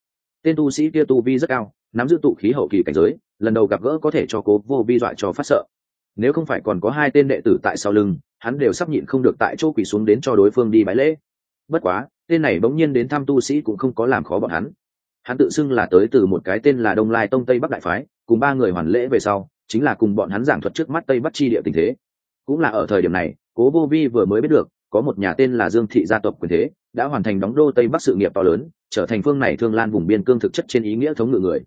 Tên tu sĩ kia tu vi rất cao, nắm giữ tụ khí hậu kỳ cảnh giới, lần đầu gặp gỡ có thể cho cố vô vi dọa cho phát sợ. Nếu không phải còn có hai tên đệ tử tại sau lưng, hắn đều sắp nhịn không được tại chỗ quỳ xuống đến cho đối phương đi bái lễ. Bất quá, tên này bỗng nhiên đến thăm tu sĩ cũng không có làm khó bọn hắn hắn tự xưng là tới từ một cái tên là đông lai tông tây bắc đại phái, cùng ba người hoàn lễ về sau, chính là cùng bọn hắn giảng thuật trước mắt tây bắc chi địa tình thế. Cũng là ở thời điểm này, cố vô vi vừa mới biết được, có một nhà tên là dương thị gia tộc quyền thế, đã hoàn thành đóng đô tây bắc sự nghiệp to lớn, trở thành phương này thương lan vùng biên cương thực chất trên ý nghĩa thống ngự người.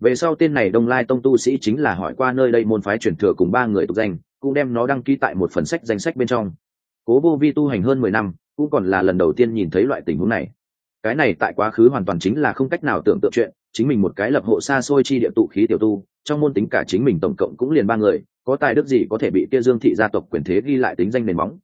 Về sau tên này đông lai tông tu sĩ chính là hỏi qua nơi đây môn phái truyền thừa cùng ba người tục danh, cũng đem nó đăng ký tại một phần sách danh sách bên trong. Cố vô vi tu hành hơn mười năm, cũng còn là lần đầu tiên nhìn thấy loại tình huống này cái này tại quá khứ hoàn toàn chính là không cách nào tưởng tượng chuyện, chính mình một cái lập hộ xa xôi chi địa tụ khí tiểu tu, trong môn tính cả chính mình tổng cộng cũng liền ba người, có tài đức gì có thể bị kia dương thị gia tộc quyền thế ghi lại tính danh nền móng.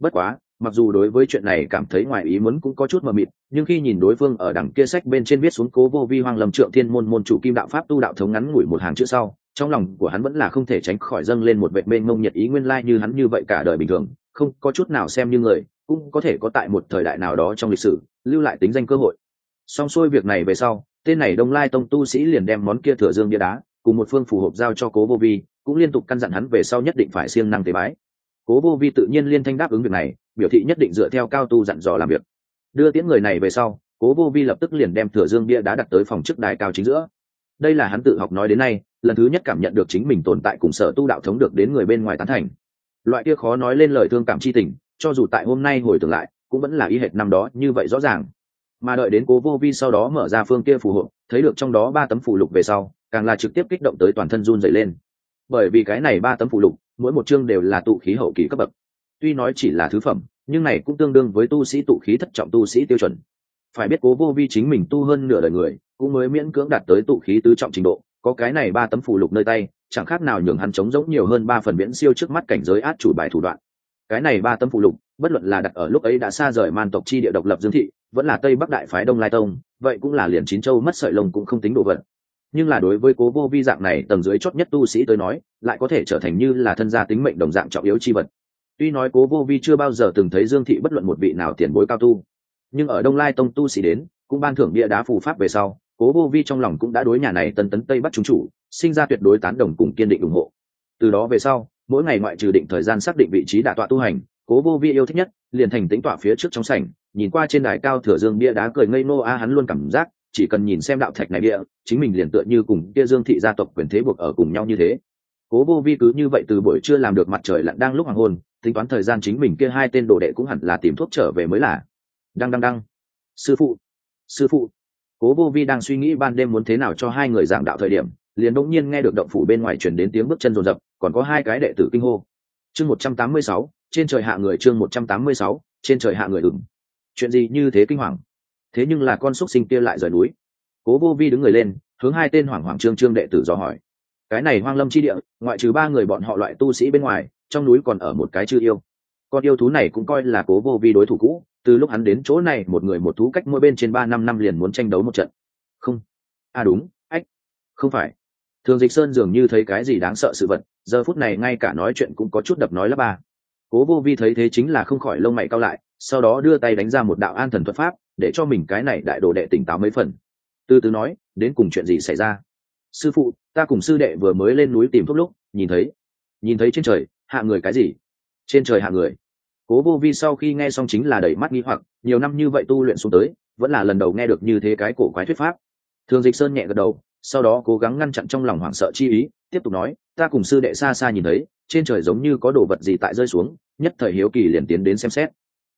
Bất quá, mặc dù đối với chuyện này cảm thấy ngoài ý muốn cũng có chút mờ mịt, nhưng khi nhìn đối phương ở đằng kia sách bên trên viết xuống cố vô vi hoang lầm trượng thiên môn môn chủ kim đạo pháp tu đạo thống ngắn ngủi một hàng chữ sau, trong lòng của hắn vẫn là không thể tránh khỏi dâng lên một vệ mênh mông nhiệt ý nguyên lai như hắn như vậy cả đời bình thường, không có chút nào xem như người cũng có thể có tại một thời đại nào đó trong lịch sử, lưu lại tính danh cơ hội. Song xuôi việc này về sau, tên này đông lai tông tu sĩ liền đem món kia thừa dương bia đá, cùng một phương phù hợp giao cho cố vô vi, cũng liên tục căn dặn hắn về sau nhất định phải siêng năng tế bái. Cố vô vi tự nhiên liên thanh đáp ứng việc này, biểu thị nhất định dựa theo cao tu dặn dò làm việc. Đưa tiễn người này về sau, cố vô vi lập tức liền đem thừa dương bia đá đặt tới phòng chức đài cao chính giữa. Đây là hắn tự học nói đến nay, lần thứ nhất cảm nhận được chính mình tồn tại cùng sở tu đạo thống được đến người bên ngoài tán thành. Loại kia khó nói lên lời thương cảm chi tình cho dù tại hôm nay hồi tưởng lại, cũng vẫn là ý hệt năm đó như vậy rõ ràng. Mà đợi đến cố vô vi sau đó mở ra phương kia phù hộ, thấy được trong đó ba tấm phù lục về sau, càng là trực tiếp kích động tới toàn thân run dậy lên. Bởi vì cái này ba tấm phù lục, mỗi một chương đều là tụ khí hậu kỳ cấp bậc. Tuy nói chỉ là thứ phẩm, nhưng này cũng tương đương với tu sĩ tụ khí thất trọng tu sĩ tiêu chuẩn. Phải biết cố vô vi chính mình tu hơn nửa đời người, cũng mới miễn cưỡng đạt tới tụ khí tứ trọng trình độ, có cái này ba tấm phù lục nơi tay, chẳng khác nào nhường hắn chống giống nhiều hơn ba phần miễn siêu trước mắt cảnh giới át chủ bài thủ đoạn cái này ba tâm phụ lục, bất luận là đặt ở lúc ấy đã xa rời man tộc chi địa độc lập dương thị, vẫn là tây bắc đại phái đông lai tông, vậy cũng là liền chín châu mất sợi lông cũng không tính đồ vật. Nhưng là đối với cố vô vi dạng này tầng dưới chót nhất tu sĩ tới nói, lại có thể trở thành như là thân gia tính mệnh đồng dạng trọng yếu chi vật. Tuy nói cố vô vi chưa bao giờ từng thấy dương thị bất luận một vị nào tiền bối cao tu, nhưng ở đông lai tông tu sĩ đến, cũng ban thưởng bia đá phù pháp về sau, cố vô vi trong lòng cũng đã đối nhà này tân tấn tây bắc chúng chủ, sinh ra tuyệt đối tán đồng cùng kiên định ủng hộ. Từ đó về sau mỗi ngày ngoại trừ định thời gian xác định vị trí đả tọa tu hành, cố vô vi yêu thích nhất, liền thành tính tọa phía trước trong sảnh, nhìn qua trên đài cao thửa dương bia đá cười ngây nô a, hắn luôn cảm giác, chỉ cần nhìn xem đạo thạch này bia, chính mình liền tựa như cùng kia dương thị gia tộc quyền thế buộc ở cùng nhau như thế. Cố vô vi cứ như vậy từ buổi trưa làm được mặt trời lặn đang lúc hoàng hôn, tính toán thời gian chính mình kia hai tên đồ đệ cũng hẳn là tìm thuốc trở về mới là. Đăng đăng đăng. Sư phụ. Sư phụ. Cố vô vi đang suy nghĩ ban đêm muốn thế nào cho hai người giảng đạo thời điểm liền đỗng nhiên nghe được động phủ bên ngoài chuyển đến tiếng bước chân rồn rập, còn có hai cái đệ tử kinh hô. Chương một trăm tám mươi sáu, trên trời hạ người chương một trăm tám mươi sáu, trên trời hạ người ừng chuyện gì như thế kinh hoàng? Thế nhưng là con xúc sinh kia lại rời núi. Cố vô vi đứng người lên, hướng hai tên hoảng hoảng trương trương đệ tử dò hỏi. Cái này hoang lâm chi địa, ngoại trừ ba người bọn họ loại tu sĩ bên ngoài, trong núi còn ở một cái chưa yêu. Con yêu thú này cũng coi là cố vô vi đối thủ cũ, từ lúc hắn đến chỗ này, một người một thú cách mỗi bên trên ba năm năm liền muốn tranh đấu một trận. Không. À đúng, ách. Không phải thường dịch sơn dường như thấy cái gì đáng sợ sự vật, giờ phút này ngay cả nói chuyện cũng có chút đập nói lắp ba. Cố vô vi thấy thế chính là không khỏi lông mày cao lại, sau đó đưa tay đánh ra một đạo an thần thuật pháp, để cho mình cái này đại đồ đệ tỉnh táo mấy phần. Từ từ nói, đến cùng chuyện gì xảy ra? Sư phụ, ta cùng sư đệ vừa mới lên núi tìm thuốc lúc, nhìn thấy nhìn thấy trên trời, hạ người cái gì? Trên trời hạ người. Cố vô vi sau khi nghe xong chính là đẩy mắt nghi hoặc, nhiều năm như vậy tu luyện xuống tới, vẫn là lần đầu nghe được như thế cái cổ quái thuyết pháp. Thường dịch sơn nhẹ gật đầu sau đó cố gắng ngăn chặn trong lòng hoảng sợ chi ý, tiếp tục nói, ta cùng sư đệ xa xa nhìn thấy, trên trời giống như có đồ vật gì tại rơi xuống, nhất thời hiếu kỳ liền tiến đến xem xét.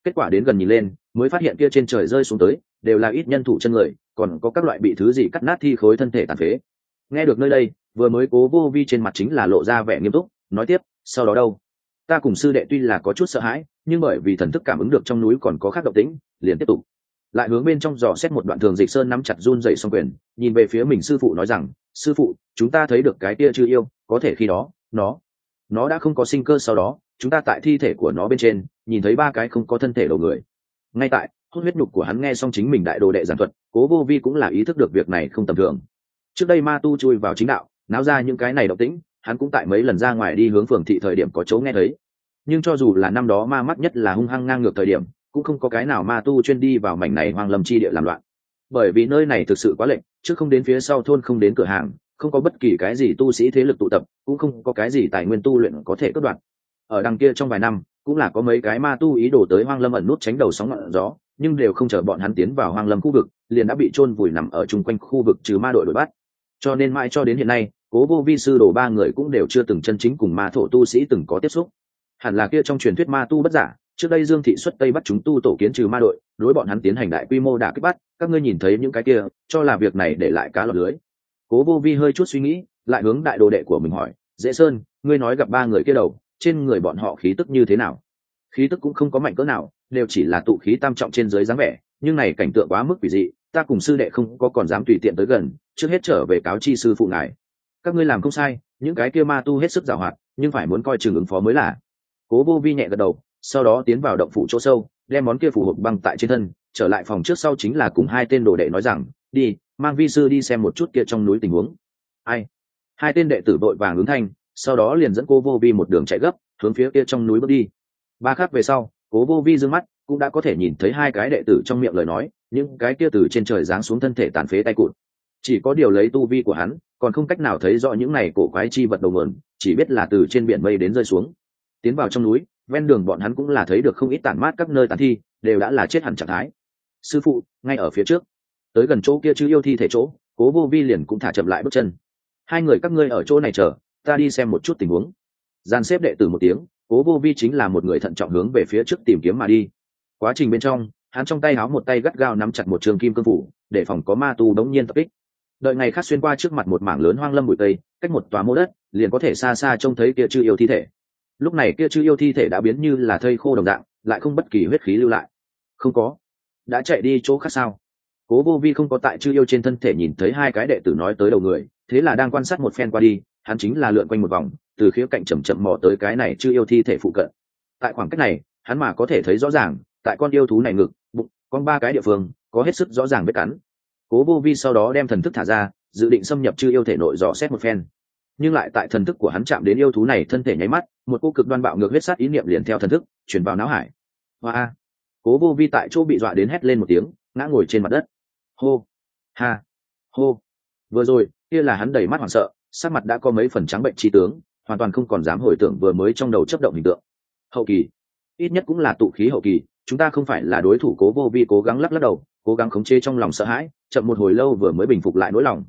Kết quả đến gần nhìn lên, mới phát hiện kia trên trời rơi xuống tới, đều là ít nhân thủ chân người, còn có các loại bị thứ gì cắt nát thi khối thân thể tàn phế. Nghe được nơi đây, vừa mới cố vô vi trên mặt chính là lộ ra vẻ nghiêm túc, nói tiếp, sau đó đâu? Ta cùng sư đệ tuy là có chút sợ hãi, nhưng bởi vì thần thức cảm ứng được trong núi còn có khác động tĩnh, liền tiếp tục lại hướng bên trong dò xét một đoạn thường dịch sơn nắm chặt run dậy xong quyền, nhìn về phía mình sư phụ nói rằng, sư phụ, chúng ta thấy được cái kia chưa yêu, có thể khi đó, nó nó đã không có sinh cơ sau đó, chúng ta tại thi thể của nó bên trên, nhìn thấy ba cái không có thân thể đầu người. Ngay tại hốt huyết nhục của hắn nghe xong chính mình đại đồ đệ giản thuật, cố vô vi cũng là ý thức được việc này không tầm thường. Trước đây ma tu chui vào chính đạo, náo ra những cái này động tĩnh, hắn cũng tại mấy lần ra ngoài đi hướng phường thị thời điểm có chỗ nghe thấy. Nhưng cho dù là năm đó ma mắt nhất là hung hăng ngang ngược thời điểm cũng không có cái nào ma tu chuyên đi vào mảnh này hoang lâm chi địa làm loạn. Bởi vì nơi này thực sự quá lệnh chứ không đến phía sau thôn, không đến cửa hàng, không có bất kỳ cái gì tu sĩ thế lực tụ tập, cũng không có cái gì tài nguyên tu luyện có thể cất đoạn. Ở đằng kia trong vài năm, cũng là có mấy cái ma tu ý đồ tới hoang lâm ẩn nút tránh đầu sóng ngọn gió, nhưng đều không chờ bọn hắn tiến vào hoang lâm khu vực, liền đã bị chôn vùi nằm ở chung quanh khu vực trừ ma đội đuổi bắt. Cho nên mãi cho đến hiện nay, cố vô vi sư đồ ba người cũng đều chưa từng chân chính cùng ma thổ tu sĩ từng có tiếp xúc. Hẳn là kia trong truyền thuyết ma tu bất giả trước đây dương thị xuất tây bắt chúng tu tổ kiến trừ ma đội, đối bọn hắn tiến hành đại quy mô đả kích bắt, các ngươi nhìn thấy những cái kia, cho là việc này để lại cá lọt lưới. Cố vô vi hơi chút suy nghĩ, lại hướng đại đồ đệ của mình hỏi, dễ sơn, ngươi nói gặp ba người kia đầu, trên người bọn họ khí tức như thế nào? Khí tức cũng không có mạnh cỡ nào, đều chỉ là tụ khí tam trọng trên dưới dáng vẻ, nhưng này cảnh tượng quá mức quỷ dị, ta cùng sư đệ không có còn dám tùy tiện tới gần, trước hết trở về cáo chi sư phụ ngài. Các ngươi làm không sai, những cái kia ma tu hết sức giảo hoạt nhưng phải muốn coi chừng ứng phó mới là. Cố vô vi nhẹ gật đầu sau đó tiến vào động phủ chỗ sâu, đem món kia phủ hộp băng tại trên thân, trở lại phòng trước sau chính là cùng hai tên đồ đệ nói rằng, đi, mang vi sư đi xem một chút kia trong núi tình huống. Ai? Hai tên đệ tử vội vàng ứng thanh, sau đó liền dẫn cô vô vi một đường chạy gấp, hướng phía kia trong núi bước đi. Ba khắc về sau cố vô vi d mắt cũng đã có thể nhìn thấy hai cái đệ tử trong miệng lời nói, những cái kia từ trên trời giáng xuống thân thể tàn phế tay cụt. Chỉ có điều lấy tu vi của hắn, còn không cách nào thấy rõ những này cổ quái chi vật đầu mượn chỉ biết là từ trên biển mây đến rơi xuống. Tiến vào trong núi ven đường bọn hắn cũng là thấy được không ít tản mát các nơi tàn thi, đều đã là chết hẳn trạng thái. Sư phụ, ngay ở phía trước. Tới gần chỗ kia chứ yêu thi thể chỗ, cố vô vi liền cũng thả chậm lại bước chân. Hai người các ngươi ở chỗ này chờ, ta đi xem một chút tình huống. Gian xếp đệ tử một tiếng, cố vô vi chính là một người thận trọng hướng về phía trước tìm kiếm mà đi. Quá trình bên trong, hắn trong tay háo một tay gắt gao nắm chặt một trường kim cương phủ, để phòng có ma tu đống nhiên tập kích. Đợi ngày khác xuyên qua trước mặt một mảng lớn hoang lâm bụi tây cách một tòa mô đất, liền có thể xa xa trông thấy kia chư yêu thi thể lúc này kia chư yêu thi thể đã biến như là thây khô đồng dạng, lại không bất kỳ huyết khí lưu lại. Không có. Đã chạy đi chỗ khác sao? Cố vô vi không có tại chư yêu trên thân thể nhìn thấy hai cái đệ tử nói tới đầu người, thế là đang quan sát một phen qua đi, hắn chính là lượn quanh một vòng, từ khía cạnh chầm chậm mò tới cái này chư yêu thi thể phụ cận. Tại khoảng cách này, hắn mà có thể thấy rõ ràng, tại con yêu thú này ngực, bụng, con ba cái địa phương, có hết sức rõ ràng vết cắn. Cố vô vi sau đó đem thần thức thả ra, dự định xâm nhập chư yêu thể nội dò xét một phen nhưng lại tại thần thức của hắn chạm đến yêu thú này thân thể nháy mắt, một cô cực đoan bạo ngược huyết sát ý niệm liền theo thần thức chuyển vào não hải. Hoa cố vô vi tại chỗ bị dọa đến hét lên một tiếng, ngã ngồi trên mặt đất. Hô. Ha. Hô. Vừa rồi, kia là hắn đầy mắt hoảng sợ, sắc mặt đã có mấy phần trắng bệnh trí tướng, hoàn toàn không còn dám hồi tưởng vừa mới trong đầu chấp động hình tượng. Hậu kỳ. Ít nhất cũng là tụ khí hậu kỳ, chúng ta không phải là đối thủ cố vô vi cố gắng lắc lắc đầu, cố gắng khống chế trong lòng sợ hãi, chậm một hồi lâu vừa mới bình phục lại nỗi lòng.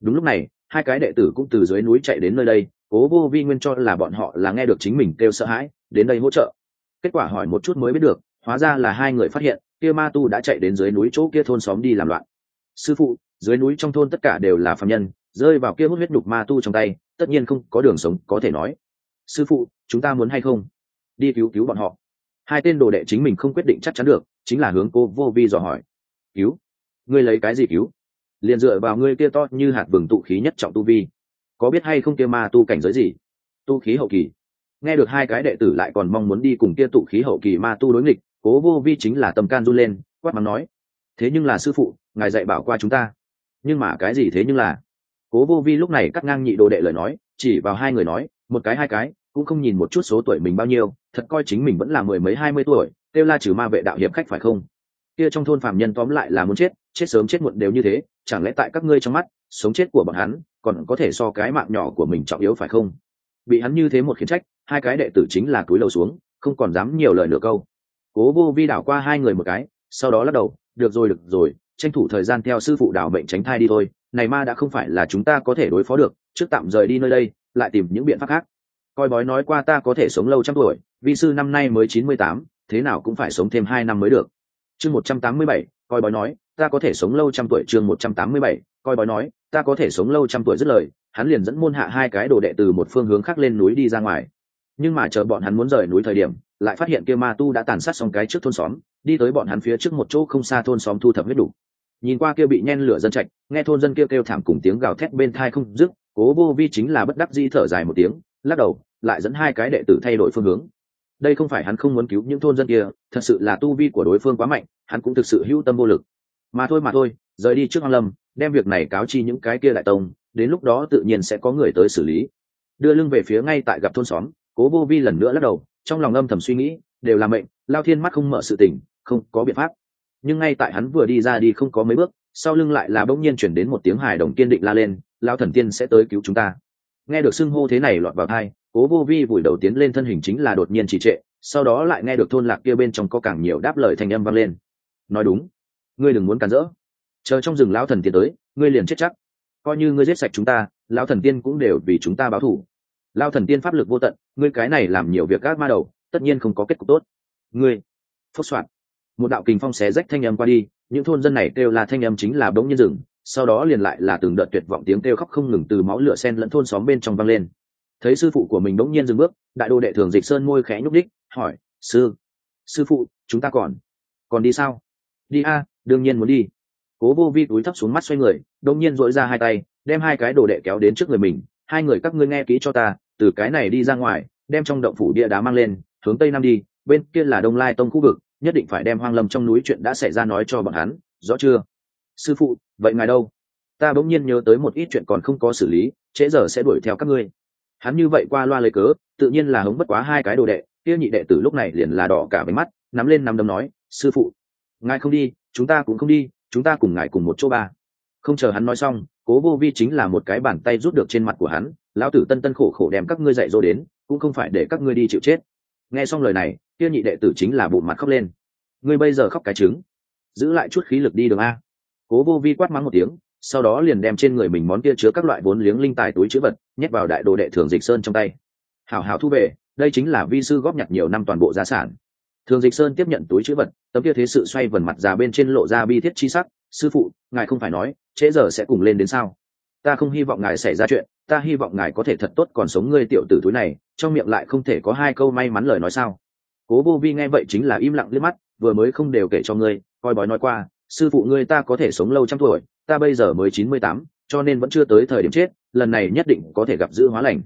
Đúng lúc này hai cái đệ tử cũng từ dưới núi chạy đến nơi đây, cố vô vi nguyên cho là bọn họ là nghe được chính mình kêu sợ hãi, đến đây hỗ trợ. Kết quả hỏi một chút mới biết được, hóa ra là hai người phát hiện, kia ma tu đã chạy đến dưới núi chỗ kia thôn xóm đi làm loạn. Sư phụ, dưới núi trong thôn tất cả đều là phạm nhân, rơi vào kia hút huyết nhục ma tu trong tay, tất nhiên không có đường sống có thể nói. Sư phụ, chúng ta muốn hay không? Đi cứu cứu bọn họ. Hai tên đồ đệ chính mình không quyết định chắc chắn được, chính là hướng cô vô vi dò hỏi. Cứu? Ngươi lấy cái gì cứu? Liền dựa vào ngươi kia to như hạt vừng tụ khí nhất trọng tu vi. Có biết hay không kia ma tu cảnh giới gì? Tu khí hậu kỳ. Nghe được hai cái đệ tử lại còn mong muốn đi cùng kia tụ khí hậu kỳ ma tu đối nghịch, cố vô vi chính là tầm can run lên, quát mắng nói, thế nhưng là sư phụ, ngài dạy bảo qua chúng ta. Nhưng mà cái gì thế nhưng là? Cố vô vi lúc này cắt ngang nhị đồ đệ lời nói, chỉ vào hai người nói, một cái hai cái, cũng không nhìn một chút số tuổi mình bao nhiêu, thật coi chính mình vẫn là mười mấy hai mươi tuổi, kêu la trừ ma vệ đạo hiệp khách phải không? Kia trong thôn phạm nhân tóm lại là muốn chết chết sớm chết muộn đều như thế, chẳng lẽ tại các ngươi trong mắt, sống chết của bọn hắn, còn có thể so cái mạng nhỏ của mình trọng yếu phải không? Bị hắn như thế một khiến trách, hai cái đệ tử chính là cúi đầu xuống, không còn dám nhiều lời nửa câu. Cố vô vi đảo qua hai người một cái, sau đó lắc đầu, được rồi được rồi, tranh thủ thời gian theo sư phụ đảo bệnh tránh thai đi thôi, này ma đã không phải là chúng ta có thể đối phó được, trước tạm rời đi nơi đây, lại tìm những biện pháp khác. Coi bói nói qua ta có thể sống lâu trăm tuổi, vi sư năm nay mới chín mươi tám, thế nào cũng phải sống thêm hai năm mới được chương một trăm tám mươi bảy, coi bói nói, ta có thể sống lâu trăm tuổi, chương một trăm tám mươi bảy, coi bói nói, ta có thể sống lâu trăm tuổi dứt lời, hắn liền dẫn môn hạ hai cái đồ đệ từ một phương hướng khác lên núi đi ra ngoài. Nhưng mà chờ bọn hắn muốn rời núi thời điểm, lại phát hiện kia ma tu đã tàn sát xong cái trước thôn xóm, đi tới bọn hắn phía trước một chỗ không xa thôn xóm thu thập huyết đủ. Nhìn qua kia bị nhen lửa dân trạch, nghe thôn dân kia kêu thảm cùng tiếng gào thét bên thai không dứt, cố vô vi chính là bất đắc di thở dài một tiếng, lắc đầu, lại dẫn hai cái đệ tử thay đổi phương hướng đây không phải hắn không muốn cứu những thôn dân kia, thật sự là tu vi của đối phương quá mạnh, hắn cũng thực sự hữu tâm vô lực. Mà thôi mà thôi, rời đi trước hoàng lâm, đem việc này cáo chi những cái kia đại tông, đến lúc đó tự nhiên sẽ có người tới xử lý. Đưa lưng về phía ngay tại gặp thôn xóm, cố vô vi lần nữa lắc đầu, trong lòng âm thầm suy nghĩ, đều là mệnh, lao thiên mắt không mở sự tình, không có biện pháp. Nhưng ngay tại hắn vừa đi ra đi không có mấy bước, sau lưng lại là bỗng nhiên chuyển đến một tiếng hài đồng kiên định la lên, lao thần tiên sẽ tới cứu chúng ta. Nghe được xưng hô thế này lọt vào thai cố vô vi vùi đầu tiến lên thân hình chính là đột nhiên trì trệ, sau đó lại nghe được thôn lạc kia bên trong có càng nhiều đáp lời thanh âm vang lên. Nói đúng, ngươi đừng muốn cản rỡ. Chờ trong rừng lão thần tiên tới, ngươi liền chết chắc. Coi như ngươi giết sạch chúng ta, lão thần tiên cũng đều vì chúng ta báo thù. Lao thần tiên pháp lực vô tận, ngươi cái này làm nhiều việc gác ma đầu, tất nhiên không có kết cục tốt. Ngươi, phốc soạn. Một đạo kình phong xé rách thanh âm qua đi, những thôn dân này kêu là thanh âm chính là bỗng nhiên rừng sau đó liền lại là từng đợt tuyệt vọng tiếng kêu khóc không ngừng từ máu lửa sen lẫn thôn xóm bên trong vang lên thấy sư phụ của mình đống nhiên dừng bước, đại đô đệ thường dịch sơn môi khẽ nhúc đích hỏi, sư sư phụ, chúng ta còn còn đi sao? Đi a, đương nhiên muốn đi. Cố vô vi túi thấp xuống mắt xoay người đống nhiên dội ra hai tay, đem hai cái đồ đệ kéo đến trước người mình, hai người các ngươi nghe kỹ cho ta, từ cái này đi ra ngoài, đem trong động phủ địa đá mang lên, hướng tây nam đi, bên kia là đông lai tông khu vực, nhất định phải đem hoang lâm trong núi chuyện đã xảy ra nói cho bọn hắn, rõ chưa? Sư phụ, vậy ngài đâu? Ta bỗng nhiên nhớ tới một ít chuyện còn không có xử lý, trễ giờ sẽ đuổi theo các ngươi hắn như vậy qua loa lấy cớ, tự nhiên là hống bất quá hai cái đồ đệ, kia nhị đệ tử lúc này liền là đỏ cả váy mắt, nắm lên nắm đấm nói, sư phụ, ngài không đi, chúng ta cũng không đi, chúng ta cùng ngài cùng một chỗ ba. Không chờ hắn nói xong, cố vô vi chính là một cái bàn tay rút được trên mặt của hắn, lão tử tân tân khổ khổ đem các ngươi dạy dỗ đến, cũng không phải để các ngươi đi chịu chết. Nghe xong lời này, kia nhị đệ tử chính là bụng mặt khóc lên. Ngươi bây giờ khóc cái trứng, giữ lại chút khí lực đi đường a. Cố vô vi quát mắng một tiếng sau đó liền đem trên người mình món kia chứa các loại vốn liếng linh tài túi chữ vật nhét vào đại đồ đệ thường dịch sơn trong tay. Hảo hảo thu về, đây chính là vi sư góp nhặt nhiều năm toàn bộ gia sản. Thường dịch sơn tiếp nhận túi chữ vật, tấm kia thế sự xoay vần mặt già bên trên lộ ra bi thiết chi sắc. Sư phụ, ngài không phải nói, trễ giờ sẽ cùng lên đến sao? Ta không hy vọng ngài xảy ra chuyện, ta hy vọng ngài có thể thật tốt còn sống ngươi tiểu tử túi này, trong miệng lại không thể có hai câu may mắn lời nói sao? Cố vô vi nghe vậy chính là im lặng liếc mắt, vừa mới không đều kể cho ngươi, coi bói nói qua, sư phụ ngươi ta có thể sống lâu trăm tuổi ta bây giờ mới chín mươi tám, cho nên vẫn chưa tới thời điểm chết, lần này nhất định có thể gặp giữ hóa lành.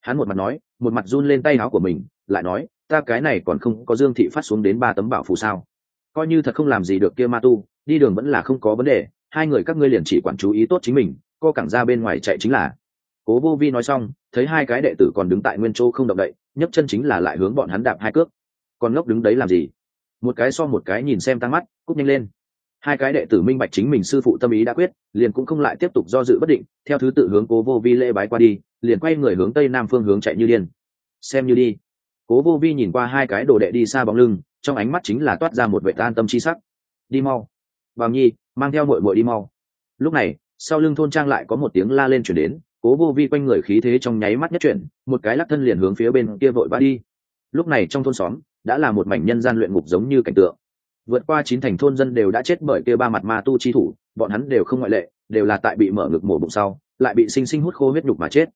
Hắn một mặt nói, một mặt run lên tay áo của mình, lại nói, ta cái này còn không có dương thị phát xuống đến ba tấm bảo phù sao. Coi như thật không làm gì được kia ma tu, đi đường vẫn là không có vấn đề, hai người các ngươi liền chỉ quản chú ý tốt chính mình, co cẳng ra bên ngoài chạy chính là. Cố vô vi nói xong, thấy hai cái đệ tử còn đứng tại nguyên châu không động đậy, nhấc chân chính là lại hướng bọn hắn đạp hai cước. Còn ngốc đứng đấy làm gì? Một cái so một cái nhìn xem tăng mắt, cúp nhanh lên hai cái đệ tử minh bạch chính mình sư phụ tâm ý đã quyết, liền cũng không lại tiếp tục do dự bất định, theo thứ tự hướng cố vô vi lễ bái qua đi, liền quay người hướng tây nam phương hướng chạy như điên. Xem như đi. Cố vô vi nhìn qua hai cái đồ đệ đi xa bóng lưng, trong ánh mắt chính là toát ra một vệ tan tâm chi sắc. Đi mau. Bảo nhi, mang theo mội mội đi mau. Lúc này, sau lưng thôn trang lại có một tiếng la lên chuyển đến, cố vô vi quanh người khí thế trong nháy mắt nhất chuyển, một cái lắc thân liền hướng phía bên kia vội vã đi. Lúc này trong thôn xóm, đã là một mảnh nhân gian luyện ngục giống như cảnh tượng vượt qua chín thành thôn dân đều đã chết bởi kia ba mặt ma tu chi thủ, bọn hắn đều không ngoại lệ, đều là tại bị mở ngực mổ bụng sau, lại bị sinh sinh hút khô huyết nhục mà chết.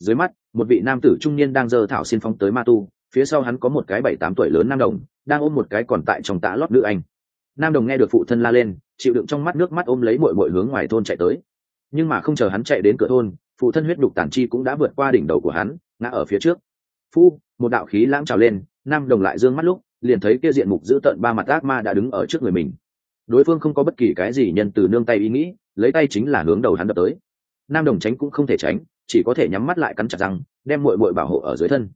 Dưới mắt, một vị nam tử trung niên đang giơ thảo xin phóng tới ma tu, phía sau hắn có một cái bảy tám tuổi lớn nam đồng, đang ôm một cái còn tại trong tã lót nữ anh. Nam đồng nghe được phụ thân la lên, chịu đựng trong mắt nước mắt ôm lấy bội bội hướng ngoài thôn chạy tới. Nhưng mà không chờ hắn chạy đến cửa thôn, phụ thân huyết đục tản chi cũng đã vượt qua đỉnh đầu của hắn, ngã ở phía trước. Phu, một đạo khí lãng trào lên, nam đồng lại d ư ơ n g mắt lúc liền thấy kia diện mục giữ tận ba mặt ác ma đã đứng ở trước người mình. Đối phương không có bất kỳ cái gì nhân từ nương tay ý nghĩ, lấy tay chính là hướng đầu hắn đập tới. Nam đồng tránh cũng không thể tránh, chỉ có thể nhắm mắt lại cắn chặt răng, đem mội mội bảo hộ ở dưới thân.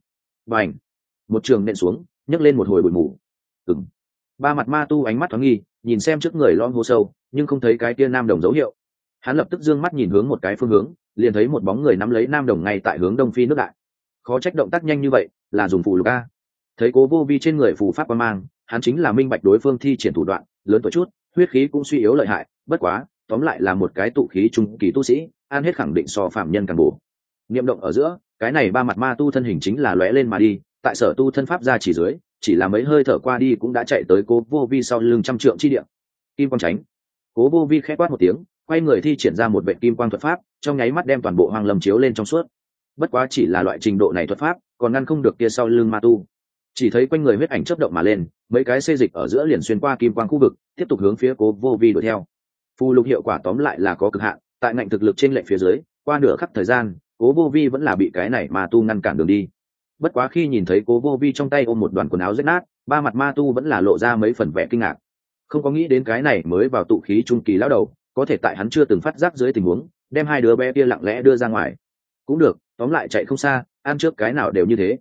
Và ảnh một trường nện xuống, nhấc lên một hồi bụi mù. Ừng ba mặt ma tu ánh mắt thoáng nghi, nhìn xem trước người lon hô sâu, nhưng không thấy cái kia nam đồng dấu hiệu. Hắn lập tức d ư ơ n g mắt nhìn hướng một cái phương hướng, liền thấy một bóng người nắm lấy nam đồng ngay tại hướng đông phi nước đại. Khó trách động tác nhanh như vậy, là dùng phù lục a thấy cố vô vi trên người phù pháp quan mang, hắn chính là minh bạch đối phương thi triển thủ đoạn, lớn tuổi chút, huyết khí cũng suy yếu lợi hại, bất quá, tóm lại là một cái tụ khí trung kỳ tu sĩ an hết khẳng định so phạm nhân càng bổ. Niệm động ở giữa, cái này ba mặt ma tu thân hình chính là lóe lên mà đi, tại sở tu thân pháp ra chỉ dưới, chỉ là mấy hơi thở qua đi cũng đã chạy tới cố vô vi sau lưng trăm trượng chi điện kim quang tránh cố vô vi khẽ quát một tiếng, quay người thi triển ra một vệ kim quang thuật pháp, trong nháy mắt đem toàn bộ hoàng lâm chiếu lên trong suốt. Bất quá chỉ là loại trình độ này thuật pháp, còn ngăn không được kia sau lưng ma tu chỉ thấy quanh người huyết ảnh chớp động mà lên, mấy cái xê dịch ở giữa liền xuyên qua kim quang khu vực, tiếp tục hướng phía cố vô vi đuổi theo. Phù lục hiệu quả tóm lại là có cực hạn, tại ngạnh thực lực trên lệnh phía dưới, qua nửa khắp thời gian, cố vô vi vẫn là bị cái này mà tu ngăn cản đường đi. Bất quá khi nhìn thấy cố vô vi trong tay ôm một đoàn quần áo rách nát, ba mặt ma tu vẫn là lộ ra mấy phần vẻ kinh ngạc. Không có nghĩ đến cái này mới vào tụ khí trung kỳ lão đầu, có thể tại hắn chưa từng phát giác dưới tình huống, đem hai đứa bé kia lặng lẽ đưa ra ngoài. Cũng được, tóm lại chạy không xa, ăn trước cái nào đều như thế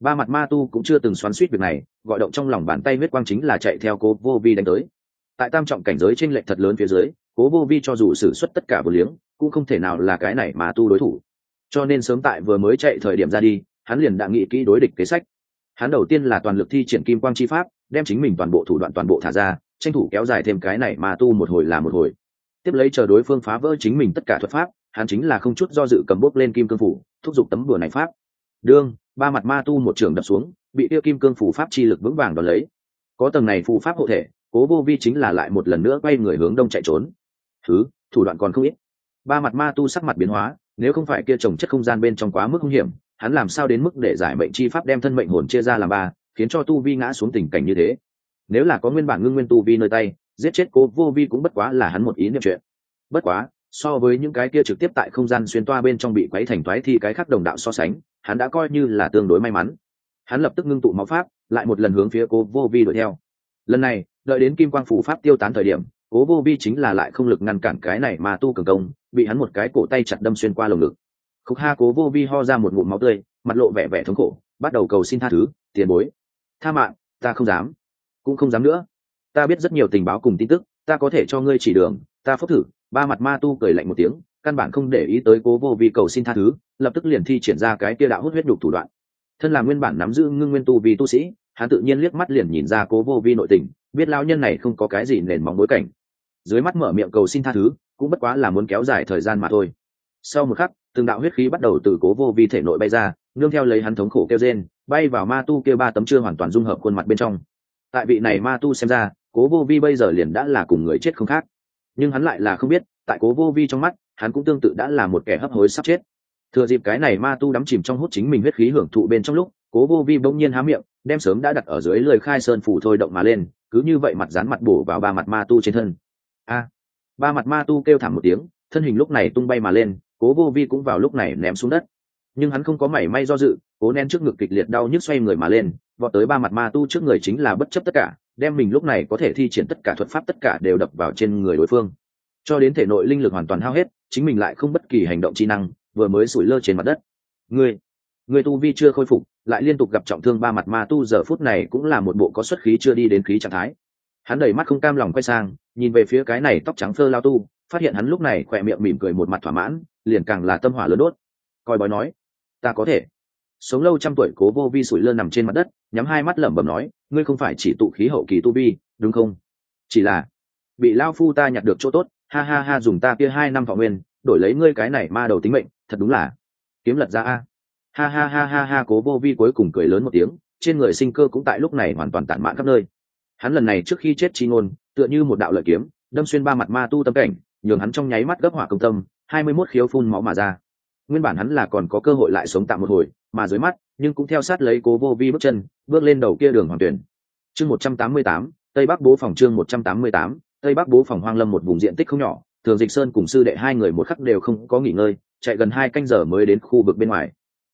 ba mặt ma tu cũng chưa từng xoắn suýt việc này, gọi động trong lòng bàn tay huyết quang chính là chạy theo cố vô vi đánh tới. Tại tam trọng cảnh giới t r ê n lệch thật lớn phía dưới, cố vô vi cho dù xử suất tất cả vừa liếng, cũng không thể nào là cái này mà tu đối thủ. Cho nên sớm tại vừa mới chạy thời điểm ra đi, hắn liền đã nghĩ kỹ đối địch kế sách. Hắn đầu tiên là toàn lực thi triển kim quang chi pháp, đem chính mình toàn bộ thủ đoạn toàn bộ thả ra, tranh thủ kéo dài thêm cái này mà tu một hồi là một hồi. Tiếp lấy chờ đối phương phá vỡ chính mình tất cả thuật pháp, hắn chính là không chút do dự cầm bốc lên kim cương phủ, thúc giục tấm đùa này pháp đương, ba mặt ma tu một trường đập xuống, bị tiêu kim cương phủ pháp chi lực vững vàng đón lấy. Có tầng này phù pháp hộ thể, cố vô vi chính là lại một lần nữa quay người hướng đông chạy trốn. Thứ, thủ đoạn còn không ít. Ba mặt ma tu sắc mặt biến hóa, nếu không phải kia trồng chất không gian bên trong quá mức hung hiểm, hắn làm sao đến mức để giải mệnh chi pháp đem thân mệnh hồn chia ra làm ba, khiến cho tu vi ngã xuống tình cảnh như thế? Nếu là có nguyên bản ngưng nguyên tu vi nơi tay, giết chết cố vô vi cũng bất quá là hắn một ý niệm chuyện. Bất quá so với những cái kia trực tiếp tại không gian xuyên toa bên trong bị quấy thành toái thì cái khác đồng đạo so sánh, hắn đã coi như là tương đối may mắn. Hắn lập tức ngưng tụ máu pháp, lại một lần hướng phía cố vô vi đuổi theo. Lần này, đợi đến kim quang phủ pháp tiêu tán thời điểm, cố vô vi chính là lại không lực ngăn cản cái này mà tu cường công, bị hắn một cái cổ tay chặt đâm xuyên qua lồng ngực. Khúc ha cố vô vi ho ra một ngụm máu tươi, mặt lộ vẻ vẻ thống khổ, bắt đầu cầu xin tha thứ, tiền bối, tha mạng, ta không dám, cũng không dám nữa. Ta biết rất nhiều tình báo cùng tin tức, ta có thể cho ngươi chỉ đường, ta phúc thử ba mặt ma tu cười lạnh một tiếng, căn bản không để ý tới cố vô vi cầu xin tha thứ, lập tức liền thi triển ra cái kia đạo hút huyết đục thủ đoạn. Thân là nguyên bản nắm giữ ngưng nguyên tu vì tu sĩ, hắn tự nhiên liếc mắt liền nhìn ra cố vô vi nội tình, biết lao nhân này không có cái gì nền móng bối cảnh. Dưới mắt mở miệng cầu xin tha thứ, cũng bất quá là muốn kéo dài thời gian mà thôi. Sau một khắc, từng đạo huyết khí bắt đầu từ cố vô vi thể nội bay ra, nương theo lấy hắn thống khổ kêu rên, bay vào ma tu kêu ba tấm chưa hoàn toàn dung hợp khuôn mặt bên trong. Tại vị này ma tu xem ra, cố vô vi bây giờ liền đã là cùng người chết không khác nhưng hắn lại là không biết, tại cố vô vi trong mắt, hắn cũng tương tự đã là một kẻ hấp hối sắp chết. Thừa dịp cái này ma tu đắm chìm trong hút chính mình huyết khí hưởng thụ bên trong lúc, cố vô vi bỗng nhiên há miệng, đem sớm đã đặt ở dưới lời khai sơn phủ thôi động mà lên, cứ như vậy mặt dán mặt bổ vào ba mặt ma tu trên thân. A! Ba mặt ma tu kêu thảm một tiếng, thân hình lúc này tung bay mà lên, cố vô vi cũng vào lúc này ném xuống đất. Nhưng hắn không có mảy may do dự, cố nén trước ngực kịch liệt đau nhức xoay người mà lên, vọt tới ba mặt ma tu trước người chính là bất chấp tất cả đem mình lúc này có thể thi triển tất cả thuật pháp tất cả đều đập vào trên người đối phương. Cho đến thể nội linh lực hoàn toàn hao hết, chính mình lại không bất kỳ hành động trí năng, vừa mới sủi lơ trên mặt đất. Người người tu vi chưa khôi phục, lại liên tục gặp trọng thương ba mặt ma tu, giờ phút này cũng là một bộ có xuất khí chưa đi đến khí trạng thái. Hắn đầy mắt không cam lòng quay sang, nhìn về phía cái này tóc trắng phơ lao tu, phát hiện hắn lúc này khỏe miệng mỉm cười một mặt thỏa mãn, liền càng là tâm hỏa lớn đốt. Coi bói nói, ta có thể. Sống lâu trăm tuổi cố vô vi sủi lơ nằm trên mặt đất, nhắm hai mắt lẩm bẩm nói ngươi không phải chỉ tụ khí hậu kỳ tu vi, đúng không? Chỉ là, bị lao phu ta nhặt được chỗ tốt, ha ha ha dùng ta kia hai năm thọ nguyên, đổi lấy ngươi cái này ma đầu tính mệnh, thật đúng là kiếm lật ra a. Ha ha ha ha ha, cố vô vi cuối cùng cười lớn một tiếng, trên người sinh cơ cũng tại lúc này hoàn toàn tản mạn khắp nơi. Hắn lần này trước khi chết chi ngôn, tựa như một đạo lợi kiếm, đâm xuyên ba mặt ma tu tâm cảnh, nhường hắn trong nháy mắt gấp hỏa công tâm, hai mươi mốt khiếu phun máu mà ra. Nguyên bản hắn là còn có cơ hội lại sống tạm một hồi, mà dưới mắt nhưng cũng theo sát lấy cố vô vi bước chân, bước lên đầu kia đường hoàng tuyển. Chương một trăm tám mươi tám, tây bắc bố phòng chương một trăm tám mươi tám, tây bắc bố phòng hoang lâm một vùng diện tích không nhỏ, thường dịch sơn cùng sư đệ hai người một khắc đều không có nghỉ ngơi, chạy gần hai canh giờ mới đến khu vực bên ngoài.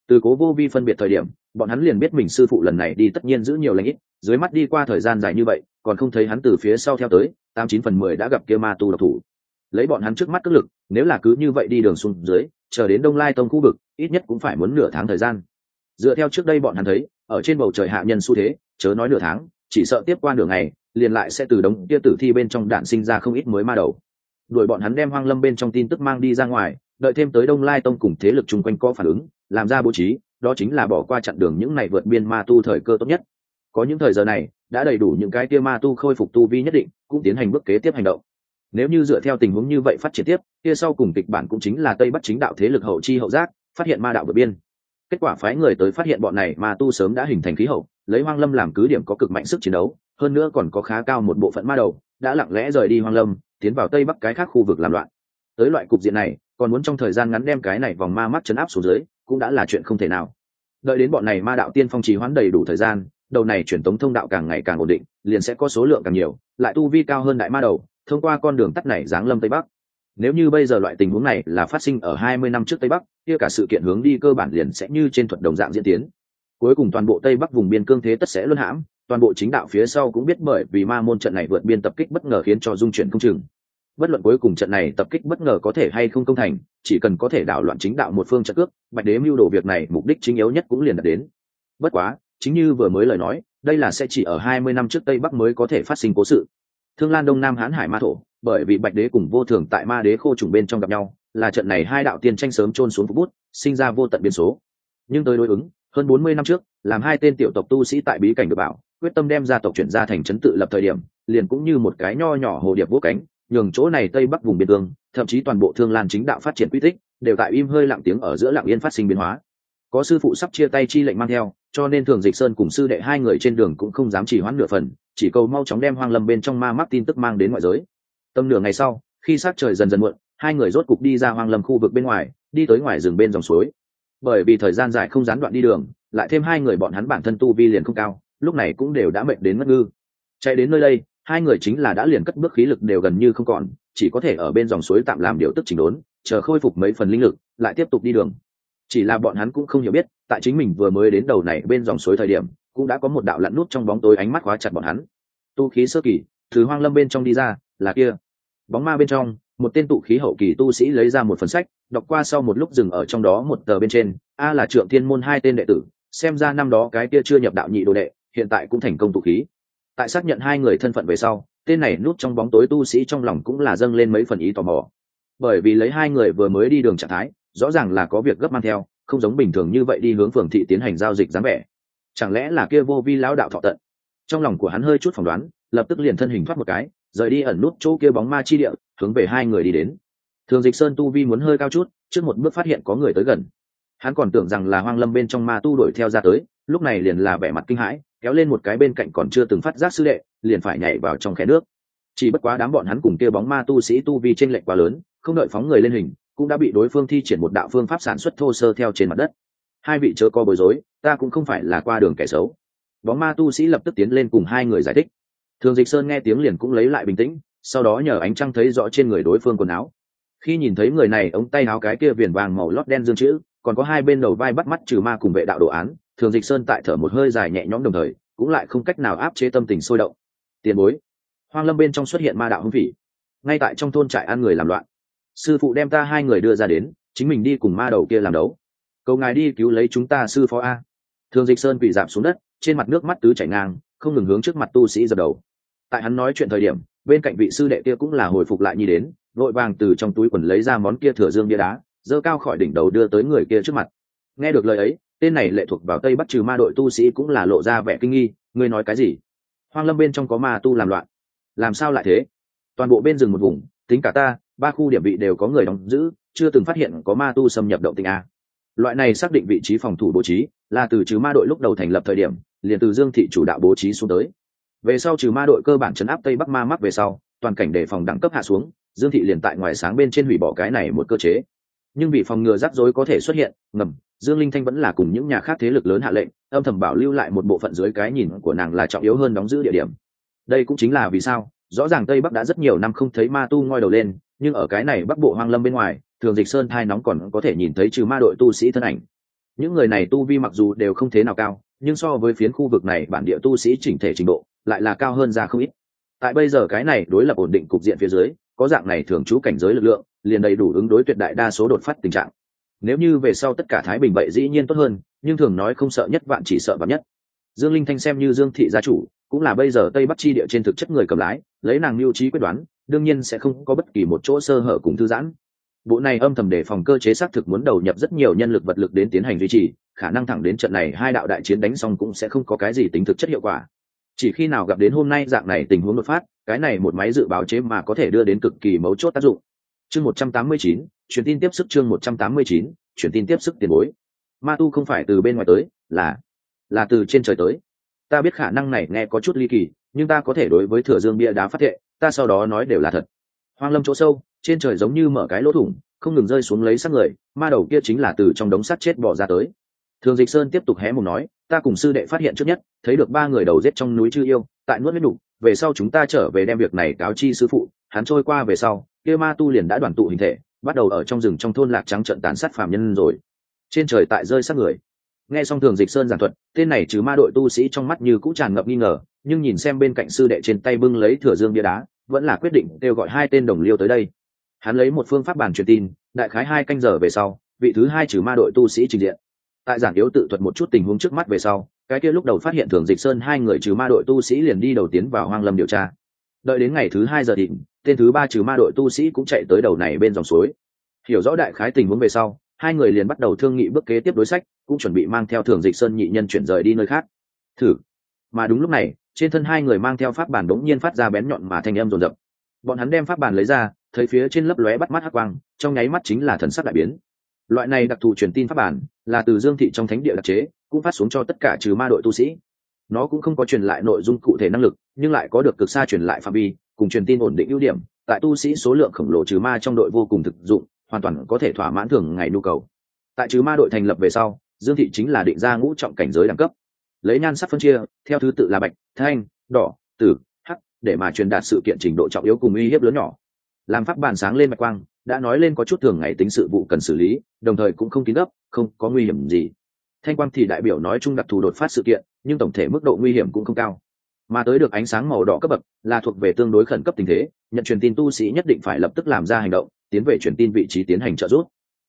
Từ cố vô vi phân biệt thời điểm, bọn hắn liền biết mình sư phụ lần này đi tất nhiên giữ nhiều lãnh ít, dưới mắt đi qua thời gian dài như vậy, còn không thấy hắn từ phía sau theo tới, tám chín phần mười đã gặp kia ma tu độc thủ. Lấy bọn hắn trước mắt cất lực, nếu là cứ như vậy đi đường xuống dưới, chờ đến đông lai tông khu vực, ít nhất cũng phải muốn nửa tháng thời gian dựa theo trước đây bọn hắn thấy, ở trên bầu trời hạ nhân xu thế, chớ nói nửa tháng, chỉ sợ tiếp qua nửa ngày, liền lại sẽ từ đống kia tử thi bên trong đạn sinh ra không ít mới ma đầu. Đuổi bọn hắn đem hoang lâm bên trong tin tức mang đi ra ngoài, đợi thêm tới đông lai tông cùng thế lực chung quanh có phản ứng, làm ra bố trí, đó chính là bỏ qua chặn đường những này vượt biên ma tu thời cơ tốt nhất. Có những thời giờ này, đã đầy đủ những cái tia ma tu khôi phục tu vi nhất định, cũng tiến hành bước kế tiếp hành động. Nếu như dựa theo tình huống như vậy phát triển tiếp, kia sau cùng kịch bản cũng chính là tây bắc chính đạo thế lực hậu chi hậu giác, phát hiện ma đạo vượt biên kết quả phái người tới phát hiện bọn này ma tu sớm đã hình thành khí hậu, lấy hoang lâm làm cứ điểm có cực mạnh sức chiến đấu, hơn nữa còn có khá cao một bộ phận ma đầu, đã lặng lẽ rời đi hoang lâm, tiến vào tây bắc cái khác khu vực làm loạn. Tới loại cục diện này, còn muốn trong thời gian ngắn đem cái này vòng ma mắt chấn áp xuống dưới, cũng đã là chuyện không thể nào. Đợi đến bọn này ma đạo tiên phong trì hoãn đầy đủ thời gian, đầu này truyền tống thông đạo càng ngày càng ổn định, liền sẽ có số lượng càng nhiều, lại tu vi cao hơn đại ma đầu, thông qua con đường tắt này giáng lâm tây bắc nếu như bây giờ loại tình huống này là phát sinh ở hai mươi năm trước tây bắc, kia cả sự kiện hướng đi cơ bản liền sẽ như trên thuật đồng dạng diễn tiến. Cuối cùng toàn bộ tây bắc vùng biên cương thế tất sẽ luân hãm, toàn bộ chính đạo phía sau cũng biết bởi vì ma môn trận này vượt biên tập kích bất ngờ khiến cho dung chuyển không chừng. Bất luận cuối cùng trận này tập kích bất ngờ có thể hay không công thành, chỉ cần có thể đảo loạn chính đạo một phương trận cước, bạch đế mưu đồ việc này mục đích chính yếu nhất cũng liền đạt đến. Bất quá, chính như vừa mới lời nói, đây là sẽ chỉ ở hai mươi năm trước tây bắc mới có thể phát sinh cố sự thương lan đông nam hán hải ma thổ, bởi vì bạch đế cùng vô thường tại ma đế khô trùng bên trong gặp nhau, là trận này hai đạo tiên tranh sớm trôn xuống phục bút, sinh ra vô tận biên số. Nhưng tới đối ứng, hơn bốn mươi năm trước, làm hai tên tiểu tộc tu sĩ tại bí cảnh được bảo, quyết tâm đem gia tộc chuyển ra thành trấn tự lập thời điểm, liền cũng như một cái nho nhỏ hồ điệp vô cánh, nhường chỗ này tây bắc vùng biên cương, thậm chí toàn bộ thương lan chính đạo phát triển quy tích, đều tại im hơi lặng tiếng ở giữa lặng yên phát sinh biến hóa. Có sư phụ sắp chia tay chi lệnh mang theo, cho nên thường dịch sơn cùng sư đệ hai người trên đường cũng không dám chỉ hoãn nửa phần chỉ cầu mau chóng đem hoang lâm bên trong ma mắc tin tức mang đến ngoại giới. Tầm nửa ngày sau, khi sát trời dần dần muộn, hai người rốt cục đi ra hoang lâm khu vực bên ngoài, đi tới ngoài rừng bên dòng suối. Bởi vì thời gian dài không gián đoạn đi đường, lại thêm hai người bọn hắn bản thân tu vi liền không cao, lúc này cũng đều đã mệt đến ngất ngư. Chạy đến nơi đây, hai người chính là đã liền cất bước khí lực đều gần như không còn, chỉ có thể ở bên dòng suối tạm làm điều tức chỉnh đốn, chờ khôi phục mấy phần linh lực, lại tiếp tục đi đường. Chỉ là bọn hắn cũng không hiểu biết, tại chính mình vừa mới đến đầu này bên dòng suối thời điểm cũng đã có một đạo lặn nút trong bóng tối ánh mắt khóa chặt bọn hắn. Tu khí sơ kỳ, từ hoang lâm bên trong đi ra, là kia. Bóng ma bên trong, một tên tụ khí hậu kỳ tu sĩ lấy ra một phần sách, đọc qua sau một lúc dừng ở trong đó một tờ bên trên, a là trượng thiên môn hai tên đệ tử, xem ra năm đó cái kia chưa nhập đạo nhị đồ đệ, hiện tại cũng thành công tụ khí. Tại xác nhận hai người thân phận về sau, tên này núp trong bóng tối tu sĩ trong lòng cũng là dâng lên mấy phần ý tò mò. Bởi vì lấy hai người vừa mới đi đường trạng thái, rõ ràng là có việc gấp mang theo, không giống bình thường như vậy đi hướng phường thị tiến hành giao dịch dáng vẻ chẳng lẽ là kia vô vi lão đạo thọ tận? Trong lòng của hắn hơi chút phỏng đoán, lập tức liền thân hình thoát một cái, rời đi ẩn nút chỗ kia bóng ma chi địa, hướng về hai người đi đến. Thường dịch sơn tu vi muốn hơi cao chút, trước một bước phát hiện có người tới gần. Hắn còn tưởng rằng là hoang lâm bên trong ma tu đuổi theo ra tới, lúc này liền là vẻ mặt kinh hãi, kéo lên một cái bên cạnh còn chưa từng phát giác sư đệ, liền phải nhảy vào trong khe nước. Chỉ bất quá đám bọn hắn cùng kia bóng ma tu sĩ tu vi t r ê n lệch quá lớn, không đợi phóng người lên hình, cũng đã bị đối phương thi triển một đạo phương pháp sản xuất thô sơ theo trên mặt đất hai vị chớ co bối rối, ta cũng không phải là qua đường kẻ xấu. Bóng ma tu sĩ lập tức tiến lên cùng hai người giải thích. Thường dịch sơn nghe tiếng liền cũng lấy lại bình tĩnh, sau đó nhờ ánh trăng thấy rõ trên người đối phương quần áo. Khi nhìn thấy người này, ống tay áo cái kia viền vàng màu lót đen dương chữ, còn có hai bên đầu vai bắt mắt trừ ma cùng vệ đạo đồ án, thường dịch sơn tại thở một hơi dài nhẹ nhõm đồng thời, cũng lại không cách nào áp chế tâm tình sôi động. Tiền bối. Hoang lâm bên trong xuất hiện ma đạo hưng vị ngay tại trong thôn trại ăn người làm loạn. Sư phụ đem ta hai người đưa ra đến, chính mình đi cùng ma đầu kia làm đấu cầu ngài đi cứu lấy chúng ta sư phó a. Thường dịch sơn bị giảm xuống đất, trên mặt nước mắt tứ chảy ngang, không ngừng hướng trước mặt tu sĩ dập đầu. Tại hắn nói chuyện thời điểm, bên cạnh vị sư đệ kia cũng là hồi phục lại nhi đến, vội vàng từ trong túi quần lấy ra món kia thừa dương bia đá dơ cao khỏi đỉnh đầu đưa tới người kia trước mặt. Nghe được lời ấy, tên này lệ thuộc vào tây bắc trừ ma đội tu sĩ cũng là lộ ra vẻ kinh nghi, ngươi nói cái gì? Hoang lâm bên trong có ma tu làm loạn. Làm sao lại thế? Toàn bộ bên rừng một vùng, tính cả ta, ba khu điểm vị đều có người đóng giữ, chưa từng phát hiện có ma tu xâm nhập động tình a loại này xác định vị trí phòng thủ bố trí là từ trừ ma đội lúc đầu thành lập thời điểm, liền từ dương thị chủ đạo bố trí xuống tới. Về sau trừ ma đội cơ bản chấn áp tây bắc ma mắc về sau, toàn cảnh đề phòng đẳng cấp hạ xuống, dương thị liền tại ngoài sáng bên trên hủy bỏ cái này một cơ chế. Nhưng vì phòng ngừa rắc rối có thể xuất hiện, ngầm, dương linh thanh vẫn là cùng những nhà khác thế lực lớn hạ lệnh, âm thầm bảo lưu lại một bộ phận dưới cái nhìn của nàng là trọng yếu hơn đóng giữ địa điểm. Đây cũng chính là vì sao, rõ ràng tây bắc đã rất nhiều năm không thấy ma tu ngoi đầu lên, nhưng ở cái này bắc bộ hoang lâm bên ngoài thường dịch sơn thai nóng còn có thể nhìn thấy trừ ma đội tu sĩ thân ảnh. Những người này tu vi mặc dù đều không thế nào cao, nhưng so với phiến khu vực này, bản địa tu sĩ chỉnh thể trình độ lại là cao hơn ra không ít. Tại bây giờ cái này đối lập ổn định cục diện phía dưới, có dạng này thường trú cảnh giới lực lượng, liền đầy đủ ứng đối tuyệt đại đa số đột phát tình trạng. Nếu như về sau tất cả thái bình vậy dĩ nhiên tốt hơn, nhưng thường nói không sợ nhất, vạn chỉ sợ vạn nhất. Dương linh thanh xem như dương thị gia chủ, cũng là bây giờ tây bắc chi địa trên thực chất người cầm lái, lấy nàng mưu trí quyết đoán, đương nhiên sẽ không có bất kỳ một chỗ sơ hở cùng thư giãn bộ này âm thầm để phòng cơ chế xác thực muốn đầu nhập rất nhiều nhân lực vật lực đến tiến hành duy trì, khả năng thẳng đến trận này hai đạo đại chiến đánh xong cũng sẽ không có cái gì tính thực chất hiệu quả. Chỉ khi nào gặp đến hôm nay dạng này tình huống đột phát, cái này một máy dự báo chế mà có thể đưa đến cực kỳ mấu chốt tác dụng. Chương một trăm tám mươi chín, truyền tin tiếp sức chương một trăm tám mươi chín, truyền tin tiếp sức tiền bối. Ma tu không phải từ bên ngoài tới, là là từ trên trời tới. Ta biết khả năng này nghe có chút ly kỳ, nhưng ta có thể đối với thừa dương bia đá phát thệ, ta sau đó nói đều là thật. Hoang lâm chỗ sâu trên trời giống như mở cái lỗ thủng, không ngừng rơi xuống lấy xác người, ma đầu kia chính là từ trong đống sắt chết bỏ ra tới. Thường dịch sơn tiếp tục hé mùng nói, ta cùng sư đệ phát hiện trước nhất, thấy được ba người đầu giết trong núi chư yêu, tại nuốt huyết đủ, về sau chúng ta trở về đem việc này cáo chi sư phụ, hắn trôi qua về sau, kia ma tu liền đã đoàn tụ hình thể, bắt đầu ở trong rừng trong thôn lạc trắng trận tàn sát phàm nhân rồi. Trên trời tại rơi sát người. Nghe xong thường dịch sơn giảng thuật, tên này chứ ma đội tu sĩ trong mắt như cũng tràn ngập nghi ngờ, nhưng nhìn xem bên cạnh sư đệ trên tay bưng lấy thừa dương bia đá, vẫn là quyết định kêu gọi hai tên đồng liêu tới đây hắn lấy một phương pháp bàn truyền tin, đại khái hai canh giờ về sau, vị thứ hai trừ ma đội tu sĩ trình diện. Tại giảng yếu tự thuật một chút tình huống trước mắt về sau, cái kia lúc đầu phát hiện thường dịch sơn hai người trừ ma đội tu sĩ liền đi đầu tiến vào hoang lâm điều tra. Đợi đến ngày thứ hai giờ thịnh, tên thứ ba trừ ma đội tu sĩ cũng chạy tới đầu này bên dòng suối. Hiểu rõ đại khái tình huống về sau, hai người liền bắt đầu thương nghị bước kế tiếp đối sách, cũng chuẩn bị mang theo thường dịch sơn nhị nhân chuyển rời đi nơi khác. Thử. Mà đúng lúc này, trên thân hai người mang theo pháp bản đống nhiên phát ra bén nhọn mà thanh âm rồn rập. Bọn hắn đem pháp bản lấy ra thấy phía trên lấp lóe bắt mắt hắc quang, trong nháy mắt chính là thần sắc đại biến. Loại này đặc thù truyền tin pháp bản là từ dương thị trong thánh địa đặc chế, cũng phát xuống cho tất cả trừ ma đội tu sĩ. Nó cũng không có truyền lại nội dung cụ thể năng lực, nhưng lại có được cực xa truyền lại phạm vi, cùng truyền tin ổn định ưu điểm, tại tu sĩ số lượng khổng lồ trừ ma trong đội vô cùng thực dụng, hoàn toàn có thể thỏa mãn thường ngày nhu cầu. Tại trừ ma đội thành lập về sau, dương thị chính là định ra ngũ trọng cảnh giới đẳng cấp. Lấy nhan sắc phân chia, theo thứ tự là bạch, thanh, đỏ, tử, hắc, để mà truyền đạt sự kiện trình độ trọng yếu cùng uy hiếp lớn nhỏ làm pháp bàn sáng lên mạch quang, đã nói lên có chút thường ngày tính sự vụ cần xử lý, đồng thời cũng không kín gấp, không có nguy hiểm gì. Thanh quang thì đại biểu nói chung đặc thù đột phát sự kiện, nhưng tổng thể mức độ nguy hiểm cũng không cao. Mà tới được ánh sáng màu đỏ cấp bậc, là thuộc về tương đối khẩn cấp tình thế, nhận truyền tin tu sĩ nhất định phải lập tức làm ra hành động, tiến về truyền tin vị trí tiến hành trợ giúp.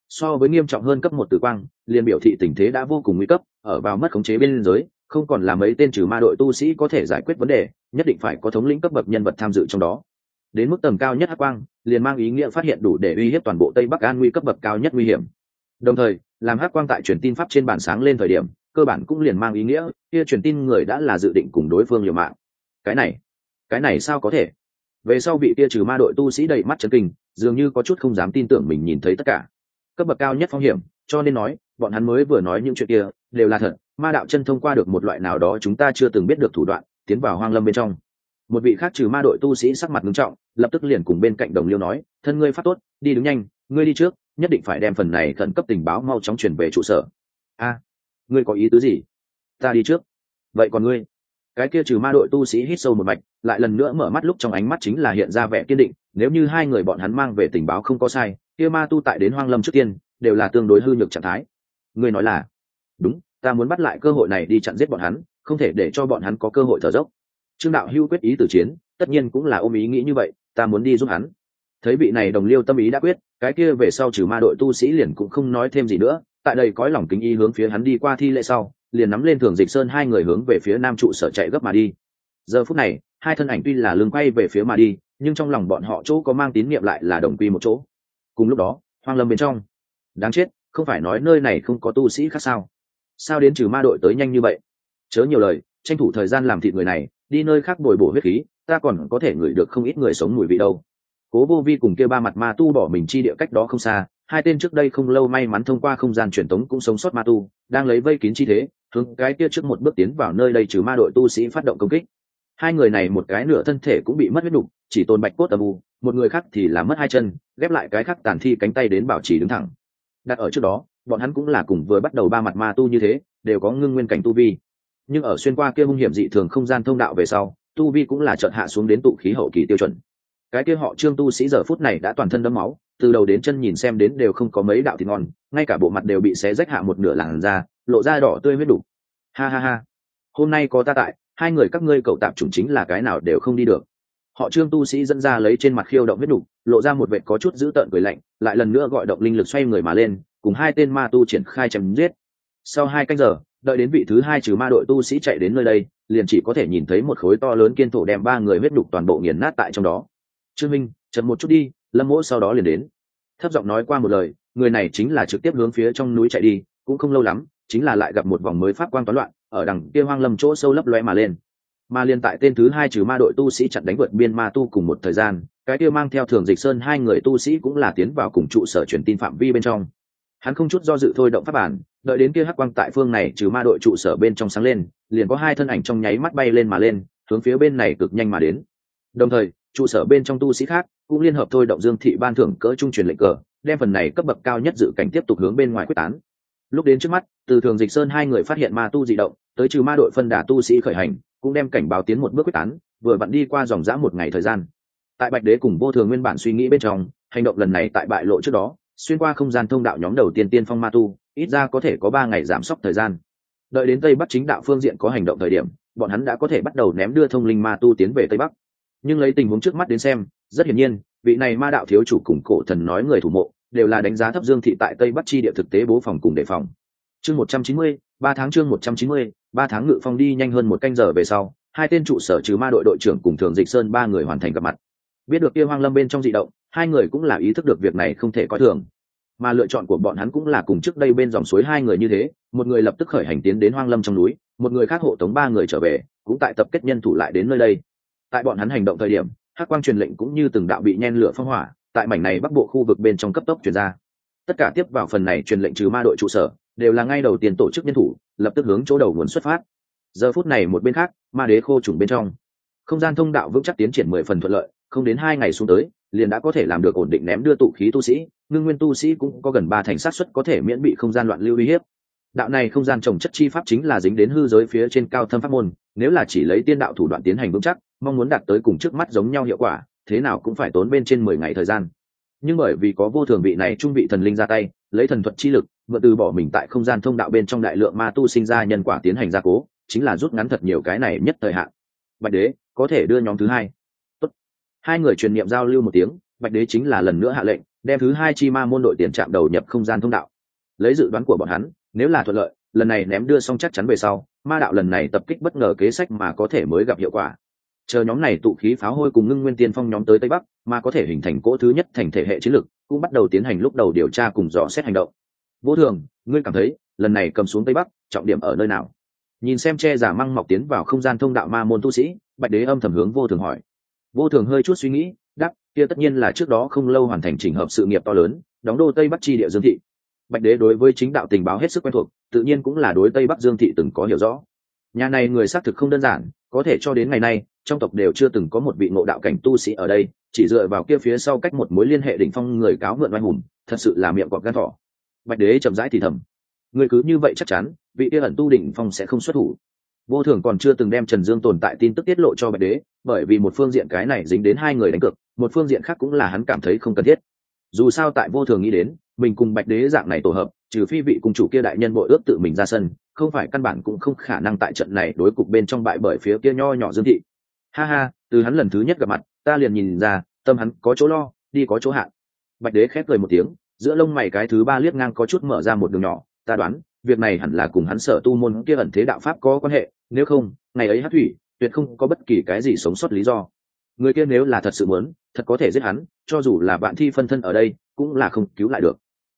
So với nghiêm trọng hơn cấp một tử quang, liền biểu thị tình thế đã vô cùng nguy cấp, ở vào mất khống chế bên giới, không còn là mấy tên trừ ma đội tu sĩ có thể giải quyết vấn đề, nhất định phải có thống lĩnh cấp bậc nhân vật tham dự trong đó đến mức tầm cao nhất hắc quang, liền mang ý nghĩa phát hiện đủ để uy hiếp toàn bộ tây bắc an nguy cấp bậc cao nhất nguy hiểm. Đồng thời, làm hắc quang tại truyền tin pháp trên bản sáng lên thời điểm, cơ bản cũng liền mang ý nghĩa, kia truyền tin người đã là dự định cùng đối phương liều mạng. Cái này cái này sao có thể? Về sau bị kia trừ ma đội tu sĩ đầy mắt chấn kinh, dường như có chút không dám tin tưởng mình nhìn thấy tất cả. Cấp bậc cao nhất phong hiểm, cho nên nói, bọn hắn mới vừa nói những chuyện kia, đều là thật, ma đạo chân thông qua được một loại nào đó chúng ta chưa từng biết được thủ đoạn, tiến vào hoang lâm bên trong một vị khác trừ ma đội tu sĩ sắc mặt nghiêm trọng, lập tức liền cùng bên cạnh đồng liêu nói, thân ngươi phát tốt, đi đứng nhanh, ngươi đi trước, nhất định phải đem phần này khẩn cấp tình báo mau chóng chuyển về trụ sở. A, ngươi có ý tứ gì? Ta đi trước. Vậy còn ngươi? Cái kia trừ ma đội tu sĩ hít sâu một mạch, lại lần nữa mở mắt lúc trong ánh mắt chính là hiện ra vẻ kiên định, nếu như hai người bọn hắn mang về tình báo không có sai, kia ma tu tại đến hoang lâm trước tiên, đều là tương đối hư nhược trạng thái. Ngươi nói là, đúng, ta muốn bắt lại cơ hội này đi chặn giết bọn hắn, không thể để cho bọn hắn có cơ hội thở dốc trương đạo hưu quyết ý từ chiến, tất nhiên cũng là ôm ý nghĩ như vậy, ta muốn đi giúp hắn. Thấy vị này đồng liêu tâm ý đã quyết, cái kia về sau trừ ma đội tu sĩ liền cũng không nói thêm gì nữa, tại đây cõi lòng kính y hướng phía hắn đi qua thi lễ sau, liền nắm lên thường dịch sơn hai người hướng về phía nam trụ sở chạy gấp mà đi. Giờ phút này, hai thân ảnh tuy là lưng quay về phía mà đi, nhưng trong lòng bọn họ chỗ có mang tín niệm lại là đồng quy một chỗ. Cùng lúc đó, hoang lâm bên trong. Đáng chết, không phải nói nơi này không có tu sĩ khác sao? Sao đến trừ ma đội tới nhanh như vậy? Chớ nhiều lời, tranh thủ thời gian làm thịt người này đi nơi khác bồi bổ huyết khí, ta còn có thể ngửi được không ít người sống mùi vị đâu. Cố vô vi cùng kia ba mặt ma tu bỏ mình chi địa cách đó không xa, hai tên trước đây không lâu may mắn thông qua không gian truyền tống cũng sống sót ma tu, đang lấy vây kín chi thế, hướng cái kia trước một bước tiến vào nơi đây trừ ma đội tu sĩ phát động công kích. Hai người này một cái nửa thân thể cũng bị mất huyết đục chỉ tồn bạch cốt âm u, một người khác thì là mất hai chân, ghép lại cái khác tàn thi cánh tay đến bảo trì đứng thẳng. Đặt ở trước đó, bọn hắn cũng là cùng vừa bắt đầu ba mặt ma tu như thế, đều có ngưng nguyên cảnh tu vi nhưng ở xuyên qua kia hung hiểm dị thường không gian thông đạo về sau, tu vi cũng là chợt hạ xuống đến tụ khí hậu kỳ tiêu chuẩn. Cái kia họ trương tu sĩ giờ phút này đã toàn thân đẫm máu, từ đầu đến chân nhìn xem đến đều không có mấy đạo thịt ngon, ngay cả bộ mặt đều bị xé rách hạ một nửa làn da, lộ ra đỏ tươi huyết đủ. Ha ha ha. Hôm nay có ta tại, hai người các ngươi cậu tạm chủng chính là cái nào đều không đi được. Họ trương tu sĩ dẫn ra lấy trên mặt khiêu động huyết đủ, lộ ra một vệ có chút dữ tợn cười lạnh, lại lần nữa gọi động linh lực xoay người mà lên, cùng hai tên ma tu triển khai chém giết. Sau hai canh giờ đợi đến vị thứ hai trừ ma đội tu sĩ chạy đến nơi đây, liền chỉ có thể nhìn thấy một khối to lớn kiên thổ đem ba người huyết đục toàn bộ nghiền nát tại trong đó. Trương minh, chậm một chút đi, lâm mỗ sau đó liền đến. Thấp giọng nói qua một lời, người này chính là trực tiếp hướng phía trong núi chạy đi, cũng không lâu lắm, chính là lại gặp một vòng mới pháp quan toán loạn, ở đằng kia hoang lâm chỗ sâu lấp loe mà lên. Mà liên tại tên thứ hai trừ ma đội tu sĩ chặn đánh vượt biên ma tu cùng một thời gian, cái kia mang theo thường dịch sơn hai người tu sĩ cũng là tiến vào cùng trụ sở truyền tin phạm vi bên trong hắn không chút do dự thôi động pháp bản, đợi đến kia hắc quang tại phương này trừ ma đội trụ sở bên trong sáng lên, liền có hai thân ảnh trong nháy mắt bay lên mà lên, hướng phía bên này cực nhanh mà đến. Đồng thời, trụ sở bên trong tu sĩ khác cũng liên hợp thôi động dương thị ban thưởng cỡ trung truyền lệnh cờ, đem phần này cấp bậc cao nhất dự cảnh tiếp tục hướng bên ngoài quyết tán. Lúc đến trước mắt, từ thường dịch sơn hai người phát hiện ma tu dị động, tới trừ ma đội phân đà tu sĩ khởi hành, cũng đem cảnh báo tiến một bước quyết tán, vừa vặn đi qua dòng dã một ngày thời gian. Tại bạch đế cùng vô thường nguyên bản suy nghĩ bên trong, hành động lần này tại bại lộ trước đó xuyên qua không gian thông đạo nhóm đầu tiên tiên phong ma tu, ít ra có thể có ba ngày giảm sốc thời gian. Đợi đến tây bắc chính đạo phương diện có hành động thời điểm, bọn hắn đã có thể bắt đầu ném đưa thông linh ma tu tiến về tây bắc. Nhưng lấy tình huống trước mắt đến xem, rất hiển nhiên, vị này ma đạo thiếu chủ cùng cổ thần nói người thủ mộ, đều là đánh giá thấp dương thị tại tây bắc chi địa thực tế bố phòng cùng đề phòng. Chương một trăm chín mươi, ba tháng chương một trăm chín mươi, ba tháng ngự phong đi nhanh hơn một canh giờ về sau, hai tên trụ sở trừ ma đội đội trưởng cùng thường dịch sơn ba người hoàn thành gặp mặt biết được kia hoang lâm bên trong dị động, hai người cũng là ý thức được việc này không thể coi thường. Mà lựa chọn của bọn hắn cũng là cùng trước đây bên dòng suối hai người như thế, một người lập tức khởi hành tiến đến hoang lâm trong núi, một người khác hộ tống ba người trở về, cũng tại tập kết nhân thủ lại đến nơi đây. Tại bọn hắn hành động thời điểm, hắc quang truyền lệnh cũng như từng đạo bị nhen lửa phong hỏa, tại mảnh này bắc bộ khu vực bên trong cấp tốc truyền ra. Tất cả tiếp vào phần này truyền lệnh trừ ma đội trụ sở, đều là ngay đầu tiên tổ chức nhân thủ, lập tức hướng chỗ đầu nguồn xuất phát. Giờ phút này một bên khác, ma đế khô trùng bên trong. Không gian thông đạo vững chắc tiến triển mười phần thuận lợi không đến hai ngày xuống tới, liền đã có thể làm được ổn định ném đưa tụ khí tu sĩ, ngưng nguyên tu sĩ cũng có gần ba thành sát xuất có thể miễn bị không gian loạn lưu uy hiếp. Đạo này không gian trồng chất chi pháp chính là dính đến hư giới phía trên cao thâm pháp môn, nếu là chỉ lấy tiên đạo thủ đoạn tiến hành vững chắc, mong muốn đạt tới cùng trước mắt giống nhau hiệu quả, thế nào cũng phải tốn bên trên mười ngày thời gian. Nhưng bởi vì có vô thường vị này trung vị thần linh ra tay, lấy thần thuật chi lực mượn từ bỏ mình tại không gian thông đạo bên trong đại lượng ma tu sinh ra nhân quả tiến hành gia cố, chính là rút ngắn thật nhiều cái này nhất thời hạn. Bạch đế, có thể đưa nhóm thứ hai hai người truyền niệm giao lưu một tiếng, bạch đế chính là lần nữa hạ lệnh, đem thứ hai chi ma môn đội tiền trạm đầu nhập không gian thông đạo. Lấy dự đoán của bọn hắn, nếu là thuận lợi, lần này ném đưa xong chắc chắn về sau, ma đạo lần này tập kích bất ngờ kế sách mà có thể mới gặp hiệu quả. Chờ nhóm này tụ khí pháo hôi cùng ngưng nguyên tiên phong nhóm tới tây bắc, mà có thể hình thành cỗ thứ nhất thành thể hệ chiến lược cũng bắt đầu tiến hành lúc đầu điều tra cùng dò xét hành động. Vô thường, ngươi cảm thấy, lần này cầm xuống tây bắc, trọng điểm ở nơi nào? Nhìn xem che giả măng mọc tiến vào không gian thông đạo ma môn tu sĩ, bạch đế âm thầm hướng vô thường hỏi vô thường hơi chút suy nghĩ đắc kia tất nhiên là trước đó không lâu hoàn thành trình hợp sự nghiệp to lớn, đóng đô tây bắc chi địa dương thị. Bạch đế đối với chính đạo tình báo hết sức quen thuộc, tự nhiên cũng là đối tây bắc dương thị từng có hiểu rõ. Nhà này người xác thực không đơn giản, có thể cho đến ngày nay, trong tộc đều chưa từng có một vị ngộ đạo cảnh tu sĩ ở đây, chỉ dựa vào kia phía sau cách một mối liên hệ đỉnh phong người cáo mượn oai hùng, thật sự là miệng cọp gan thỏ. Bạch đế chậm rãi thì thầm, người cứ như vậy chắc chắn, vị kia ẩn tu đỉnh phong sẽ không xuất thủ vô thường còn chưa từng đem trần dương tồn tại tin tức tiết lộ cho bạch đế, bởi vì một phương diện cái này dính đến hai người đánh cược, một phương diện khác cũng là hắn cảm thấy không cần thiết. Dù sao tại vô thường nghĩ đến, mình cùng bạch đế dạng này tổ hợp, trừ phi vị cùng chủ kia đại nhân bội ước tự mình ra sân, không phải căn bản cũng không khả năng tại trận này đối cục bên trong bại bởi phía kia nho nhỏ dương thị. Ha ha, từ hắn lần thứ nhất gặp mặt, ta liền nhìn ra, tâm hắn có chỗ lo, đi có chỗ hạn. Bạch đế khép cười một tiếng, giữa lông mày cái thứ ba liếc ngang có chút mở ra một đường nhỏ, ta đoán, việc này hẳn là cùng hắn sở tu môn kia ẩn thế đạo pháp có quan hệ nếu không, ngày ấy hát thủy, tuyệt không có bất kỳ cái gì sống sót lý do. Người kia nếu là thật sự muốn, thật có thể giết hắn, cho dù là bạn thi phân thân ở đây, cũng là không cứu lại được.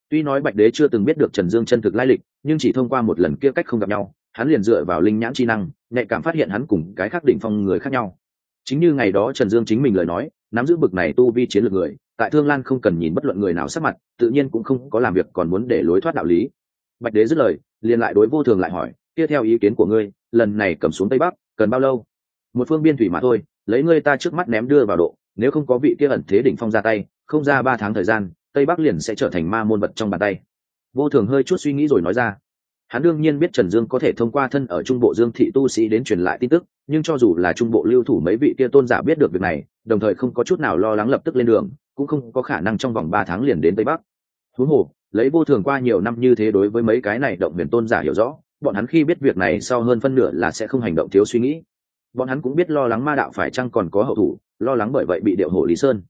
Tuy nói bạch đế chưa từng biết được trần dương chân thực lai lịch, nhưng chỉ thông qua một lần kia cách không gặp nhau, hắn liền dựa vào linh nhãn chi năng, nhạy cảm phát hiện hắn cùng cái khác đỉnh phong người khác nhau. Chính như ngày đó trần dương chính mình lời nói, nắm giữ bực này tu vi chiến lược người, tại thương lan không cần nhìn bất luận người nào sắc mặt, tự nhiên cũng không có làm việc còn muốn để lối thoát đạo lý. Bạch đế dứt lời, liền lại đối vô thường lại hỏi kia theo ý kiến của ngươi lần này cầm xuống tây bắc, cần bao lâu? Một phương biên thủy mà thôi, lấy ngươi ta trước mắt ném đưa vào độ, nếu không có vị kia ẩn thế đỉnh phong ra tay, không ra ba tháng thời gian, tây bắc liền sẽ trở thành ma môn vật trong bàn tay. Vô thường hơi chút suy nghĩ rồi nói ra. Hắn đương nhiên biết trần dương có thể thông qua thân ở trung bộ dương thị tu sĩ đến truyền lại tin tức, nhưng cho dù là trung bộ lưu thủ mấy vị kia tôn giả biết được việc này, đồng thời không có chút nào lo lắng lập tức lên đường, cũng không có khả năng trong vòng ba tháng liền đến tây bắc. Huống hồ, lấy vô thường qua nhiều năm như thế đối với mấy cái này động huyền tôn giả hiểu rõ bọn hắn khi biết việc này sau hơn phân nửa là sẽ không hành động thiếu suy nghĩ. Bọn hắn cũng biết lo lắng ma đạo phải chăng còn có hậu thủ, lo lắng bởi vậy bị điệu hổ lý sơn.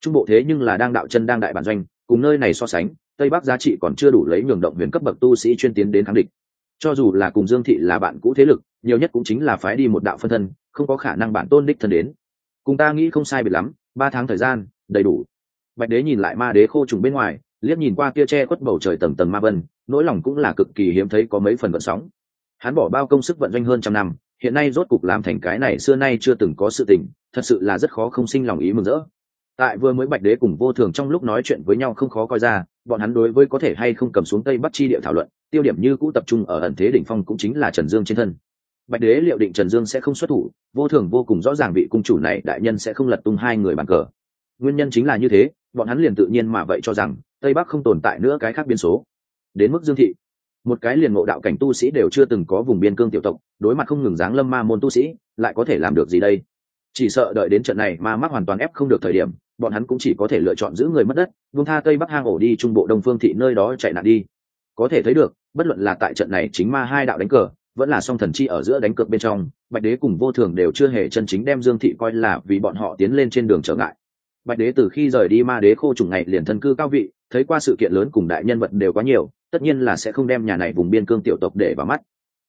Trung bộ thế nhưng là đang đạo chân đang đại bản doanh, cùng nơi này so sánh, tây bắc giá trị còn chưa đủ lấy nhường động huyền cấp bậc tu sĩ chuyên tiến đến kháng địch. Cho dù là cùng dương thị là bạn cũ thế lực, nhiều nhất cũng chính là phái đi một đạo phân thân, không có khả năng bản tôn đích thân đến. Cùng ta nghĩ không sai biệt lắm, ba tháng thời gian, đầy đủ. Bạch đế nhìn lại ma đế khô trùng bên ngoài liếc nhìn qua kia che khuất bầu trời tầng tầng ma vân, nỗi lòng cũng là cực kỳ hiếm thấy có mấy phần vận sóng. Hắn bỏ bao công sức vận doanh hơn trăm năm, hiện nay rốt cục làm thành cái này xưa nay chưa từng có sự tình, thật sự là rất khó không sinh lòng ý mừng rỡ. Tại vừa mới bạch đế cùng vô thường trong lúc nói chuyện với nhau không khó coi ra, bọn hắn đối với có thể hay không cầm xuống tây bắc chi địa thảo luận, tiêu điểm như cũ tập trung ở ẩn thế đỉnh phong cũng chính là trần dương trên thân. Bạch đế liệu định trần dương sẽ không xuất thủ, vô thường vô cùng rõ ràng vị cung chủ này đại nhân sẽ không lật tung hai người bàn cờ. Nguyên nhân chính là như thế, bọn hắn liền tự nhiên mà vậy cho rằng tây bắc không tồn tại nữa cái khác biên số. Đến mức dương thị, một cái liền ngộ đạo cảnh tu sĩ đều chưa từng có vùng biên cương tiểu tộc, đối mặt không ngừng dáng lâm ma môn tu sĩ, lại có thể làm được gì đây? Chỉ sợ đợi đến trận này ma mắc hoàn toàn ép không được thời điểm, bọn hắn cũng chỉ có thể lựa chọn giữ người mất đất vung tha tây bắc hang ổ đi trung bộ đông phương thị nơi đó chạy nạn đi. Có thể thấy được, bất luận là tại trận này chính ma hai đạo đánh cờ, vẫn là song thần chi ở giữa đánh cược bên trong, bạch đế cùng vô thường đều chưa hề chân chính đem dương thị coi là vì bọn họ tiến lên trên đường trở ngại. Bạch đế từ khi rời đi ma đế khô trùng này liền thân cư cao vị thấy qua sự kiện lớn cùng đại nhân vật đều quá nhiều, tất nhiên là sẽ không đem nhà này vùng biên cương tiểu tộc để vào mắt.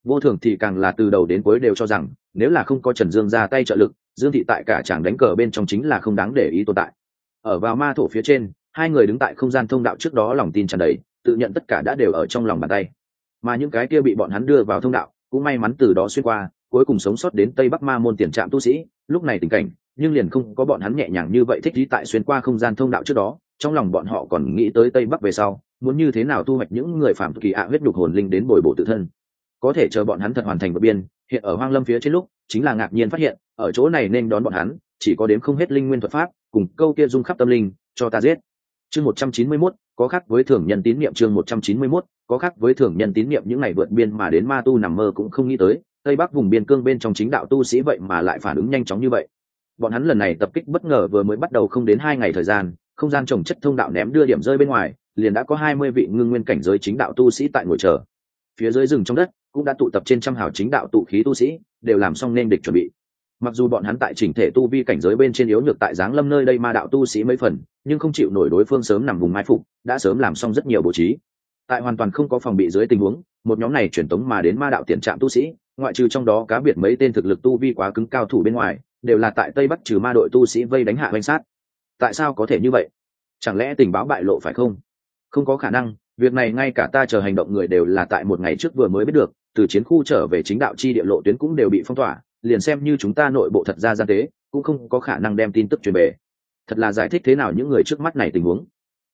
Vô thường thì càng là từ đầu đến cuối đều cho rằng, nếu là không có trần dương ra tay trợ lực, dương thị tại cả chàng đánh cờ bên trong chính là không đáng để ý tồn tại. Ở vào ma thổ phía trên, hai người đứng tại không gian thông đạo trước đó lòng tin tràn đầy, tự nhận tất cả đã đều ở trong lòng bàn tay. Mà những cái kia bị bọn hắn đưa vào thông đạo, cũng may mắn từ đó xuyên qua, cuối cùng sống sót đến tây bắc ma môn tiền trạm tu sĩ, lúc này tình cảnh, nhưng liền không có bọn hắn nhẹ nhàng như vậy thích lý tại xuyên qua không gian thông đạo trước đó trong lòng bọn họ còn nghĩ tới tây bắc về sau muốn như thế nào thu hoạch những người phạm kỳ ạ huyết nhục hồn linh đến bồi bổ tự thân. Có thể chờ bọn hắn thật hoàn thành vượt biên hiện ở hoang lâm phía trên lúc chính là ngạc nhiên phát hiện ở chỗ này nên đón bọn hắn chỉ có đếm không hết linh nguyên thuật pháp cùng câu kia dung khắp tâm linh cho ta giết. Chương một trăm chín mươi 191, có khác với thường nhân tín niệm chương một trăm chín mươi 191, có khác với thường nhân tín niệm những ngày vượt biên mà đến ma tu nằm mơ cũng không nghĩ tới tây bắc vùng biên cương bên trong chính đạo tu sĩ vậy mà lại phản ứng nhanh chóng như vậy. Bọn hắn lần này tập kích bất ngờ vừa mới bắt đầu không đến hai ngày thời gian không gian trồng chất thông đạo ném đưa điểm rơi bên ngoài, liền đã có hai mươi vị ngưng nguyên cảnh giới chính đạo tu sĩ tại ngồi chờ. Phía dưới rừng trong đất cũng đã tụ tập trên trăm hào chính đạo tụ khí tu sĩ, đều làm xong nên địch chuẩn bị. Mặc dù bọn hắn tại chỉnh thể tu vi cảnh giới bên trên yếu nhược tại giáng lâm nơi đây ma đạo tu sĩ mấy phần, nhưng không chịu nổi đối phương sớm nằm vùng mai phục, đã sớm làm xong rất nhiều bố trí. Tại hoàn toàn không có phòng bị dưới tình huống, một nhóm này truyền tống mà đến ma đạo tiền trạm tu sĩ, ngoại trừ trong đó cá biệt mấy tên thực lực tu vi quá cứng cao thủ bên ngoài, đều là tại tây bắc trừ ma đội tu sĩ vây đánh hạ danh sát tại sao có thể như vậy? Chẳng lẽ tình báo bại lộ phải không? Không có khả năng, việc này ngay cả ta chờ hành động người đều là tại một ngày trước vừa mới biết được, từ chiến khu trở về chính đạo chi địa lộ tuyến cũng đều bị phong tỏa, liền xem như chúng ta nội bộ thật ra gian tế, cũng không có khả năng đem tin tức truyền về. Thật là giải thích thế nào những người trước mắt này tình huống?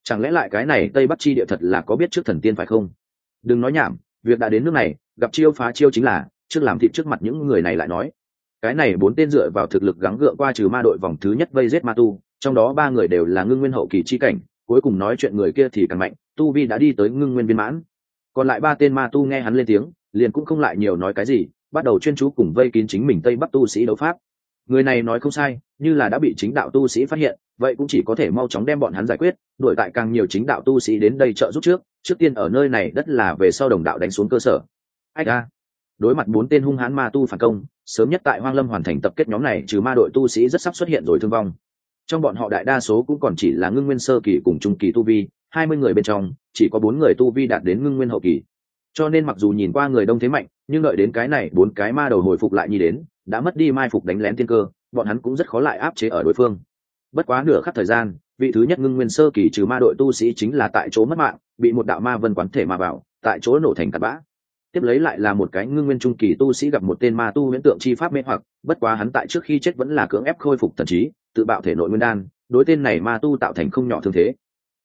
Chẳng lẽ lại cái này tây bắc chi địa thật là có biết trước thần tiên phải không? Đừng nói nhảm, việc đã đến nước này, gặp chiêu phá chiêu chính là, trước làm thịt trước mặt những người này lại nói. Cái này bốn tên dựa vào thực lực gắng gượng qua trừ ma đội vòng thứ nhất vây giết ma tu trong đó ba người đều là ngưng nguyên hậu kỳ chi cảnh, cuối cùng nói chuyện người kia thì càng mạnh, tu vi đã đi tới ngưng nguyên viên mãn. Còn lại ba tên ma tu nghe hắn lên tiếng, liền cũng không lại nhiều nói cái gì, bắt đầu chuyên chú cùng vây kín chính mình tây bắc tu sĩ đấu pháp. Người này nói không sai, như là đã bị chính đạo tu sĩ phát hiện, vậy cũng chỉ có thể mau chóng đem bọn hắn giải quyết, đuổi tại càng nhiều chính đạo tu sĩ đến đây trợ giúp trước trước tiên ở nơi này đất là về sau đồng đạo đánh xuống cơ sở. Ách a đối mặt bốn tên hung hãn ma tu phản công, sớm nhất tại hoang lâm hoàn thành tập kết nhóm này, trừ ma đội tu sĩ rất sắp xuất hiện rồi thương vong trong bọn họ đại đa số cũng còn chỉ là ngưng nguyên sơ kỳ cùng trung kỳ tu vi, hai mươi người bên trong, chỉ có bốn người tu vi đạt đến ngưng nguyên hậu kỳ. Cho nên mặc dù nhìn qua người đông thế mạnh, nhưng đợi đến cái này bốn cái ma đầu hồi phục lại nhi đến, đã mất đi mai phục đánh lén tiên cơ, bọn hắn cũng rất khó lại áp chế ở đối phương. Bất quá nửa khắc thời gian, vị thứ nhất ngưng nguyên sơ kỳ trừ ma đội tu sĩ chính là tại chỗ mất mạng, bị một đạo ma vân quán thể mà vào, tại chỗ nổ thành cát bã tiếp lấy lại là một cái ngưng nguyên trung kỳ tu sĩ gặp một tên ma tu huyễn tượng chi pháp mê hoặc, bất quá hắn tại trước khi chết vẫn là cưỡng ép khôi phục thần trí, tự bạo thể nội nguyên đan, đối tên này ma tu tạo thành không nhỏ thương thế.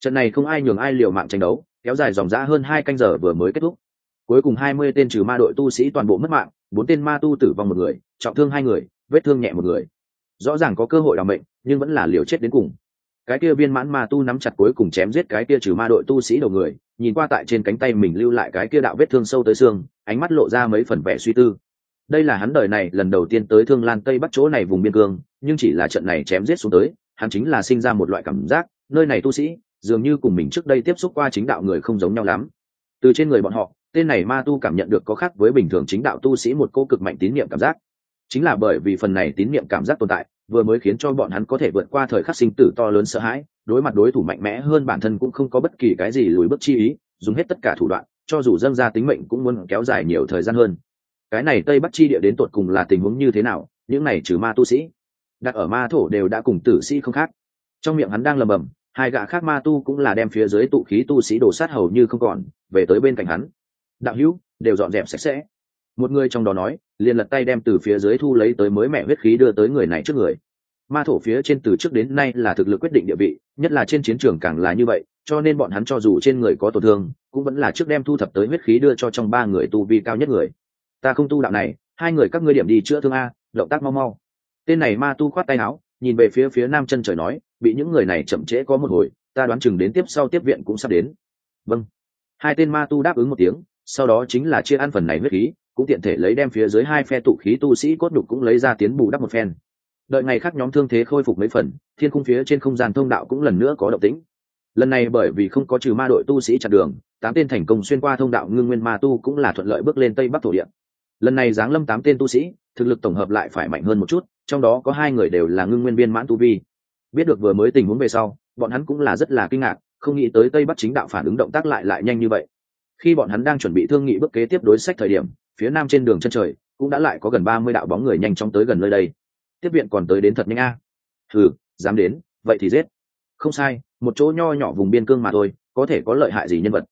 Trận này không ai nhường ai liều mạng tranh đấu, kéo dài dòng dã hơn hai canh giờ vừa mới kết thúc. Cuối cùng hai mươi tên trừ ma đội tu sĩ toàn bộ mất mạng, bốn tên ma tu tử vong một người, trọng thương hai người, vết thương nhẹ một người. Rõ ràng có cơ hội đảm mệnh, nhưng vẫn là liều chết đến cùng. Cái kia viên mãn ma tu nắm chặt cuối cùng chém giết cái kia trừ ma đội tu sĩ đầu người nhìn qua tại trên cánh tay mình lưu lại cái kia đạo vết thương sâu tới xương, ánh mắt lộ ra mấy phần vẻ suy tư. Đây là hắn đời này lần đầu tiên tới thương lan tây bắc chỗ này vùng biên cương, nhưng chỉ là trận này chém giết xuống tới, hắn chính là sinh ra một loại cảm giác, nơi này tu sĩ, dường như cùng mình trước đây tiếp xúc qua chính đạo người không giống nhau lắm. Từ trên người bọn họ, tên này ma tu cảm nhận được có khác với bình thường chính đạo tu sĩ một cô cực mạnh tín niệm cảm giác. Chính là bởi vì phần này tín niệm cảm giác tồn tại vừa mới khiến cho bọn hắn có thể vượt qua thời khắc sinh tử to lớn sợ hãi, đối mặt đối thủ mạnh mẽ hơn bản thân cũng không có bất kỳ cái gì lùi bước chi ý, dùng hết tất cả thủ đoạn, cho dù dâng ra tính mệnh cũng muốn kéo dài nhiều thời gian hơn. Cái này tây bắc chi địa đến tột cùng là tình huống như thế nào, những này trừ ma tu sĩ, đặt ở ma thổ đều đã cùng tử sĩ không khác. Trong miệng hắn đang lầm bầm, hai gã khác ma tu cũng là đem phía dưới tụ khí tu sĩ đổ sát hầu như không còn, về tới bên cạnh hắn. Đạo hữu, đều dọn dẹp sạch sẽ một người trong đó nói, liền lật tay đem từ phía dưới thu lấy tới mới mẹ huyết khí đưa tới người này trước người. Ma thổ phía trên từ trước đến nay là thực lực quyết định địa vị, nhất là trên chiến trường càng là như vậy, cho nên bọn hắn cho dù trên người có tổn thương, cũng vẫn là trước đem thu thập tới huyết khí đưa cho trong ba người tu vi cao nhất người. Ta không tu đạo này, hai người các ngươi điểm đi chữa thương a, động tác mau mau. Tên này ma tu khoát tay áo, nhìn về phía phía nam chân trời nói, bị những người này chậm trễ có một hồi, ta đoán chừng đến tiếp sau tiếp viện cũng sắp đến. Vâng. Hai tên ma tu đáp ứng một tiếng, sau đó chính là chia ăn phần này huyết khí cũng tiện thể lấy đem phía dưới hai phe tụ khí tu sĩ cốt đục cũng lấy ra tiến bù đắp một phen. Đợi ngày khác nhóm thương thế khôi phục mấy phần, thiên khung phía trên không gian thông đạo cũng lần nữa có động tĩnh. Lần này bởi vì không có trừ ma đội tu sĩ chặn đường, tám tên thành công xuyên qua thông đạo ngưng nguyên ma tu cũng là thuận lợi bước lên tây bắc thổ địa. Lần này giáng lâm tám tên tu sĩ, thực lực tổng hợp lại phải mạnh hơn một chút, trong đó có hai người đều là ngưng nguyên viên mãn tu vi. Biết được vừa mới tình huống về sau, bọn hắn cũng là rất là kinh ngạc, không nghĩ tới tây bắc chính đạo phản ứng động tác lại lại nhanh như vậy. Khi bọn hắn đang chuẩn bị thương nghị bước kế tiếp đối sách thời điểm phía nam trên đường chân trời, cũng đã lại có gần ba mươi đạo bóng người nhanh chóng tới gần nơi đây. Tiếp viện còn tới đến thật nhanh a. À. ừ dám đến, vậy thì giết. Không sai, một chỗ nho nhỏ vùng biên cương mà thôi, có thể có lợi hại gì nhân vật.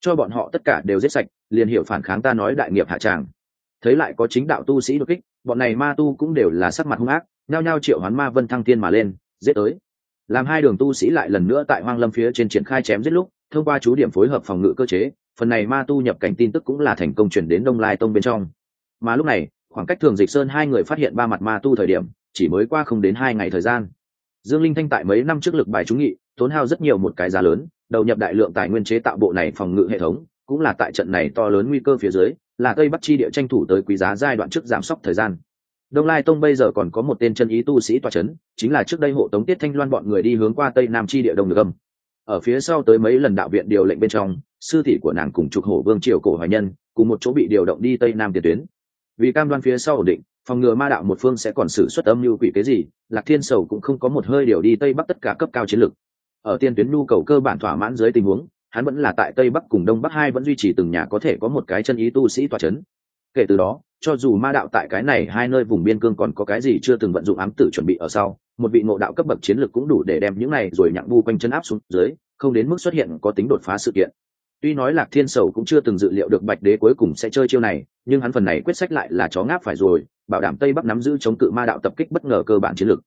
Cho bọn họ tất cả đều giết sạch, liền hiểu phản kháng ta nói đại nghiệp hạ tràng. Thấy lại có chính đạo tu sĩ đột kích, bọn này ma tu cũng đều là sắc mặt hung ác, nhao nhao triệu hoán ma vân thăng tiên mà lên, giết tới. Làm hai đường tu sĩ lại lần nữa tại hoang lâm phía trên triển khai chém giết lúc, thông qua chú điểm phối hợp phòng ngự cơ chế phần này ma tu nhập cảnh tin tức cũng là thành công chuyển đến đông lai tông bên trong. Mà lúc này, khoảng cách thường dịch sơn hai người phát hiện ba mặt ma tu thời điểm, chỉ mới qua không đến hai ngày thời gian. Dương linh thanh tại mấy năm trước lực bài trúng nghị, tốn hao rất nhiều một cái giá lớn, đầu nhập đại lượng tài nguyên chế tạo bộ này phòng ngự hệ thống, cũng là tại trận này to lớn nguy cơ phía dưới, là tây bắc chi địa tranh thủ tới quý giá giai đoạn trước giảm sốc thời gian. Đông lai tông bây giờ còn có một tên chân ý tu sĩ toa c h ấ n chính là trước đây hộ tống tiết thanh loan bọn người đi hướng qua tây nam chi địa đông được âm ở phía sau tới mấy lần đạo viện điều lệnh bên trong, sư thị của nàng cùng trục hổ vương triều cổ hoài nhân, cùng một chỗ bị điều động đi tây nam tiền tuyến. Vì cam đoan phía sau ổn định, phòng ngừa ma đạo một phương sẽ còn xử suất âm như quỷ cái gì, lạc thiên sầu cũng không có một hơi điều đi tây bắc tất cả cấp cao chiến lược. Ở tiên tuyến nhu cầu cơ bản thỏa mãn dưới tình huống, hắn vẫn là tại tây bắc cùng đông bắc hai vẫn duy trì từng nhà có thể có một cái chân ý tu sĩ tòa c h ấ n kể từ đó, cho dù ma đạo tại cái này hai nơi vùng biên cương còn có cái gì chưa từng vận dụng ám tử chuẩn bị ở sau một vị ngộ đạo cấp bậc chiến lược cũng đủ để đem những này rồi nhặng bu quanh chân áp xuống dưới, không đến mức xuất hiện có tính đột phá sự kiện. Tuy nói lạc thiên sầu cũng chưa từng dự liệu được bạch đế cuối cùng sẽ chơi chiêu này, nhưng hắn phần này quyết sách lại là chó ngáp phải rồi, bảo đảm tây bắc nắm giữ chống cự ma đạo tập kích bất ngờ cơ bản chiến lược.